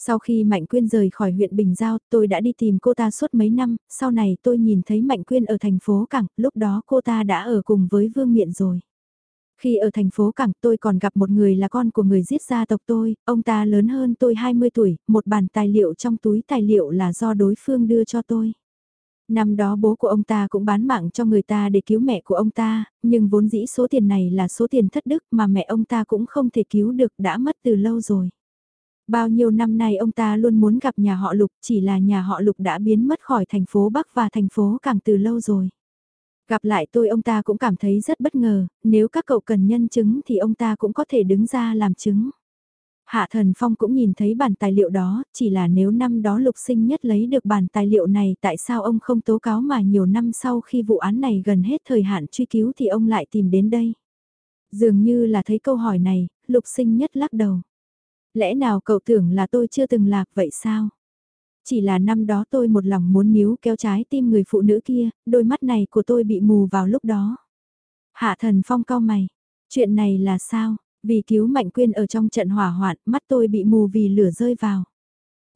[SPEAKER 1] Sau khi Mạnh Quyên rời khỏi huyện Bình Giao, tôi đã đi tìm cô ta suốt mấy năm, sau này tôi nhìn thấy Mạnh Quyên ở thành phố Cảng, lúc đó cô ta đã ở cùng với Vương Miện rồi. Khi ở thành phố Cảng tôi còn gặp một người là con của người giết gia tộc tôi, ông ta lớn hơn tôi 20 tuổi, một bản tài liệu trong túi tài liệu là do đối phương đưa cho tôi. Năm đó bố của ông ta cũng bán mạng cho người ta để cứu mẹ của ông ta, nhưng vốn dĩ số tiền này là số tiền thất đức mà mẹ ông ta cũng không thể cứu được đã mất từ lâu rồi. Bao nhiêu năm nay ông ta luôn muốn gặp nhà họ Lục, chỉ là nhà họ Lục đã biến mất khỏi thành phố Bắc và thành phố Càng từ lâu rồi. Gặp lại tôi ông ta cũng cảm thấy rất bất ngờ, nếu các cậu cần nhân chứng thì ông ta cũng có thể đứng ra làm chứng. Hạ Thần Phong cũng nhìn thấy bản tài liệu đó, chỉ là nếu năm đó lục sinh nhất lấy được bản tài liệu này tại sao ông không tố cáo mà nhiều năm sau khi vụ án này gần hết thời hạn truy cứu thì ông lại tìm đến đây. Dường như là thấy câu hỏi này, lục sinh nhất lắc đầu. Lẽ nào cậu tưởng là tôi chưa từng lạc vậy sao? Chỉ là năm đó tôi một lòng muốn níu kéo trái tim người phụ nữ kia, đôi mắt này của tôi bị mù vào lúc đó. Hạ thần phong cao mày, chuyện này là sao? Vì cứu Mạnh Quyên ở trong trận hỏa hoạn, mắt tôi bị mù vì lửa rơi vào.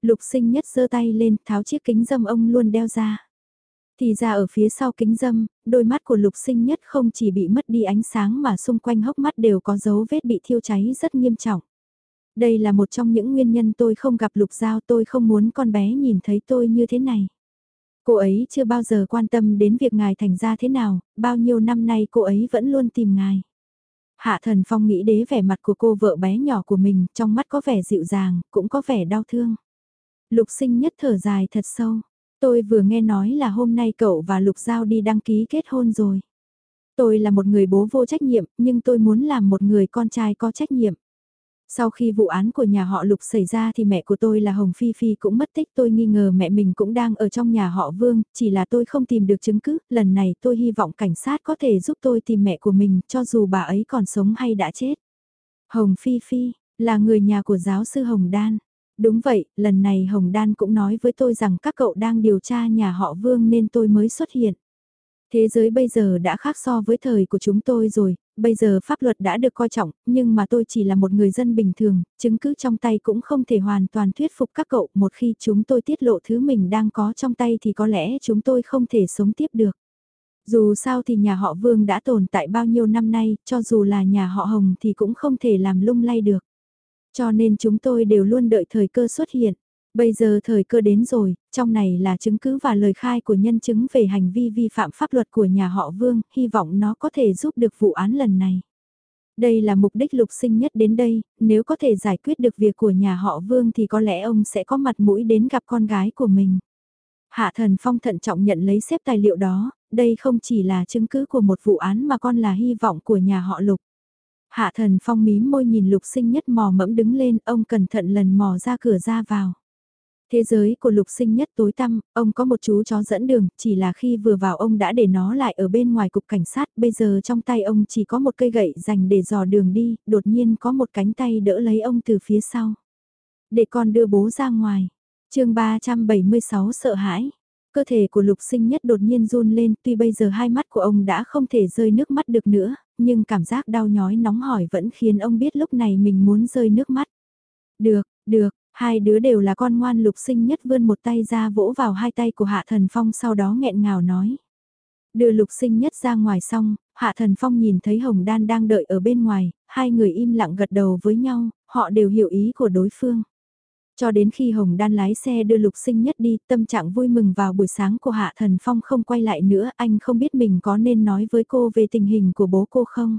[SPEAKER 1] Lục sinh nhất giơ tay lên, tháo chiếc kính dâm ông luôn đeo ra. Thì ra ở phía sau kính dâm, đôi mắt của lục sinh nhất không chỉ bị mất đi ánh sáng mà xung quanh hốc mắt đều có dấu vết bị thiêu cháy rất nghiêm trọng. Đây là một trong những nguyên nhân tôi không gặp Lục Giao tôi không muốn con bé nhìn thấy tôi như thế này. Cô ấy chưa bao giờ quan tâm đến việc ngài thành ra thế nào, bao nhiêu năm nay cô ấy vẫn luôn tìm ngài. Hạ thần phong nghĩ đế vẻ mặt của cô vợ bé nhỏ của mình, trong mắt có vẻ dịu dàng, cũng có vẻ đau thương. Lục sinh nhất thở dài thật sâu. Tôi vừa nghe nói là hôm nay cậu và Lục Giao đi đăng ký kết hôn rồi. Tôi là một người bố vô trách nhiệm, nhưng tôi muốn làm một người con trai có trách nhiệm. Sau khi vụ án của nhà họ Lục xảy ra thì mẹ của tôi là Hồng Phi Phi cũng mất tích tôi nghi ngờ mẹ mình cũng đang ở trong nhà họ Vương, chỉ là tôi không tìm được chứng cứ, lần này tôi hy vọng cảnh sát có thể giúp tôi tìm mẹ của mình cho dù bà ấy còn sống hay đã chết. Hồng Phi Phi, là người nhà của giáo sư Hồng Đan. Đúng vậy, lần này Hồng Đan cũng nói với tôi rằng các cậu đang điều tra nhà họ Vương nên tôi mới xuất hiện. Thế giới bây giờ đã khác so với thời của chúng tôi rồi, bây giờ pháp luật đã được coi trọng, nhưng mà tôi chỉ là một người dân bình thường, chứng cứ trong tay cũng không thể hoàn toàn thuyết phục các cậu, một khi chúng tôi tiết lộ thứ mình đang có trong tay thì có lẽ chúng tôi không thể sống tiếp được. Dù sao thì nhà họ Vương đã tồn tại bao nhiêu năm nay, cho dù là nhà họ Hồng thì cũng không thể làm lung lay được. Cho nên chúng tôi đều luôn đợi thời cơ xuất hiện. Bây giờ thời cơ đến rồi, trong này là chứng cứ và lời khai của nhân chứng về hành vi vi phạm pháp luật của nhà họ Vương, hy vọng nó có thể giúp được vụ án lần này. Đây là mục đích lục sinh nhất đến đây, nếu có thể giải quyết được việc của nhà họ Vương thì có lẽ ông sẽ có mặt mũi đến gặp con gái của mình. Hạ thần phong thận trọng nhận lấy xếp tài liệu đó, đây không chỉ là chứng cứ của một vụ án mà còn là hy vọng của nhà họ lục. Hạ thần phong mím môi nhìn lục sinh nhất mò mẫm đứng lên, ông cẩn thận lần mò ra cửa ra vào. Thế giới của lục sinh nhất tối tăm, ông có một chú chó dẫn đường, chỉ là khi vừa vào ông đã để nó lại ở bên ngoài cục cảnh sát, bây giờ trong tay ông chỉ có một cây gậy dành để dò đường đi, đột nhiên có một cánh tay đỡ lấy ông từ phía sau. Để con đưa bố ra ngoài. chương 376 sợ hãi. Cơ thể của lục sinh nhất đột nhiên run lên, tuy bây giờ hai mắt của ông đã không thể rơi nước mắt được nữa, nhưng cảm giác đau nhói nóng hỏi vẫn khiến ông biết lúc này mình muốn rơi nước mắt. Được, được, hai đứa đều là con ngoan lục sinh nhất vươn một tay ra vỗ vào hai tay của Hạ Thần Phong sau đó nghẹn ngào nói. Đưa lục sinh nhất ra ngoài xong, Hạ Thần Phong nhìn thấy Hồng Đan đang đợi ở bên ngoài, hai người im lặng gật đầu với nhau, họ đều hiểu ý của đối phương. Cho đến khi Hồng Đan lái xe đưa Lục Sinh Nhất đi, tâm trạng vui mừng vào buổi sáng của Hạ Thần Phong không quay lại nữa, anh không biết mình có nên nói với cô về tình hình của bố cô không.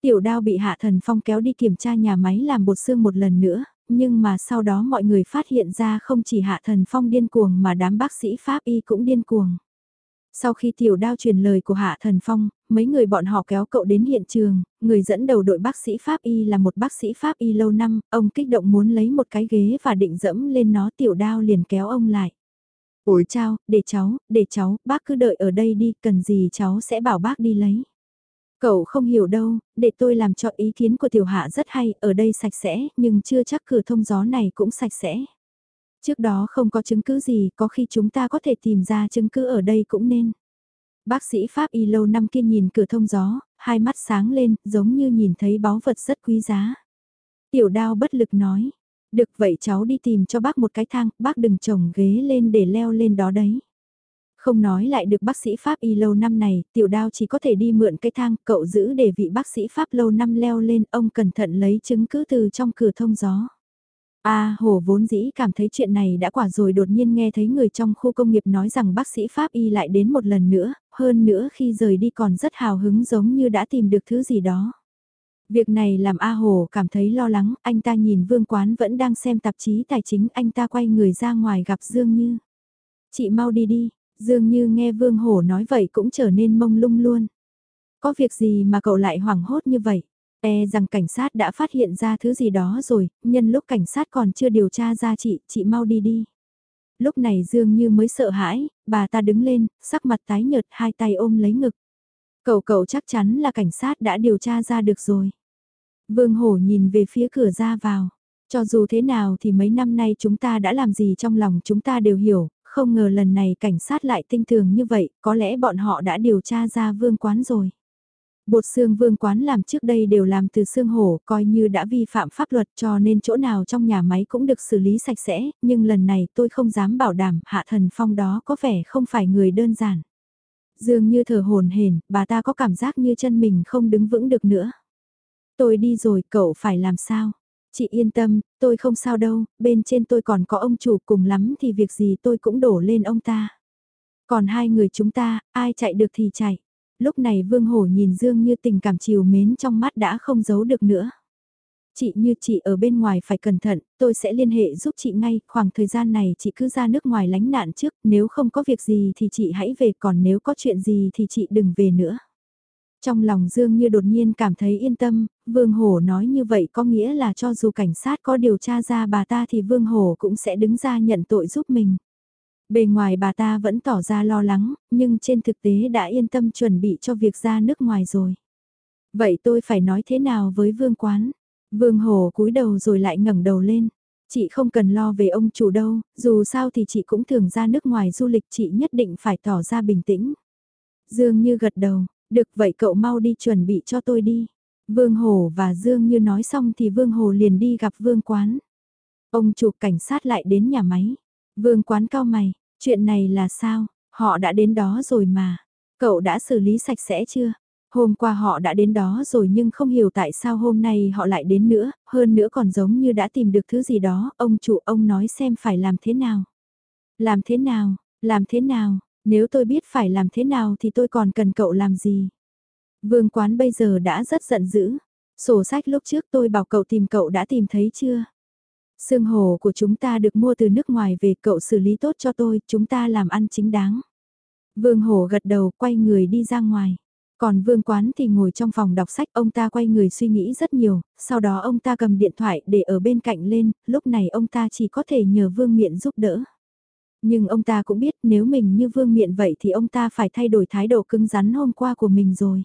[SPEAKER 1] Tiểu đao bị Hạ Thần Phong kéo đi kiểm tra nhà máy làm bột xương một lần nữa, nhưng mà sau đó mọi người phát hiện ra không chỉ Hạ Thần Phong điên cuồng mà đám bác sĩ Pháp Y cũng điên cuồng. Sau khi tiểu đao truyền lời của Hạ Thần Phong, mấy người bọn họ kéo cậu đến hiện trường, người dẫn đầu đội bác sĩ Pháp Y là một bác sĩ Pháp Y lâu năm, ông kích động muốn lấy một cái ghế và định dẫm lên nó tiểu đao liền kéo ông lại. Ôi chao, để cháu, để cháu, bác cứ đợi ở đây đi, cần gì cháu sẽ bảo bác đi lấy. Cậu không hiểu đâu, để tôi làm cho ý kiến của tiểu hạ rất hay, ở đây sạch sẽ, nhưng chưa chắc cửa thông gió này cũng sạch sẽ. Trước đó không có chứng cứ gì, có khi chúng ta có thể tìm ra chứng cứ ở đây cũng nên. Bác sĩ Pháp y lâu năm kia nhìn cửa thông gió, hai mắt sáng lên, giống như nhìn thấy báu vật rất quý giá. Tiểu đao bất lực nói, được vậy cháu đi tìm cho bác một cái thang, bác đừng trồng ghế lên để leo lên đó đấy. Không nói lại được bác sĩ Pháp y lâu năm này, tiểu đao chỉ có thể đi mượn cái thang, cậu giữ để vị bác sĩ Pháp lâu năm leo lên, ông cẩn thận lấy chứng cứ từ trong cửa thông gió. A à, Hồ vốn dĩ cảm thấy chuyện này đã quả rồi đột nhiên nghe thấy người trong khu công nghiệp nói rằng bác sĩ Pháp y lại đến một lần nữa, hơn nữa khi rời đi còn rất hào hứng giống như đã tìm được thứ gì đó. Việc này làm A Hồ cảm thấy lo lắng, anh ta nhìn Vương Quán vẫn đang xem tạp chí tài chính, anh ta quay người ra ngoài gặp Dương Như. Chị mau đi đi, Dương Như nghe Vương Hổ nói vậy cũng trở nên mông lung luôn. Có việc gì mà cậu lại hoảng hốt như vậy? E rằng cảnh sát đã phát hiện ra thứ gì đó rồi, nhân lúc cảnh sát còn chưa điều tra ra chị, chị mau đi đi. Lúc này Dương Như mới sợ hãi, bà ta đứng lên, sắc mặt tái nhợt hai tay ôm lấy ngực. Cậu cậu chắc chắn là cảnh sát đã điều tra ra được rồi. Vương Hổ nhìn về phía cửa ra vào. Cho dù thế nào thì mấy năm nay chúng ta đã làm gì trong lòng chúng ta đều hiểu, không ngờ lần này cảnh sát lại tinh tường như vậy, có lẽ bọn họ đã điều tra ra vương quán rồi. Bột xương vương quán làm trước đây đều làm từ xương hổ, coi như đã vi phạm pháp luật cho nên chỗ nào trong nhà máy cũng được xử lý sạch sẽ, nhưng lần này tôi không dám bảo đảm hạ thần phong đó có vẻ không phải người đơn giản. Dương như thở hồn hển, bà ta có cảm giác như chân mình không đứng vững được nữa. Tôi đi rồi, cậu phải làm sao? Chị yên tâm, tôi không sao đâu, bên trên tôi còn có ông chủ cùng lắm thì việc gì tôi cũng đổ lên ông ta. Còn hai người chúng ta, ai chạy được thì chạy. Lúc này Vương Hổ nhìn Dương như tình cảm chiều mến trong mắt đã không giấu được nữa. Chị như chị ở bên ngoài phải cẩn thận, tôi sẽ liên hệ giúp chị ngay, khoảng thời gian này chị cứ ra nước ngoài lánh nạn trước, nếu không có việc gì thì chị hãy về, còn nếu có chuyện gì thì chị đừng về nữa. Trong lòng Dương như đột nhiên cảm thấy yên tâm, Vương Hổ nói như vậy có nghĩa là cho dù cảnh sát có điều tra ra bà ta thì Vương Hổ cũng sẽ đứng ra nhận tội giúp mình. Bề ngoài bà ta vẫn tỏ ra lo lắng, nhưng trên thực tế đã yên tâm chuẩn bị cho việc ra nước ngoài rồi. Vậy tôi phải nói thế nào với Vương Quán? Vương Hổ cúi đầu rồi lại ngẩng đầu lên. Chị không cần lo về ông chủ đâu, dù sao thì chị cũng thường ra nước ngoài du lịch chị nhất định phải tỏ ra bình tĩnh. Dương Như gật đầu, được vậy cậu mau đi chuẩn bị cho tôi đi. Vương Hồ và Dương Như nói xong thì Vương Hồ liền đi gặp Vương Quán. Ông chủ cảnh sát lại đến nhà máy. Vương Quán cao mày, chuyện này là sao, họ đã đến đó rồi mà. Cậu đã xử lý sạch sẽ chưa? Hôm qua họ đã đến đó rồi nhưng không hiểu tại sao hôm nay họ lại đến nữa, hơn nữa còn giống như đã tìm được thứ gì đó, ông chủ ông nói xem phải làm thế nào. Làm thế nào, làm thế nào, nếu tôi biết phải làm thế nào thì tôi còn cần cậu làm gì? Vương quán bây giờ đã rất giận dữ. Sổ sách lúc trước tôi bảo cậu tìm cậu đã tìm thấy chưa? Sương hồ của chúng ta được mua từ nước ngoài về cậu xử lý tốt cho tôi, chúng ta làm ăn chính đáng. Vương hồ gật đầu quay người đi ra ngoài. Còn vương quán thì ngồi trong phòng đọc sách, ông ta quay người suy nghĩ rất nhiều, sau đó ông ta cầm điện thoại để ở bên cạnh lên, lúc này ông ta chỉ có thể nhờ vương miện giúp đỡ. Nhưng ông ta cũng biết nếu mình như vương miện vậy thì ông ta phải thay đổi thái độ cứng rắn hôm qua của mình rồi.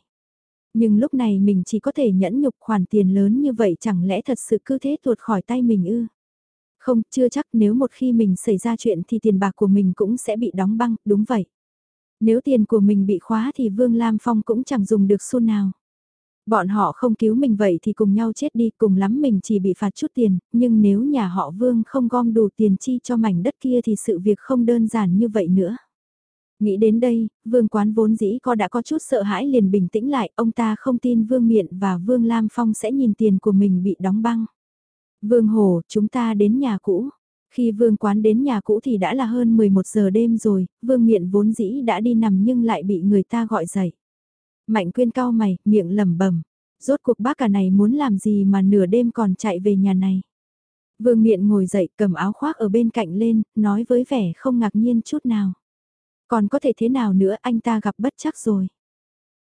[SPEAKER 1] Nhưng lúc này mình chỉ có thể nhẫn nhục khoản tiền lớn như vậy chẳng lẽ thật sự cứ thế tuột khỏi tay mình ư? Không, chưa chắc nếu một khi mình xảy ra chuyện thì tiền bạc của mình cũng sẽ bị đóng băng, đúng vậy. Nếu tiền của mình bị khóa thì Vương Lam Phong cũng chẳng dùng được xu nào. Bọn họ không cứu mình vậy thì cùng nhau chết đi, cùng lắm mình chỉ bị phạt chút tiền, nhưng nếu nhà họ Vương không gom đủ tiền chi cho mảnh đất kia thì sự việc không đơn giản như vậy nữa. Nghĩ đến đây, Vương Quán vốn dĩ có đã có chút sợ hãi liền bình tĩnh lại, ông ta không tin Vương Miện và Vương Lam Phong sẽ nhìn tiền của mình bị đóng băng. Vương Hồ, chúng ta đến nhà cũ. Khi Vương Quán đến nhà cũ thì đã là hơn 11 giờ đêm rồi, Vương Miện vốn dĩ đã đi nằm nhưng lại bị người ta gọi dậy. Mạnh quyên cao mày, miệng lẩm bẩm Rốt cuộc bác cả này muốn làm gì mà nửa đêm còn chạy về nhà này. Vương Miện ngồi dậy cầm áo khoác ở bên cạnh lên, nói với vẻ không ngạc nhiên chút nào. Còn có thể thế nào nữa anh ta gặp bất chắc rồi.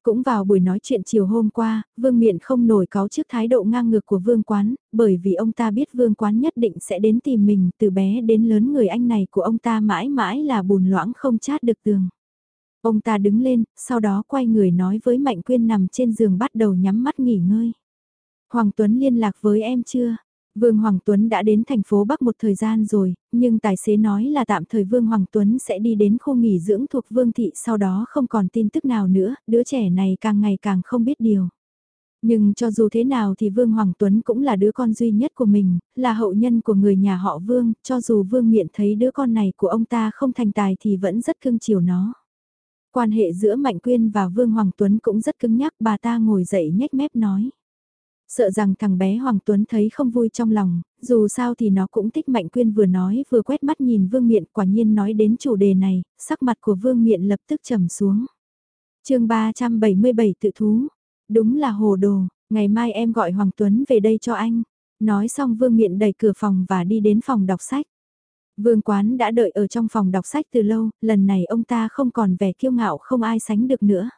[SPEAKER 1] Cũng vào buổi nói chuyện chiều hôm qua, Vương Miện không nổi cáo trước thái độ ngang ngược của Vương Quán, bởi vì ông ta biết Vương Quán nhất định sẽ đến tìm mình từ bé đến lớn người anh này của ông ta mãi mãi là bùn loãng không chát được tường. Ông ta đứng lên, sau đó quay người nói với Mạnh Quyên nằm trên giường bắt đầu nhắm mắt nghỉ ngơi. Hoàng Tuấn liên lạc với em chưa? Vương Hoàng Tuấn đã đến thành phố Bắc một thời gian rồi, nhưng tài xế nói là tạm thời Vương Hoàng Tuấn sẽ đi đến khu nghỉ dưỡng thuộc Vương Thị sau đó không còn tin tức nào nữa, đứa trẻ này càng ngày càng không biết điều. Nhưng cho dù thế nào thì Vương Hoàng Tuấn cũng là đứa con duy nhất của mình, là hậu nhân của người nhà họ Vương, cho dù Vương Miện thấy đứa con này của ông ta không thành tài thì vẫn rất cưng chiều nó. Quan hệ giữa Mạnh Quyên và Vương Hoàng Tuấn cũng rất cứng nhắc bà ta ngồi dậy nhếch mép nói. Sợ rằng thằng bé Hoàng Tuấn thấy không vui trong lòng, dù sao thì nó cũng thích Mạnh Quyên vừa nói vừa quét mắt nhìn Vương Miện quả nhiên nói đến chủ đề này, sắc mặt của Vương Miện lập tức trầm xuống. chương 377 tự thú, đúng là hồ đồ, ngày mai em gọi Hoàng Tuấn về đây cho anh. Nói xong Vương Miện đẩy cửa phòng và đi đến phòng đọc sách. Vương Quán đã đợi ở trong phòng đọc sách từ lâu, lần này ông ta không còn vẻ kiêu ngạo không ai sánh được nữa.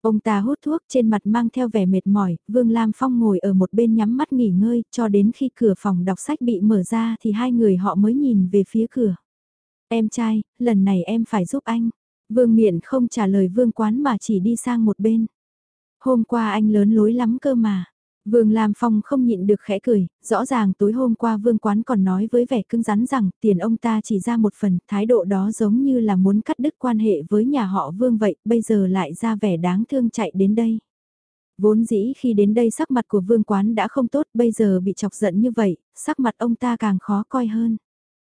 [SPEAKER 1] Ông ta hút thuốc trên mặt mang theo vẻ mệt mỏi, Vương Lam Phong ngồi ở một bên nhắm mắt nghỉ ngơi, cho đến khi cửa phòng đọc sách bị mở ra thì hai người họ mới nhìn về phía cửa. Em trai, lần này em phải giúp anh. Vương Miện không trả lời Vương Quán mà chỉ đi sang một bên. Hôm qua anh lớn lối lắm cơ mà. Vương Lam Phong không nhịn được khẽ cười, rõ ràng tối hôm qua Vương Quán còn nói với vẻ cứng rắn rằng tiền ông ta chỉ ra một phần, thái độ đó giống như là muốn cắt đứt quan hệ với nhà họ Vương vậy, bây giờ lại ra vẻ đáng thương chạy đến đây. Vốn dĩ khi đến đây sắc mặt của Vương Quán đã không tốt, bây giờ bị chọc giận như vậy, sắc mặt ông ta càng khó coi hơn.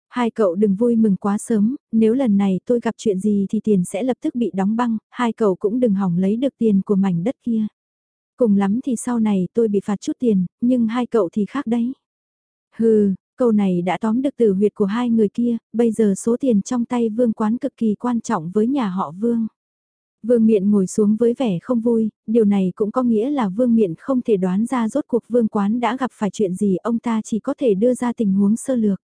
[SPEAKER 1] Hai cậu đừng vui mừng quá sớm, nếu lần này tôi gặp chuyện gì thì tiền sẽ lập tức bị đóng băng, hai cậu cũng đừng hỏng lấy được tiền của mảnh đất kia. Cùng lắm thì sau này tôi bị phạt chút tiền, nhưng hai cậu thì khác đấy. Hừ, câu này đã tóm được tử huyệt của hai người kia, bây giờ số tiền trong tay vương quán cực kỳ quan trọng với nhà họ vương. Vương Miện ngồi xuống với vẻ không vui, điều này cũng có nghĩa là Vương Miện không thể đoán ra rốt cuộc Vương Quán đã gặp phải chuyện gì, ông ta chỉ có thể đưa ra tình huống sơ lược.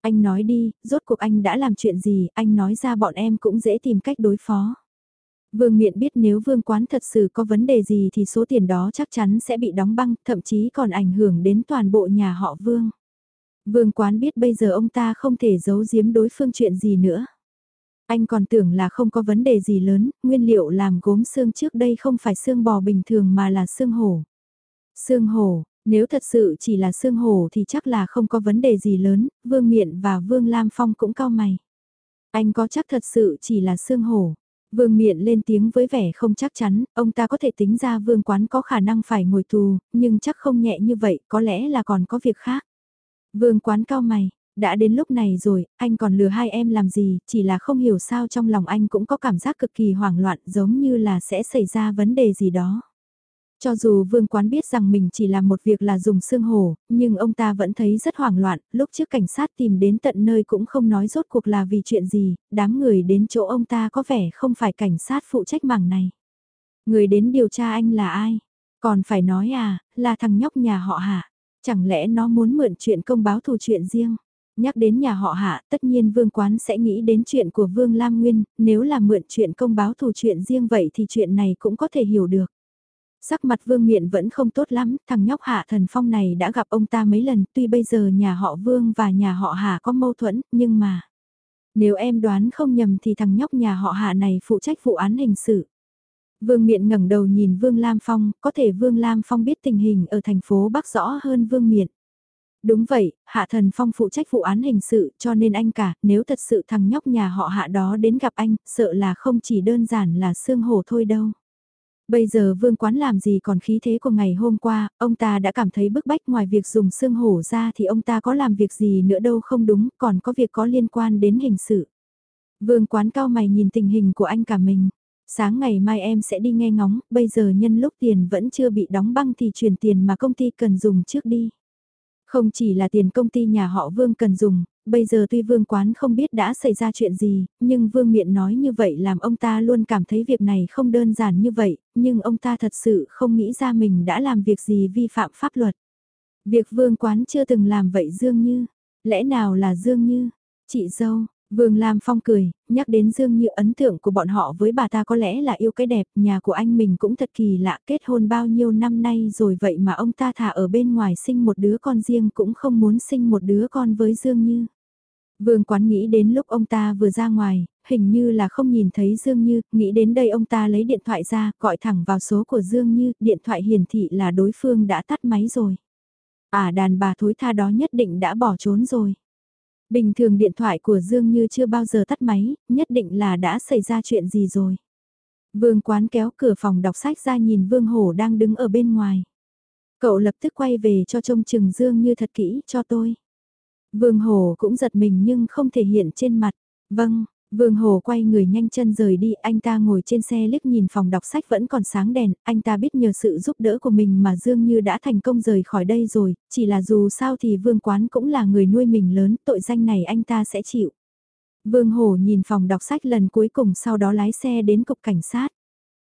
[SPEAKER 1] Anh nói đi, rốt cuộc anh đã làm chuyện gì, anh nói ra bọn em cũng dễ tìm cách đối phó. Vương Miện biết nếu Vương Quán thật sự có vấn đề gì thì số tiền đó chắc chắn sẽ bị đóng băng, thậm chí còn ảnh hưởng đến toàn bộ nhà họ Vương. Vương Quán biết bây giờ ông ta không thể giấu giếm đối phương chuyện gì nữa. Anh còn tưởng là không có vấn đề gì lớn, nguyên liệu làm gốm xương trước đây không phải xương bò bình thường mà là xương hổ. Xương hổ, nếu thật sự chỉ là xương hổ thì chắc là không có vấn đề gì lớn, Vương Miện và Vương Lam Phong cũng cao mày. Anh có chắc thật sự chỉ là xương hổ. Vương miện lên tiếng với vẻ không chắc chắn, ông ta có thể tính ra vương quán có khả năng phải ngồi tù, nhưng chắc không nhẹ như vậy, có lẽ là còn có việc khác. Vương quán cao mày, đã đến lúc này rồi, anh còn lừa hai em làm gì, chỉ là không hiểu sao trong lòng anh cũng có cảm giác cực kỳ hoảng loạn giống như là sẽ xảy ra vấn đề gì đó. Cho dù vương quán biết rằng mình chỉ làm một việc là dùng xương hổ, nhưng ông ta vẫn thấy rất hoảng loạn, lúc trước cảnh sát tìm đến tận nơi cũng không nói rốt cuộc là vì chuyện gì, đám người đến chỗ ông ta có vẻ không phải cảnh sát phụ trách mảng này. Người đến điều tra anh là ai? Còn phải nói à, là thằng nhóc nhà họ hả? Chẳng lẽ nó muốn mượn chuyện công báo thù chuyện riêng? Nhắc đến nhà họ hạ, tất nhiên Vương Quán sẽ nghĩ đến chuyện của Vương Lam Nguyên, nếu là mượn chuyện công báo thù chuyện riêng vậy thì chuyện này cũng có thể hiểu được. Sắc mặt Vương Miện vẫn không tốt lắm, thằng nhóc Hạ Thần Phong này đã gặp ông ta mấy lần, tuy bây giờ nhà họ Vương và nhà họ Hạ có mâu thuẫn, nhưng mà... Nếu em đoán không nhầm thì thằng nhóc nhà họ Hạ này phụ trách vụ án hình sự. Vương Miện ngẩng đầu nhìn Vương Lam Phong, có thể Vương Lam Phong biết tình hình ở thành phố Bắc rõ hơn Vương Miện. Đúng vậy, Hạ Thần Phong phụ trách vụ án hình sự cho nên anh cả, nếu thật sự thằng nhóc nhà họ Hạ đó đến gặp anh, sợ là không chỉ đơn giản là xương hổ thôi đâu. Bây giờ vương quán làm gì còn khí thế của ngày hôm qua, ông ta đã cảm thấy bức bách ngoài việc dùng xương hổ ra thì ông ta có làm việc gì nữa đâu không đúng, còn có việc có liên quan đến hình sự. Vương quán cao mày nhìn tình hình của anh cả mình. Sáng ngày mai em sẽ đi nghe ngóng, bây giờ nhân lúc tiền vẫn chưa bị đóng băng thì chuyển tiền mà công ty cần dùng trước đi. Không chỉ là tiền công ty nhà họ Vương cần dùng, bây giờ tuy Vương Quán không biết đã xảy ra chuyện gì, nhưng Vương Miện nói như vậy làm ông ta luôn cảm thấy việc này không đơn giản như vậy, nhưng ông ta thật sự không nghĩ ra mình đã làm việc gì vi phạm pháp luật. Việc Vương Quán chưa từng làm vậy Dương Như, lẽ nào là Dương Như, chị dâu, Vương Lam Phong cười, nhắc đến Dương Như ấn tượng của bọn họ với bà ta có lẽ là yêu cái đẹp, nhà của anh mình cũng thật kỳ lạ, kết hôn bao nhiêu năm nay rồi vậy mà ông ta thả ở bên ngoài sinh một đứa con riêng cũng không muốn sinh một đứa con với Dương Như. Vương Quán nghĩ đến lúc ông ta vừa ra ngoài, hình như là không nhìn thấy Dương Như, nghĩ đến đây ông ta lấy điện thoại ra, gọi thẳng vào số của Dương Như, điện thoại hiển thị là đối phương đã tắt máy rồi. À đàn bà thối tha đó nhất định đã bỏ trốn rồi. Bình thường điện thoại của Dương Như chưa bao giờ tắt máy, nhất định là đã xảy ra chuyện gì rồi. Vương quán kéo cửa phòng đọc sách ra nhìn Vương Hổ đang đứng ở bên ngoài. Cậu lập tức quay về cho trông chừng Dương Như thật kỹ cho tôi. Vương Hổ cũng giật mình nhưng không thể hiện trên mặt. Vâng, Vương Hồ quay người nhanh chân rời đi, anh ta ngồi trên xe liếc nhìn phòng đọc sách vẫn còn sáng đèn, anh ta biết nhờ sự giúp đỡ của mình mà Dương Như đã thành công rời khỏi đây rồi, chỉ là dù sao thì Vương Quán cũng là người nuôi mình lớn, tội danh này anh ta sẽ chịu. Vương Hồ nhìn phòng đọc sách lần cuối cùng sau đó lái xe đến cục cảnh sát.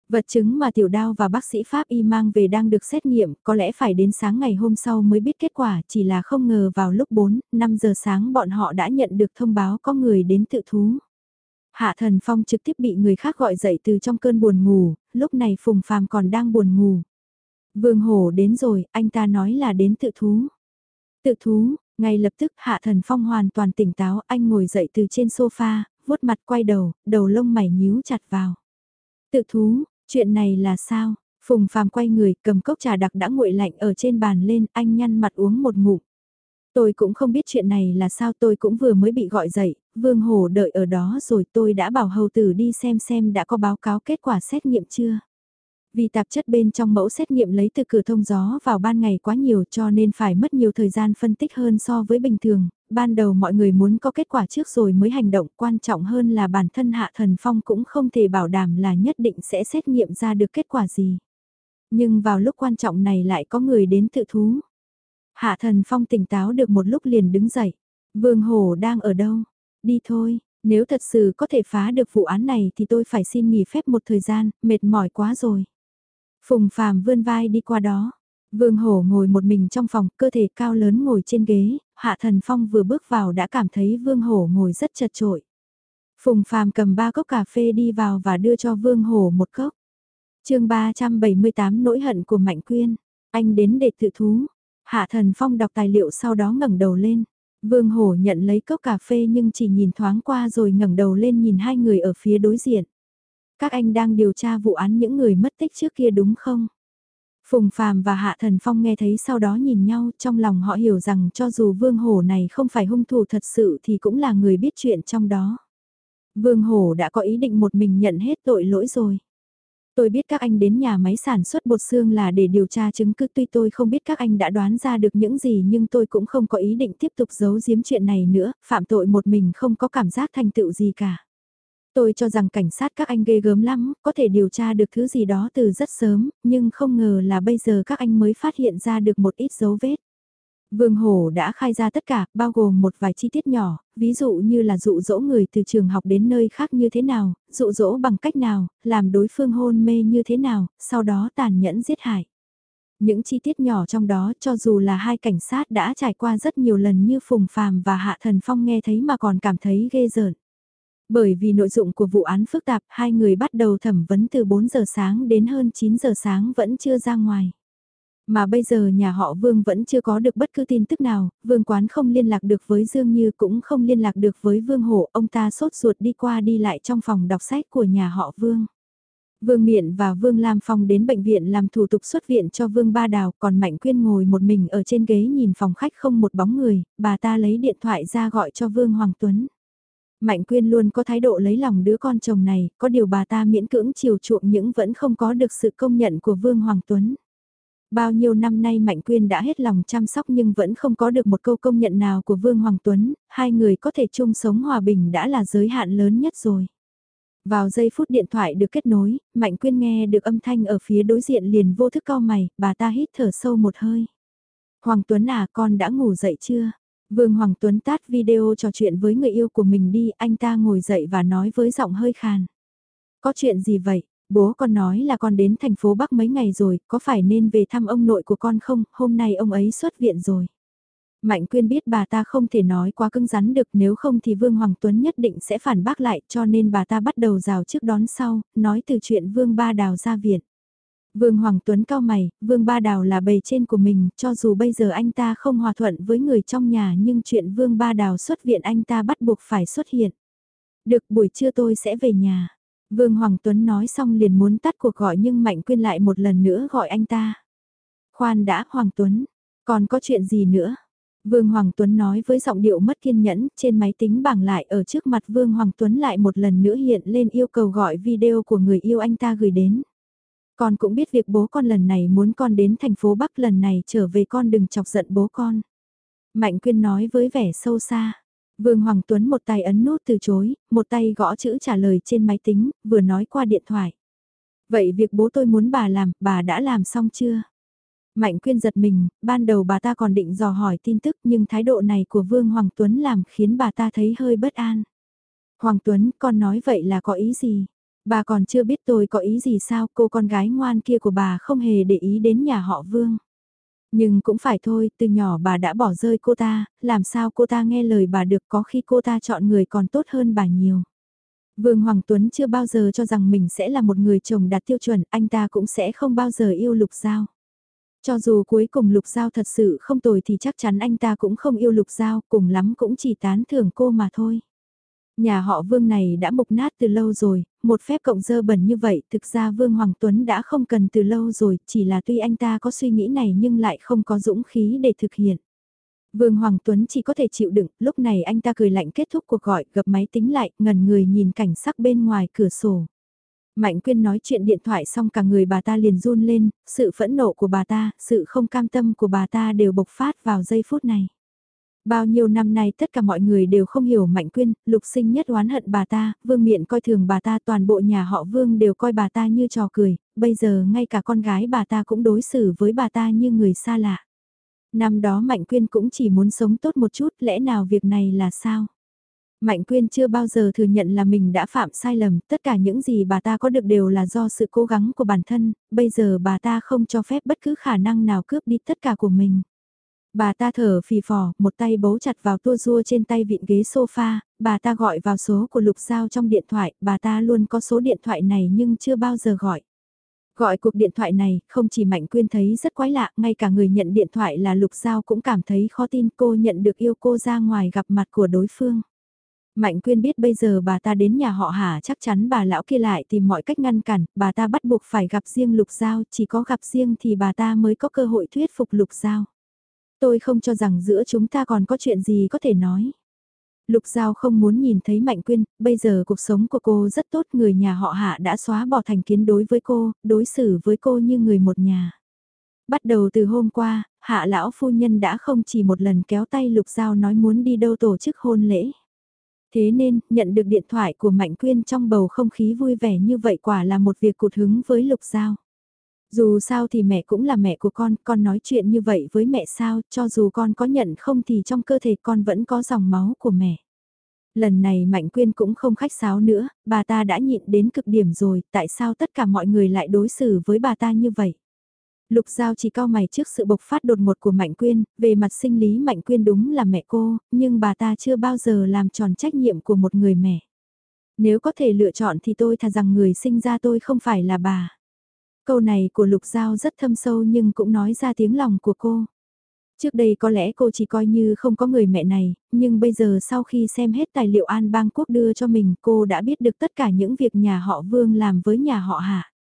[SPEAKER 1] Vật chứng mà tiểu đao và bác sĩ Pháp y mang về đang được xét nghiệm, có lẽ phải đến sáng ngày hôm sau mới biết kết quả, chỉ là không ngờ vào lúc 4, 5 giờ sáng bọn họ đã nhận được thông báo có người đến tự thú. Hạ Thần Phong trực tiếp bị người khác gọi dậy từ trong cơn buồn ngủ, lúc này Phùng Phàm còn đang buồn ngủ. Vương Hổ đến rồi, anh ta nói là đến tự thú. Tự thú, ngay lập tức Hạ Thần Phong hoàn toàn tỉnh táo, anh ngồi dậy từ trên sofa, vuốt mặt quay đầu, đầu lông mày nhíu chặt vào. Tự thú, chuyện này là sao? Phùng Phàm quay người, cầm cốc trà đặc đã nguội lạnh ở trên bàn lên, anh nhăn mặt uống một ngụm. Tôi cũng không biết chuyện này là sao tôi cũng vừa mới bị gọi dậy, Vương Hồ đợi ở đó rồi tôi đã bảo hầu tử đi xem xem đã có báo cáo kết quả xét nghiệm chưa. Vì tạp chất bên trong mẫu xét nghiệm lấy từ cửa thông gió vào ban ngày quá nhiều cho nên phải mất nhiều thời gian phân tích hơn so với bình thường. Ban đầu mọi người muốn có kết quả trước rồi mới hành động, quan trọng hơn là bản thân Hạ Thần Phong cũng không thể bảo đảm là nhất định sẽ xét nghiệm ra được kết quả gì. Nhưng vào lúc quan trọng này lại có người đến tự thú. Hạ Thần Phong tỉnh táo được một lúc liền đứng dậy. Vương Hổ đang ở đâu? Đi thôi, nếu thật sự có thể phá được vụ án này thì tôi phải xin nghỉ phép một thời gian, mệt mỏi quá rồi. Phùng Phạm vươn vai đi qua đó. Vương Hổ ngồi một mình trong phòng, cơ thể cao lớn ngồi trên ghế, Hạ Thần Phong vừa bước vào đã cảm thấy Vương Hổ ngồi rất chật trội. Phùng Phạm cầm ba cốc cà phê đi vào và đưa cho Vương Hổ một cốc. chương 378 nỗi hận của Mạnh Quyên. Anh đến để tự thú. Hạ Thần Phong đọc tài liệu sau đó ngẩng đầu lên. Vương Hổ nhận lấy cốc cà phê nhưng chỉ nhìn thoáng qua rồi ngẩng đầu lên nhìn hai người ở phía đối diện. Các anh đang điều tra vụ án những người mất tích trước kia đúng không? Phùng Phàm và Hạ Thần Phong nghe thấy sau đó nhìn nhau, trong lòng họ hiểu rằng cho dù Vương Hổ này không phải hung thủ thật sự thì cũng là người biết chuyện trong đó. Vương Hổ đã có ý định một mình nhận hết tội lỗi rồi. Tôi biết các anh đến nhà máy sản xuất bột xương là để điều tra chứng cứ tuy tôi không biết các anh đã đoán ra được những gì nhưng tôi cũng không có ý định tiếp tục giấu giếm chuyện này nữa, phạm tội một mình không có cảm giác thành tựu gì cả. Tôi cho rằng cảnh sát các anh ghê gớm lắm, có thể điều tra được thứ gì đó từ rất sớm, nhưng không ngờ là bây giờ các anh mới phát hiện ra được một ít dấu vết. Vương Hổ đã khai ra tất cả, bao gồm một vài chi tiết nhỏ, ví dụ như là dụ dỗ người từ trường học đến nơi khác như thế nào, dụ dỗ bằng cách nào, làm đối phương hôn mê như thế nào, sau đó tàn nhẫn giết hại. Những chi tiết nhỏ trong đó cho dù là hai cảnh sát đã trải qua rất nhiều lần như Phùng Phàm và Hạ Thần Phong nghe thấy mà còn cảm thấy ghê rợn. Bởi vì nội dụng của vụ án phức tạp, hai người bắt đầu thẩm vấn từ 4 giờ sáng đến hơn 9 giờ sáng vẫn chưa ra ngoài. Mà bây giờ nhà họ Vương vẫn chưa có được bất cứ tin tức nào, Vương Quán không liên lạc được với Dương Như cũng không liên lạc được với Vương Hổ, ông ta sốt ruột đi qua đi lại trong phòng đọc sách của nhà họ Vương. Vương Miện và Vương Lam Phong đến bệnh viện làm thủ tục xuất viện cho Vương Ba Đào, còn Mạnh Quyên ngồi một mình ở trên ghế nhìn phòng khách không một bóng người, bà ta lấy điện thoại ra gọi cho Vương Hoàng Tuấn. Mạnh Quyên luôn có thái độ lấy lòng đứa con chồng này, có điều bà ta miễn cưỡng chiều chuộng những vẫn không có được sự công nhận của Vương Hoàng Tuấn. Bao nhiêu năm nay Mạnh Quyên đã hết lòng chăm sóc nhưng vẫn không có được một câu công nhận nào của Vương Hoàng Tuấn, hai người có thể chung sống hòa bình đã là giới hạn lớn nhất rồi. Vào giây phút điện thoại được kết nối, Mạnh Quyên nghe được âm thanh ở phía đối diện liền vô thức cau mày, bà ta hít thở sâu một hơi. Hoàng Tuấn à con đã ngủ dậy chưa? Vương Hoàng Tuấn tát video trò chuyện với người yêu của mình đi, anh ta ngồi dậy và nói với giọng hơi khàn. Có chuyện gì vậy? Bố con nói là con đến thành phố Bắc mấy ngày rồi, có phải nên về thăm ông nội của con không? Hôm nay ông ấy xuất viện rồi. Mạnh Quyên biết bà ta không thể nói quá cứng rắn được nếu không thì Vương Hoàng Tuấn nhất định sẽ phản bác lại cho nên bà ta bắt đầu rào trước đón sau, nói từ chuyện Vương Ba Đào ra viện. Vương Hoàng Tuấn cao mày, Vương Ba Đào là bầy trên của mình, cho dù bây giờ anh ta không hòa thuận với người trong nhà nhưng chuyện Vương Ba Đào xuất viện anh ta bắt buộc phải xuất hiện. Được buổi trưa tôi sẽ về nhà. Vương Hoàng Tuấn nói xong liền muốn tắt cuộc gọi nhưng Mạnh Quyên lại một lần nữa gọi anh ta. Khoan đã Hoàng Tuấn, còn có chuyện gì nữa? Vương Hoàng Tuấn nói với giọng điệu mất kiên nhẫn, trên máy tính bảng lại ở trước mặt Vương Hoàng Tuấn lại một lần nữa hiện lên yêu cầu gọi video của người yêu anh ta gửi đến. Con cũng biết việc bố con lần này muốn con đến thành phố Bắc lần này trở về con đừng chọc giận bố con. Mạnh Quyên nói với vẻ sâu xa. Vương Hoàng Tuấn một tay ấn nút từ chối, một tay gõ chữ trả lời trên máy tính, vừa nói qua điện thoại. Vậy việc bố tôi muốn bà làm, bà đã làm xong chưa? Mạnh Quyên giật mình, ban đầu bà ta còn định dò hỏi tin tức nhưng thái độ này của Vương Hoàng Tuấn làm khiến bà ta thấy hơi bất an. Hoàng Tuấn, con nói vậy là có ý gì? Bà còn chưa biết tôi có ý gì sao cô con gái ngoan kia của bà không hề để ý đến nhà họ Vương. Nhưng cũng phải thôi, từ nhỏ bà đã bỏ rơi cô ta, làm sao cô ta nghe lời bà được có khi cô ta chọn người còn tốt hơn bà nhiều. Vương Hoàng Tuấn chưa bao giờ cho rằng mình sẽ là một người chồng đạt tiêu chuẩn, anh ta cũng sẽ không bao giờ yêu Lục Giao. Cho dù cuối cùng Lục Giao thật sự không tồi thì chắc chắn anh ta cũng không yêu Lục Giao, cùng lắm cũng chỉ tán thưởng cô mà thôi. Nhà họ Vương này đã mục nát từ lâu rồi, một phép cộng dơ bẩn như vậy thực ra Vương Hoàng Tuấn đã không cần từ lâu rồi, chỉ là tuy anh ta có suy nghĩ này nhưng lại không có dũng khí để thực hiện. Vương Hoàng Tuấn chỉ có thể chịu đựng, lúc này anh ta cười lạnh kết thúc cuộc gọi, gập máy tính lại, ngần người nhìn cảnh sắc bên ngoài cửa sổ. Mạnh Quyên nói chuyện điện thoại xong cả người bà ta liền run lên, sự phẫn nộ của bà ta, sự không cam tâm của bà ta đều bộc phát vào giây phút này. Bao nhiêu năm nay tất cả mọi người đều không hiểu Mạnh Quyên, lục sinh nhất oán hận bà ta, vương miện coi thường bà ta toàn bộ nhà họ vương đều coi bà ta như trò cười, bây giờ ngay cả con gái bà ta cũng đối xử với bà ta như người xa lạ. Năm đó Mạnh Quyên cũng chỉ muốn sống tốt một chút, lẽ nào việc này là sao? Mạnh Quyên chưa bao giờ thừa nhận là mình đã phạm sai lầm, tất cả những gì bà ta có được đều là do sự cố gắng của bản thân, bây giờ bà ta không cho phép bất cứ khả năng nào cướp đi tất cả của mình. Bà ta thở phì phò, một tay bấu chặt vào tua rua trên tay vịn ghế sofa, bà ta gọi vào số của Lục Giao trong điện thoại, bà ta luôn có số điện thoại này nhưng chưa bao giờ gọi. Gọi cuộc điện thoại này, không chỉ Mạnh Quyên thấy rất quái lạ, ngay cả người nhận điện thoại là Lục Giao cũng cảm thấy khó tin cô nhận được yêu cô ra ngoài gặp mặt của đối phương. Mạnh Quyên biết bây giờ bà ta đến nhà họ Hà chắc chắn bà lão kia lại tìm mọi cách ngăn cản, bà ta bắt buộc phải gặp riêng Lục Giao, chỉ có gặp riêng thì bà ta mới có cơ hội thuyết phục Lục Giao. Tôi không cho rằng giữa chúng ta còn có chuyện gì có thể nói. Lục Giao không muốn nhìn thấy Mạnh Quyên, bây giờ cuộc sống của cô rất tốt, người nhà họ Hạ đã xóa bỏ thành kiến đối với cô, đối xử với cô như người một nhà. Bắt đầu từ hôm qua, Hạ lão phu nhân đã không chỉ một lần kéo tay Lục Giao nói muốn đi đâu tổ chức hôn lễ. Thế nên, nhận được điện thoại của Mạnh Quyên trong bầu không khí vui vẻ như vậy quả là một việc cụt hứng với Lục Giao. Dù sao thì mẹ cũng là mẹ của con, con nói chuyện như vậy với mẹ sao, cho dù con có nhận không thì trong cơ thể con vẫn có dòng máu của mẹ. Lần này Mạnh Quyên cũng không khách sáo nữa, bà ta đã nhịn đến cực điểm rồi, tại sao tất cả mọi người lại đối xử với bà ta như vậy? Lục Giao chỉ cao mày trước sự bộc phát đột ngột của Mạnh Quyên, về mặt sinh lý Mạnh Quyên đúng là mẹ cô, nhưng bà ta chưa bao giờ làm tròn trách nhiệm của một người mẹ. Nếu có thể lựa chọn thì tôi thà rằng người sinh ra tôi không phải là bà. Câu này của Lục Giao rất thâm sâu nhưng cũng nói ra tiếng lòng của cô. Trước đây có lẽ cô chỉ coi như không có người mẹ này, nhưng bây giờ sau khi xem hết tài liệu An Bang Quốc đưa cho mình cô đã biết được tất cả những việc nhà họ Vương làm với nhà họ Hạ.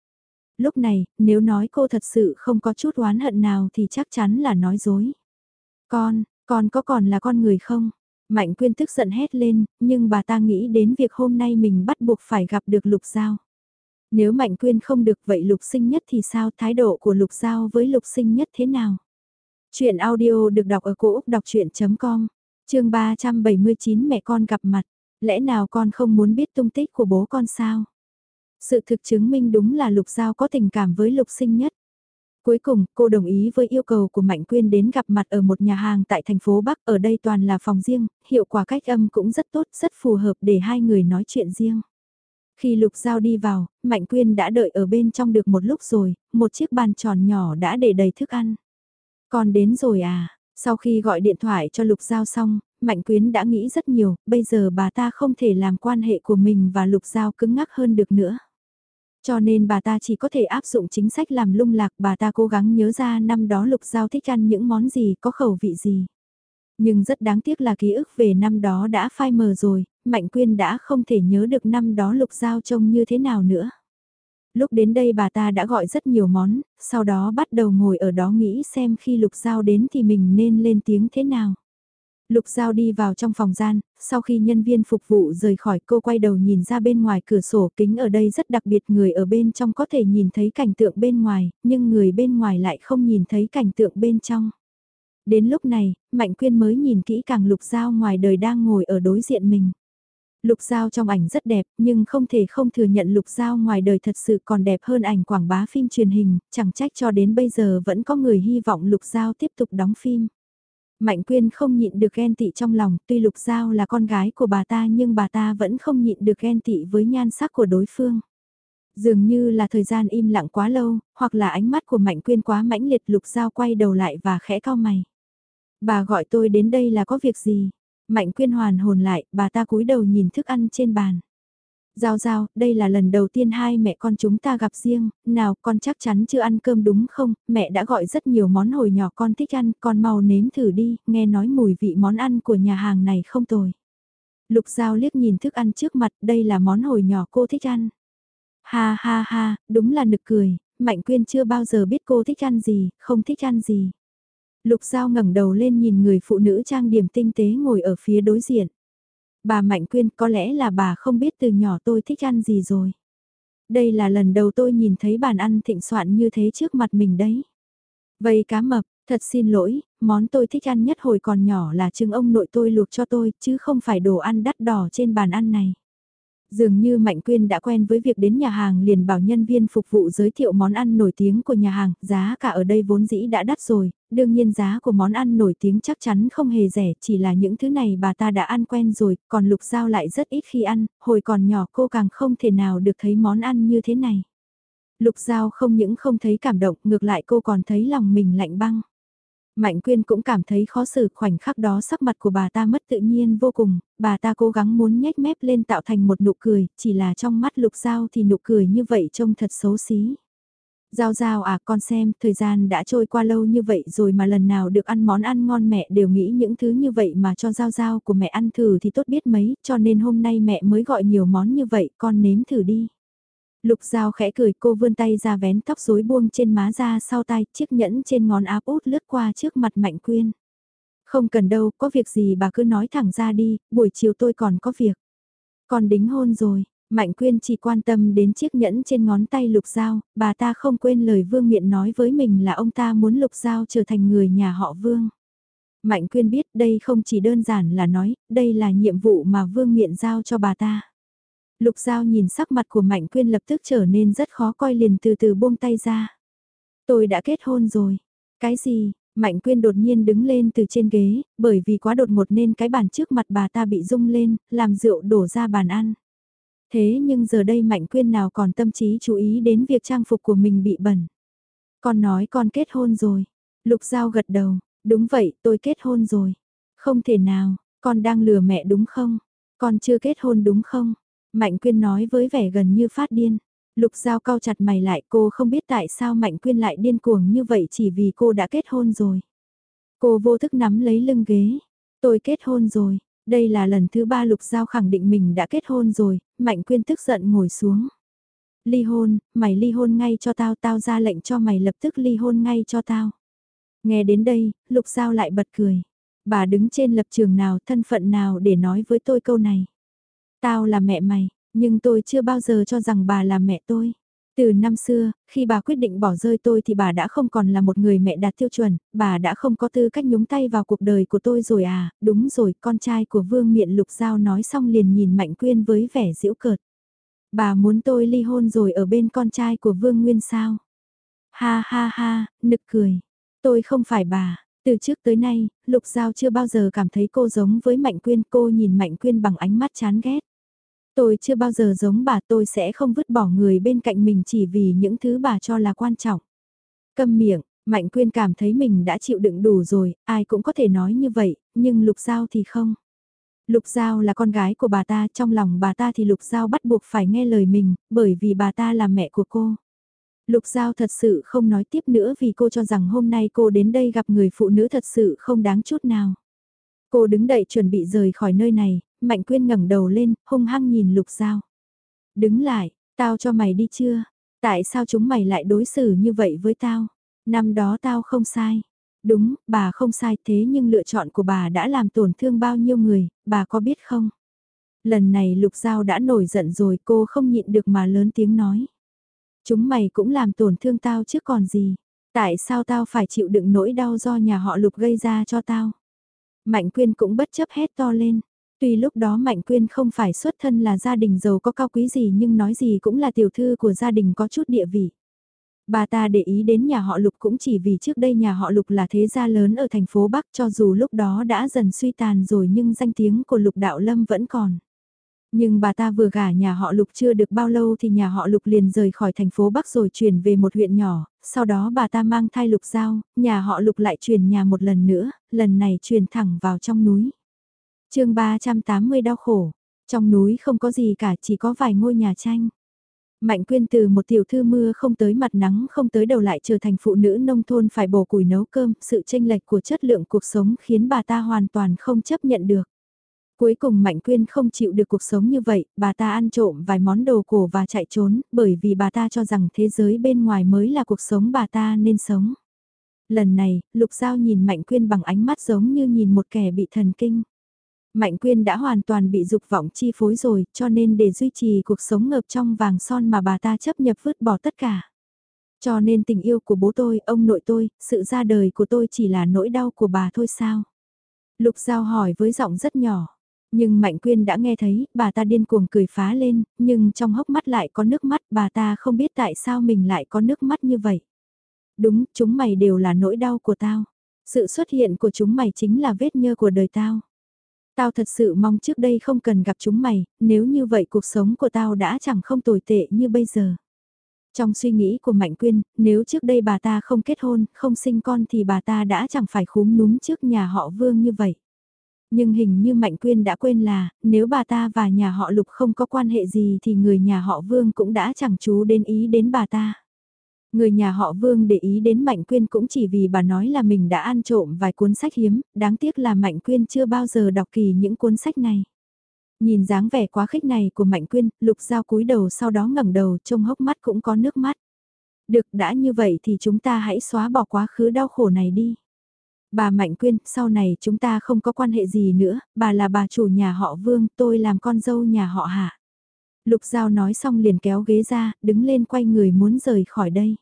[SPEAKER 1] Lúc này, nếu nói cô thật sự không có chút oán hận nào thì chắc chắn là nói dối. Con, con có còn là con người không? Mạnh quyên tức giận hét lên, nhưng bà ta nghĩ đến việc hôm nay mình bắt buộc phải gặp được Lục Giao. Nếu Mạnh quyên không được vậy Lục sinh nhất thì sao thái độ của Lục Giao với Lục sinh nhất thế nào? Chuyện audio được đọc ở cổ Úc đọc chuyện.com, chương 379 mẹ con gặp mặt, lẽ nào con không muốn biết tung tích của bố con sao? Sự thực chứng minh đúng là Lục Giao có tình cảm với Lục sinh nhất. Cuối cùng, cô đồng ý với yêu cầu của Mạnh Quyên đến gặp mặt ở một nhà hàng tại thành phố Bắc, ở đây toàn là phòng riêng, hiệu quả cách âm cũng rất tốt, rất phù hợp để hai người nói chuyện riêng. Khi Lục Giao đi vào, Mạnh Quyên đã đợi ở bên trong được một lúc rồi, một chiếc bàn tròn nhỏ đã để đầy thức ăn. Con đến rồi à? Sau khi gọi điện thoại cho Lục Giao xong, Mạnh Quyến đã nghĩ rất nhiều, bây giờ bà ta không thể làm quan hệ của mình và Lục Giao cứng ngắc hơn được nữa. Cho nên bà ta chỉ có thể áp dụng chính sách làm lung lạc, bà ta cố gắng nhớ ra năm đó Lục Giao thích ăn những món gì, có khẩu vị gì. Nhưng rất đáng tiếc là ký ức về năm đó đã phai mờ rồi, Mạnh Quyên đã không thể nhớ được năm đó Lục Giao trông như thế nào nữa. Lúc đến đây bà ta đã gọi rất nhiều món, sau đó bắt đầu ngồi ở đó nghĩ xem khi Lục Giao đến thì mình nên lên tiếng thế nào. Lục Giao đi vào trong phòng gian, sau khi nhân viên phục vụ rời khỏi cô quay đầu nhìn ra bên ngoài cửa sổ kính ở đây rất đặc biệt người ở bên trong có thể nhìn thấy cảnh tượng bên ngoài, nhưng người bên ngoài lại không nhìn thấy cảnh tượng bên trong. Đến lúc này, Mạnh Quyên mới nhìn kỹ càng Lục Giao ngoài đời đang ngồi ở đối diện mình. Lục Giao trong ảnh rất đẹp, nhưng không thể không thừa nhận Lục Giao ngoài đời thật sự còn đẹp hơn ảnh quảng bá phim truyền hình, chẳng trách cho đến bây giờ vẫn có người hy vọng Lục Giao tiếp tục đóng phim. Mạnh Quyên không nhịn được ghen tị trong lòng, tuy Lục Giao là con gái của bà ta nhưng bà ta vẫn không nhịn được ghen tị với nhan sắc của đối phương. Dường như là thời gian im lặng quá lâu, hoặc là ánh mắt của Mạnh Quyên quá mãnh liệt Lục Giao quay đầu lại và khẽ cao mày. Bà gọi tôi đến đây là có việc gì? Mạnh quyên hoàn hồn lại, bà ta cúi đầu nhìn thức ăn trên bàn. Giao giao, đây là lần đầu tiên hai mẹ con chúng ta gặp riêng, nào con chắc chắn chưa ăn cơm đúng không, mẹ đã gọi rất nhiều món hồi nhỏ con thích ăn, con mau nếm thử đi, nghe nói mùi vị món ăn của nhà hàng này không tồi. Lục Giao liếc nhìn thức ăn trước mặt, đây là món hồi nhỏ cô thích ăn. Ha ha ha, đúng là nực cười, Mạnh Quyên chưa bao giờ biết cô thích ăn gì, không thích ăn gì. Lục Giao ngẩng đầu lên nhìn người phụ nữ trang điểm tinh tế ngồi ở phía đối diện. Bà Mạnh Quyên có lẽ là bà không biết từ nhỏ tôi thích ăn gì rồi. Đây là lần đầu tôi nhìn thấy bàn ăn thịnh soạn như thế trước mặt mình đấy. Vây cá mập, thật xin lỗi, món tôi thích ăn nhất hồi còn nhỏ là trứng ông nội tôi luộc cho tôi, chứ không phải đồ ăn đắt đỏ trên bàn ăn này. Dường như Mạnh Quyên đã quen với việc đến nhà hàng liền bảo nhân viên phục vụ giới thiệu món ăn nổi tiếng của nhà hàng, giá cả ở đây vốn dĩ đã đắt rồi, đương nhiên giá của món ăn nổi tiếng chắc chắn không hề rẻ, chỉ là những thứ này bà ta đã ăn quen rồi, còn Lục Giao lại rất ít khi ăn, hồi còn nhỏ cô càng không thể nào được thấy món ăn như thế này. Lục Giao không những không thấy cảm động, ngược lại cô còn thấy lòng mình lạnh băng. Mạnh Quyên cũng cảm thấy khó xử khoảnh khắc đó sắc mặt của bà ta mất tự nhiên vô cùng, bà ta cố gắng muốn nhếch mép lên tạo thành một nụ cười, chỉ là trong mắt lục giao thì nụ cười như vậy trông thật xấu xí. Giao giao à con xem, thời gian đã trôi qua lâu như vậy rồi mà lần nào được ăn món ăn ngon mẹ đều nghĩ những thứ như vậy mà cho giao giao của mẹ ăn thử thì tốt biết mấy, cho nên hôm nay mẹ mới gọi nhiều món như vậy, con nếm thử đi. Lục Giao khẽ cười cô vươn tay ra vén tóc rối buông trên má ra sau tay, chiếc nhẫn trên ngón áp út lướt qua trước mặt Mạnh Quyên. Không cần đâu, có việc gì bà cứ nói thẳng ra đi, buổi chiều tôi còn có việc. Còn đính hôn rồi, Mạnh Quyên chỉ quan tâm đến chiếc nhẫn trên ngón tay Lục Giao, bà ta không quên lời Vương Miện nói với mình là ông ta muốn Lục Giao trở thành người nhà họ Vương. Mạnh Quyên biết đây không chỉ đơn giản là nói, đây là nhiệm vụ mà Vương Miện giao cho bà ta. Lục Giao nhìn sắc mặt của Mạnh Quyên lập tức trở nên rất khó coi liền từ từ buông tay ra. Tôi đã kết hôn rồi. Cái gì? Mạnh Quyên đột nhiên đứng lên từ trên ghế, bởi vì quá đột ngột nên cái bàn trước mặt bà ta bị rung lên, làm rượu đổ ra bàn ăn. Thế nhưng giờ đây Mạnh Quyên nào còn tâm trí chú ý đến việc trang phục của mình bị bẩn. Con nói con kết hôn rồi. Lục Giao gật đầu, đúng vậy tôi kết hôn rồi. Không thể nào, con đang lừa mẹ đúng không? Con chưa kết hôn đúng không? Mạnh Quyên nói với vẻ gần như phát điên. Lục Giao cau chặt mày lại cô không biết tại sao Mạnh Quyên lại điên cuồng như vậy chỉ vì cô đã kết hôn rồi. Cô vô thức nắm lấy lưng ghế. Tôi kết hôn rồi. Đây là lần thứ ba Lục Giao khẳng định mình đã kết hôn rồi. Mạnh Quyên tức giận ngồi xuống. Ly hôn, mày ly hôn ngay cho tao, tao ra lệnh cho mày lập tức ly hôn ngay cho tao. Nghe đến đây, Lục Giao lại bật cười. Bà đứng trên lập trường nào, thân phận nào để nói với tôi câu này. Tao là mẹ mày, nhưng tôi chưa bao giờ cho rằng bà là mẹ tôi. Từ năm xưa, khi bà quyết định bỏ rơi tôi thì bà đã không còn là một người mẹ đạt tiêu chuẩn, bà đã không có tư cách nhúng tay vào cuộc đời của tôi rồi à, đúng rồi, con trai của Vương Miện Lục Giao nói xong liền nhìn Mạnh Quyên với vẻ giễu cợt. Bà muốn tôi ly hôn rồi ở bên con trai của Vương Nguyên sao? Ha ha ha, nực cười. Tôi không phải bà, từ trước tới nay, Lục Giao chưa bao giờ cảm thấy cô giống với Mạnh Quyên, cô nhìn Mạnh Quyên bằng ánh mắt chán ghét. Tôi chưa bao giờ giống bà tôi sẽ không vứt bỏ người bên cạnh mình chỉ vì những thứ bà cho là quan trọng. Câm miệng, Mạnh Quyên cảm thấy mình đã chịu đựng đủ rồi, ai cũng có thể nói như vậy, nhưng Lục Giao thì không. Lục Giao là con gái của bà ta, trong lòng bà ta thì Lục Giao bắt buộc phải nghe lời mình, bởi vì bà ta là mẹ của cô. Lục Giao thật sự không nói tiếp nữa vì cô cho rằng hôm nay cô đến đây gặp người phụ nữ thật sự không đáng chút nào. Cô đứng đậy chuẩn bị rời khỏi nơi này, Mạnh Quyên ngẩng đầu lên, hung hăng nhìn Lục Giao. Đứng lại, tao cho mày đi chưa? Tại sao chúng mày lại đối xử như vậy với tao? Năm đó tao không sai. Đúng, bà không sai thế nhưng lựa chọn của bà đã làm tổn thương bao nhiêu người, bà có biết không? Lần này Lục Giao đã nổi giận rồi cô không nhịn được mà lớn tiếng nói. Chúng mày cũng làm tổn thương tao chứ còn gì. Tại sao tao phải chịu đựng nỗi đau do nhà họ Lục gây ra cho tao? Mạnh Quyên cũng bất chấp hét to lên. Tuy lúc đó Mạnh Quyên không phải xuất thân là gia đình giàu có cao quý gì nhưng nói gì cũng là tiểu thư của gia đình có chút địa vị. Bà ta để ý đến nhà họ Lục cũng chỉ vì trước đây nhà họ Lục là thế gia lớn ở thành phố Bắc cho dù lúc đó đã dần suy tàn rồi nhưng danh tiếng của Lục Đạo Lâm vẫn còn. Nhưng bà ta vừa gả nhà họ Lục chưa được bao lâu thì nhà họ Lục liền rời khỏi thành phố Bắc rồi chuyển về một huyện nhỏ, sau đó bà ta mang thai Lục Giao, nhà họ Lục lại chuyển nhà một lần nữa, lần này chuyển thẳng vào trong núi. chương 380 đau khổ, trong núi không có gì cả chỉ có vài ngôi nhà tranh. Mạnh quyên từ một tiểu thư mưa không tới mặt nắng không tới đầu lại trở thành phụ nữ nông thôn phải bổ củi nấu cơm, sự tranh lệch của chất lượng cuộc sống khiến bà ta hoàn toàn không chấp nhận được. Cuối cùng Mạnh Quyên không chịu được cuộc sống như vậy, bà ta ăn trộm vài món đồ cổ và chạy trốn, bởi vì bà ta cho rằng thế giới bên ngoài mới là cuộc sống bà ta nên sống. Lần này, Lục Giao nhìn Mạnh Quyên bằng ánh mắt giống như nhìn một kẻ bị thần kinh. Mạnh Quyên đã hoàn toàn bị dục vọng chi phối rồi, cho nên để duy trì cuộc sống ngập trong vàng son mà bà ta chấp nhập vứt bỏ tất cả. Cho nên tình yêu của bố tôi, ông nội tôi, sự ra đời của tôi chỉ là nỗi đau của bà thôi sao? Lục Giao hỏi với giọng rất nhỏ. Nhưng Mạnh Quyên đã nghe thấy, bà ta điên cuồng cười phá lên, nhưng trong hốc mắt lại có nước mắt, bà ta không biết tại sao mình lại có nước mắt như vậy. Đúng, chúng mày đều là nỗi đau của tao. Sự xuất hiện của chúng mày chính là vết nhơ của đời tao. Tao thật sự mong trước đây không cần gặp chúng mày, nếu như vậy cuộc sống của tao đã chẳng không tồi tệ như bây giờ. Trong suy nghĩ của Mạnh Quyên, nếu trước đây bà ta không kết hôn, không sinh con thì bà ta đã chẳng phải khúm núm trước nhà họ Vương như vậy. Nhưng hình như Mạnh Quyên đã quên là, nếu bà ta và nhà họ Lục không có quan hệ gì thì người nhà họ Vương cũng đã chẳng chú đến ý đến bà ta. Người nhà họ Vương để ý đến Mạnh Quyên cũng chỉ vì bà nói là mình đã ăn trộm vài cuốn sách hiếm, đáng tiếc là Mạnh Quyên chưa bao giờ đọc kỳ những cuốn sách này. Nhìn dáng vẻ quá khích này của Mạnh Quyên, Lục Giao cúi đầu sau đó ngẩng đầu trông hốc mắt cũng có nước mắt. Được đã như vậy thì chúng ta hãy xóa bỏ quá khứ đau khổ này đi. Bà Mạnh Quyên, sau này chúng ta không có quan hệ gì nữa, bà là bà chủ nhà họ Vương, tôi làm con dâu nhà họ Hạ. Lục Giao nói xong liền kéo ghế ra, đứng lên quay người muốn rời khỏi đây.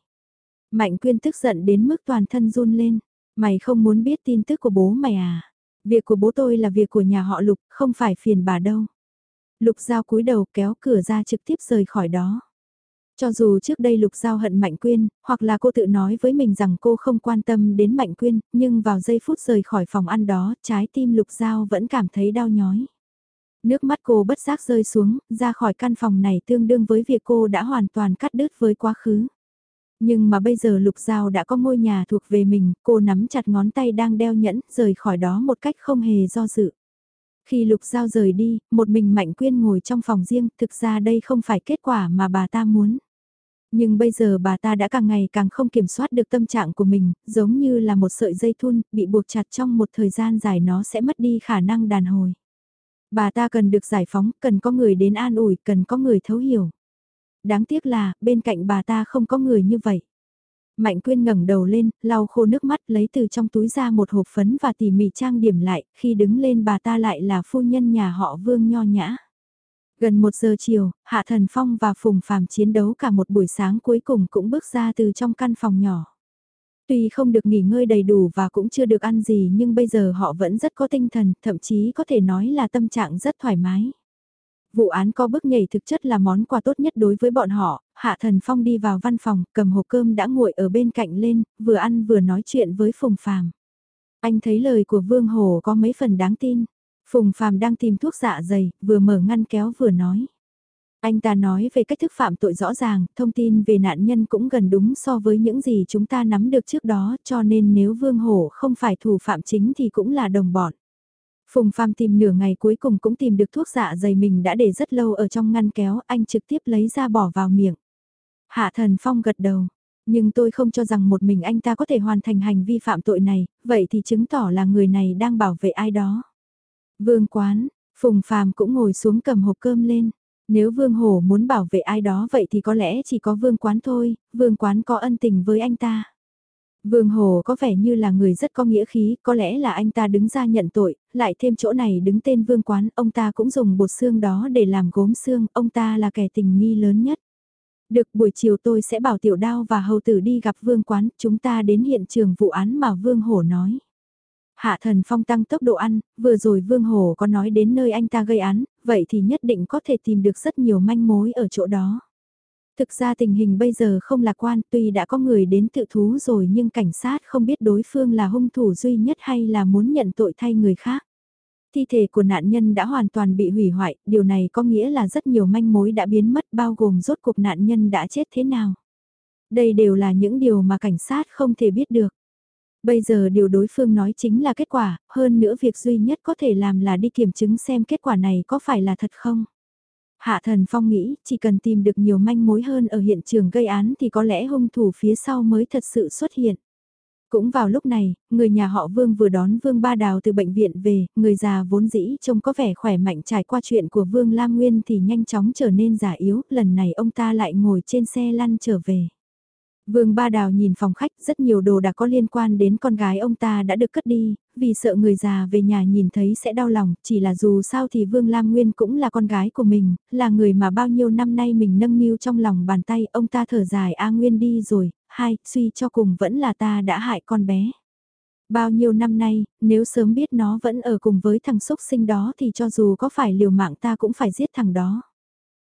[SPEAKER 1] Mạnh Quyên tức giận đến mức toàn thân run lên. Mày không muốn biết tin tức của bố mày à? Việc của bố tôi là việc của nhà họ Lục, không phải phiền bà đâu. Lục Giao cúi đầu kéo cửa ra trực tiếp rời khỏi đó. Cho dù trước đây Lục Giao hận Mạnh Quyên, hoặc là cô tự nói với mình rằng cô không quan tâm đến Mạnh Quyên, nhưng vào giây phút rời khỏi phòng ăn đó, trái tim Lục Giao vẫn cảm thấy đau nhói. Nước mắt cô bất giác rơi xuống, ra khỏi căn phòng này tương đương với việc cô đã hoàn toàn cắt đứt với quá khứ. Nhưng mà bây giờ Lục Giao đã có ngôi nhà thuộc về mình, cô nắm chặt ngón tay đang đeo nhẫn, rời khỏi đó một cách không hề do dự. Khi Lục Giao rời đi, một mình Mạnh Quyên ngồi trong phòng riêng, thực ra đây không phải kết quả mà bà ta muốn. Nhưng bây giờ bà ta đã càng ngày càng không kiểm soát được tâm trạng của mình, giống như là một sợi dây thun, bị buộc chặt trong một thời gian dài nó sẽ mất đi khả năng đàn hồi. Bà ta cần được giải phóng, cần có người đến an ủi, cần có người thấu hiểu. Đáng tiếc là, bên cạnh bà ta không có người như vậy. Mạnh quyên ngẩng đầu lên, lau khô nước mắt lấy từ trong túi ra một hộp phấn và tỉ mỉ trang điểm lại, khi đứng lên bà ta lại là phu nhân nhà họ vương nho nhã. Gần một giờ chiều, Hạ Thần Phong và Phùng Phàm chiến đấu cả một buổi sáng cuối cùng cũng bước ra từ trong căn phòng nhỏ. Tuy không được nghỉ ngơi đầy đủ và cũng chưa được ăn gì nhưng bây giờ họ vẫn rất có tinh thần, thậm chí có thể nói là tâm trạng rất thoải mái. Vụ án có bước nhảy thực chất là món quà tốt nhất đối với bọn họ, Hạ Thần Phong đi vào văn phòng, cầm hộp cơm đã nguội ở bên cạnh lên, vừa ăn vừa nói chuyện với Phùng Phàm. Anh thấy lời của Vương Hồ có mấy phần đáng tin. Phùng Phàm đang tìm thuốc dạ dày, vừa mở ngăn kéo vừa nói. Anh ta nói về cách thức phạm tội rõ ràng, thông tin về nạn nhân cũng gần đúng so với những gì chúng ta nắm được trước đó cho nên nếu Vương Hổ không phải thủ phạm chính thì cũng là đồng bọn. Phùng Phạm tìm nửa ngày cuối cùng cũng tìm được thuốc dạ dày mình đã để rất lâu ở trong ngăn kéo, anh trực tiếp lấy ra bỏ vào miệng. Hạ Thần Phong gật đầu, nhưng tôi không cho rằng một mình anh ta có thể hoàn thành hành vi phạm tội này, vậy thì chứng tỏ là người này đang bảo vệ ai đó. Vương quán, Phùng Phàm cũng ngồi xuống cầm hộp cơm lên. Nếu Vương Hổ muốn bảo vệ ai đó vậy thì có lẽ chỉ có Vương Quán thôi, Vương Quán có ân tình với anh ta. Vương Hồ có vẻ như là người rất có nghĩa khí, có lẽ là anh ta đứng ra nhận tội, lại thêm chỗ này đứng tên Vương Quán, ông ta cũng dùng bột xương đó để làm gốm xương, ông ta là kẻ tình nghi lớn nhất. Được buổi chiều tôi sẽ bảo tiểu đao và hầu tử đi gặp Vương Quán, chúng ta đến hiện trường vụ án mà Vương Hổ nói. Hạ thần phong tăng tốc độ ăn, vừa rồi Vương Hồ có nói đến nơi anh ta gây án, vậy thì nhất định có thể tìm được rất nhiều manh mối ở chỗ đó. Thực ra tình hình bây giờ không lạc quan tuy đã có người đến tự thú rồi nhưng cảnh sát không biết đối phương là hung thủ duy nhất hay là muốn nhận tội thay người khác. Thi thể của nạn nhân đã hoàn toàn bị hủy hoại, điều này có nghĩa là rất nhiều manh mối đã biến mất bao gồm rốt cuộc nạn nhân đã chết thế nào. Đây đều là những điều mà cảnh sát không thể biết được. Bây giờ điều đối phương nói chính là kết quả, hơn nữa việc duy nhất có thể làm là đi kiểm chứng xem kết quả này có phải là thật không. Hạ Thần Phong nghĩ chỉ cần tìm được nhiều manh mối hơn ở hiện trường gây án thì có lẽ hung thủ phía sau mới thật sự xuất hiện. Cũng vào lúc này, người nhà họ Vương vừa đón Vương Ba Đào từ bệnh viện về, người già vốn dĩ trông có vẻ khỏe mạnh trải qua chuyện của Vương Lam Nguyên thì nhanh chóng trở nên già yếu, lần này ông ta lại ngồi trên xe lăn trở về. Vương Ba Đào nhìn phòng khách rất nhiều đồ đã có liên quan đến con gái ông ta đã được cất đi, vì sợ người già về nhà nhìn thấy sẽ đau lòng, chỉ là dù sao thì Vương Lam Nguyên cũng là con gái của mình, là người mà bao nhiêu năm nay mình nâng niu trong lòng bàn tay, ông ta thở dài A Nguyên đi rồi, hai, suy cho cùng vẫn là ta đã hại con bé. Bao nhiêu năm nay, nếu sớm biết nó vẫn ở cùng với thằng xúc sinh đó thì cho dù có phải liều mạng ta cũng phải giết thằng đó.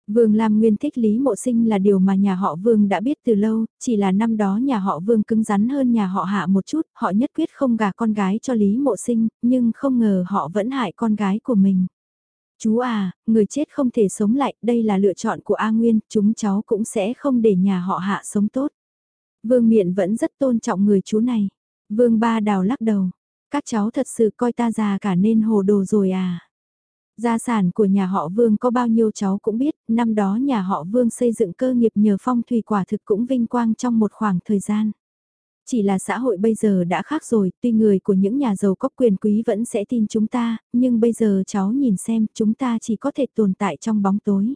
[SPEAKER 1] Vương Lam Nguyên thích Lý Mộ Sinh là điều mà nhà họ Vương đã biết từ lâu, chỉ là năm đó nhà họ Vương cứng rắn hơn nhà họ Hạ một chút, họ nhất quyết không gả con gái cho Lý Mộ Sinh, nhưng không ngờ họ vẫn hại con gái của mình. Chú à, người chết không thể sống lại, đây là lựa chọn của A Nguyên, chúng cháu cũng sẽ không để nhà họ Hạ sống tốt. Vương Miện vẫn rất tôn trọng người chú này. Vương Ba Đào lắc đầu, các cháu thật sự coi ta già cả nên hồ đồ rồi à. Gia sản của nhà họ Vương có bao nhiêu cháu cũng biết, năm đó nhà họ Vương xây dựng cơ nghiệp nhờ phong thủy quả thực cũng vinh quang trong một khoảng thời gian. Chỉ là xã hội bây giờ đã khác rồi, tuy người của những nhà giàu có quyền quý vẫn sẽ tin chúng ta, nhưng bây giờ cháu nhìn xem chúng ta chỉ có thể tồn tại trong bóng tối.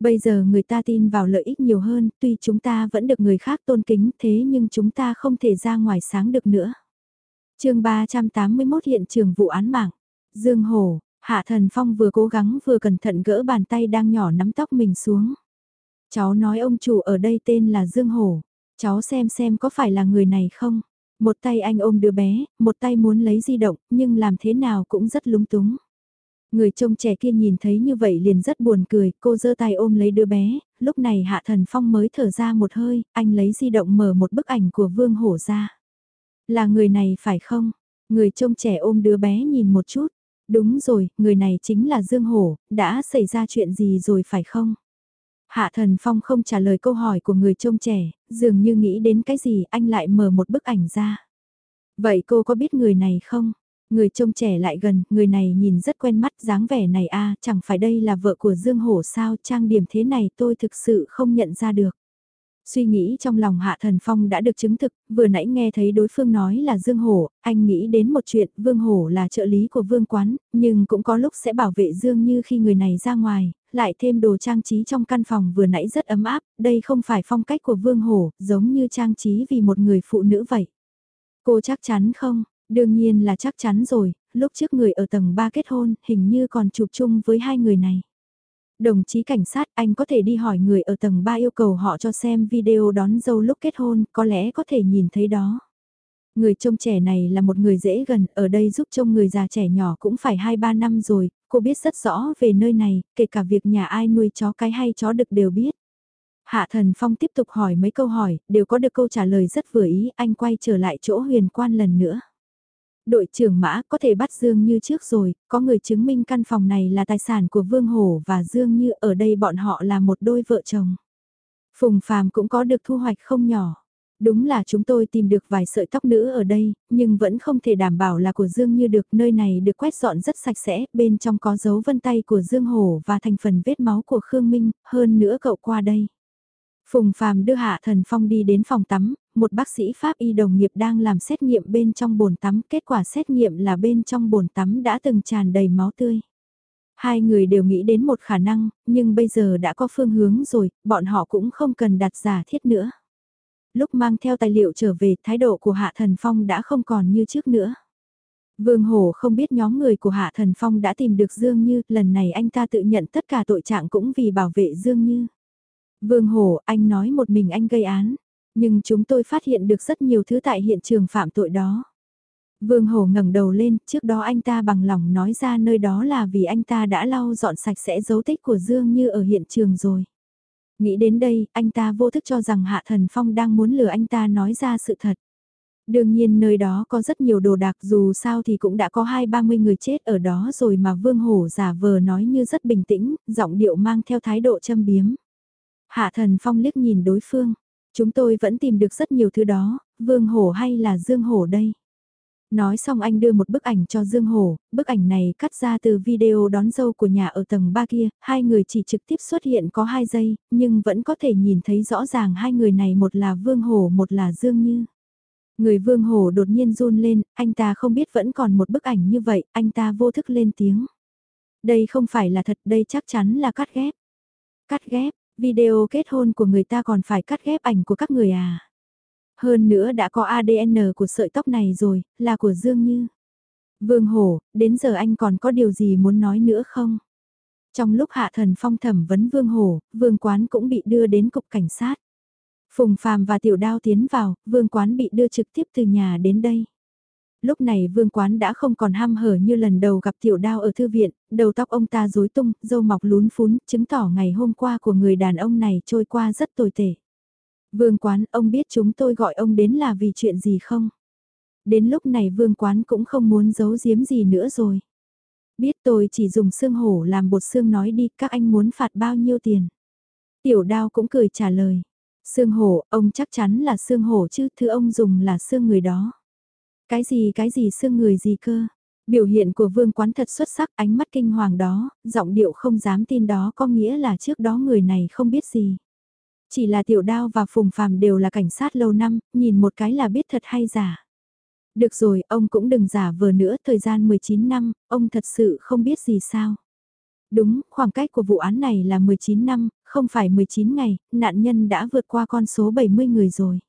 [SPEAKER 1] Bây giờ người ta tin vào lợi ích nhiều hơn, tuy chúng ta vẫn được người khác tôn kính thế nhưng chúng ta không thể ra ngoài sáng được nữa. chương 381 hiện trường vụ án mạng. Dương Hổ, Hạ Thần Phong vừa cố gắng vừa cẩn thận gỡ bàn tay đang nhỏ nắm tóc mình xuống. Cháu nói ông chủ ở đây tên là Dương Hổ. Cháu xem xem có phải là người này không? Một tay anh ôm đứa bé, một tay muốn lấy di động, nhưng làm thế nào cũng rất lúng túng. Người trông trẻ kia nhìn thấy như vậy liền rất buồn cười, cô giơ tay ôm lấy đứa bé, lúc này Hạ Thần Phong mới thở ra một hơi, anh lấy di động mở một bức ảnh của Vương Hổ ra. Là người này phải không? Người trông trẻ ôm đứa bé nhìn một chút, Đúng rồi, người này chính là Dương Hổ, đã xảy ra chuyện gì rồi phải không? Hạ Thần Phong không trả lời câu hỏi của người trông trẻ, dường như nghĩ đến cái gì anh lại mở một bức ảnh ra. Vậy cô có biết người này không? Người trông trẻ lại gần, người này nhìn rất quen mắt dáng vẻ này a chẳng phải đây là vợ của Dương Hổ sao trang điểm thế này tôi thực sự không nhận ra được. Suy nghĩ trong lòng Hạ Thần Phong đã được chứng thực, vừa nãy nghe thấy đối phương nói là Dương Hổ, anh nghĩ đến một chuyện, Vương Hổ là trợ lý của Vương Quán, nhưng cũng có lúc sẽ bảo vệ Dương như khi người này ra ngoài, lại thêm đồ trang trí trong căn phòng vừa nãy rất ấm áp, đây không phải phong cách của Vương Hổ, giống như trang trí vì một người phụ nữ vậy. Cô chắc chắn không? Đương nhiên là chắc chắn rồi, lúc trước người ở tầng 3 kết hôn, hình như còn chụp chung với hai người này. Đồng chí cảnh sát, anh có thể đi hỏi người ở tầng 3 yêu cầu họ cho xem video đón dâu lúc kết hôn, có lẽ có thể nhìn thấy đó. Người trông trẻ này là một người dễ gần, ở đây giúp trông người già trẻ nhỏ cũng phải 2-3 năm rồi, cô biết rất rõ về nơi này, kể cả việc nhà ai nuôi chó cái hay chó đực đều biết. Hạ Thần Phong tiếp tục hỏi mấy câu hỏi, đều có được câu trả lời rất vừa ý, anh quay trở lại chỗ huyền quan lần nữa. Đội trưởng Mã có thể bắt Dương Như trước rồi, có người chứng minh căn phòng này là tài sản của Vương Hổ và Dương Như ở đây bọn họ là một đôi vợ chồng. Phùng Phàm cũng có được thu hoạch không nhỏ. Đúng là chúng tôi tìm được vài sợi tóc nữ ở đây, nhưng vẫn không thể đảm bảo là của Dương Như được. Nơi này được quét dọn rất sạch sẽ, bên trong có dấu vân tay của Dương Hổ và thành phần vết máu của Khương Minh, hơn nữa cậu qua đây. Phùng Phàm đưa Hạ Thần Phong đi đến phòng tắm, một bác sĩ Pháp y đồng nghiệp đang làm xét nghiệm bên trong bồn tắm, kết quả xét nghiệm là bên trong bồn tắm đã từng tràn đầy máu tươi. Hai người đều nghĩ đến một khả năng, nhưng bây giờ đã có phương hướng rồi, bọn họ cũng không cần đặt giả thiết nữa. Lúc mang theo tài liệu trở về, thái độ của Hạ Thần Phong đã không còn như trước nữa. Vương Hổ không biết nhóm người của Hạ Thần Phong đã tìm được Dương Như, lần này anh ta tự nhận tất cả tội trạng cũng vì bảo vệ Dương Như. Vương Hổ, anh nói một mình anh gây án, nhưng chúng tôi phát hiện được rất nhiều thứ tại hiện trường phạm tội đó. Vương Hổ ngẩng đầu lên, trước đó anh ta bằng lòng nói ra nơi đó là vì anh ta đã lau dọn sạch sẽ dấu tích của Dương Như ở hiện trường rồi. Nghĩ đến đây, anh ta vô thức cho rằng Hạ Thần Phong đang muốn lừa anh ta nói ra sự thật. Đương nhiên nơi đó có rất nhiều đồ đạc dù sao thì cũng đã có hai ba mươi người chết ở đó rồi mà Vương Hổ giả vờ nói như rất bình tĩnh, giọng điệu mang theo thái độ châm biếm. Hạ Thần Phong liếc nhìn đối phương, chúng tôi vẫn tìm được rất nhiều thứ đó, Vương Hổ hay là Dương Hổ đây? Nói xong anh đưa một bức ảnh cho Dương Hổ, bức ảnh này cắt ra từ video đón dâu của nhà ở tầng 3 kia, hai người chỉ trực tiếp xuất hiện có 2 giây, nhưng vẫn có thể nhìn thấy rõ ràng hai người này một là Vương Hổ một là Dương Như. Người Vương Hổ đột nhiên run lên, anh ta không biết vẫn còn một bức ảnh như vậy, anh ta vô thức lên tiếng. Đây không phải là thật, đây chắc chắn là cắt ghép. Cắt ghép, video kết hôn của người ta còn phải cắt ghép ảnh của các người à. Hơn nữa đã có ADN của sợi tóc này rồi, là của Dương Như. Vương Hổ, đến giờ anh còn có điều gì muốn nói nữa không? Trong lúc Hạ Thần Phong thẩm vấn Vương Hổ, Vương Quán cũng bị đưa đến cục cảnh sát. Phùng Phàm và Tiểu Đao tiến vào, Vương Quán bị đưa trực tiếp từ nhà đến đây. Lúc này Vương Quán đã không còn ham hở như lần đầu gặp Tiểu Đao ở thư viện, đầu tóc ông ta rối tung, râu mọc lún phún, chứng tỏ ngày hôm qua của người đàn ông này trôi qua rất tồi tệ. Vương quán, ông biết chúng tôi gọi ông đến là vì chuyện gì không? Đến lúc này vương quán cũng không muốn giấu giếm gì nữa rồi. Biết tôi chỉ dùng xương hổ làm bột xương nói đi, các anh muốn phạt bao nhiêu tiền? Tiểu đao cũng cười trả lời. Xương hổ, ông chắc chắn là xương hổ chứ, thứ ông dùng là xương người đó. Cái gì cái gì xương người gì cơ? Biểu hiện của vương quán thật xuất sắc, ánh mắt kinh hoàng đó, giọng điệu không dám tin đó có nghĩa là trước đó người này không biết gì. Chỉ là tiểu đao và phùng phàm đều là cảnh sát lâu năm, nhìn một cái là biết thật hay giả. Được rồi, ông cũng đừng giả vờ nữa, thời gian 19 năm, ông thật sự không biết gì sao. Đúng, khoảng cách của vụ án này là 19 năm, không phải 19 ngày, nạn nhân đã vượt qua con số 70 người rồi.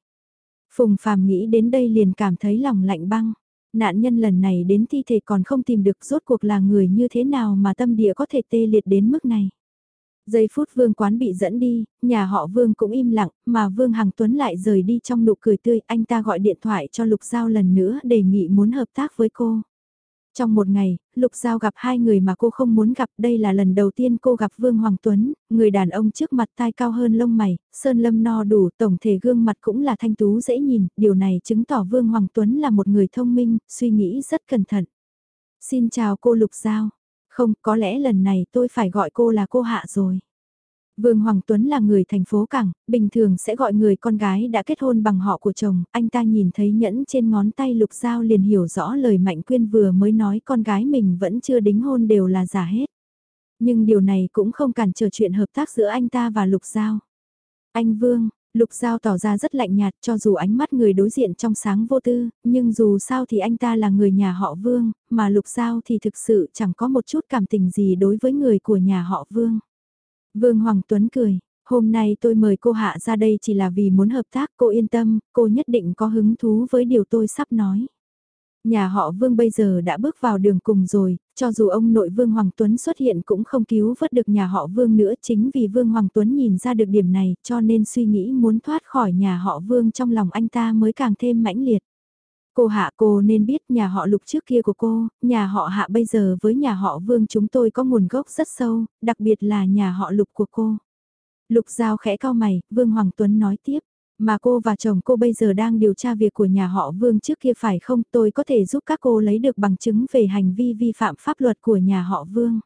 [SPEAKER 1] Phùng Phàm nghĩ đến đây liền cảm thấy lòng lạnh băng. Nạn nhân lần này đến thi thể còn không tìm được rốt cuộc là người như thế nào mà tâm địa có thể tê liệt đến mức này. Giây phút Vương Quán bị dẫn đi, nhà họ Vương cũng im lặng, mà Vương Hằng Tuấn lại rời đi trong nụ cười tươi, anh ta gọi điện thoại cho Lục Giao lần nữa đề nghị muốn hợp tác với cô. Trong một ngày, Lục Giao gặp hai người mà cô không muốn gặp, đây là lần đầu tiên cô gặp Vương Hoàng Tuấn, người đàn ông trước mặt tai cao hơn lông mày, sơn lâm no đủ, tổng thể gương mặt cũng là thanh tú dễ nhìn, điều này chứng tỏ Vương Hoàng Tuấn là một người thông minh, suy nghĩ rất cẩn thận. Xin chào cô Lục Giao. Không, có lẽ lần này tôi phải gọi cô là cô Hạ rồi. Vương Hoàng Tuấn là người thành phố Cảng, bình thường sẽ gọi người con gái đã kết hôn bằng họ của chồng, anh ta nhìn thấy nhẫn trên ngón tay Lục Giao liền hiểu rõ lời Mạnh Quyên vừa mới nói con gái mình vẫn chưa đính hôn đều là giả hết. Nhưng điều này cũng không cản trở chuyện hợp tác giữa anh ta và Lục Giao. Anh Vương, Lục Giao tỏ ra rất lạnh nhạt cho dù ánh mắt người đối diện trong sáng vô tư, nhưng dù sao thì anh ta là người nhà họ Vương, mà Lục Giao thì thực sự chẳng có một chút cảm tình gì đối với người của nhà họ Vương. Vương Hoàng Tuấn cười, hôm nay tôi mời cô Hạ ra đây chỉ là vì muốn hợp tác cô yên tâm, cô nhất định có hứng thú với điều tôi sắp nói. Nhà họ Vương bây giờ đã bước vào đường cùng rồi, cho dù ông nội Vương Hoàng Tuấn xuất hiện cũng không cứu vớt được nhà họ Vương nữa chính vì Vương Hoàng Tuấn nhìn ra được điểm này cho nên suy nghĩ muốn thoát khỏi nhà họ Vương trong lòng anh ta mới càng thêm mãnh liệt. Cô Hạ cô nên biết nhà họ Lục trước kia của cô, nhà họ Hạ bây giờ với nhà họ Vương chúng tôi có nguồn gốc rất sâu, đặc biệt là nhà họ Lục của cô. Lục Giao khẽ cao mày, Vương Hoàng Tuấn nói tiếp. Mà cô và chồng cô bây giờ đang điều tra việc của nhà họ Vương trước kia phải không tôi có thể giúp các cô lấy được bằng chứng về hành vi vi phạm pháp luật của nhà họ Vương.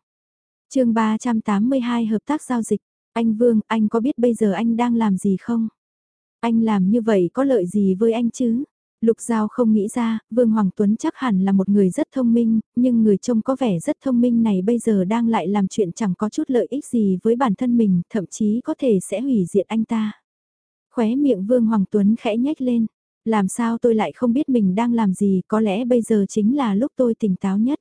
[SPEAKER 1] chương 382 Hợp tác giao dịch. Anh Vương, anh có biết bây giờ anh đang làm gì không? Anh làm như vậy có lợi gì với anh chứ? Lục Giao không nghĩ ra, Vương Hoàng Tuấn chắc hẳn là một người rất thông minh, nhưng người trông có vẻ rất thông minh này bây giờ đang lại làm chuyện chẳng có chút lợi ích gì với bản thân mình, thậm chí có thể sẽ hủy diệt anh ta. Khóe miệng Vương Hoàng Tuấn khẽ nhếch lên. Làm sao tôi lại không biết mình đang làm gì, có lẽ bây giờ chính là lúc tôi tỉnh táo nhất.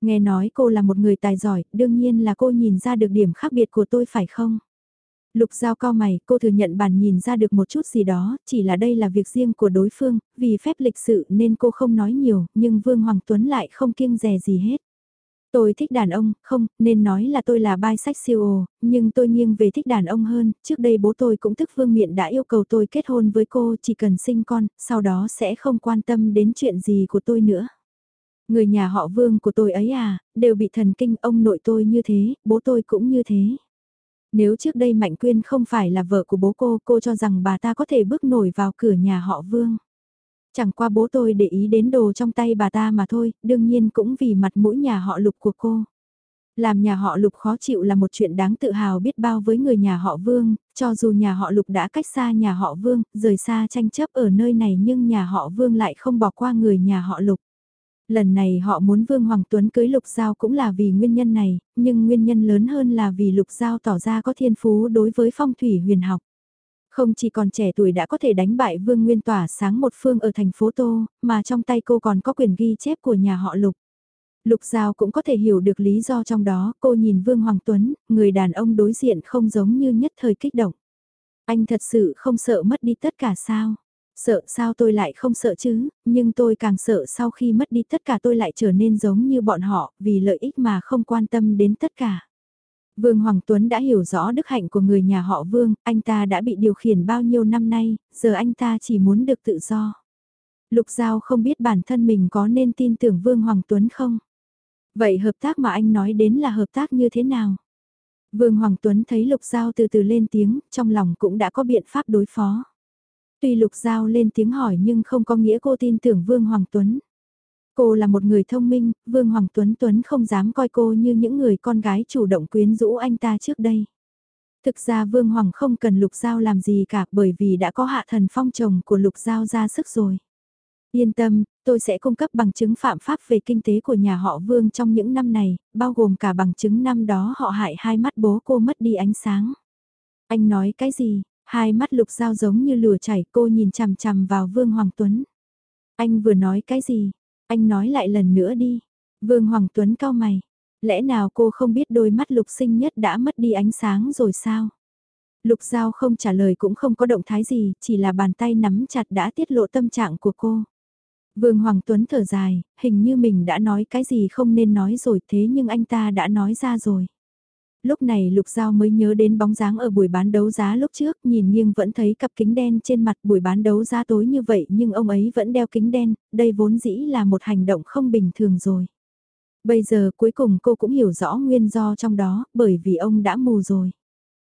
[SPEAKER 1] Nghe nói cô là một người tài giỏi, đương nhiên là cô nhìn ra được điểm khác biệt của tôi phải không? Lục giao cao mày, cô thừa nhận bản nhìn ra được một chút gì đó, chỉ là đây là việc riêng của đối phương, vì phép lịch sự nên cô không nói nhiều, nhưng Vương Hoàng Tuấn lại không kiêng dè gì hết. Tôi thích đàn ông, không, nên nói là tôi là bisexual, nhưng tôi nghiêng về thích đàn ông hơn, trước đây bố tôi cũng tức vương miện đã yêu cầu tôi kết hôn với cô chỉ cần sinh con, sau đó sẽ không quan tâm đến chuyện gì của tôi nữa. Người nhà họ vương của tôi ấy à, đều bị thần kinh ông nội tôi như thế, bố tôi cũng như thế. Nếu trước đây Mạnh Quyên không phải là vợ của bố cô, cô cho rằng bà ta có thể bước nổi vào cửa nhà họ vương. Chẳng qua bố tôi để ý đến đồ trong tay bà ta mà thôi, đương nhiên cũng vì mặt mũi nhà họ lục của cô. Làm nhà họ lục khó chịu là một chuyện đáng tự hào biết bao với người nhà họ vương, cho dù nhà họ lục đã cách xa nhà họ vương, rời xa tranh chấp ở nơi này nhưng nhà họ vương lại không bỏ qua người nhà họ lục. Lần này họ muốn Vương Hoàng Tuấn cưới Lục Giao cũng là vì nguyên nhân này, nhưng nguyên nhân lớn hơn là vì Lục Giao tỏ ra có thiên phú đối với phong thủy huyền học. Không chỉ còn trẻ tuổi đã có thể đánh bại Vương Nguyên tỏa sáng một phương ở thành phố Tô, mà trong tay cô còn có quyền ghi chép của nhà họ Lục. Lục Giao cũng có thể hiểu được lý do trong đó, cô nhìn Vương Hoàng Tuấn, người đàn ông đối diện không giống như nhất thời kích động. Anh thật sự không sợ mất đi tất cả sao? Sợ sao tôi lại không sợ chứ, nhưng tôi càng sợ sau khi mất đi tất cả tôi lại trở nên giống như bọn họ, vì lợi ích mà không quan tâm đến tất cả. Vương Hoàng Tuấn đã hiểu rõ đức hạnh của người nhà họ Vương, anh ta đã bị điều khiển bao nhiêu năm nay, giờ anh ta chỉ muốn được tự do. Lục Giao không biết bản thân mình có nên tin tưởng Vương Hoàng Tuấn không? Vậy hợp tác mà anh nói đến là hợp tác như thế nào? Vương Hoàng Tuấn thấy Lục Giao từ từ lên tiếng, trong lòng cũng đã có biện pháp đối phó. Tuy Lục Giao lên tiếng hỏi nhưng không có nghĩa cô tin tưởng Vương Hoàng Tuấn. Cô là một người thông minh, Vương Hoàng Tuấn Tuấn không dám coi cô như những người con gái chủ động quyến rũ anh ta trước đây. Thực ra Vương Hoàng không cần Lục Giao làm gì cả bởi vì đã có hạ thần phong chồng của Lục Giao ra sức rồi. Yên tâm, tôi sẽ cung cấp bằng chứng phạm pháp về kinh tế của nhà họ Vương trong những năm này, bao gồm cả bằng chứng năm đó họ hại hai mắt bố cô mất đi ánh sáng. Anh nói cái gì? Hai mắt Lục Giao giống như lửa chảy cô nhìn chằm chằm vào Vương Hoàng Tuấn. Anh vừa nói cái gì? Anh nói lại lần nữa đi. Vương Hoàng Tuấn cao mày. Lẽ nào cô không biết đôi mắt lục sinh nhất đã mất đi ánh sáng rồi sao? Lục Giao không trả lời cũng không có động thái gì, chỉ là bàn tay nắm chặt đã tiết lộ tâm trạng của cô. Vương Hoàng Tuấn thở dài, hình như mình đã nói cái gì không nên nói rồi thế nhưng anh ta đã nói ra rồi. Lúc này Lục Giao mới nhớ đến bóng dáng ở buổi bán đấu giá lúc trước, nhìn nghiêng vẫn thấy cặp kính đen trên mặt buổi bán đấu giá tối như vậy nhưng ông ấy vẫn đeo kính đen, đây vốn dĩ là một hành động không bình thường rồi. Bây giờ cuối cùng cô cũng hiểu rõ nguyên do trong đó, bởi vì ông đã mù rồi.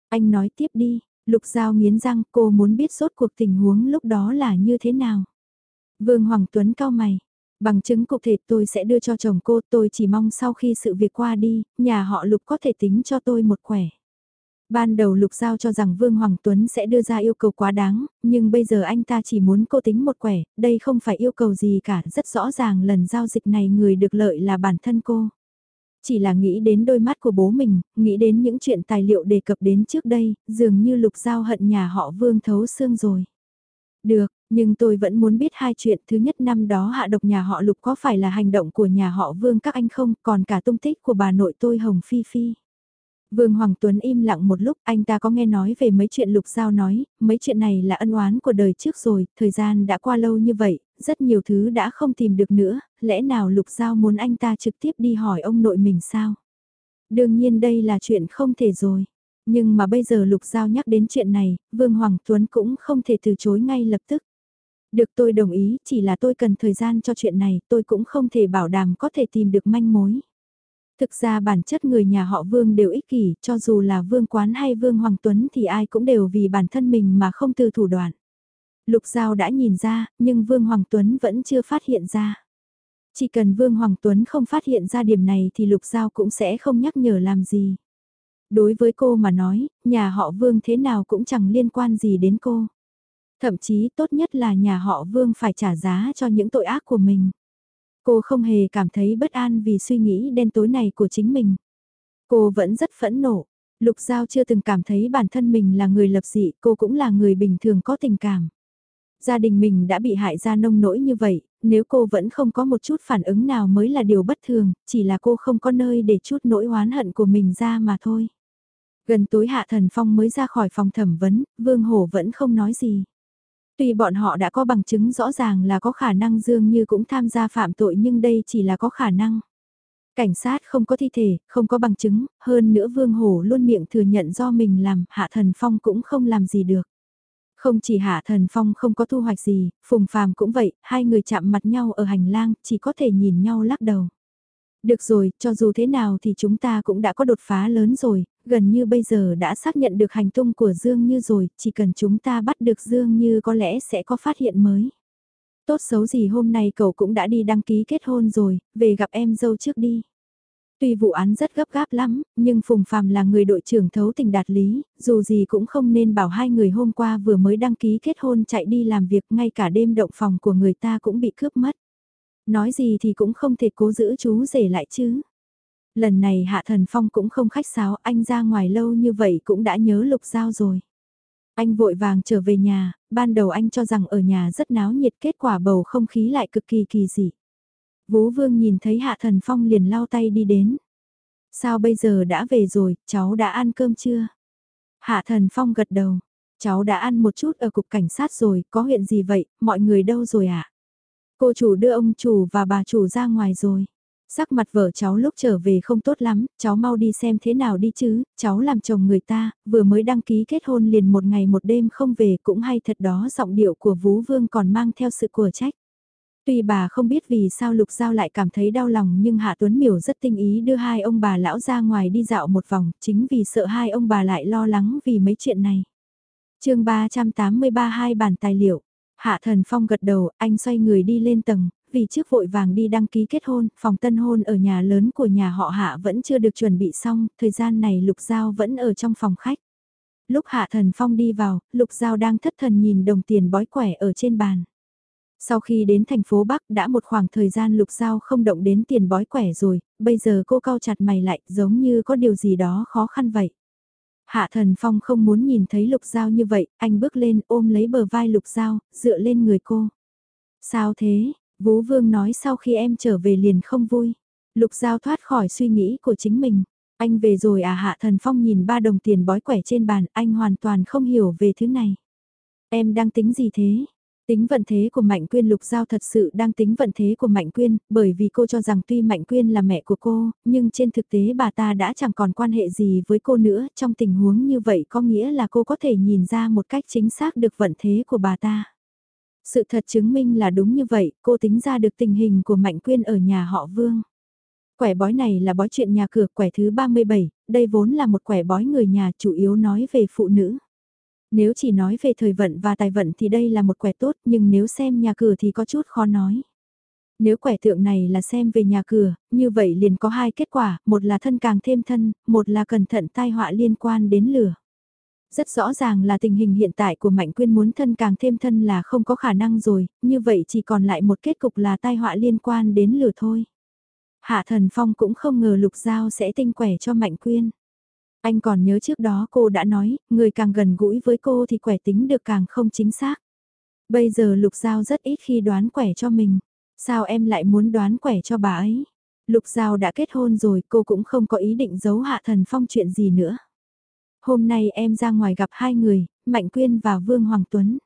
[SPEAKER 1] Anh nói tiếp đi, Lục Giao nghiến răng cô muốn biết sốt cuộc tình huống lúc đó là như thế nào. Vương Hoàng Tuấn cao mày, Bằng chứng cụ thể tôi sẽ đưa cho chồng cô, tôi chỉ mong sau khi sự việc qua đi, nhà họ Lục có thể tính cho tôi một quẻ. Ban đầu Lục Giao cho rằng Vương Hoàng Tuấn sẽ đưa ra yêu cầu quá đáng, nhưng bây giờ anh ta chỉ muốn cô tính một quẻ, đây không phải yêu cầu gì cả, rất rõ ràng lần giao dịch này người được lợi là bản thân cô. Chỉ là nghĩ đến đôi mắt của bố mình, nghĩ đến những chuyện tài liệu đề cập đến trước đây, dường như Lục Giao hận nhà họ Vương thấu xương rồi. Được, nhưng tôi vẫn muốn biết hai chuyện. Thứ nhất năm đó hạ độc nhà họ Lục có phải là hành động của nhà họ Vương các anh không, còn cả tung tích của bà nội tôi Hồng Phi Phi. Vương Hoàng Tuấn im lặng một lúc, anh ta có nghe nói về mấy chuyện Lục Giao nói, mấy chuyện này là ân oán của đời trước rồi, thời gian đã qua lâu như vậy, rất nhiều thứ đã không tìm được nữa, lẽ nào Lục Giao muốn anh ta trực tiếp đi hỏi ông nội mình sao? Đương nhiên đây là chuyện không thể rồi. Nhưng mà bây giờ Lục Giao nhắc đến chuyện này, Vương Hoàng Tuấn cũng không thể từ chối ngay lập tức. Được tôi đồng ý, chỉ là tôi cần thời gian cho chuyện này, tôi cũng không thể bảo đảm có thể tìm được manh mối. Thực ra bản chất người nhà họ Vương đều ích kỷ, cho dù là Vương Quán hay Vương Hoàng Tuấn thì ai cũng đều vì bản thân mình mà không từ thủ đoạn. Lục Giao đã nhìn ra, nhưng Vương Hoàng Tuấn vẫn chưa phát hiện ra. Chỉ cần Vương Hoàng Tuấn không phát hiện ra điểm này thì Lục Giao cũng sẽ không nhắc nhở làm gì. Đối với cô mà nói, nhà họ Vương thế nào cũng chẳng liên quan gì đến cô. Thậm chí tốt nhất là nhà họ Vương phải trả giá cho những tội ác của mình. Cô không hề cảm thấy bất an vì suy nghĩ đen tối này của chính mình. Cô vẫn rất phẫn nộ. Lục Giao chưa từng cảm thấy bản thân mình là người lập dị, cô cũng là người bình thường có tình cảm. Gia đình mình đã bị hại ra nông nỗi như vậy, nếu cô vẫn không có một chút phản ứng nào mới là điều bất thường, chỉ là cô không có nơi để chút nỗi oán hận của mình ra mà thôi. Gần tối Hạ Thần Phong mới ra khỏi phòng thẩm vấn, Vương Hổ vẫn không nói gì. Tuy bọn họ đã có bằng chứng rõ ràng là có khả năng Dương Như cũng tham gia phạm tội nhưng đây chỉ là có khả năng. Cảnh sát không có thi thể, không có bằng chứng, hơn nữa Vương Hổ luôn miệng thừa nhận do mình làm, Hạ Thần Phong cũng không làm gì được. Không chỉ Hạ Thần Phong không có thu hoạch gì, Phùng Phàm cũng vậy, hai người chạm mặt nhau ở hành lang, chỉ có thể nhìn nhau lắc đầu. Được rồi, cho dù thế nào thì chúng ta cũng đã có đột phá lớn rồi, gần như bây giờ đã xác nhận được hành tung của Dương Như rồi, chỉ cần chúng ta bắt được Dương Như có lẽ sẽ có phát hiện mới. Tốt xấu gì hôm nay cậu cũng đã đi đăng ký kết hôn rồi, về gặp em dâu trước đi. Tuy vụ án rất gấp gáp lắm, nhưng Phùng Phạm là người đội trưởng thấu tình đạt lý, dù gì cũng không nên bảo hai người hôm qua vừa mới đăng ký kết hôn chạy đi làm việc ngay cả đêm động phòng của người ta cũng bị cướp mất. Nói gì thì cũng không thể cố giữ chú rể lại chứ. Lần này Hạ Thần Phong cũng không khách sáo, anh ra ngoài lâu như vậy cũng đã nhớ Lục Giao rồi. Anh vội vàng trở về nhà, ban đầu anh cho rằng ở nhà rất náo nhiệt kết quả bầu không khí lại cực kỳ kỳ dị. Vú Vương nhìn thấy Hạ Thần Phong liền lau tay đi đến. Sao bây giờ đã về rồi, cháu đã ăn cơm chưa? Hạ Thần Phong gật đầu. Cháu đã ăn một chút ở cục cảnh sát rồi, có huyện gì vậy, mọi người đâu rồi ạ? À? Cô chủ đưa ông chủ và bà chủ ra ngoài rồi. Sắc mặt vợ cháu lúc trở về không tốt lắm, cháu mau đi xem thế nào đi chứ, cháu làm chồng người ta, vừa mới đăng ký kết hôn liền một ngày một đêm không về cũng hay thật đó giọng điệu của Vú Vương còn mang theo sự của trách. Tuy bà không biết vì sao Lục Giao lại cảm thấy đau lòng nhưng Hạ Tuấn Miểu rất tinh ý đưa hai ông bà lão ra ngoài đi dạo một vòng, chính vì sợ hai ông bà lại lo lắng vì mấy chuyện này. chương 383 hai bản tài liệu. Hạ Thần Phong gật đầu, anh xoay người đi lên tầng, vì trước vội vàng đi đăng ký kết hôn, phòng tân hôn ở nhà lớn của nhà họ Hạ vẫn chưa được chuẩn bị xong, thời gian này Lục Giao vẫn ở trong phòng khách. Lúc Hạ Thần Phong đi vào, Lục Giao đang thất thần nhìn đồng tiền bói quẻ ở trên bàn. Sau khi đến thành phố Bắc đã một khoảng thời gian Lục Giao không động đến tiền bói quẻ rồi, bây giờ cô cau chặt mày lại giống như có điều gì đó khó khăn vậy. Hạ Thần Phong không muốn nhìn thấy Lục Giao như vậy, anh bước lên ôm lấy bờ vai Lục Giao, dựa lên người cô. Sao thế, Vú Vương nói sau khi em trở về liền không vui. Lục Giao thoát khỏi suy nghĩ của chính mình. Anh về rồi à Hạ Thần Phong nhìn ba đồng tiền bói quẻ trên bàn, anh hoàn toàn không hiểu về thứ này. Em đang tính gì thế? Tính vận thế của Mạnh Quyên Lục Giao thật sự đang tính vận thế của Mạnh Quyên, bởi vì cô cho rằng tuy Mạnh Quyên là mẹ của cô, nhưng trên thực tế bà ta đã chẳng còn quan hệ gì với cô nữa, trong tình huống như vậy có nghĩa là cô có thể nhìn ra một cách chính xác được vận thế của bà ta. Sự thật chứng minh là đúng như vậy, cô tính ra được tình hình của Mạnh Quyên ở nhà họ Vương. Quẻ bói này là bói chuyện nhà cửa quẻ thứ 37, đây vốn là một quẻ bói người nhà chủ yếu nói về phụ nữ. Nếu chỉ nói về thời vận và tài vận thì đây là một quẻ tốt nhưng nếu xem nhà cửa thì có chút khó nói. Nếu quẻ tượng này là xem về nhà cửa, như vậy liền có hai kết quả, một là thân càng thêm thân, một là cẩn thận tai họa liên quan đến lửa. Rất rõ ràng là tình hình hiện tại của Mạnh Quyên muốn thân càng thêm thân là không có khả năng rồi, như vậy chỉ còn lại một kết cục là tai họa liên quan đến lửa thôi. Hạ Thần Phong cũng không ngờ Lục Giao sẽ tinh quẻ cho Mạnh Quyên. Anh còn nhớ trước đó cô đã nói, người càng gần gũi với cô thì quẻ tính được càng không chính xác. Bây giờ Lục Giao rất ít khi đoán quẻ cho mình. Sao em lại muốn đoán quẻ cho bà ấy? Lục Giao đã kết hôn rồi, cô cũng không có ý định giấu Hạ Thần Phong chuyện gì nữa. Hôm nay em ra ngoài gặp hai người, Mạnh Quyên và Vương Hoàng Tuấn.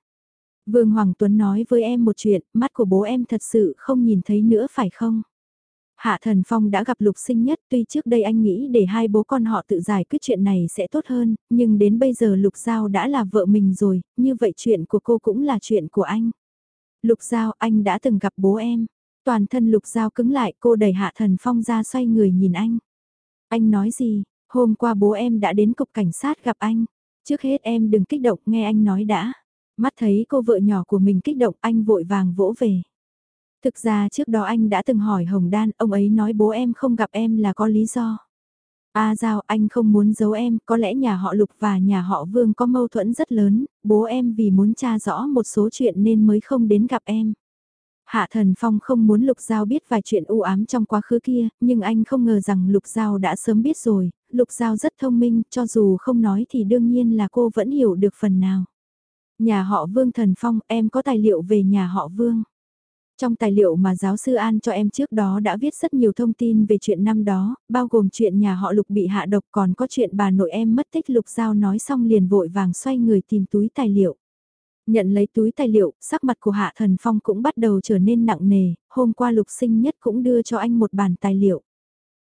[SPEAKER 1] Vương Hoàng Tuấn nói với em một chuyện, mắt của bố em thật sự không nhìn thấy nữa phải không? Hạ Thần Phong đã gặp Lục Sinh Nhất tuy trước đây anh nghĩ để hai bố con họ tự giải quyết chuyện này sẽ tốt hơn, nhưng đến bây giờ Lục Giao đã là vợ mình rồi, như vậy chuyện của cô cũng là chuyện của anh. Lục Giao, anh đã từng gặp bố em. Toàn thân Lục Giao cứng lại cô đẩy Hạ Thần Phong ra xoay người nhìn anh. Anh nói gì, hôm qua bố em đã đến cục cảnh sát gặp anh. Trước hết em đừng kích động nghe anh nói đã. Mắt thấy cô vợ nhỏ của mình kích động anh vội vàng vỗ về. Thực ra trước đó anh đã từng hỏi Hồng Đan, ông ấy nói bố em không gặp em là có lý do. À A Giao, anh không muốn giấu em, có lẽ nhà họ Lục và nhà họ Vương có mâu thuẫn rất lớn, bố em vì muốn tra rõ một số chuyện nên mới không đến gặp em. Hạ Thần Phong không muốn Lục Giao biết vài chuyện u ám trong quá khứ kia, nhưng anh không ngờ rằng Lục Giao đã sớm biết rồi, Lục Giao rất thông minh, cho dù không nói thì đương nhiên là cô vẫn hiểu được phần nào. Nhà họ Vương Thần Phong, em có tài liệu về nhà họ Vương. Trong tài liệu mà giáo sư An cho em trước đó đã viết rất nhiều thông tin về chuyện năm đó, bao gồm chuyện nhà họ Lục bị hạ độc còn có chuyện bà nội em mất tích Lục Giao nói xong liền vội vàng xoay người tìm túi tài liệu. Nhận lấy túi tài liệu, sắc mặt của Hạ Thần Phong cũng bắt đầu trở nên nặng nề, hôm qua Lục Sinh Nhất cũng đưa cho anh một bản tài liệu.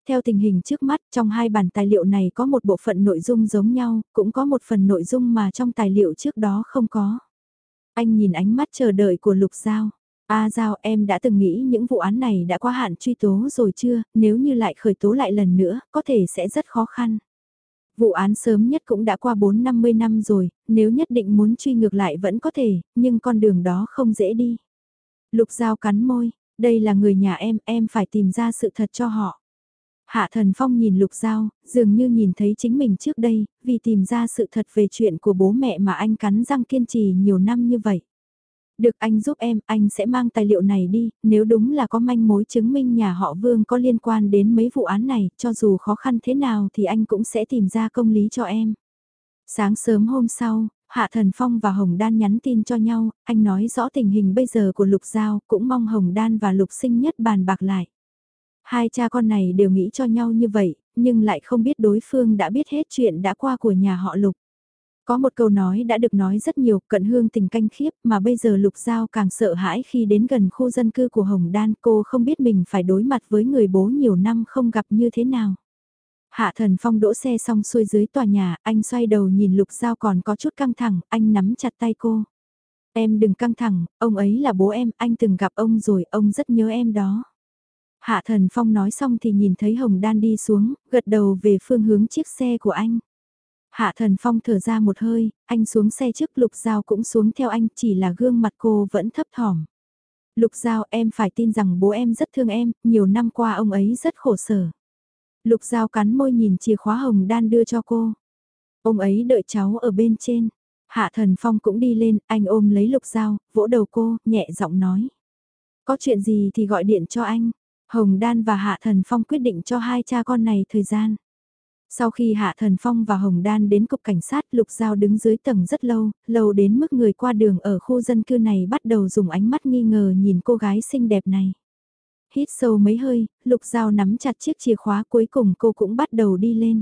[SPEAKER 1] Theo tình hình trước mắt, trong hai bản tài liệu này có một bộ phận nội dung giống nhau, cũng có một phần nội dung mà trong tài liệu trước đó không có. Anh nhìn ánh mắt chờ đợi của Lục Giao. A Giao em đã từng nghĩ những vụ án này đã qua hạn truy tố rồi chưa, nếu như lại khởi tố lại lần nữa, có thể sẽ rất khó khăn. Vụ án sớm nhất cũng đã qua 4-50 năm rồi, nếu nhất định muốn truy ngược lại vẫn có thể, nhưng con đường đó không dễ đi. Lục Giao cắn môi, đây là người nhà em, em phải tìm ra sự thật cho họ. Hạ Thần Phong nhìn Lục Giao, dường như nhìn thấy chính mình trước đây, vì tìm ra sự thật về chuyện của bố mẹ mà anh cắn răng kiên trì nhiều năm như vậy. Được anh giúp em, anh sẽ mang tài liệu này đi, nếu đúng là có manh mối chứng minh nhà họ Vương có liên quan đến mấy vụ án này, cho dù khó khăn thế nào thì anh cũng sẽ tìm ra công lý cho em. Sáng sớm hôm sau, Hạ Thần Phong và Hồng Đan nhắn tin cho nhau, anh nói rõ tình hình bây giờ của Lục Giao, cũng mong Hồng Đan và Lục Sinh Nhất bàn bạc lại. Hai cha con này đều nghĩ cho nhau như vậy, nhưng lại không biết đối phương đã biết hết chuyện đã qua của nhà họ Lục. Có một câu nói đã được nói rất nhiều, cận hương tình canh khiếp mà bây giờ Lục Giao càng sợ hãi khi đến gần khu dân cư của Hồng Đan cô không biết mình phải đối mặt với người bố nhiều năm không gặp như thế nào. Hạ thần phong đỗ xe xong xuôi dưới tòa nhà, anh xoay đầu nhìn Lục Giao còn có chút căng thẳng, anh nắm chặt tay cô. Em đừng căng thẳng, ông ấy là bố em, anh từng gặp ông rồi, ông rất nhớ em đó. Hạ thần phong nói xong thì nhìn thấy Hồng Đan đi xuống, gật đầu về phương hướng chiếc xe của anh. Hạ thần phong thở ra một hơi, anh xuống xe trước lục giao cũng xuống theo anh chỉ là gương mặt cô vẫn thấp thỏm. Lục giao em phải tin rằng bố em rất thương em, nhiều năm qua ông ấy rất khổ sở. Lục giao cắn môi nhìn chìa khóa hồng đan đưa cho cô. Ông ấy đợi cháu ở bên trên. Hạ thần phong cũng đi lên, anh ôm lấy lục giao, vỗ đầu cô, nhẹ giọng nói. Có chuyện gì thì gọi điện cho anh. Hồng Đan và Hạ Thần Phong quyết định cho hai cha con này thời gian. Sau khi Hạ Thần Phong và Hồng Đan đến cục cảnh sát Lục Giao đứng dưới tầng rất lâu, lâu đến mức người qua đường ở khu dân cư này bắt đầu dùng ánh mắt nghi ngờ nhìn cô gái xinh đẹp này. Hít sâu mấy hơi, Lục Giao nắm chặt chiếc chìa khóa cuối cùng cô cũng bắt đầu đi lên.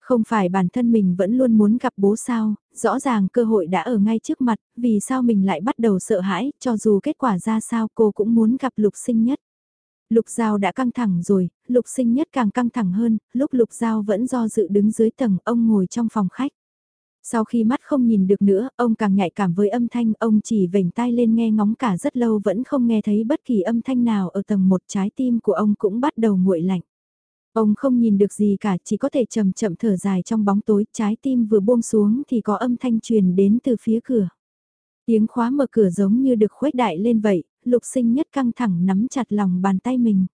[SPEAKER 1] Không phải bản thân mình vẫn luôn muốn gặp bố sao, rõ ràng cơ hội đã ở ngay trước mặt, vì sao mình lại bắt đầu sợ hãi, cho dù kết quả ra sao cô cũng muốn gặp Lục sinh nhất. Lục Giao đã căng thẳng rồi, Lục Sinh Nhất càng căng thẳng hơn, lúc Lục Giao vẫn do dự đứng dưới tầng, ông ngồi trong phòng khách. Sau khi mắt không nhìn được nữa, ông càng nhạy cảm với âm thanh, ông chỉ vểnh tai lên nghe ngóng cả rất lâu vẫn không nghe thấy bất kỳ âm thanh nào ở tầng một trái tim của ông cũng bắt đầu nguội lạnh. Ông không nhìn được gì cả, chỉ có thể chậm chậm thở dài trong bóng tối, trái tim vừa buông xuống thì có âm thanh truyền đến từ phía cửa. Tiếng khóa mở cửa giống như được khuếch đại lên vậy, lục sinh nhất căng thẳng nắm chặt lòng bàn tay mình.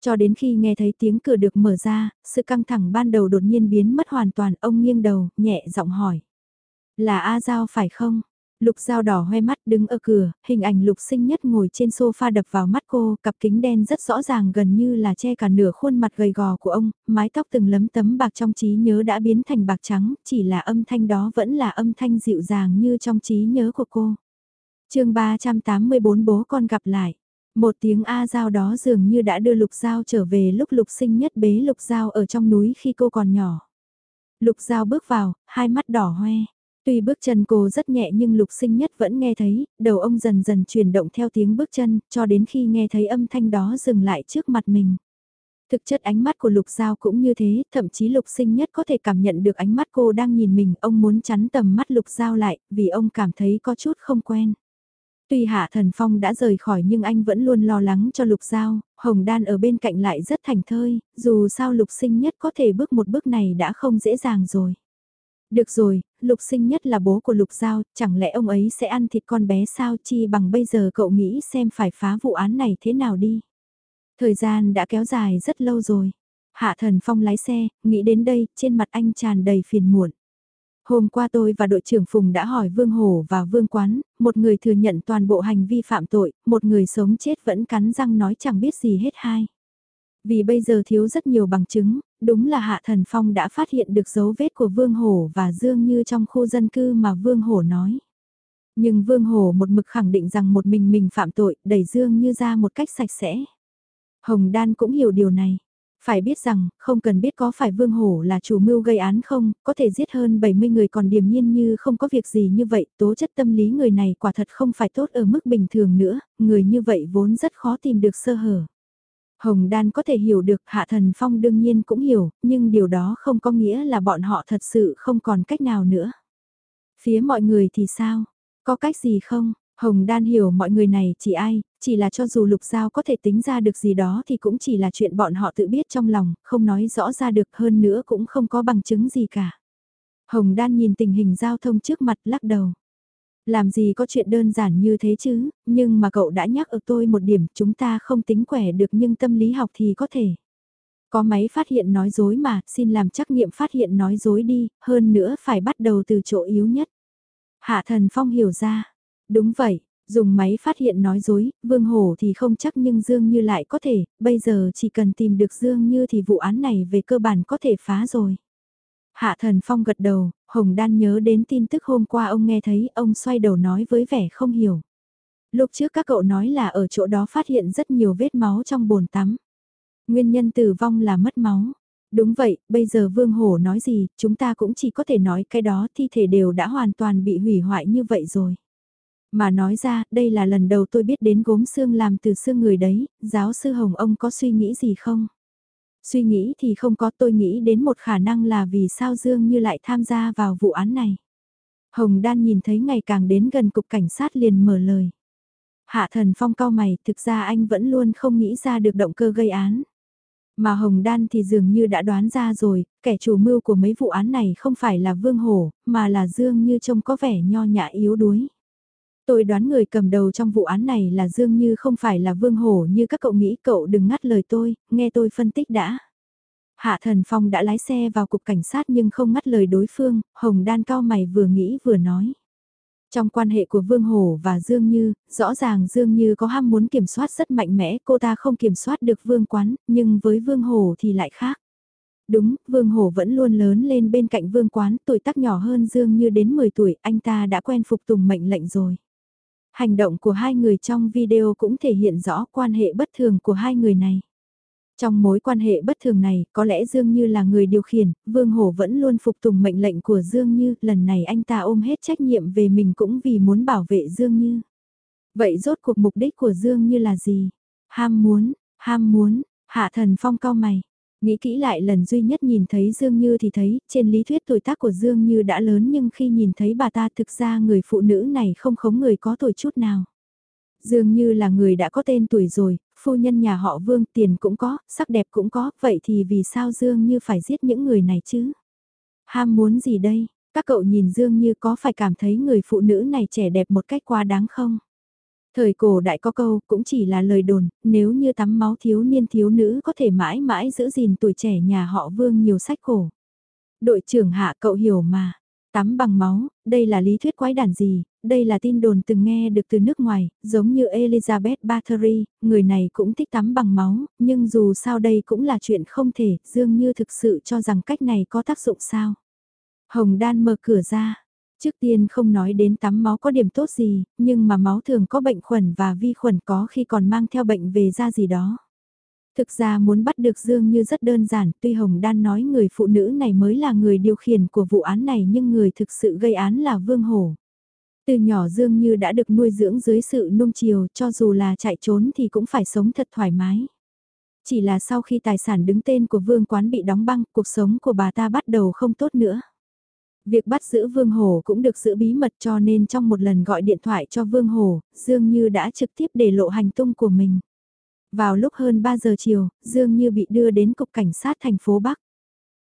[SPEAKER 1] Cho đến khi nghe thấy tiếng cửa được mở ra, sự căng thẳng ban đầu đột nhiên biến mất hoàn toàn, ông nghiêng đầu, nhẹ giọng hỏi. Là A Giao phải không? Lục dao đỏ hoe mắt đứng ở cửa, hình ảnh lục sinh nhất ngồi trên sofa đập vào mắt cô, cặp kính đen rất rõ ràng gần như là che cả nửa khuôn mặt gầy gò của ông, mái tóc từng lấm tấm bạc trong trí nhớ đã biến thành bạc trắng, chỉ là âm thanh đó vẫn là âm thanh dịu dàng như trong trí nhớ của cô chương 384 bố con gặp lại. Một tiếng A Giao đó dường như đã đưa Lục Giao trở về lúc Lục sinh nhất bế Lục Giao ở trong núi khi cô còn nhỏ. Lục Giao bước vào, hai mắt đỏ hoe. Tuy bước chân cô rất nhẹ nhưng lục sinh nhất vẫn nghe thấy, đầu ông dần dần chuyển động theo tiếng bước chân, cho đến khi nghe thấy âm thanh đó dừng lại trước mặt mình. Thực chất ánh mắt của lục giao cũng như thế, thậm chí lục sinh nhất có thể cảm nhận được ánh mắt cô đang nhìn mình, ông muốn chắn tầm mắt lục giao lại, vì ông cảm thấy có chút không quen. Tuy Hạ Thần Phong đã rời khỏi nhưng anh vẫn luôn lo lắng cho Lục Giao, Hồng Đan ở bên cạnh lại rất thành thơi, dù sao Lục Sinh Nhất có thể bước một bước này đã không dễ dàng rồi. Được rồi, lục sinh nhất là bố của lục giao, chẳng lẽ ông ấy sẽ ăn thịt con bé sao chi bằng bây giờ cậu nghĩ xem phải phá vụ án này thế nào đi. Thời gian đã kéo dài rất lâu rồi. Hạ thần phong lái xe, nghĩ đến đây, trên mặt anh tràn đầy phiền muộn. Hôm qua tôi và đội trưởng Phùng đã hỏi Vương Hổ và Vương Quán, một người thừa nhận toàn bộ hành vi phạm tội, một người sống chết vẫn cắn răng nói chẳng biết gì hết hai. Vì bây giờ thiếu rất nhiều bằng chứng, đúng là Hạ Thần Phong đã phát hiện được dấu vết của Vương Hổ và Dương Như trong khu dân cư mà Vương Hổ nói. Nhưng Vương Hổ một mực khẳng định rằng một mình mình phạm tội, đẩy Dương Như ra một cách sạch sẽ. Hồng Đan cũng hiểu điều này. Phải biết rằng, không cần biết có phải Vương Hổ là chủ mưu gây án không, có thể giết hơn 70 người còn điềm nhiên như không có việc gì như vậy, tố chất tâm lý người này quả thật không phải tốt ở mức bình thường nữa, người như vậy vốn rất khó tìm được sơ hở. Hồng Đan có thể hiểu được Hạ Thần Phong đương nhiên cũng hiểu, nhưng điều đó không có nghĩa là bọn họ thật sự không còn cách nào nữa. Phía mọi người thì sao? Có cách gì không? Hồng Đan hiểu mọi người này chỉ ai, chỉ là cho dù Lục Giao có thể tính ra được gì đó thì cũng chỉ là chuyện bọn họ tự biết trong lòng, không nói rõ ra được hơn nữa cũng không có bằng chứng gì cả. Hồng Đan nhìn tình hình giao thông trước mặt lắc đầu. Làm gì có chuyện đơn giản như thế chứ, nhưng mà cậu đã nhắc ở tôi một điểm chúng ta không tính quẻ được nhưng tâm lý học thì có thể. Có máy phát hiện nói dối mà, xin làm trắc nghiệm phát hiện nói dối đi, hơn nữa phải bắt đầu từ chỗ yếu nhất. Hạ thần phong hiểu ra. Đúng vậy, dùng máy phát hiện nói dối, vương hổ thì không chắc nhưng Dương Như lại có thể, bây giờ chỉ cần tìm được Dương Như thì vụ án này về cơ bản có thể phá rồi. Hạ thần phong gật đầu, Hồng Đan nhớ đến tin tức hôm qua ông nghe thấy, ông xoay đầu nói với vẻ không hiểu. Lúc trước các cậu nói là ở chỗ đó phát hiện rất nhiều vết máu trong bồn tắm. Nguyên nhân tử vong là mất máu. Đúng vậy, bây giờ Vương Hổ nói gì, chúng ta cũng chỉ có thể nói cái đó thi thể đều đã hoàn toàn bị hủy hoại như vậy rồi. Mà nói ra, đây là lần đầu tôi biết đến gốm xương làm từ xương người đấy, giáo sư Hồng ông có suy nghĩ gì không? Suy nghĩ thì không có tôi nghĩ đến một khả năng là vì sao Dương Như lại tham gia vào vụ án này. Hồng Đan nhìn thấy ngày càng đến gần cục cảnh sát liền mở lời. Hạ thần phong cao mày, thực ra anh vẫn luôn không nghĩ ra được động cơ gây án. Mà Hồng Đan thì dường như đã đoán ra rồi, kẻ chủ mưu của mấy vụ án này không phải là Vương Hổ, mà là Dương Như trông có vẻ nho nhã yếu đuối. Tôi đoán người cầm đầu trong vụ án này là Dương Như không phải là Vương Hổ như các cậu nghĩ cậu đừng ngắt lời tôi, nghe tôi phân tích đã. Hạ Thần Phong đã lái xe vào cục cảnh sát nhưng không ngắt lời đối phương, Hồng Đan cao mày vừa nghĩ vừa nói. Trong quan hệ của Vương Hổ và Dương Như, rõ ràng Dương Như có ham muốn kiểm soát rất mạnh mẽ, cô ta không kiểm soát được Vương Quán, nhưng với Vương Hổ thì lại khác. Đúng, Vương Hổ vẫn luôn lớn lên bên cạnh Vương Quán, tuổi tác nhỏ hơn Dương Như đến 10 tuổi, anh ta đã quen phục tùng mệnh lệnh rồi. Hành động của hai người trong video cũng thể hiện rõ quan hệ bất thường của hai người này. Trong mối quan hệ bất thường này, có lẽ Dương Như là người điều khiển, Vương Hổ vẫn luôn phục tùng mệnh lệnh của Dương Như, lần này anh ta ôm hết trách nhiệm về mình cũng vì muốn bảo vệ Dương Như. Vậy rốt cuộc mục đích của Dương Như là gì? Ham muốn, ham muốn, hạ thần phong cao mày. Nghĩ kỹ lại lần duy nhất nhìn thấy Dương Như thì thấy, trên lý thuyết tuổi tác của Dương Như đã lớn nhưng khi nhìn thấy bà ta thực ra người phụ nữ này không khống người có tuổi chút nào. Dương Như là người đã có tên tuổi rồi, phu nhân nhà họ Vương tiền cũng có, sắc đẹp cũng có, vậy thì vì sao Dương Như phải giết những người này chứ? Ham muốn gì đây? Các cậu nhìn Dương Như có phải cảm thấy người phụ nữ này trẻ đẹp một cách quá đáng không? Thời cổ đại có câu cũng chỉ là lời đồn, nếu như tắm máu thiếu niên thiếu nữ có thể mãi mãi giữ gìn tuổi trẻ nhà họ vương nhiều sách cổ. Đội trưởng hạ cậu hiểu mà, Tắm bằng máu, đây là lý thuyết quái đản gì, đây là tin đồn từng nghe được từ nước ngoài, giống như Elizabeth Bathory, người này cũng thích tắm bằng máu, nhưng dù sao đây cũng là chuyện không thể, dường như thực sự cho rằng cách này có tác dụng sao. Hồng Đan mở cửa ra, trước tiên không nói đến tắm máu có điểm tốt gì, nhưng mà máu thường có bệnh khuẩn và vi khuẩn có khi còn mang theo bệnh về da gì đó. Thực ra muốn bắt được Dương Như rất đơn giản, tuy Hồng Đan nói người phụ nữ này mới là người điều khiển của vụ án này nhưng người thực sự gây án là Vương Hổ. Từ nhỏ Dương Như đã được nuôi dưỡng dưới sự nung chiều, cho dù là chạy trốn thì cũng phải sống thật thoải mái. Chỉ là sau khi tài sản đứng tên của Vương Quán bị đóng băng, cuộc sống của bà ta bắt đầu không tốt nữa. Việc bắt giữ Vương hồ cũng được giữ bí mật cho nên trong một lần gọi điện thoại cho Vương hồ Dương Như đã trực tiếp để lộ hành tung của mình. Vào lúc hơn 3 giờ chiều, Dương Như bị đưa đến cục cảnh sát thành phố Bắc.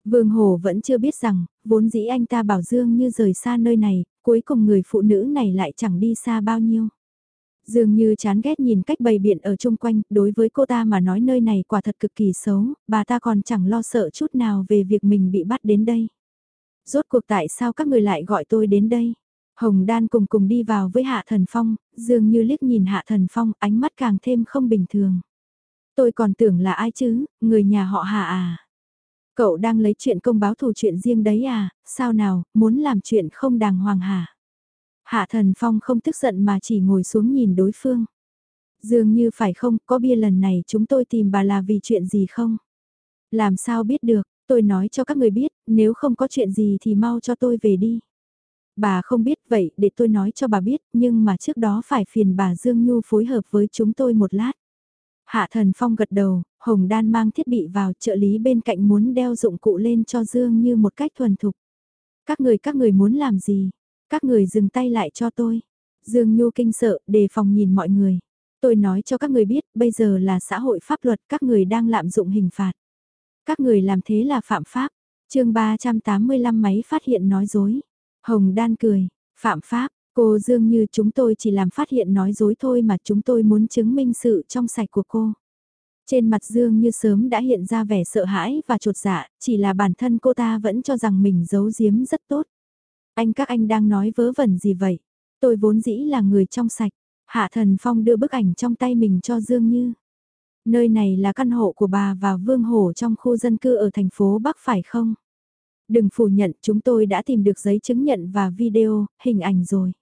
[SPEAKER 1] Vương Hồ vẫn chưa biết rằng, vốn dĩ anh ta bảo Dương Như rời xa nơi này, cuối cùng người phụ nữ này lại chẳng đi xa bao nhiêu. Dương Như chán ghét nhìn cách bày biện ở chung quanh, đối với cô ta mà nói nơi này quả thật cực kỳ xấu, bà ta còn chẳng lo sợ chút nào về việc mình bị bắt đến đây. Rốt cuộc tại sao các người lại gọi tôi đến đây? Hồng Đan cùng cùng đi vào với Hạ Thần Phong, dường như liếc nhìn Hạ Thần Phong ánh mắt càng thêm không bình thường. Tôi còn tưởng là ai chứ, người nhà họ Hạ à. Cậu đang lấy chuyện công báo thù chuyện riêng đấy à, sao nào, muốn làm chuyện không đàng hoàng hả? Hạ thần phong không tức giận mà chỉ ngồi xuống nhìn đối phương. Dường như phải không, có bia lần này chúng tôi tìm bà là vì chuyện gì không? Làm sao biết được, tôi nói cho các người biết, nếu không có chuyện gì thì mau cho tôi về đi. Bà không biết vậy để tôi nói cho bà biết, nhưng mà trước đó phải phiền bà Dương Nhu phối hợp với chúng tôi một lát. Hạ thần phong gật đầu, Hồng Đan mang thiết bị vào trợ lý bên cạnh muốn đeo dụng cụ lên cho Dương như một cách thuần thục. Các người các người muốn làm gì? Các người dừng tay lại cho tôi. Dương Nhu kinh sợ, đề phòng nhìn mọi người. Tôi nói cho các người biết, bây giờ là xã hội pháp luật, các người đang lạm dụng hình phạt. Các người làm thế là phạm pháp. chương 385 máy phát hiện nói dối. Hồng Đan cười, phạm pháp, Cô Dương như chúng tôi chỉ làm phát hiện nói dối thôi mà chúng tôi muốn chứng minh sự trong sạch của cô. Trên mặt Dương như sớm đã hiện ra vẻ sợ hãi và trột dạ, chỉ là bản thân cô ta vẫn cho rằng mình giấu giếm rất tốt. Anh các anh đang nói vớ vẩn gì vậy? Tôi vốn dĩ là người trong sạch. Hạ Thần Phong đưa bức ảnh trong tay mình cho Dương Như. Nơi này là căn hộ của bà và Vương Hổ trong khu dân cư ở thành phố Bắc phải không? Đừng phủ nhận chúng tôi đã tìm được giấy chứng nhận và video, hình ảnh rồi.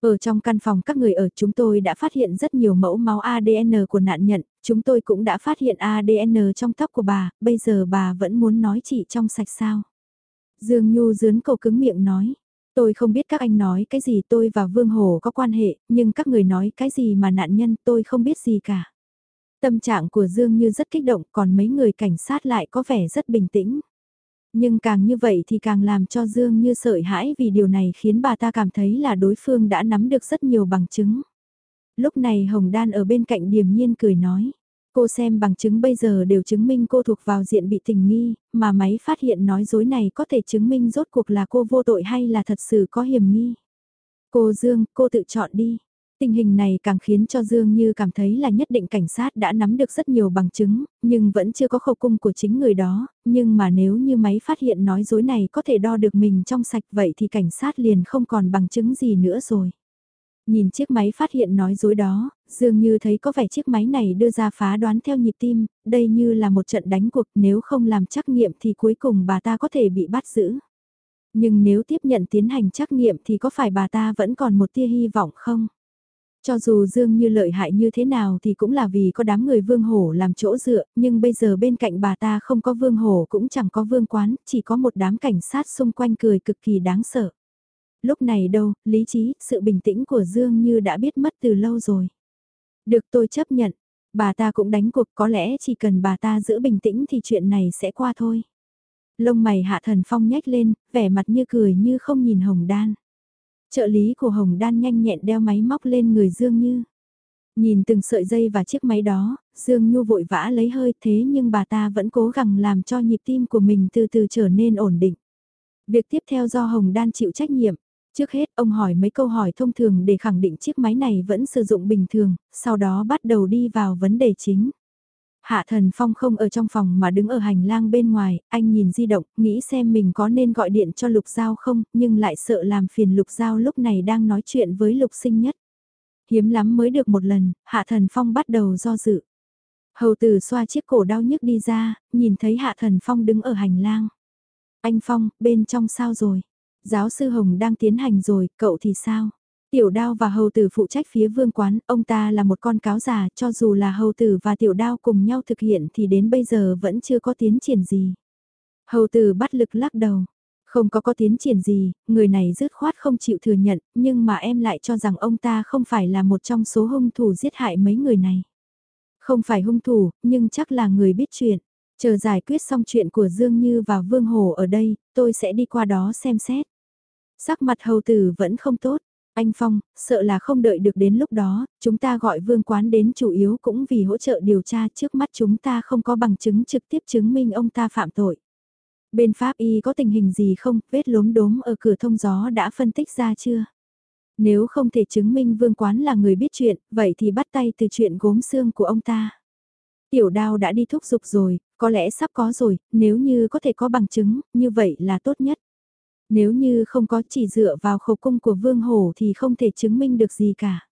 [SPEAKER 1] Ở trong căn phòng các người ở chúng tôi đã phát hiện rất nhiều mẫu máu ADN của nạn nhân, chúng tôi cũng đã phát hiện ADN trong tóc của bà, bây giờ bà vẫn muốn nói chị trong sạch sao. Dương Nhu dướn cầu cứng miệng nói, tôi không biết các anh nói cái gì tôi và Vương Hồ có quan hệ, nhưng các người nói cái gì mà nạn nhân tôi không biết gì cả. Tâm trạng của Dương Như rất kích động còn mấy người cảnh sát lại có vẻ rất bình tĩnh. Nhưng càng như vậy thì càng làm cho Dương như sợi hãi vì điều này khiến bà ta cảm thấy là đối phương đã nắm được rất nhiều bằng chứng. Lúc này Hồng Đan ở bên cạnh điềm nhiên cười nói. Cô xem bằng chứng bây giờ đều chứng minh cô thuộc vào diện bị tình nghi, mà máy phát hiện nói dối này có thể chứng minh rốt cuộc là cô vô tội hay là thật sự có hiểm nghi. Cô Dương, cô tự chọn đi. Tình hình này càng khiến cho Dương Như cảm thấy là nhất định cảnh sát đã nắm được rất nhiều bằng chứng, nhưng vẫn chưa có khẩu cung của chính người đó, nhưng mà nếu như máy phát hiện nói dối này có thể đo được mình trong sạch vậy thì cảnh sát liền không còn bằng chứng gì nữa rồi. Nhìn chiếc máy phát hiện nói dối đó, Dương Như thấy có vẻ chiếc máy này đưa ra phá đoán theo nhịp tim, đây như là một trận đánh cuộc nếu không làm trắc nghiệm thì cuối cùng bà ta có thể bị bắt giữ. Nhưng nếu tiếp nhận tiến hành trắc nghiệm thì có phải bà ta vẫn còn một tia hy vọng không? Cho dù Dương như lợi hại như thế nào thì cũng là vì có đám người vương hổ làm chỗ dựa, nhưng bây giờ bên cạnh bà ta không có vương hổ cũng chẳng có vương quán, chỉ có một đám cảnh sát xung quanh cười cực kỳ đáng sợ. Lúc này đâu, lý trí, sự bình tĩnh của Dương như đã biết mất từ lâu rồi. Được tôi chấp nhận, bà ta cũng đánh cuộc có lẽ chỉ cần bà ta giữ bình tĩnh thì chuyện này sẽ qua thôi. Lông mày hạ thần phong nhếch lên, vẻ mặt như cười như không nhìn hồng đan. Trợ lý của Hồng Đan nhanh nhẹn đeo máy móc lên người Dương Như. Nhìn từng sợi dây và chiếc máy đó, Dương Nhu vội vã lấy hơi thế nhưng bà ta vẫn cố gắng làm cho nhịp tim của mình từ từ trở nên ổn định. Việc tiếp theo do Hồng Đan chịu trách nhiệm. Trước hết ông hỏi mấy câu hỏi thông thường để khẳng định chiếc máy này vẫn sử dụng bình thường, sau đó bắt đầu đi vào vấn đề chính. Hạ Thần Phong không ở trong phòng mà đứng ở hành lang bên ngoài, anh nhìn di động, nghĩ xem mình có nên gọi điện cho Lục Giao không, nhưng lại sợ làm phiền Lục Giao lúc này đang nói chuyện với Lục Sinh Nhất. Hiếm lắm mới được một lần, Hạ Thần Phong bắt đầu do dự. Hầu tử xoa chiếc cổ đau nhức đi ra, nhìn thấy Hạ Thần Phong đứng ở hành lang. Anh Phong, bên trong sao rồi? Giáo sư Hồng đang tiến hành rồi, cậu thì sao? Tiểu đao và hầu tử phụ trách phía vương quán, ông ta là một con cáo già, cho dù là hầu tử và tiểu đao cùng nhau thực hiện thì đến bây giờ vẫn chưa có tiến triển gì. Hầu tử bắt lực lắc đầu. Không có có tiến triển gì, người này dứt khoát không chịu thừa nhận, nhưng mà em lại cho rằng ông ta không phải là một trong số hung thủ giết hại mấy người này. Không phải hung thủ, nhưng chắc là người biết chuyện. Chờ giải quyết xong chuyện của Dương Như và Vương Hồ ở đây, tôi sẽ đi qua đó xem xét. Sắc mặt hầu tử vẫn không tốt. Anh Phong, sợ là không đợi được đến lúc đó, chúng ta gọi vương quán đến chủ yếu cũng vì hỗ trợ điều tra trước mắt chúng ta không có bằng chứng trực tiếp chứng minh ông ta phạm tội. Bên Pháp Y có tình hình gì không, vết lốm đốm ở cửa thông gió đã phân tích ra chưa? Nếu không thể chứng minh vương quán là người biết chuyện, vậy thì bắt tay từ chuyện gốm xương của ông ta. Tiểu đao đã đi thúc giục rồi, có lẽ sắp có rồi, nếu như có thể có bằng chứng, như vậy là tốt nhất. Nếu như không có chỉ dựa vào khẩu cung của Vương Hổ thì không thể chứng minh được gì cả.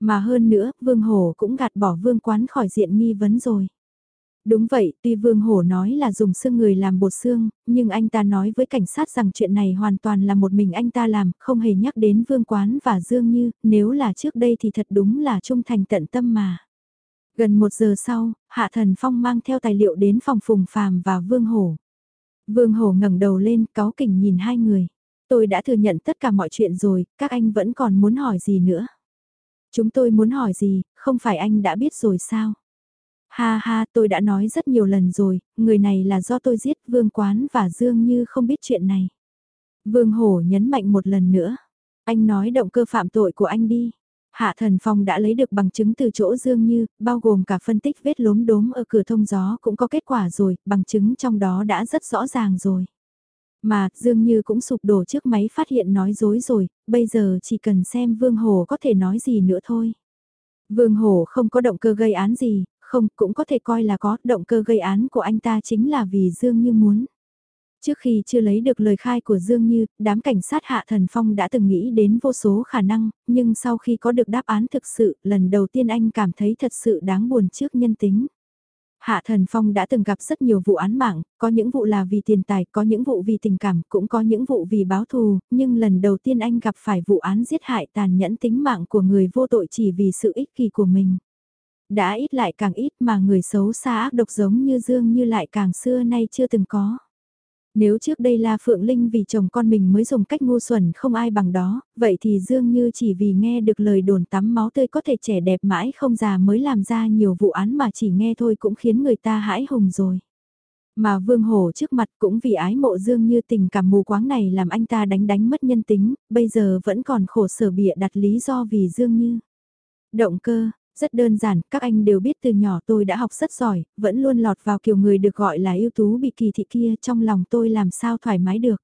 [SPEAKER 1] Mà hơn nữa, Vương Hổ cũng gạt bỏ Vương Quán khỏi diện nghi vấn rồi. Đúng vậy, tuy Vương Hổ nói là dùng xương người làm bột xương, nhưng anh ta nói với cảnh sát rằng chuyện này hoàn toàn là một mình anh ta làm, không hề nhắc đến Vương Quán và Dương Như, nếu là trước đây thì thật đúng là trung thành tận tâm mà. Gần một giờ sau, Hạ Thần Phong mang theo tài liệu đến phòng Phùng Phàm và Vương Hổ. Vương Hổ ngẩng đầu lên, cáu kỉnh nhìn hai người. Tôi đã thừa nhận tất cả mọi chuyện rồi, các anh vẫn còn muốn hỏi gì nữa. Chúng tôi muốn hỏi gì, không phải anh đã biết rồi sao? Ha ha, tôi đã nói rất nhiều lần rồi, người này là do tôi giết Vương Quán và Dương Như không biết chuyện này. Vương Hổ nhấn mạnh một lần nữa. Anh nói động cơ phạm tội của anh đi. Hạ Thần Phong đã lấy được bằng chứng từ chỗ Dương Như, bao gồm cả phân tích vết lốm đốm ở cửa thông gió cũng có kết quả rồi, bằng chứng trong đó đã rất rõ ràng rồi. Mà, Dương Như cũng sụp đổ trước máy phát hiện nói dối rồi, bây giờ chỉ cần xem Vương Hồ có thể nói gì nữa thôi. Vương Hồ không có động cơ gây án gì, không, cũng có thể coi là có, động cơ gây án của anh ta chính là vì Dương Như muốn. Trước khi chưa lấy được lời khai của Dương Như, đám cảnh sát Hạ Thần Phong đã từng nghĩ đến vô số khả năng, nhưng sau khi có được đáp án thực sự, lần đầu tiên anh cảm thấy thật sự đáng buồn trước nhân tính. Hạ Thần Phong đã từng gặp rất nhiều vụ án mạng, có những vụ là vì tiền tài, có những vụ vì tình cảm, cũng có những vụ vì báo thù, nhưng lần đầu tiên anh gặp phải vụ án giết hại tàn nhẫn tính mạng của người vô tội chỉ vì sự ích kỷ của mình. Đã ít lại càng ít mà người xấu xa ác độc giống như Dương như lại càng xưa nay chưa từng có. Nếu trước đây La Phượng Linh vì chồng con mình mới dùng cách ngu xuẩn không ai bằng đó, vậy thì Dương Như chỉ vì nghe được lời đồn tắm máu tươi có thể trẻ đẹp mãi không già mới làm ra nhiều vụ án mà chỉ nghe thôi cũng khiến người ta hãi hùng rồi. Mà Vương Hổ trước mặt cũng vì ái mộ Dương Như tình cảm mù quáng này làm anh ta đánh đánh mất nhân tính, bây giờ vẫn còn khổ sở bịa đặt lý do vì Dương Như. Động cơ, rất đơn giản, các anh đều biết từ nhỏ tôi đã học rất giỏi, vẫn luôn lọt vào kiểu người được gọi là ưu tú bị kỳ thị kia trong lòng tôi làm sao thoải mái được.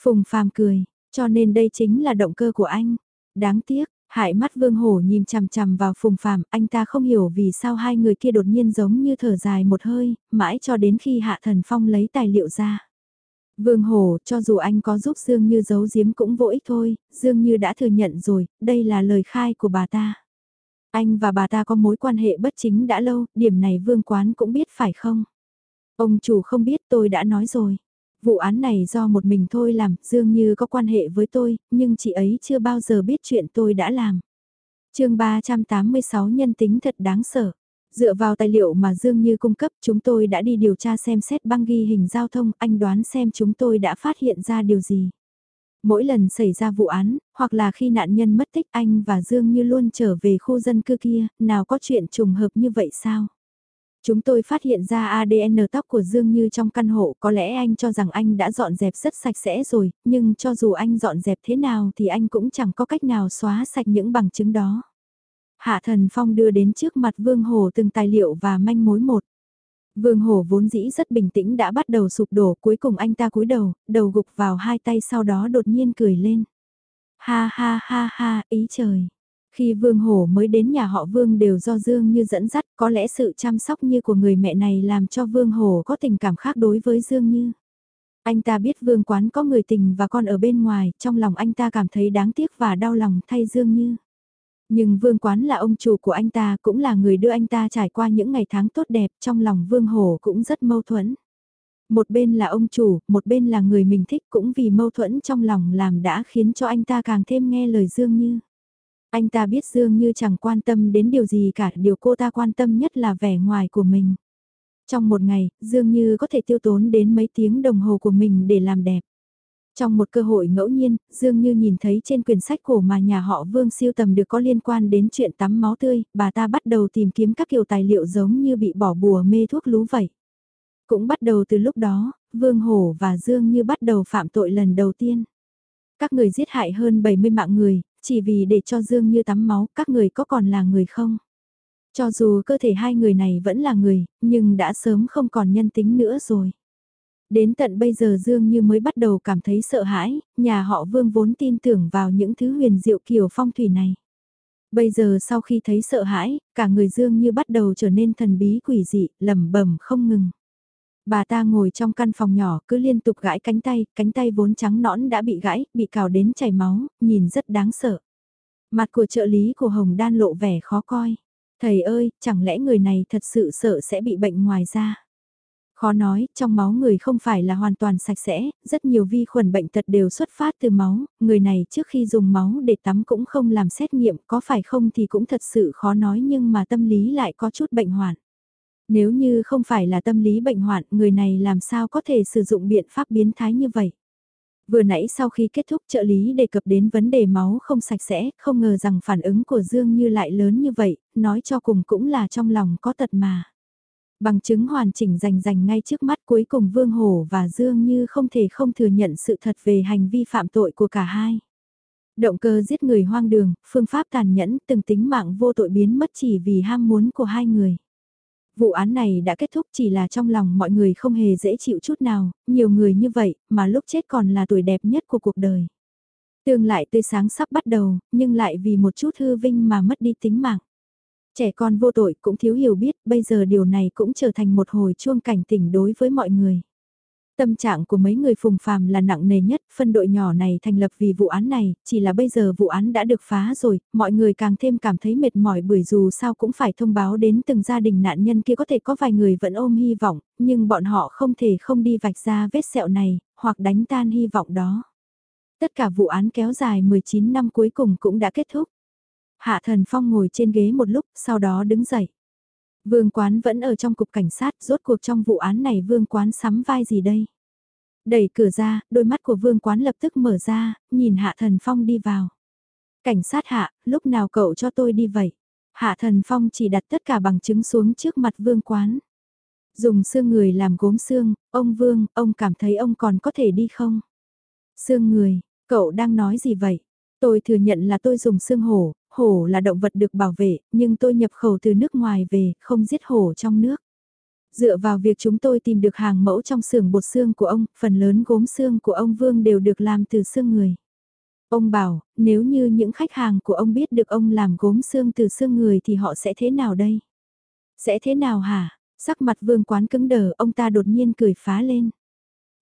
[SPEAKER 1] Phùng Phàm cười, cho nên đây chính là động cơ của anh. Đáng tiếc, hại mắt Vương Hổ nhìn chằm chằm vào Phùng Phàm, anh ta không hiểu vì sao hai người kia đột nhiên giống như thở dài một hơi, mãi cho đến khi Hạ Thần Phong lấy tài liệu ra. Vương Hổ, cho dù anh có giúp Dương Như giấu giếm cũng vô ích thôi, Dương Như đã thừa nhận rồi, đây là lời khai của bà ta. Anh và bà ta có mối quan hệ bất chính đã lâu, điểm này vương quán cũng biết phải không? Ông chủ không biết tôi đã nói rồi. Vụ án này do một mình thôi làm, dường như có quan hệ với tôi, nhưng chị ấy chưa bao giờ biết chuyện tôi đã làm. chương 386 nhân tính thật đáng sợ. Dựa vào tài liệu mà Dương Như cung cấp, chúng tôi đã đi điều tra xem xét băng ghi hình giao thông, anh đoán xem chúng tôi đã phát hiện ra điều gì. Mỗi lần xảy ra vụ án, hoặc là khi nạn nhân mất tích anh và Dương như luôn trở về khu dân cư kia, nào có chuyện trùng hợp như vậy sao? Chúng tôi phát hiện ra ADN tóc của Dương Như trong căn hộ, có lẽ anh cho rằng anh đã dọn dẹp rất sạch sẽ rồi, nhưng cho dù anh dọn dẹp thế nào thì anh cũng chẳng có cách nào xóa sạch những bằng chứng đó. Hạ Thần Phong đưa đến trước mặt Vương Hồ từng tài liệu và manh mối một. Vương Hổ vốn dĩ rất bình tĩnh đã bắt đầu sụp đổ cuối cùng anh ta cúi đầu, đầu gục vào hai tay sau đó đột nhiên cười lên. Ha ha ha ha, ý trời. Khi Vương Hổ mới đến nhà họ Vương đều do Dương Như dẫn dắt, có lẽ sự chăm sóc như của người mẹ này làm cho Vương Hổ có tình cảm khác đối với Dương Như. Anh ta biết Vương Quán có người tình và con ở bên ngoài, trong lòng anh ta cảm thấy đáng tiếc và đau lòng thay Dương Như. Nhưng Vương Quán là ông chủ của anh ta, cũng là người đưa anh ta trải qua những ngày tháng tốt đẹp, trong lòng Vương Hổ cũng rất mâu thuẫn. Một bên là ông chủ, một bên là người mình thích cũng vì mâu thuẫn trong lòng làm đã khiến cho anh ta càng thêm nghe lời Dương Như. Anh ta biết Dương Như chẳng quan tâm đến điều gì cả, điều cô ta quan tâm nhất là vẻ ngoài của mình. Trong một ngày, Dương Như có thể tiêu tốn đến mấy tiếng đồng hồ của mình để làm đẹp. Trong một cơ hội ngẫu nhiên, Dương Như nhìn thấy trên quyển sách cổ mà nhà họ Vương siêu tầm được có liên quan đến chuyện tắm máu tươi, bà ta bắt đầu tìm kiếm các kiểu tài liệu giống như bị bỏ bùa mê thuốc lú vậy. Cũng bắt đầu từ lúc đó, Vương Hổ và Dương Như bắt đầu phạm tội lần đầu tiên. Các người giết hại hơn 70 mạng người, chỉ vì để cho Dương Như tắm máu, các người có còn là người không? Cho dù cơ thể hai người này vẫn là người, nhưng đã sớm không còn nhân tính nữa rồi. Đến tận bây giờ Dương Như mới bắt đầu cảm thấy sợ hãi, nhà họ Vương vốn tin tưởng vào những thứ huyền diệu kiểu phong thủy này. Bây giờ sau khi thấy sợ hãi, cả người Dương Như bắt đầu trở nên thần bí quỷ dị, lẩm bẩm không ngừng. Bà ta ngồi trong căn phòng nhỏ cứ liên tục gãi cánh tay, cánh tay vốn trắng nõn đã bị gãi, bị cào đến chảy máu, nhìn rất đáng sợ. Mặt của trợ lý của Hồng Đan lộ vẻ khó coi. Thầy ơi, chẳng lẽ người này thật sự sợ sẽ bị bệnh ngoài da? Khó nói, trong máu người không phải là hoàn toàn sạch sẽ, rất nhiều vi khuẩn bệnh tật đều xuất phát từ máu, người này trước khi dùng máu để tắm cũng không làm xét nghiệm, có phải không thì cũng thật sự khó nói nhưng mà tâm lý lại có chút bệnh hoạn. Nếu như không phải là tâm lý bệnh hoạn, người này làm sao có thể sử dụng biện pháp biến thái như vậy? Vừa nãy sau khi kết thúc trợ lý đề cập đến vấn đề máu không sạch sẽ, không ngờ rằng phản ứng của Dương Như lại lớn như vậy, nói cho cùng cũng là trong lòng có tật mà. Bằng chứng hoàn chỉnh rành rành ngay trước mắt cuối cùng Vương Hổ và Dương Như không thể không thừa nhận sự thật về hành vi phạm tội của cả hai. Động cơ giết người hoang đường, phương pháp tàn nhẫn từng tính mạng vô tội biến mất chỉ vì ham muốn của hai người. Vụ án này đã kết thúc chỉ là trong lòng mọi người không hề dễ chịu chút nào, nhiều người như vậy, mà lúc chết còn là tuổi đẹp nhất của cuộc đời. Tương lại tươi sáng sắp bắt đầu, nhưng lại vì một chút hư vinh mà mất đi tính mạng. Trẻ con vô tội cũng thiếu hiểu biết, bây giờ điều này cũng trở thành một hồi chuông cảnh tỉnh đối với mọi người. Tâm trạng của mấy người phùng phàm là nặng nề nhất, phân đội nhỏ này thành lập vì vụ án này, chỉ là bây giờ vụ án đã được phá rồi, mọi người càng thêm cảm thấy mệt mỏi bởi dù sao cũng phải thông báo đến từng gia đình nạn nhân kia có thể có vài người vẫn ôm hy vọng, nhưng bọn họ không thể không đi vạch ra vết sẹo này, hoặc đánh tan hy vọng đó. Tất cả vụ án kéo dài 19 năm cuối cùng cũng đã kết thúc. Hạ Thần Phong ngồi trên ghế một lúc, sau đó đứng dậy. Vương Quán vẫn ở trong cục cảnh sát, rốt cuộc trong vụ án này Vương Quán sắm vai gì đây? Đẩy cửa ra, đôi mắt của Vương Quán lập tức mở ra, nhìn Hạ Thần Phong đi vào. Cảnh sát Hạ, lúc nào cậu cho tôi đi vậy? Hạ Thần Phong chỉ đặt tất cả bằng chứng xuống trước mặt Vương Quán. Dùng xương người làm gốm xương, ông Vương, ông cảm thấy ông còn có thể đi không? Xương người, cậu đang nói gì vậy? Tôi thừa nhận là tôi dùng xương hổ, hổ là động vật được bảo vệ, nhưng tôi nhập khẩu từ nước ngoài về, không giết hổ trong nước. Dựa vào việc chúng tôi tìm được hàng mẫu trong xưởng bột xương của ông, phần lớn gốm xương của ông Vương đều được làm từ xương người. Ông bảo, nếu như những khách hàng của ông biết được ông làm gốm xương từ xương người thì họ sẽ thế nào đây? Sẽ thế nào hả? Sắc mặt vương quán cứng đờ, ông ta đột nhiên cười phá lên.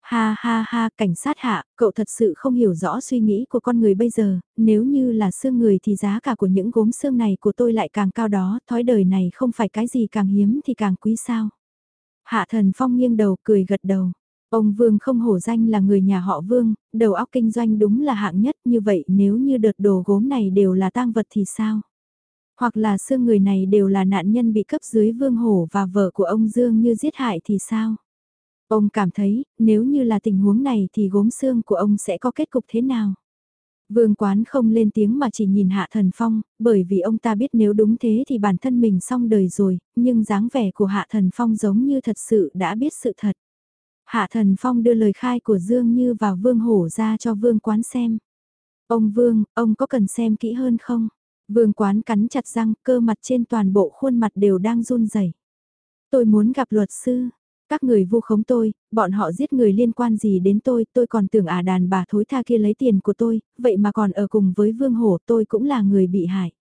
[SPEAKER 1] Ha ha ha, cảnh sát hạ, cậu thật sự không hiểu rõ suy nghĩ của con người bây giờ, nếu như là xương người thì giá cả của những gốm xương này của tôi lại càng cao đó, thói đời này không phải cái gì càng hiếm thì càng quý sao. Hạ thần phong nghiêng đầu cười gật đầu. Ông Vương không hổ danh là người nhà họ Vương, đầu óc kinh doanh đúng là hạng nhất như vậy nếu như đợt đồ gốm này đều là tang vật thì sao? Hoặc là xương người này đều là nạn nhân bị cấp dưới Vương Hổ và vợ của ông Dương như giết hại thì sao? Ông cảm thấy, nếu như là tình huống này thì gốm xương của ông sẽ có kết cục thế nào? Vương quán không lên tiếng mà chỉ nhìn Hạ Thần Phong, bởi vì ông ta biết nếu đúng thế thì bản thân mình xong đời rồi, nhưng dáng vẻ của Hạ Thần Phong giống như thật sự đã biết sự thật. Hạ Thần Phong đưa lời khai của Dương Như vào Vương Hổ ra cho Vương quán xem. Ông Vương, ông có cần xem kỹ hơn không? Vương quán cắn chặt răng, cơ mặt trên toàn bộ khuôn mặt đều đang run rẩy. Tôi muốn gặp luật sư, các người vu khống tôi, bọn họ giết người liên quan gì đến tôi, tôi còn tưởng à đàn bà thối tha kia lấy tiền của tôi, vậy mà còn ở cùng với Vương Hổ tôi cũng là người bị hại.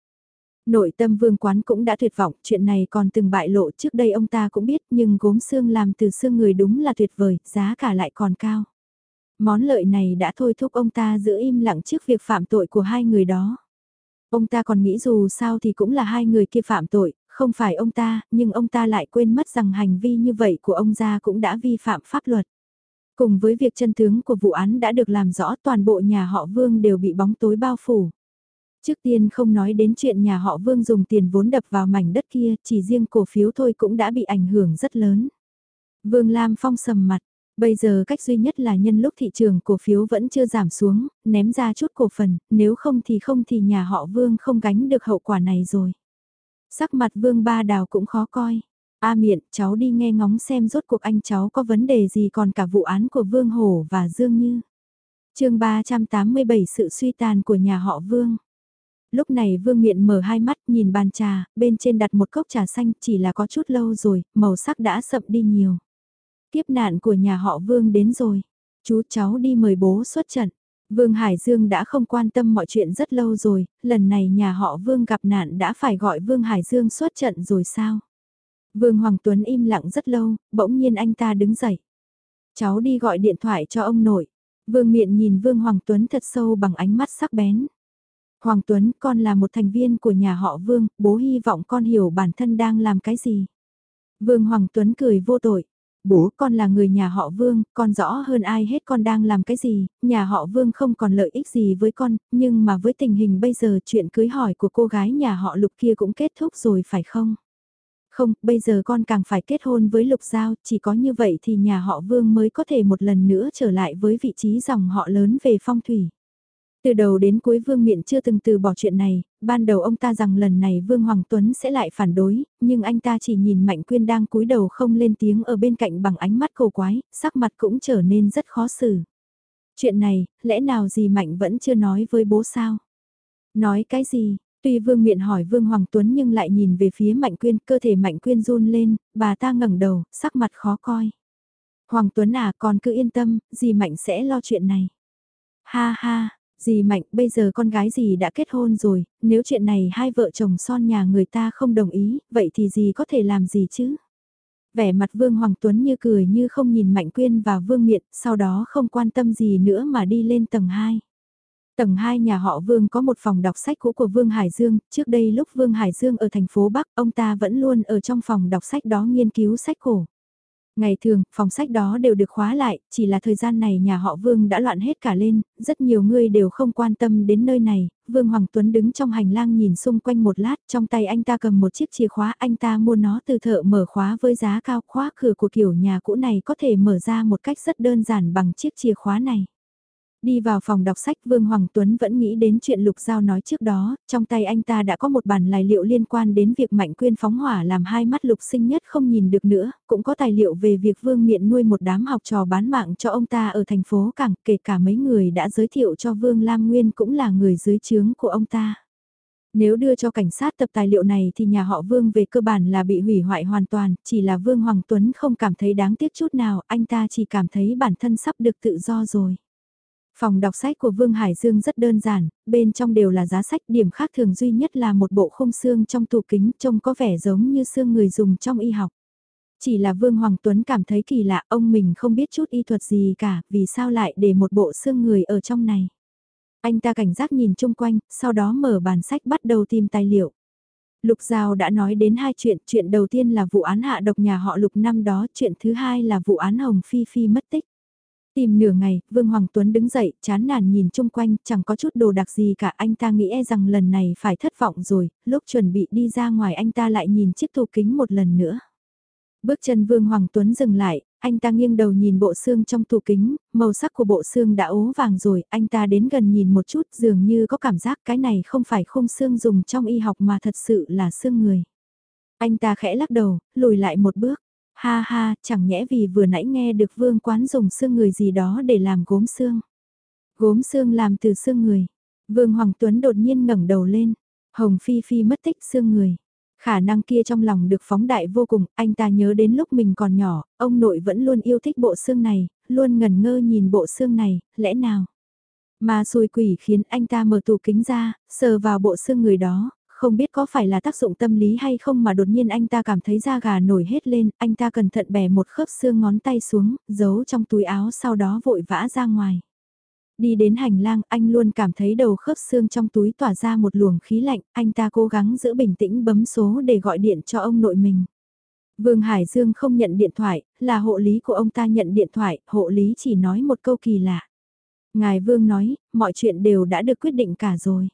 [SPEAKER 1] Nội tâm vương quán cũng đã tuyệt vọng, chuyện này còn từng bại lộ trước đây ông ta cũng biết nhưng gốm xương làm từ xương người đúng là tuyệt vời, giá cả lại còn cao. Món lợi này đã thôi thúc ông ta giữ im lặng trước việc phạm tội của hai người đó. Ông ta còn nghĩ dù sao thì cũng là hai người kia phạm tội, không phải ông ta, nhưng ông ta lại quên mất rằng hành vi như vậy của ông gia cũng đã vi phạm pháp luật. Cùng với việc chân tướng của vụ án đã được làm rõ toàn bộ nhà họ Vương đều bị bóng tối bao phủ. Trước tiên không nói đến chuyện nhà họ Vương dùng tiền vốn đập vào mảnh đất kia, chỉ riêng cổ phiếu thôi cũng đã bị ảnh hưởng rất lớn. Vương Lam Phong sầm mặt, bây giờ cách duy nhất là nhân lúc thị trường cổ phiếu vẫn chưa giảm xuống, ném ra chút cổ phần, nếu không thì không thì nhà họ Vương không gánh được hậu quả này rồi. Sắc mặt Vương Ba Đào cũng khó coi. A miện, cháu đi nghe ngóng xem rốt cuộc anh cháu có vấn đề gì còn cả vụ án của Vương Hổ và Dương Như. chương 387 sự suy tàn của nhà họ Vương. Lúc này Vương Miện mở hai mắt nhìn bàn trà, bên trên đặt một cốc trà xanh chỉ là có chút lâu rồi, màu sắc đã sậm đi nhiều. Kiếp nạn của nhà họ Vương đến rồi. Chú cháu đi mời bố xuất trận. Vương Hải Dương đã không quan tâm mọi chuyện rất lâu rồi, lần này nhà họ Vương gặp nạn đã phải gọi Vương Hải Dương xuất trận rồi sao? Vương Hoàng Tuấn im lặng rất lâu, bỗng nhiên anh ta đứng dậy. Cháu đi gọi điện thoại cho ông nội. Vương Miện nhìn Vương Hoàng Tuấn thật sâu bằng ánh mắt sắc bén. Hoàng Tuấn, con là một thành viên của nhà họ Vương, bố hy vọng con hiểu bản thân đang làm cái gì. Vương Hoàng Tuấn cười vô tội. Bố, con là người nhà họ Vương, con rõ hơn ai hết con đang làm cái gì, nhà họ Vương không còn lợi ích gì với con, nhưng mà với tình hình bây giờ chuyện cưới hỏi của cô gái nhà họ Lục kia cũng kết thúc rồi phải không? Không, bây giờ con càng phải kết hôn với Lục Giao, chỉ có như vậy thì nhà họ Vương mới có thể một lần nữa trở lại với vị trí dòng họ lớn về phong thủy. Từ đầu đến cuối Vương Miện chưa từng từ bỏ chuyện này, ban đầu ông ta rằng lần này Vương Hoàng Tuấn sẽ lại phản đối, nhưng anh ta chỉ nhìn Mạnh Quyên đang cúi đầu không lên tiếng ở bên cạnh bằng ánh mắt cổ quái, sắc mặt cũng trở nên rất khó xử. Chuyện này, lẽ nào gì Mạnh vẫn chưa nói với bố sao? Nói cái gì? Tuy Vương Miện hỏi Vương Hoàng Tuấn nhưng lại nhìn về phía Mạnh Quyên, cơ thể Mạnh Quyên run lên, bà ta ngẩng đầu, sắc mặt khó coi. Hoàng Tuấn à, con cứ yên tâm, dì Mạnh sẽ lo chuyện này. Ha ha, Dì Mạnh, bây giờ con gái dì đã kết hôn rồi, nếu chuyện này hai vợ chồng son nhà người ta không đồng ý, vậy thì dì có thể làm gì chứ? Vẻ mặt Vương Hoàng Tuấn như cười như không nhìn Mạnh Quyên và Vương Miện, sau đó không quan tâm gì nữa mà đi lên tầng 2. Tầng 2 nhà họ Vương có một phòng đọc sách cũ của Vương Hải Dương, trước đây lúc Vương Hải Dương ở thành phố Bắc, ông ta vẫn luôn ở trong phòng đọc sách đó nghiên cứu sách cổ. Ngày thường, phòng sách đó đều được khóa lại, chỉ là thời gian này nhà họ Vương đã loạn hết cả lên, rất nhiều người đều không quan tâm đến nơi này. Vương Hoàng Tuấn đứng trong hành lang nhìn xung quanh một lát, trong tay anh ta cầm một chiếc chìa khóa, anh ta mua nó từ thợ mở khóa với giá cao khóa cửa của kiểu nhà cũ này có thể mở ra một cách rất đơn giản bằng chiếc chìa khóa này. Đi vào phòng đọc sách Vương Hoàng Tuấn vẫn nghĩ đến chuyện Lục Giao nói trước đó, trong tay anh ta đã có một bản tài liệu liên quan đến việc Mạnh Quyên phóng hỏa làm hai mắt Lục sinh nhất không nhìn được nữa, cũng có tài liệu về việc Vương Miện nuôi một đám học trò bán mạng cho ông ta ở thành phố Cảng, kể cả mấy người đã giới thiệu cho Vương Lam Nguyên cũng là người dưới trướng của ông ta. Nếu đưa cho cảnh sát tập tài liệu này thì nhà họ Vương về cơ bản là bị hủy hoại hoàn toàn, chỉ là Vương Hoàng Tuấn không cảm thấy đáng tiếc chút nào, anh ta chỉ cảm thấy bản thân sắp được tự do rồi. Phòng đọc sách của Vương Hải Dương rất đơn giản, bên trong đều là giá sách, điểm khác thường duy nhất là một bộ khung xương trong tủ kính trông có vẻ giống như xương người dùng trong y học. Chỉ là Vương Hoàng Tuấn cảm thấy kỳ lạ, ông mình không biết chút y thuật gì cả, vì sao lại để một bộ xương người ở trong này. Anh ta cảnh giác nhìn chung quanh, sau đó mở bàn sách bắt đầu tìm tài liệu. Lục Giao đã nói đến hai chuyện, chuyện đầu tiên là vụ án hạ độc nhà họ Lục năm đó, chuyện thứ hai là vụ án Hồng Phi Phi mất tích. Tìm nửa ngày, Vương Hoàng Tuấn đứng dậy, chán nản nhìn chung quanh, chẳng có chút đồ đặc gì cả, anh ta nghĩ e rằng lần này phải thất vọng rồi, lúc chuẩn bị đi ra ngoài anh ta lại nhìn chiếc tủ kính một lần nữa. Bước chân Vương Hoàng Tuấn dừng lại, anh ta nghiêng đầu nhìn bộ xương trong tủ kính, màu sắc của bộ xương đã ố vàng rồi, anh ta đến gần nhìn một chút dường như có cảm giác cái này không phải khung xương dùng trong y học mà thật sự là xương người. Anh ta khẽ lắc đầu, lùi lại một bước. Ha ha, chẳng nhẽ vì vừa nãy nghe được vương quán dùng xương người gì đó để làm gốm xương. Gốm xương làm từ xương người. Vương Hoàng Tuấn đột nhiên ngẩng đầu lên. Hồng Phi Phi mất tích xương người. Khả năng kia trong lòng được phóng đại vô cùng, anh ta nhớ đến lúc mình còn nhỏ, ông nội vẫn luôn yêu thích bộ xương này, luôn ngần ngơ nhìn bộ xương này, lẽ nào? Mà xui quỷ khiến anh ta mở tủ kính ra, sờ vào bộ xương người đó, không biết có phải là tác dụng tâm lý hay không mà đột nhiên anh ta cảm thấy da gà nổi hết lên, anh ta cẩn thận bẻ một khớp xương ngón tay xuống, giấu trong túi áo sau đó vội vã ra ngoài. Đi đến hành lang, anh luôn cảm thấy đầu khớp xương trong túi tỏa ra một luồng khí lạnh, anh ta cố gắng giữ bình tĩnh bấm số để gọi điện cho ông nội mình. Vương Hải Dương không nhận điện thoại, là hộ lý của ông ta nhận điện thoại, hộ lý chỉ nói một câu kỳ lạ. Ngài Vương nói, mọi chuyện đều đã được quyết định cả rồi.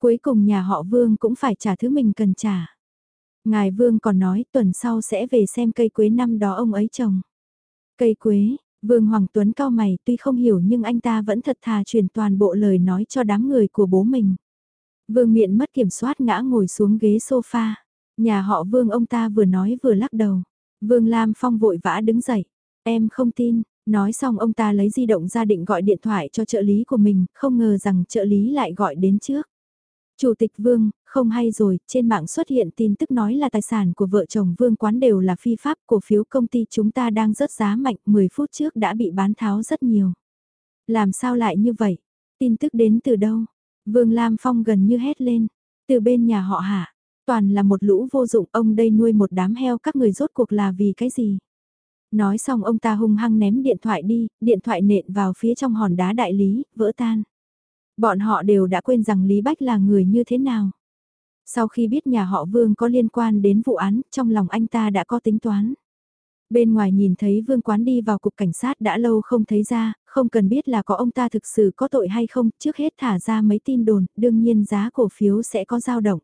[SPEAKER 1] Cuối cùng nhà họ Vương cũng phải trả thứ mình cần trả. Ngài Vương còn nói tuần sau sẽ về xem cây quế năm đó ông ấy trồng. Cây quế, Vương Hoàng Tuấn cao mày tuy không hiểu nhưng anh ta vẫn thật thà truyền toàn bộ lời nói cho đám người của bố mình. Vương miện mất kiểm soát ngã ngồi xuống ghế sofa. Nhà họ Vương ông ta vừa nói vừa lắc đầu. Vương Lam Phong vội vã đứng dậy. Em không tin, nói xong ông ta lấy di động ra định gọi điện thoại cho trợ lý của mình, không ngờ rằng trợ lý lại gọi đến trước. Chủ tịch Vương, không hay rồi, trên mạng xuất hiện tin tức nói là tài sản của vợ chồng Vương Quán đều là phi pháp, cổ phiếu công ty chúng ta đang rớt giá mạnh, 10 phút trước đã bị bán tháo rất nhiều. Làm sao lại như vậy? Tin tức đến từ đâu? Vương Lam Phong gần như hét lên, từ bên nhà họ hạ, toàn là một lũ vô dụng, ông đây nuôi một đám heo các người rốt cuộc là vì cái gì? Nói xong ông ta hung hăng ném điện thoại đi, điện thoại nện vào phía trong hòn đá đại lý, vỡ tan. Bọn họ đều đã quên rằng Lý Bách là người như thế nào. Sau khi biết nhà họ Vương có liên quan đến vụ án, trong lòng anh ta đã có tính toán. Bên ngoài nhìn thấy Vương Quán đi vào cục cảnh sát đã lâu không thấy ra, không cần biết là có ông ta thực sự có tội hay không, trước hết thả ra mấy tin đồn, đương nhiên giá cổ phiếu sẽ có dao động.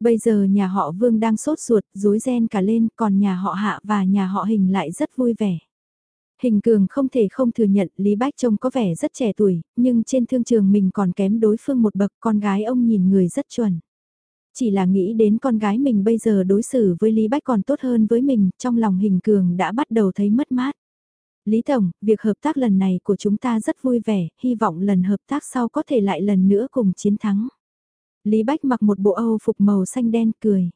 [SPEAKER 1] Bây giờ nhà họ Vương đang sốt ruột, rối ren cả lên, còn nhà họ Hạ và nhà họ Hình lại rất vui vẻ. Hình cường không thể không thừa nhận Lý Bách trông có vẻ rất trẻ tuổi, nhưng trên thương trường mình còn kém đối phương một bậc con gái ông nhìn người rất chuẩn. Chỉ là nghĩ đến con gái mình bây giờ đối xử với Lý Bách còn tốt hơn với mình, trong lòng hình cường đã bắt đầu thấy mất mát. Lý Tổng, việc hợp tác lần này của chúng ta rất vui vẻ, hy vọng lần hợp tác sau có thể lại lần nữa cùng chiến thắng. Lý Bách mặc một bộ Âu phục màu xanh đen cười.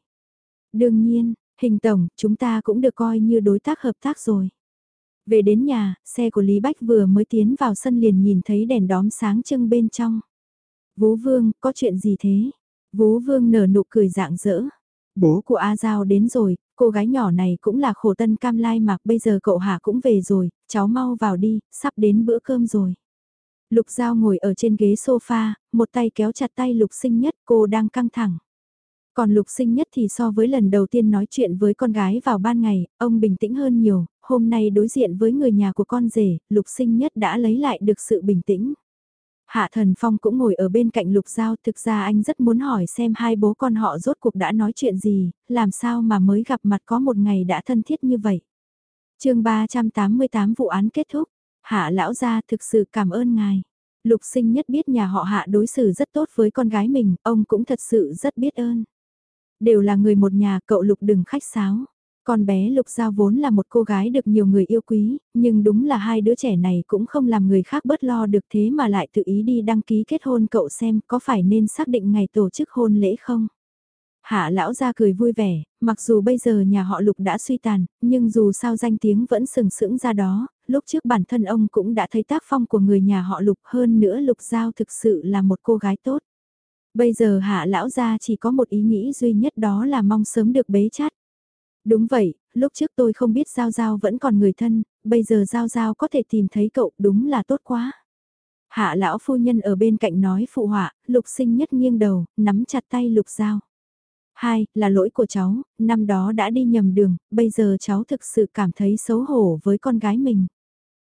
[SPEAKER 1] Đương nhiên, hình tổng, chúng ta cũng được coi như đối tác hợp tác rồi. Về đến nhà, xe của Lý Bách vừa mới tiến vào sân liền nhìn thấy đèn đóm sáng trưng bên trong. Vú Vương, có chuyện gì thế? Vú Vương nở nụ cười dạng dỡ. Bố của A Giao đến rồi, cô gái nhỏ này cũng là khổ tân cam lai mà bây giờ cậu Hà cũng về rồi, cháu mau vào đi, sắp đến bữa cơm rồi. Lục Giao ngồi ở trên ghế sofa, một tay kéo chặt tay Lục Sinh Nhất, cô đang căng thẳng. Còn Lục Sinh Nhất thì so với lần đầu tiên nói chuyện với con gái vào ban ngày, ông bình tĩnh hơn nhiều, hôm nay đối diện với người nhà của con rể, Lục Sinh Nhất đã lấy lại được sự bình tĩnh. Hạ Thần Phong cũng ngồi ở bên cạnh Lục Giao, thực ra anh rất muốn hỏi xem hai bố con họ rốt cuộc đã nói chuyện gì, làm sao mà mới gặp mặt có một ngày đã thân thiết như vậy. chương 388 vụ án kết thúc, Hạ Lão Gia thực sự cảm ơn ngài. Lục sinh nhất biết nhà họ Hạ đối xử rất tốt với con gái mình, ông cũng thật sự rất biết ơn. Đều là người một nhà, cậu Lục đừng khách sáo. Con bé Lục Giao vốn là một cô gái được nhiều người yêu quý, nhưng đúng là hai đứa trẻ này cũng không làm người khác bớt lo được thế mà lại tự ý đi đăng ký kết hôn cậu xem có phải nên xác định ngày tổ chức hôn lễ không? Hạ lão ra cười vui vẻ, mặc dù bây giờ nhà họ Lục đã suy tàn, nhưng dù sao danh tiếng vẫn sừng sững ra đó, lúc trước bản thân ông cũng đã thấy tác phong của người nhà họ Lục hơn nữa Lục Giao thực sự là một cô gái tốt. Bây giờ hạ lão gia chỉ có một ý nghĩ duy nhất đó là mong sớm được bế chát. Đúng vậy, lúc trước tôi không biết Giao Giao vẫn còn người thân, bây giờ Giao Giao có thể tìm thấy cậu đúng là tốt quá. Hạ lão phu nhân ở bên cạnh nói phụ họa, lục sinh nhất nghiêng đầu, nắm chặt tay lục Giao. Hai, là lỗi của cháu, năm đó đã đi nhầm đường, bây giờ cháu thực sự cảm thấy xấu hổ với con gái mình.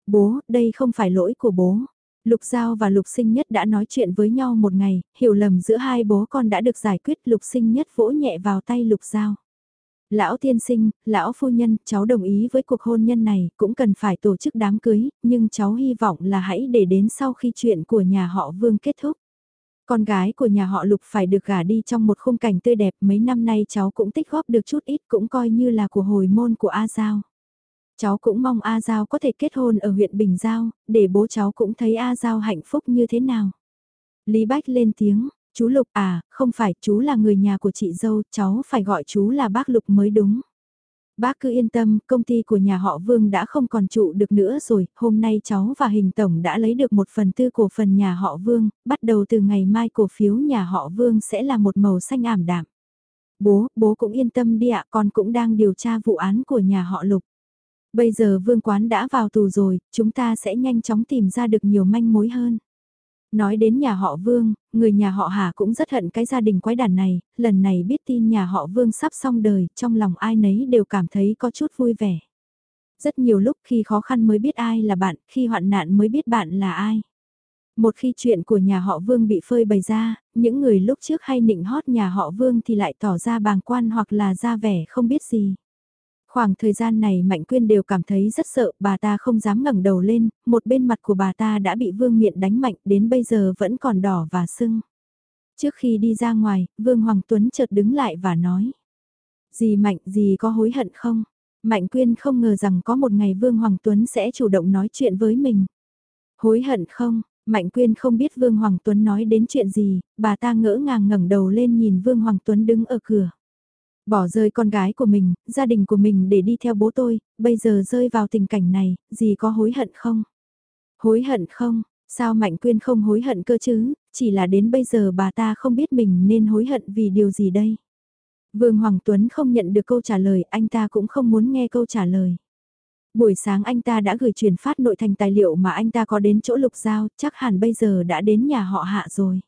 [SPEAKER 1] Bố, đây không phải lỗi của bố. Lục Giao và Lục Sinh Nhất đã nói chuyện với nhau một ngày, hiểu lầm giữa hai bố con đã được giải quyết Lục Sinh Nhất vỗ nhẹ vào tay Lục Giao. Lão tiên sinh, lão phu nhân, cháu đồng ý với cuộc hôn nhân này, cũng cần phải tổ chức đám cưới, nhưng cháu hy vọng là hãy để đến sau khi chuyện của nhà họ Vương kết thúc. Con gái của nhà họ Lục phải được gả đi trong một khung cảnh tươi đẹp mấy năm nay cháu cũng tích góp được chút ít cũng coi như là của hồi môn của A Giao. Cháu cũng mong A Giao có thể kết hôn ở huyện Bình Giao, để bố cháu cũng thấy A Giao hạnh phúc như thế nào. Lý Bách lên tiếng, chú Lục à, không phải chú là người nhà của chị dâu, cháu phải gọi chú là bác Lục mới đúng. Bác cứ yên tâm, công ty của nhà họ Vương đã không còn trụ được nữa rồi, hôm nay cháu và Hình Tổng đã lấy được một phần tư cổ phần nhà họ Vương, bắt đầu từ ngày mai cổ phiếu nhà họ Vương sẽ là một màu xanh ảm đạm. Bố, bố cũng yên tâm đi ạ, con cũng đang điều tra vụ án của nhà họ Lục. Bây giờ Vương Quán đã vào tù rồi, chúng ta sẽ nhanh chóng tìm ra được nhiều manh mối hơn. Nói đến nhà họ Vương, người nhà họ Hà cũng rất hận cái gia đình quái đản này, lần này biết tin nhà họ Vương sắp xong đời, trong lòng ai nấy đều cảm thấy có chút vui vẻ. Rất nhiều lúc khi khó khăn mới biết ai là bạn, khi hoạn nạn mới biết bạn là ai. Một khi chuyện của nhà họ Vương bị phơi bày ra, những người lúc trước hay nịnh hót nhà họ Vương thì lại tỏ ra bàng quan hoặc là ra vẻ không biết gì. Khoảng thời gian này Mạnh Quyên đều cảm thấy rất sợ, bà ta không dám ngẩng đầu lên, một bên mặt của bà ta đã bị Vương Miện đánh mạnh đến bây giờ vẫn còn đỏ và sưng. Trước khi đi ra ngoài, Vương Hoàng Tuấn chợt đứng lại và nói. Dì Mạnh, dì có hối hận không? Mạnh Quyên không ngờ rằng có một ngày Vương Hoàng Tuấn sẽ chủ động nói chuyện với mình. Hối hận không? Mạnh Quyên không biết Vương Hoàng Tuấn nói đến chuyện gì, bà ta ngỡ ngàng ngẩng đầu lên nhìn Vương Hoàng Tuấn đứng ở cửa. Bỏ rơi con gái của mình, gia đình của mình để đi theo bố tôi, bây giờ rơi vào tình cảnh này, gì có hối hận không? Hối hận không? Sao Mạnh Quyên không hối hận cơ chứ, chỉ là đến bây giờ bà ta không biết mình nên hối hận vì điều gì đây? Vương Hoàng Tuấn không nhận được câu trả lời, anh ta cũng không muốn nghe câu trả lời. Buổi sáng anh ta đã gửi truyền phát nội thành tài liệu mà anh ta có đến chỗ lục giao, chắc hẳn bây giờ đã đến nhà họ hạ rồi.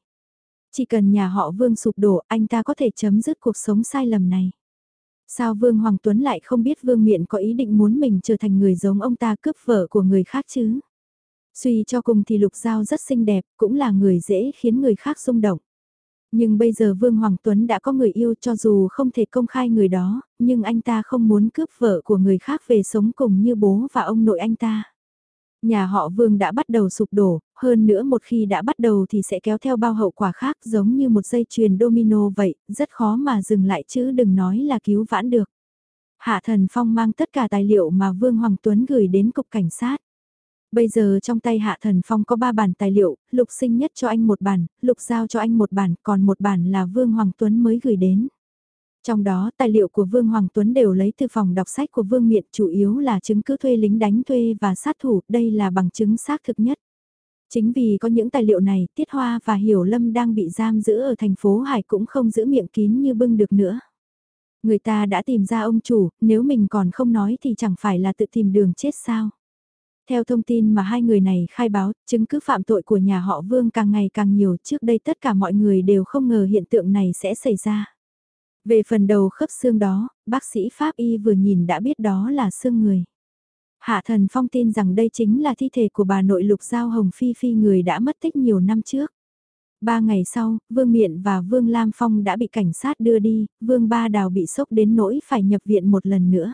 [SPEAKER 1] Chỉ cần nhà họ Vương sụp đổ, anh ta có thể chấm dứt cuộc sống sai lầm này. Sao Vương Hoàng Tuấn lại không biết Vương Miện có ý định muốn mình trở thành người giống ông ta cướp vợ của người khác chứ? Suy cho cùng thì Lục Giao rất xinh đẹp, cũng là người dễ khiến người khác rung động. Nhưng bây giờ Vương Hoàng Tuấn đã có người yêu cho dù không thể công khai người đó, nhưng anh ta không muốn cướp vợ của người khác về sống cùng như bố và ông nội anh ta. Nhà họ Vương đã bắt đầu sụp đổ, hơn nữa một khi đã bắt đầu thì sẽ kéo theo bao hậu quả khác giống như một dây chuyền domino vậy, rất khó mà dừng lại chứ đừng nói là cứu vãn được. Hạ Thần Phong mang tất cả tài liệu mà Vương Hoàng Tuấn gửi đến cục cảnh sát. Bây giờ trong tay Hạ Thần Phong có 3 bản tài liệu, Lục Sinh Nhất cho anh một bản, Lục Giao cho anh một bản, còn một bản là Vương Hoàng Tuấn mới gửi đến. Trong đó tài liệu của Vương Hoàng Tuấn đều lấy từ phòng đọc sách của Vương Miện chủ yếu là chứng cứ thuê lính đánh thuê và sát thủ, đây là bằng chứng xác thực nhất. Chính vì có những tài liệu này, Tiết Hoa và Hiểu Lâm đang bị giam giữ ở thành phố Hải cũng không giữ miệng kín như bưng được nữa. Người ta đã tìm ra ông chủ, nếu mình còn không nói thì chẳng phải là tự tìm đường chết sao. Theo thông tin mà hai người này khai báo, chứng cứ phạm tội của nhà họ Vương càng ngày càng nhiều trước đây tất cả mọi người đều không ngờ hiện tượng này sẽ xảy ra. Về phần đầu khớp xương đó, bác sĩ Pháp Y vừa nhìn đã biết đó là xương người. Hạ thần phong tin rằng đây chính là thi thể của bà nội lục giao hồng phi phi người đã mất tích nhiều năm trước. Ba ngày sau, Vương Miện và Vương Lam Phong đã bị cảnh sát đưa đi, Vương Ba Đào bị sốc đến nỗi phải nhập viện một lần nữa.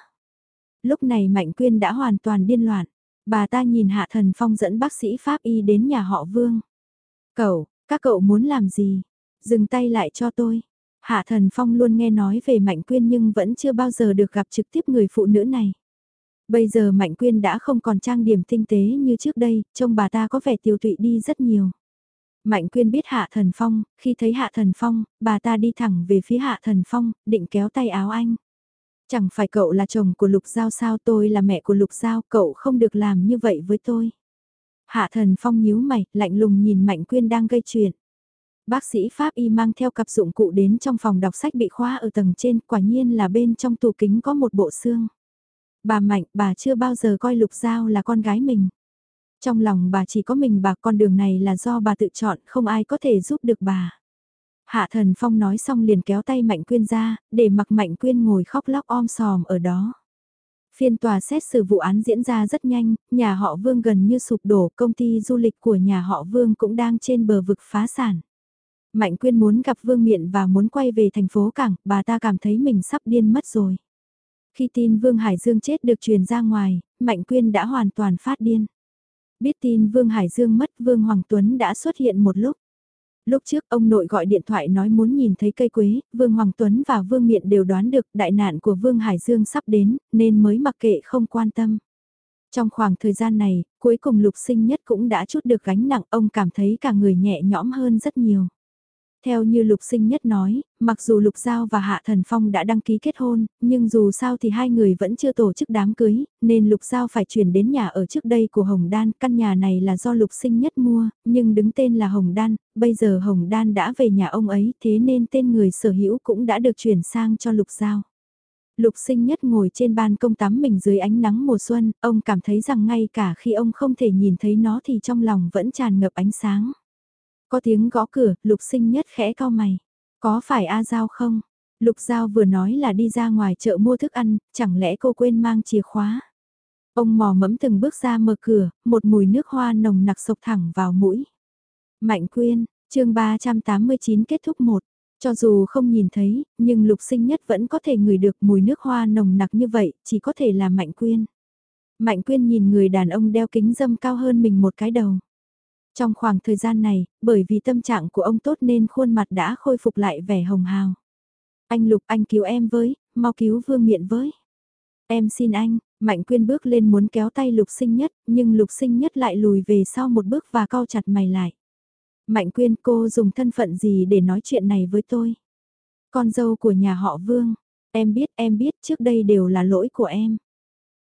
[SPEAKER 1] Lúc này Mạnh Quyên đã hoàn toàn điên loạn. Bà ta nhìn Hạ Thần Phong dẫn bác sĩ Pháp Y đến nhà họ Vương. Cậu, các cậu muốn làm gì? Dừng tay lại cho tôi. Hạ Thần Phong luôn nghe nói về Mạnh Quyên nhưng vẫn chưa bao giờ được gặp trực tiếp người phụ nữ này. Bây giờ Mạnh Quyên đã không còn trang điểm tinh tế như trước đây, trông bà ta có vẻ tiêu tụy đi rất nhiều. Mạnh Quyên biết Hạ Thần Phong, khi thấy Hạ Thần Phong, bà ta đi thẳng về phía Hạ Thần Phong, định kéo tay áo anh. Chẳng phải cậu là chồng của Lục Giao sao tôi là mẹ của Lục Giao, cậu không được làm như vậy với tôi. Hạ Thần Phong nhíu mày, lạnh lùng nhìn Mạnh Quyên đang gây chuyện. Bác sĩ Pháp Y mang theo cặp dụng cụ đến trong phòng đọc sách bị khóa ở tầng trên, quả nhiên là bên trong tủ kính có một bộ xương. Bà Mạnh, bà chưa bao giờ coi Lục Giao là con gái mình. Trong lòng bà chỉ có mình bà con đường này là do bà tự chọn, không ai có thể giúp được bà. Hạ thần phong nói xong liền kéo tay Mạnh Quyên ra, để mặc Mạnh Quyên ngồi khóc lóc om sòm ở đó. Phiên tòa xét xử vụ án diễn ra rất nhanh, nhà họ Vương gần như sụp đổ, công ty du lịch của nhà họ Vương cũng đang trên bờ vực phá sản. Mạnh Quyên muốn gặp Vương Miện và muốn quay về thành phố Cảng, bà ta cảm thấy mình sắp điên mất rồi. Khi tin Vương Hải Dương chết được truyền ra ngoài, Mạnh Quyên đã hoàn toàn phát điên. Biết tin Vương Hải Dương mất Vương Hoàng Tuấn đã xuất hiện một lúc. Lúc trước ông nội gọi điện thoại nói muốn nhìn thấy cây quế, Vương Hoàng Tuấn và Vương Miện đều đoán được đại nạn của Vương Hải Dương sắp đến, nên mới mặc kệ không quan tâm. Trong khoảng thời gian này, cuối cùng lục sinh nhất cũng đã chút được gánh nặng ông cảm thấy cả người nhẹ nhõm hơn rất nhiều. Theo như Lục Sinh Nhất nói, mặc dù Lục Giao và Hạ Thần Phong đã đăng ký kết hôn, nhưng dù sao thì hai người vẫn chưa tổ chức đám cưới, nên Lục Giao phải chuyển đến nhà ở trước đây của Hồng Đan. Căn nhà này là do Lục Sinh Nhất mua, nhưng đứng tên là Hồng Đan, bây giờ Hồng Đan đã về nhà ông ấy, thế nên tên người sở hữu cũng đã được chuyển sang cho Lục Giao. Lục sinh nhất ngồi trên ban công tắm mình dưới ánh nắng mùa xuân, ông cảm thấy rằng ngay cả khi ông không thể nhìn thấy nó thì trong lòng vẫn tràn ngập ánh sáng. Có tiếng gõ cửa, lục sinh nhất khẽ cao mày. Có phải A Giao không? Lục Giao vừa nói là đi ra ngoài chợ mua thức ăn, chẳng lẽ cô quên mang chìa khóa? Ông mò mẫm từng bước ra mở cửa, một mùi nước hoa nồng nặc sộc thẳng vào mũi. Mạnh quyên, chương 389 kết thúc một. Cho dù không nhìn thấy, nhưng lục sinh nhất vẫn có thể ngửi được mùi nước hoa nồng nặc như vậy, chỉ có thể là Mạnh Quyên. Mạnh Quyên nhìn người đàn ông đeo kính dâm cao hơn mình một cái đầu. Trong khoảng thời gian này, bởi vì tâm trạng của ông tốt nên khuôn mặt đã khôi phục lại vẻ hồng hào. Anh Lục anh cứu em với, mau cứu Vương Miện với. Em xin anh, Mạnh Quyên bước lên muốn kéo tay Lục Sinh Nhất, nhưng Lục Sinh Nhất lại lùi về sau một bước và cau chặt mày lại. Mạnh Quyên cô dùng thân phận gì để nói chuyện này với tôi? Con dâu của nhà họ Vương, em biết em biết trước đây đều là lỗi của em.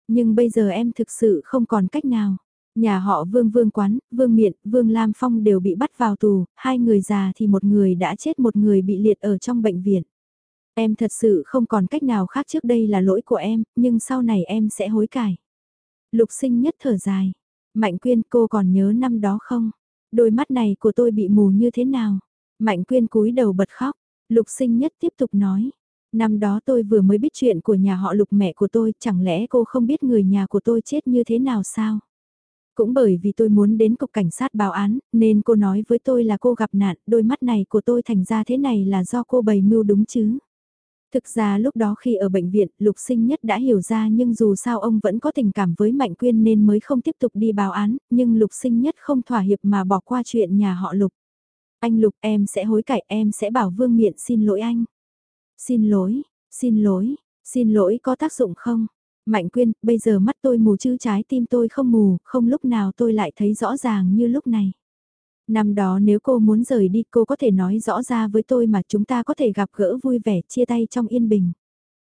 [SPEAKER 1] Nhưng bây giờ em thực sự không còn cách nào. Nhà họ Vương Vương Quán, Vương Miện, Vương Lam Phong đều bị bắt vào tù, hai người già thì một người đã chết một người bị liệt ở trong bệnh viện. Em thật sự không còn cách nào khác trước đây là lỗi của em, nhưng sau này em sẽ hối cải. Lục sinh nhất thở dài. Mạnh quyên cô còn nhớ năm đó không? Đôi mắt này của tôi bị mù như thế nào? Mạnh quyên cúi đầu bật khóc. Lục sinh nhất tiếp tục nói. Năm đó tôi vừa mới biết chuyện của nhà họ lục mẹ của tôi, chẳng lẽ cô không biết người nhà của tôi chết như thế nào sao? Cũng bởi vì tôi muốn đến cục cảnh sát báo án, nên cô nói với tôi là cô gặp nạn, đôi mắt này của tôi thành ra thế này là do cô bày mưu đúng chứ. Thực ra lúc đó khi ở bệnh viện, Lục Sinh Nhất đã hiểu ra nhưng dù sao ông vẫn có tình cảm với Mạnh Quyên nên mới không tiếp tục đi báo án, nhưng Lục Sinh Nhất không thỏa hiệp mà bỏ qua chuyện nhà họ Lục. Anh Lục em sẽ hối cải em sẽ bảo Vương Miện xin lỗi anh. Xin lỗi, xin lỗi, xin lỗi có tác dụng không? Mạnh Quyên, bây giờ mắt tôi mù chứ trái tim tôi không mù, không lúc nào tôi lại thấy rõ ràng như lúc này. Năm đó nếu cô muốn rời đi cô có thể nói rõ ra với tôi mà chúng ta có thể gặp gỡ vui vẻ chia tay trong yên bình.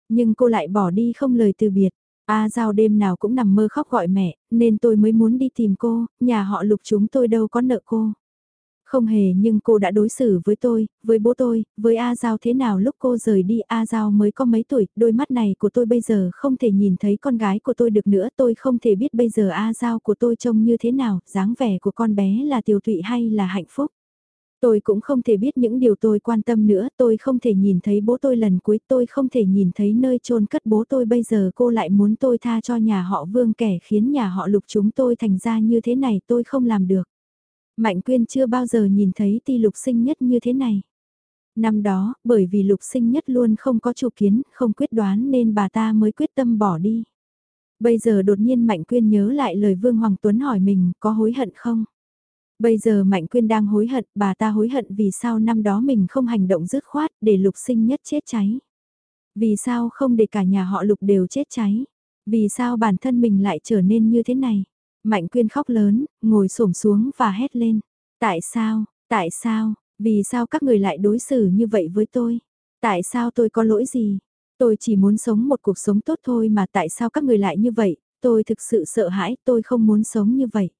[SPEAKER 1] Nhưng cô lại bỏ đi không lời từ biệt. A Giao đêm nào cũng nằm mơ khóc gọi mẹ, nên tôi mới muốn đi tìm cô, nhà họ lục chúng tôi đâu có nợ cô. Không hề nhưng cô đã đối xử với tôi, với bố tôi, với A Giao thế nào lúc cô rời đi A Giao mới có mấy tuổi, đôi mắt này của tôi bây giờ không thể nhìn thấy con gái của tôi được nữa, tôi không thể biết bây giờ A Giao của tôi trông như thế nào, dáng vẻ của con bé là tiêu tụy hay là hạnh phúc. Tôi cũng không thể biết những điều tôi quan tâm nữa, tôi không thể nhìn thấy bố tôi lần cuối, tôi không thể nhìn thấy nơi chôn cất bố tôi bây giờ cô lại muốn tôi tha cho nhà họ vương kẻ khiến nhà họ lục chúng tôi thành ra như thế này tôi không làm được. Mạnh Quyên chưa bao giờ nhìn thấy ti lục sinh nhất như thế này. Năm đó, bởi vì lục sinh nhất luôn không có chủ kiến, không quyết đoán nên bà ta mới quyết tâm bỏ đi. Bây giờ đột nhiên Mạnh Quyên nhớ lại lời Vương Hoàng Tuấn hỏi mình có hối hận không? Bây giờ Mạnh Quyên đang hối hận, bà ta hối hận vì sao năm đó mình không hành động dứt khoát để lục sinh nhất chết cháy. Vì sao không để cả nhà họ lục đều chết cháy? Vì sao bản thân mình lại trở nên như thế này? Mạnh quyên khóc lớn, ngồi xổm xuống và hét lên. Tại sao, tại sao, vì sao các người lại đối xử như vậy với tôi? Tại sao tôi có lỗi gì? Tôi chỉ muốn sống một cuộc sống tốt thôi mà tại sao các người lại như vậy? Tôi thực sự sợ hãi, tôi không muốn sống như vậy.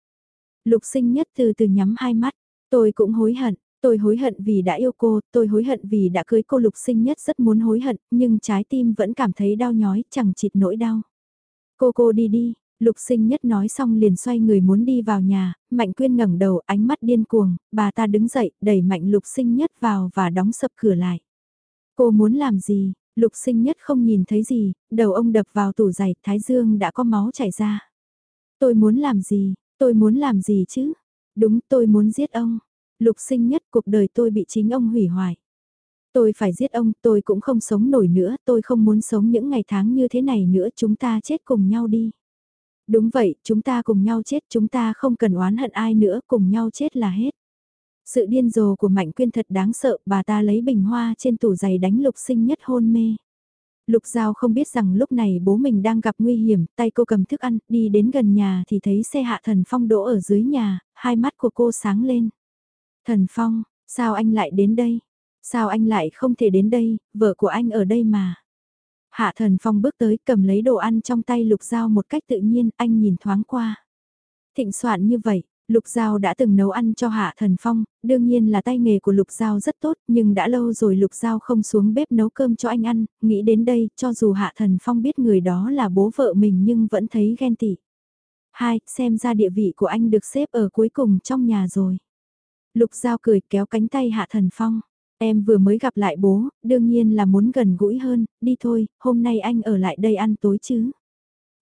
[SPEAKER 1] Lục sinh nhất từ từ nhắm hai mắt, tôi cũng hối hận, tôi hối hận vì đã yêu cô, tôi hối hận vì đã cưới cô lục sinh nhất rất muốn hối hận, nhưng trái tim vẫn cảm thấy đau nhói, chẳng chịt nỗi đau. Cô cô đi đi, Lục sinh nhất nói xong liền xoay người muốn đi vào nhà, Mạnh Quyên ngẩng đầu ánh mắt điên cuồng, bà ta đứng dậy, đẩy Mạnh Lục sinh nhất vào và đóng sập cửa lại. Cô muốn làm gì? Lục sinh nhất không nhìn thấy gì, đầu ông đập vào tủ giày, thái dương đã có máu chảy ra. Tôi muốn làm gì? Tôi muốn làm gì chứ? Đúng tôi muốn giết ông. Lục sinh nhất cuộc đời tôi bị chính ông hủy hoại. Tôi phải giết ông, tôi cũng không sống nổi nữa, tôi không muốn sống những ngày tháng như thế này nữa, chúng ta chết cùng nhau đi. Đúng vậy, chúng ta cùng nhau chết, chúng ta không cần oán hận ai nữa, cùng nhau chết là hết. Sự điên rồ của Mạnh Quyên thật đáng sợ, bà ta lấy bình hoa trên tủ giày đánh lục sinh nhất hôn mê. Lục Giao không biết rằng lúc này bố mình đang gặp nguy hiểm, tay cô cầm thức ăn, đi đến gần nhà thì thấy xe hạ thần phong đỗ ở dưới nhà, hai mắt của cô sáng lên. Thần phong, sao anh lại đến đây? Sao anh lại không thể đến đây, vợ của anh ở đây mà. Hạ thần phong bước tới cầm lấy đồ ăn trong tay lục dao một cách tự nhiên, anh nhìn thoáng qua. Thịnh soạn như vậy, Lục Giao đã từng nấu ăn cho Hạ Thần Phong, đương nhiên là tay nghề của Lục Giao rất tốt, nhưng đã lâu rồi Lục Giao không xuống bếp nấu cơm cho anh ăn, nghĩ đến đây, cho dù Hạ Thần Phong biết người đó là bố vợ mình nhưng vẫn thấy ghen tị. Hai, xem ra địa vị của anh được xếp ở cuối cùng trong nhà rồi. Lục Giao cười kéo cánh tay Hạ Thần Phong. Em vừa mới gặp lại bố, đương nhiên là muốn gần gũi hơn, đi thôi, hôm nay anh ở lại đây ăn tối chứ.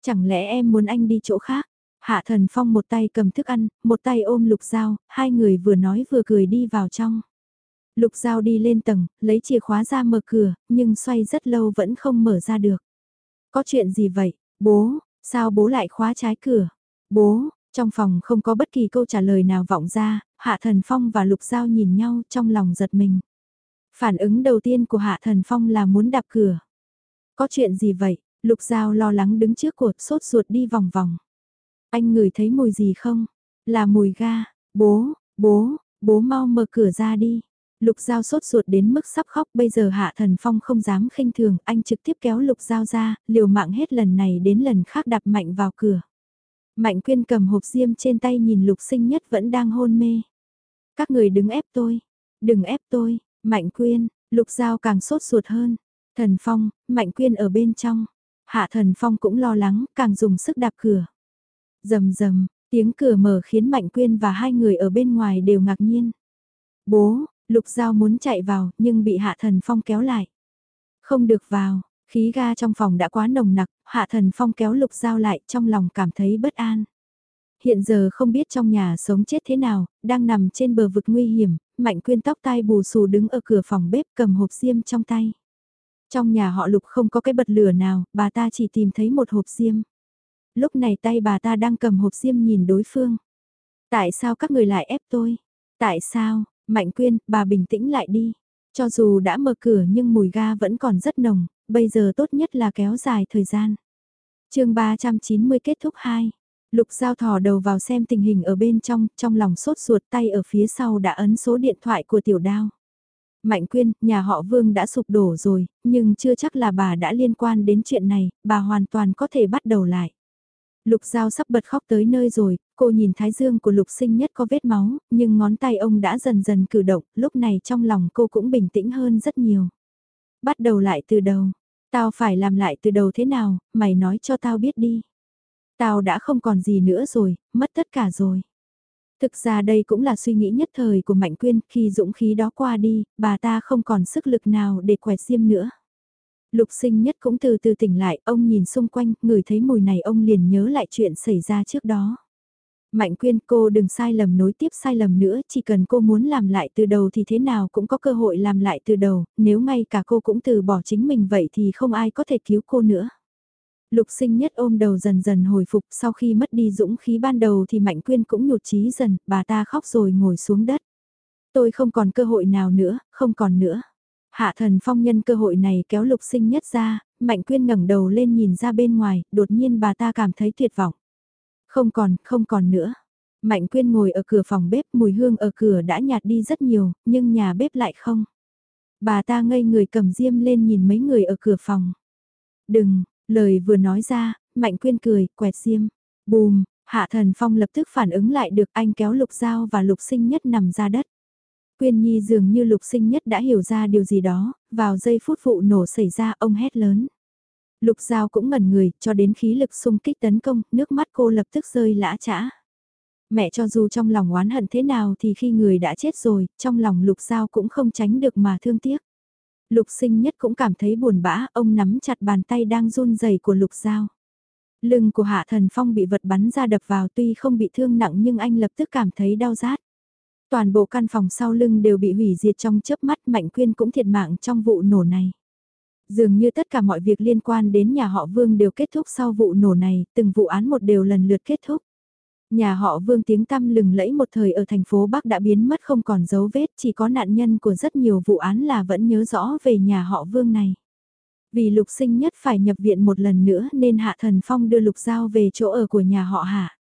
[SPEAKER 1] Chẳng lẽ em muốn anh đi chỗ khác? Hạ Thần Phong một tay cầm thức ăn, một tay ôm Lục Giao, hai người vừa nói vừa cười đi vào trong. Lục Giao đi lên tầng, lấy chìa khóa ra mở cửa, nhưng xoay rất lâu vẫn không mở ra được. Có chuyện gì vậy? Bố, sao bố lại khóa trái cửa? Bố, trong phòng không có bất kỳ câu trả lời nào vọng ra, Hạ Thần Phong và Lục Giao nhìn nhau trong lòng giật mình. Phản ứng đầu tiên của Hạ Thần Phong là muốn đạp cửa. Có chuyện gì vậy? Lục Giao lo lắng đứng trước cột sốt ruột đi vòng vòng. Anh ngửi thấy mùi gì không? Là mùi ga, bố, bố, bố mau mở cửa ra đi. Lục Giao sốt ruột đến mức sắp khóc bây giờ Hạ Thần Phong không dám khinh thường, anh trực tiếp kéo Lục Giao ra, liều mạng hết lần này đến lần khác đạp mạnh vào cửa. Mạnh quyên cầm hộp diêm trên tay nhìn Lục sinh nhất vẫn đang hôn mê. Các người đứng ép tôi, đừng ép tôi, Mạnh quyên, Lục Giao càng sốt ruột hơn. Thần Phong, Mạnh quyên ở bên trong. Hạ Thần Phong cũng lo lắng, càng dùng sức đạp cửa. Rầm rầm, tiếng cửa mở khiến Mạnh Quyên và hai người ở bên ngoài đều ngạc nhiên. Bố, Lục Giao muốn chạy vào nhưng bị Hạ Thần Phong kéo lại. Không được vào, khí ga trong phòng đã quá nồng nặc, Hạ Thần Phong kéo Lục Giao lại trong lòng cảm thấy bất an. Hiện giờ không biết trong nhà sống chết thế nào, đang nằm trên bờ vực nguy hiểm, Mạnh Quyên tóc tai bù xù đứng ở cửa phòng bếp cầm hộp xiêm trong tay. Trong nhà họ Lục không có cái bật lửa nào, bà ta chỉ tìm thấy một hộp xiêm lúc này tay bà ta đang cầm hộp xiêm nhìn đối phương. Tại sao các người lại ép tôi? Tại sao, Mạnh Quyên, bà bình tĩnh lại đi. Cho dù đã mở cửa nhưng mùi ga vẫn còn rất nồng, bây giờ tốt nhất là kéo dài thời gian. chương 390 kết thúc 2. Lục Giao thò đầu vào xem tình hình ở bên trong, trong lòng sốt ruột tay ở phía sau đã ấn số điện thoại của tiểu đao. Mạnh Quyên, nhà họ Vương đã sụp đổ rồi, nhưng chưa chắc là bà đã liên quan đến chuyện này, bà hoàn toàn có thể bắt đầu lại. Lục Giao sắp bật khóc tới nơi rồi, cô nhìn thái dương của lục sinh nhất có vết máu, nhưng ngón tay ông đã dần dần cử động, lúc này trong lòng cô cũng bình tĩnh hơn rất nhiều. Bắt đầu lại từ đầu, tao phải làm lại từ đầu thế nào, mày nói cho tao biết đi. Tao đã không còn gì nữa rồi, mất tất cả rồi. Thực ra đây cũng là suy nghĩ nhất thời của Mạnh Quyên, khi dũng khí đó qua đi, bà ta không còn sức lực nào để quẹt diêm nữa. Lục sinh nhất cũng từ từ tỉnh lại, ông nhìn xung quanh, ngửi thấy mùi này ông liền nhớ lại chuyện xảy ra trước đó. Mạnh quyên cô đừng sai lầm nối tiếp sai lầm nữa, chỉ cần cô muốn làm lại từ đầu thì thế nào cũng có cơ hội làm lại từ đầu, nếu ngay cả cô cũng từ bỏ chính mình vậy thì không ai có thể cứu cô nữa. Lục sinh nhất ôm đầu dần dần hồi phục sau khi mất đi dũng khí ban đầu thì Mạnh Quyên cũng nhụt chí dần, bà ta khóc rồi ngồi xuống đất. Tôi không còn cơ hội nào nữa, không còn nữa. Hạ thần phong nhân cơ hội này kéo lục sinh nhất ra, Mạnh Quyên ngẩng đầu lên nhìn ra bên ngoài, đột nhiên bà ta cảm thấy tuyệt vọng. Không còn, không còn nữa. Mạnh Quyên ngồi ở cửa phòng bếp, mùi hương ở cửa đã nhạt đi rất nhiều, nhưng nhà bếp lại không. Bà ta ngây người cầm diêm lên nhìn mấy người ở cửa phòng. Đừng, lời vừa nói ra, Mạnh Quyên cười, quẹt diêm. Bùm, Hạ Thần Phong lập tức phản ứng lại được anh kéo Lục Giao và Lục Sinh Nhất nằm ra đất. Quyên Nhi dường như lục sinh nhất đã hiểu ra điều gì đó, vào giây phút vụ nổ xảy ra ông hét lớn. Lục Giao cũng ngẩn người, cho đến khí lực xung kích tấn công, nước mắt cô lập tức rơi lã chã. Mẹ cho dù trong lòng oán hận thế nào thì khi người đã chết rồi, trong lòng Lục Giao cũng không tránh được mà thương tiếc. Lục sinh nhất cũng cảm thấy buồn bã, ông nắm chặt bàn tay đang run rẩy của Lục Giao. Lưng của Hạ Thần Phong bị vật bắn ra đập vào tuy không bị thương nặng nhưng anh lập tức cảm thấy đau rát. Toàn bộ căn phòng sau lưng đều bị hủy diệt trong chớp mắt Mạnh Quyên cũng thiệt mạng trong vụ nổ này. Dường như tất cả mọi việc liên quan đến nhà họ Vương đều kết thúc sau vụ nổ này, từng vụ án một đều lần lượt kết thúc. Nhà họ Vương tiếng tăm lừng lẫy một thời ở thành phố Bắc đã biến mất không còn dấu vết, chỉ có nạn nhân của rất nhiều vụ án là vẫn nhớ rõ về nhà họ Vương này. Vì lục sinh nhất phải nhập viện một lần nữa nên Hạ Thần Phong đưa lục giao về chỗ ở của nhà họ Hạ.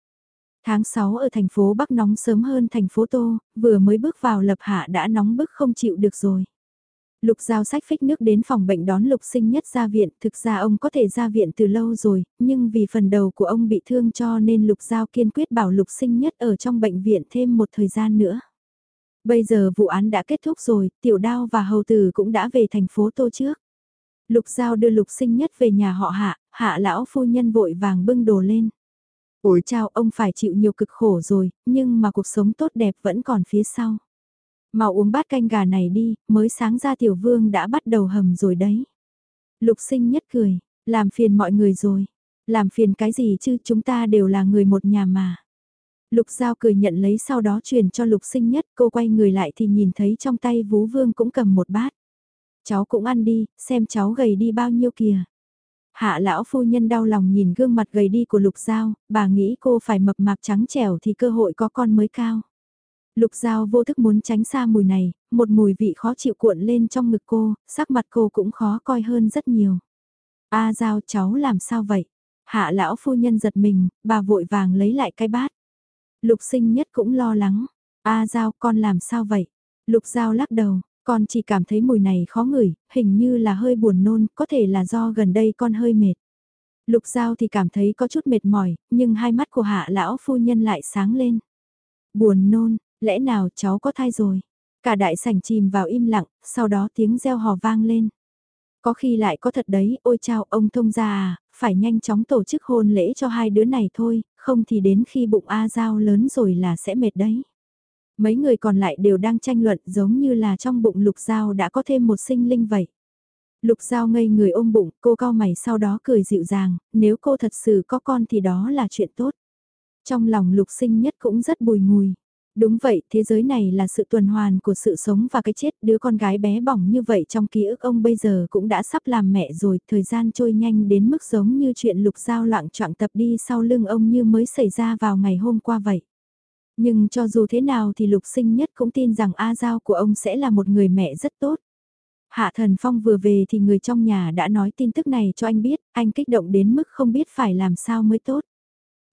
[SPEAKER 1] Tháng 6 ở thành phố Bắc nóng sớm hơn thành phố Tô, vừa mới bước vào lập hạ đã nóng bức không chịu được rồi. Lục giao sách phích nước đến phòng bệnh đón lục sinh nhất ra viện, thực ra ông có thể ra viện từ lâu rồi, nhưng vì phần đầu của ông bị thương cho nên lục giao kiên quyết bảo lục sinh nhất ở trong bệnh viện thêm một thời gian nữa. Bây giờ vụ án đã kết thúc rồi, tiểu đao và hầu tử cũng đã về thành phố Tô trước. Lục giao đưa lục sinh nhất về nhà họ hạ, hạ lão phu nhân vội vàng bưng đồ lên. Ôi chào ông phải chịu nhiều cực khổ rồi, nhưng mà cuộc sống tốt đẹp vẫn còn phía sau. Mau uống bát canh gà này đi, mới sáng ra tiểu vương đã bắt đầu hầm rồi đấy. Lục sinh nhất cười, làm phiền mọi người rồi. Làm phiền cái gì chứ chúng ta đều là người một nhà mà. Lục Giao cười nhận lấy sau đó truyền cho Lục Sinh Nhất, cô quay người lại thì nhìn thấy trong tay Vú Vương cũng cầm một bát. Cháu cũng ăn đi, xem cháu gầy đi bao nhiêu kìa. Hạ lão phu nhân đau lòng nhìn gương mặt gầy đi của Lục Giao, bà nghĩ cô phải mập mạp trắng trẻo thì cơ hội có con mới cao. Lục Giao vô thức muốn tránh xa mùi này, một mùi vị khó chịu cuộn lên trong ngực cô, sắc mặt cô cũng khó coi hơn rất nhiều. A Giao cháu làm sao vậy? Hạ lão phu nhân giật mình, bà vội vàng lấy lại cái bát. Lục sinh nhất cũng lo lắng. A Giao con làm sao vậy? Lục Giao lắc đầu, con chỉ cảm thấy mùi này khó ngửi, hình như là hơi buồn nôn, có thể là do gần đây con hơi mệt. Lục Giao thì cảm thấy có chút mệt mỏi, nhưng hai mắt của hạ lão phu nhân lại sáng lên. Buồn nôn, lẽ nào cháu có thai rồi? Cả đại sảnh chìm vào im lặng, sau đó tiếng reo hò vang lên. Có khi lại có thật đấy, ôi chao ông thông gia à, phải nhanh chóng tổ chức hôn lễ cho hai đứa này thôi, không thì đến khi bụng A Giao lớn rồi là sẽ mệt đấy. Mấy người còn lại đều đang tranh luận giống như là trong bụng Lục Giao đã có thêm một sinh linh vậy. Lục Giao ngây người ôm bụng, cô cao mày sau đó cười dịu dàng, nếu cô thật sự có con thì đó là chuyện tốt. Trong lòng Lục sinh nhất cũng rất bùi ngùi. Đúng vậy, thế giới này là sự tuần hoàn của sự sống và cái chết, đứa con gái bé bỏng như vậy trong ký ức ông bây giờ cũng đã sắp làm mẹ rồi, thời gian trôi nhanh đến mức giống như chuyện lục giao loạn trọng tập đi sau lưng ông như mới xảy ra vào ngày hôm qua vậy. Nhưng cho dù thế nào thì lục sinh nhất cũng tin rằng A Giao của ông sẽ là một người mẹ rất tốt. Hạ Thần Phong vừa về thì người trong nhà đã nói tin tức này cho anh biết, anh kích động đến mức không biết phải làm sao mới tốt.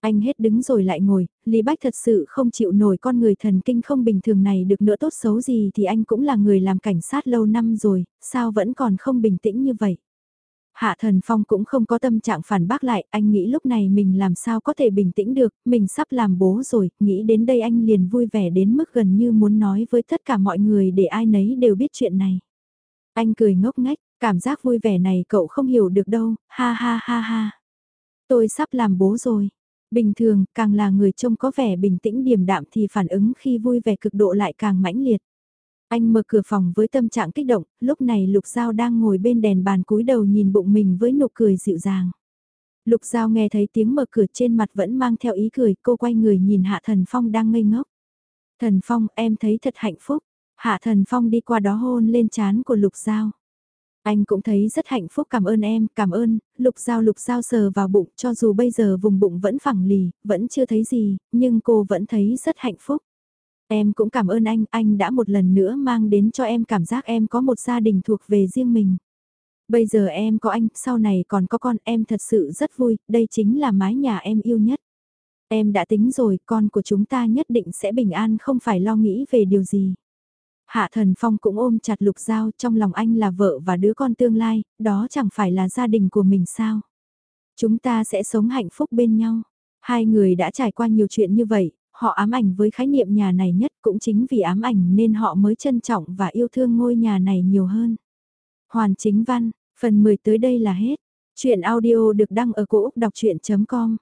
[SPEAKER 1] Anh hết đứng rồi lại ngồi, Lý Bách thật sự không chịu nổi con người thần kinh không bình thường này được nữa tốt xấu gì thì anh cũng là người làm cảnh sát lâu năm rồi, sao vẫn còn không bình tĩnh như vậy. Hạ thần phong cũng không có tâm trạng phản bác lại, anh nghĩ lúc này mình làm sao có thể bình tĩnh được, mình sắp làm bố rồi, nghĩ đến đây anh liền vui vẻ đến mức gần như muốn nói với tất cả mọi người để ai nấy đều biết chuyện này. Anh cười ngốc ngách, cảm giác vui vẻ này cậu không hiểu được đâu, ha ha ha ha. Tôi sắp làm bố rồi, Bình thường, càng là người trông có vẻ bình tĩnh điềm đạm thì phản ứng khi vui vẻ cực độ lại càng mãnh liệt. Anh mở cửa phòng với tâm trạng kích động, lúc này Lục Giao đang ngồi bên đèn bàn cúi đầu nhìn bụng mình với nụ cười dịu dàng. Lục Giao nghe thấy tiếng mở cửa trên mặt vẫn mang theo ý cười, cô quay người nhìn Hạ Thần Phong đang ngây ngốc. Thần Phong, em thấy thật hạnh phúc. Hạ Thần Phong đi qua đó hôn lên trán của Lục Giao. Anh cũng thấy rất hạnh phúc cảm ơn em, cảm ơn, lục dao lục dao sờ vào bụng cho dù bây giờ vùng bụng vẫn phẳng lì, vẫn chưa thấy gì, nhưng cô vẫn thấy rất hạnh phúc. Em cũng cảm ơn anh, anh đã một lần nữa mang đến cho em cảm giác em có một gia đình thuộc về riêng mình. Bây giờ em có anh, sau này còn có con, em thật sự rất vui, đây chính là mái nhà em yêu nhất. Em đã tính rồi, con của chúng ta nhất định sẽ bình an không phải lo nghĩ về điều gì. Hạ Thần Phong cũng ôm chặt Lục Giao trong lòng anh là vợ và đứa con tương lai, đó chẳng phải là gia đình của mình sao. Chúng ta sẽ sống hạnh phúc bên nhau. Hai người đã trải qua nhiều chuyện như vậy, họ ám ảnh với khái niệm nhà này nhất cũng chính vì ám ảnh nên họ mới trân trọng và yêu thương ngôi nhà này nhiều hơn. Hoàn chính văn, phần 10 tới đây là hết. Chuyện audio được đăng ở cổ Úc đọc chuyện.com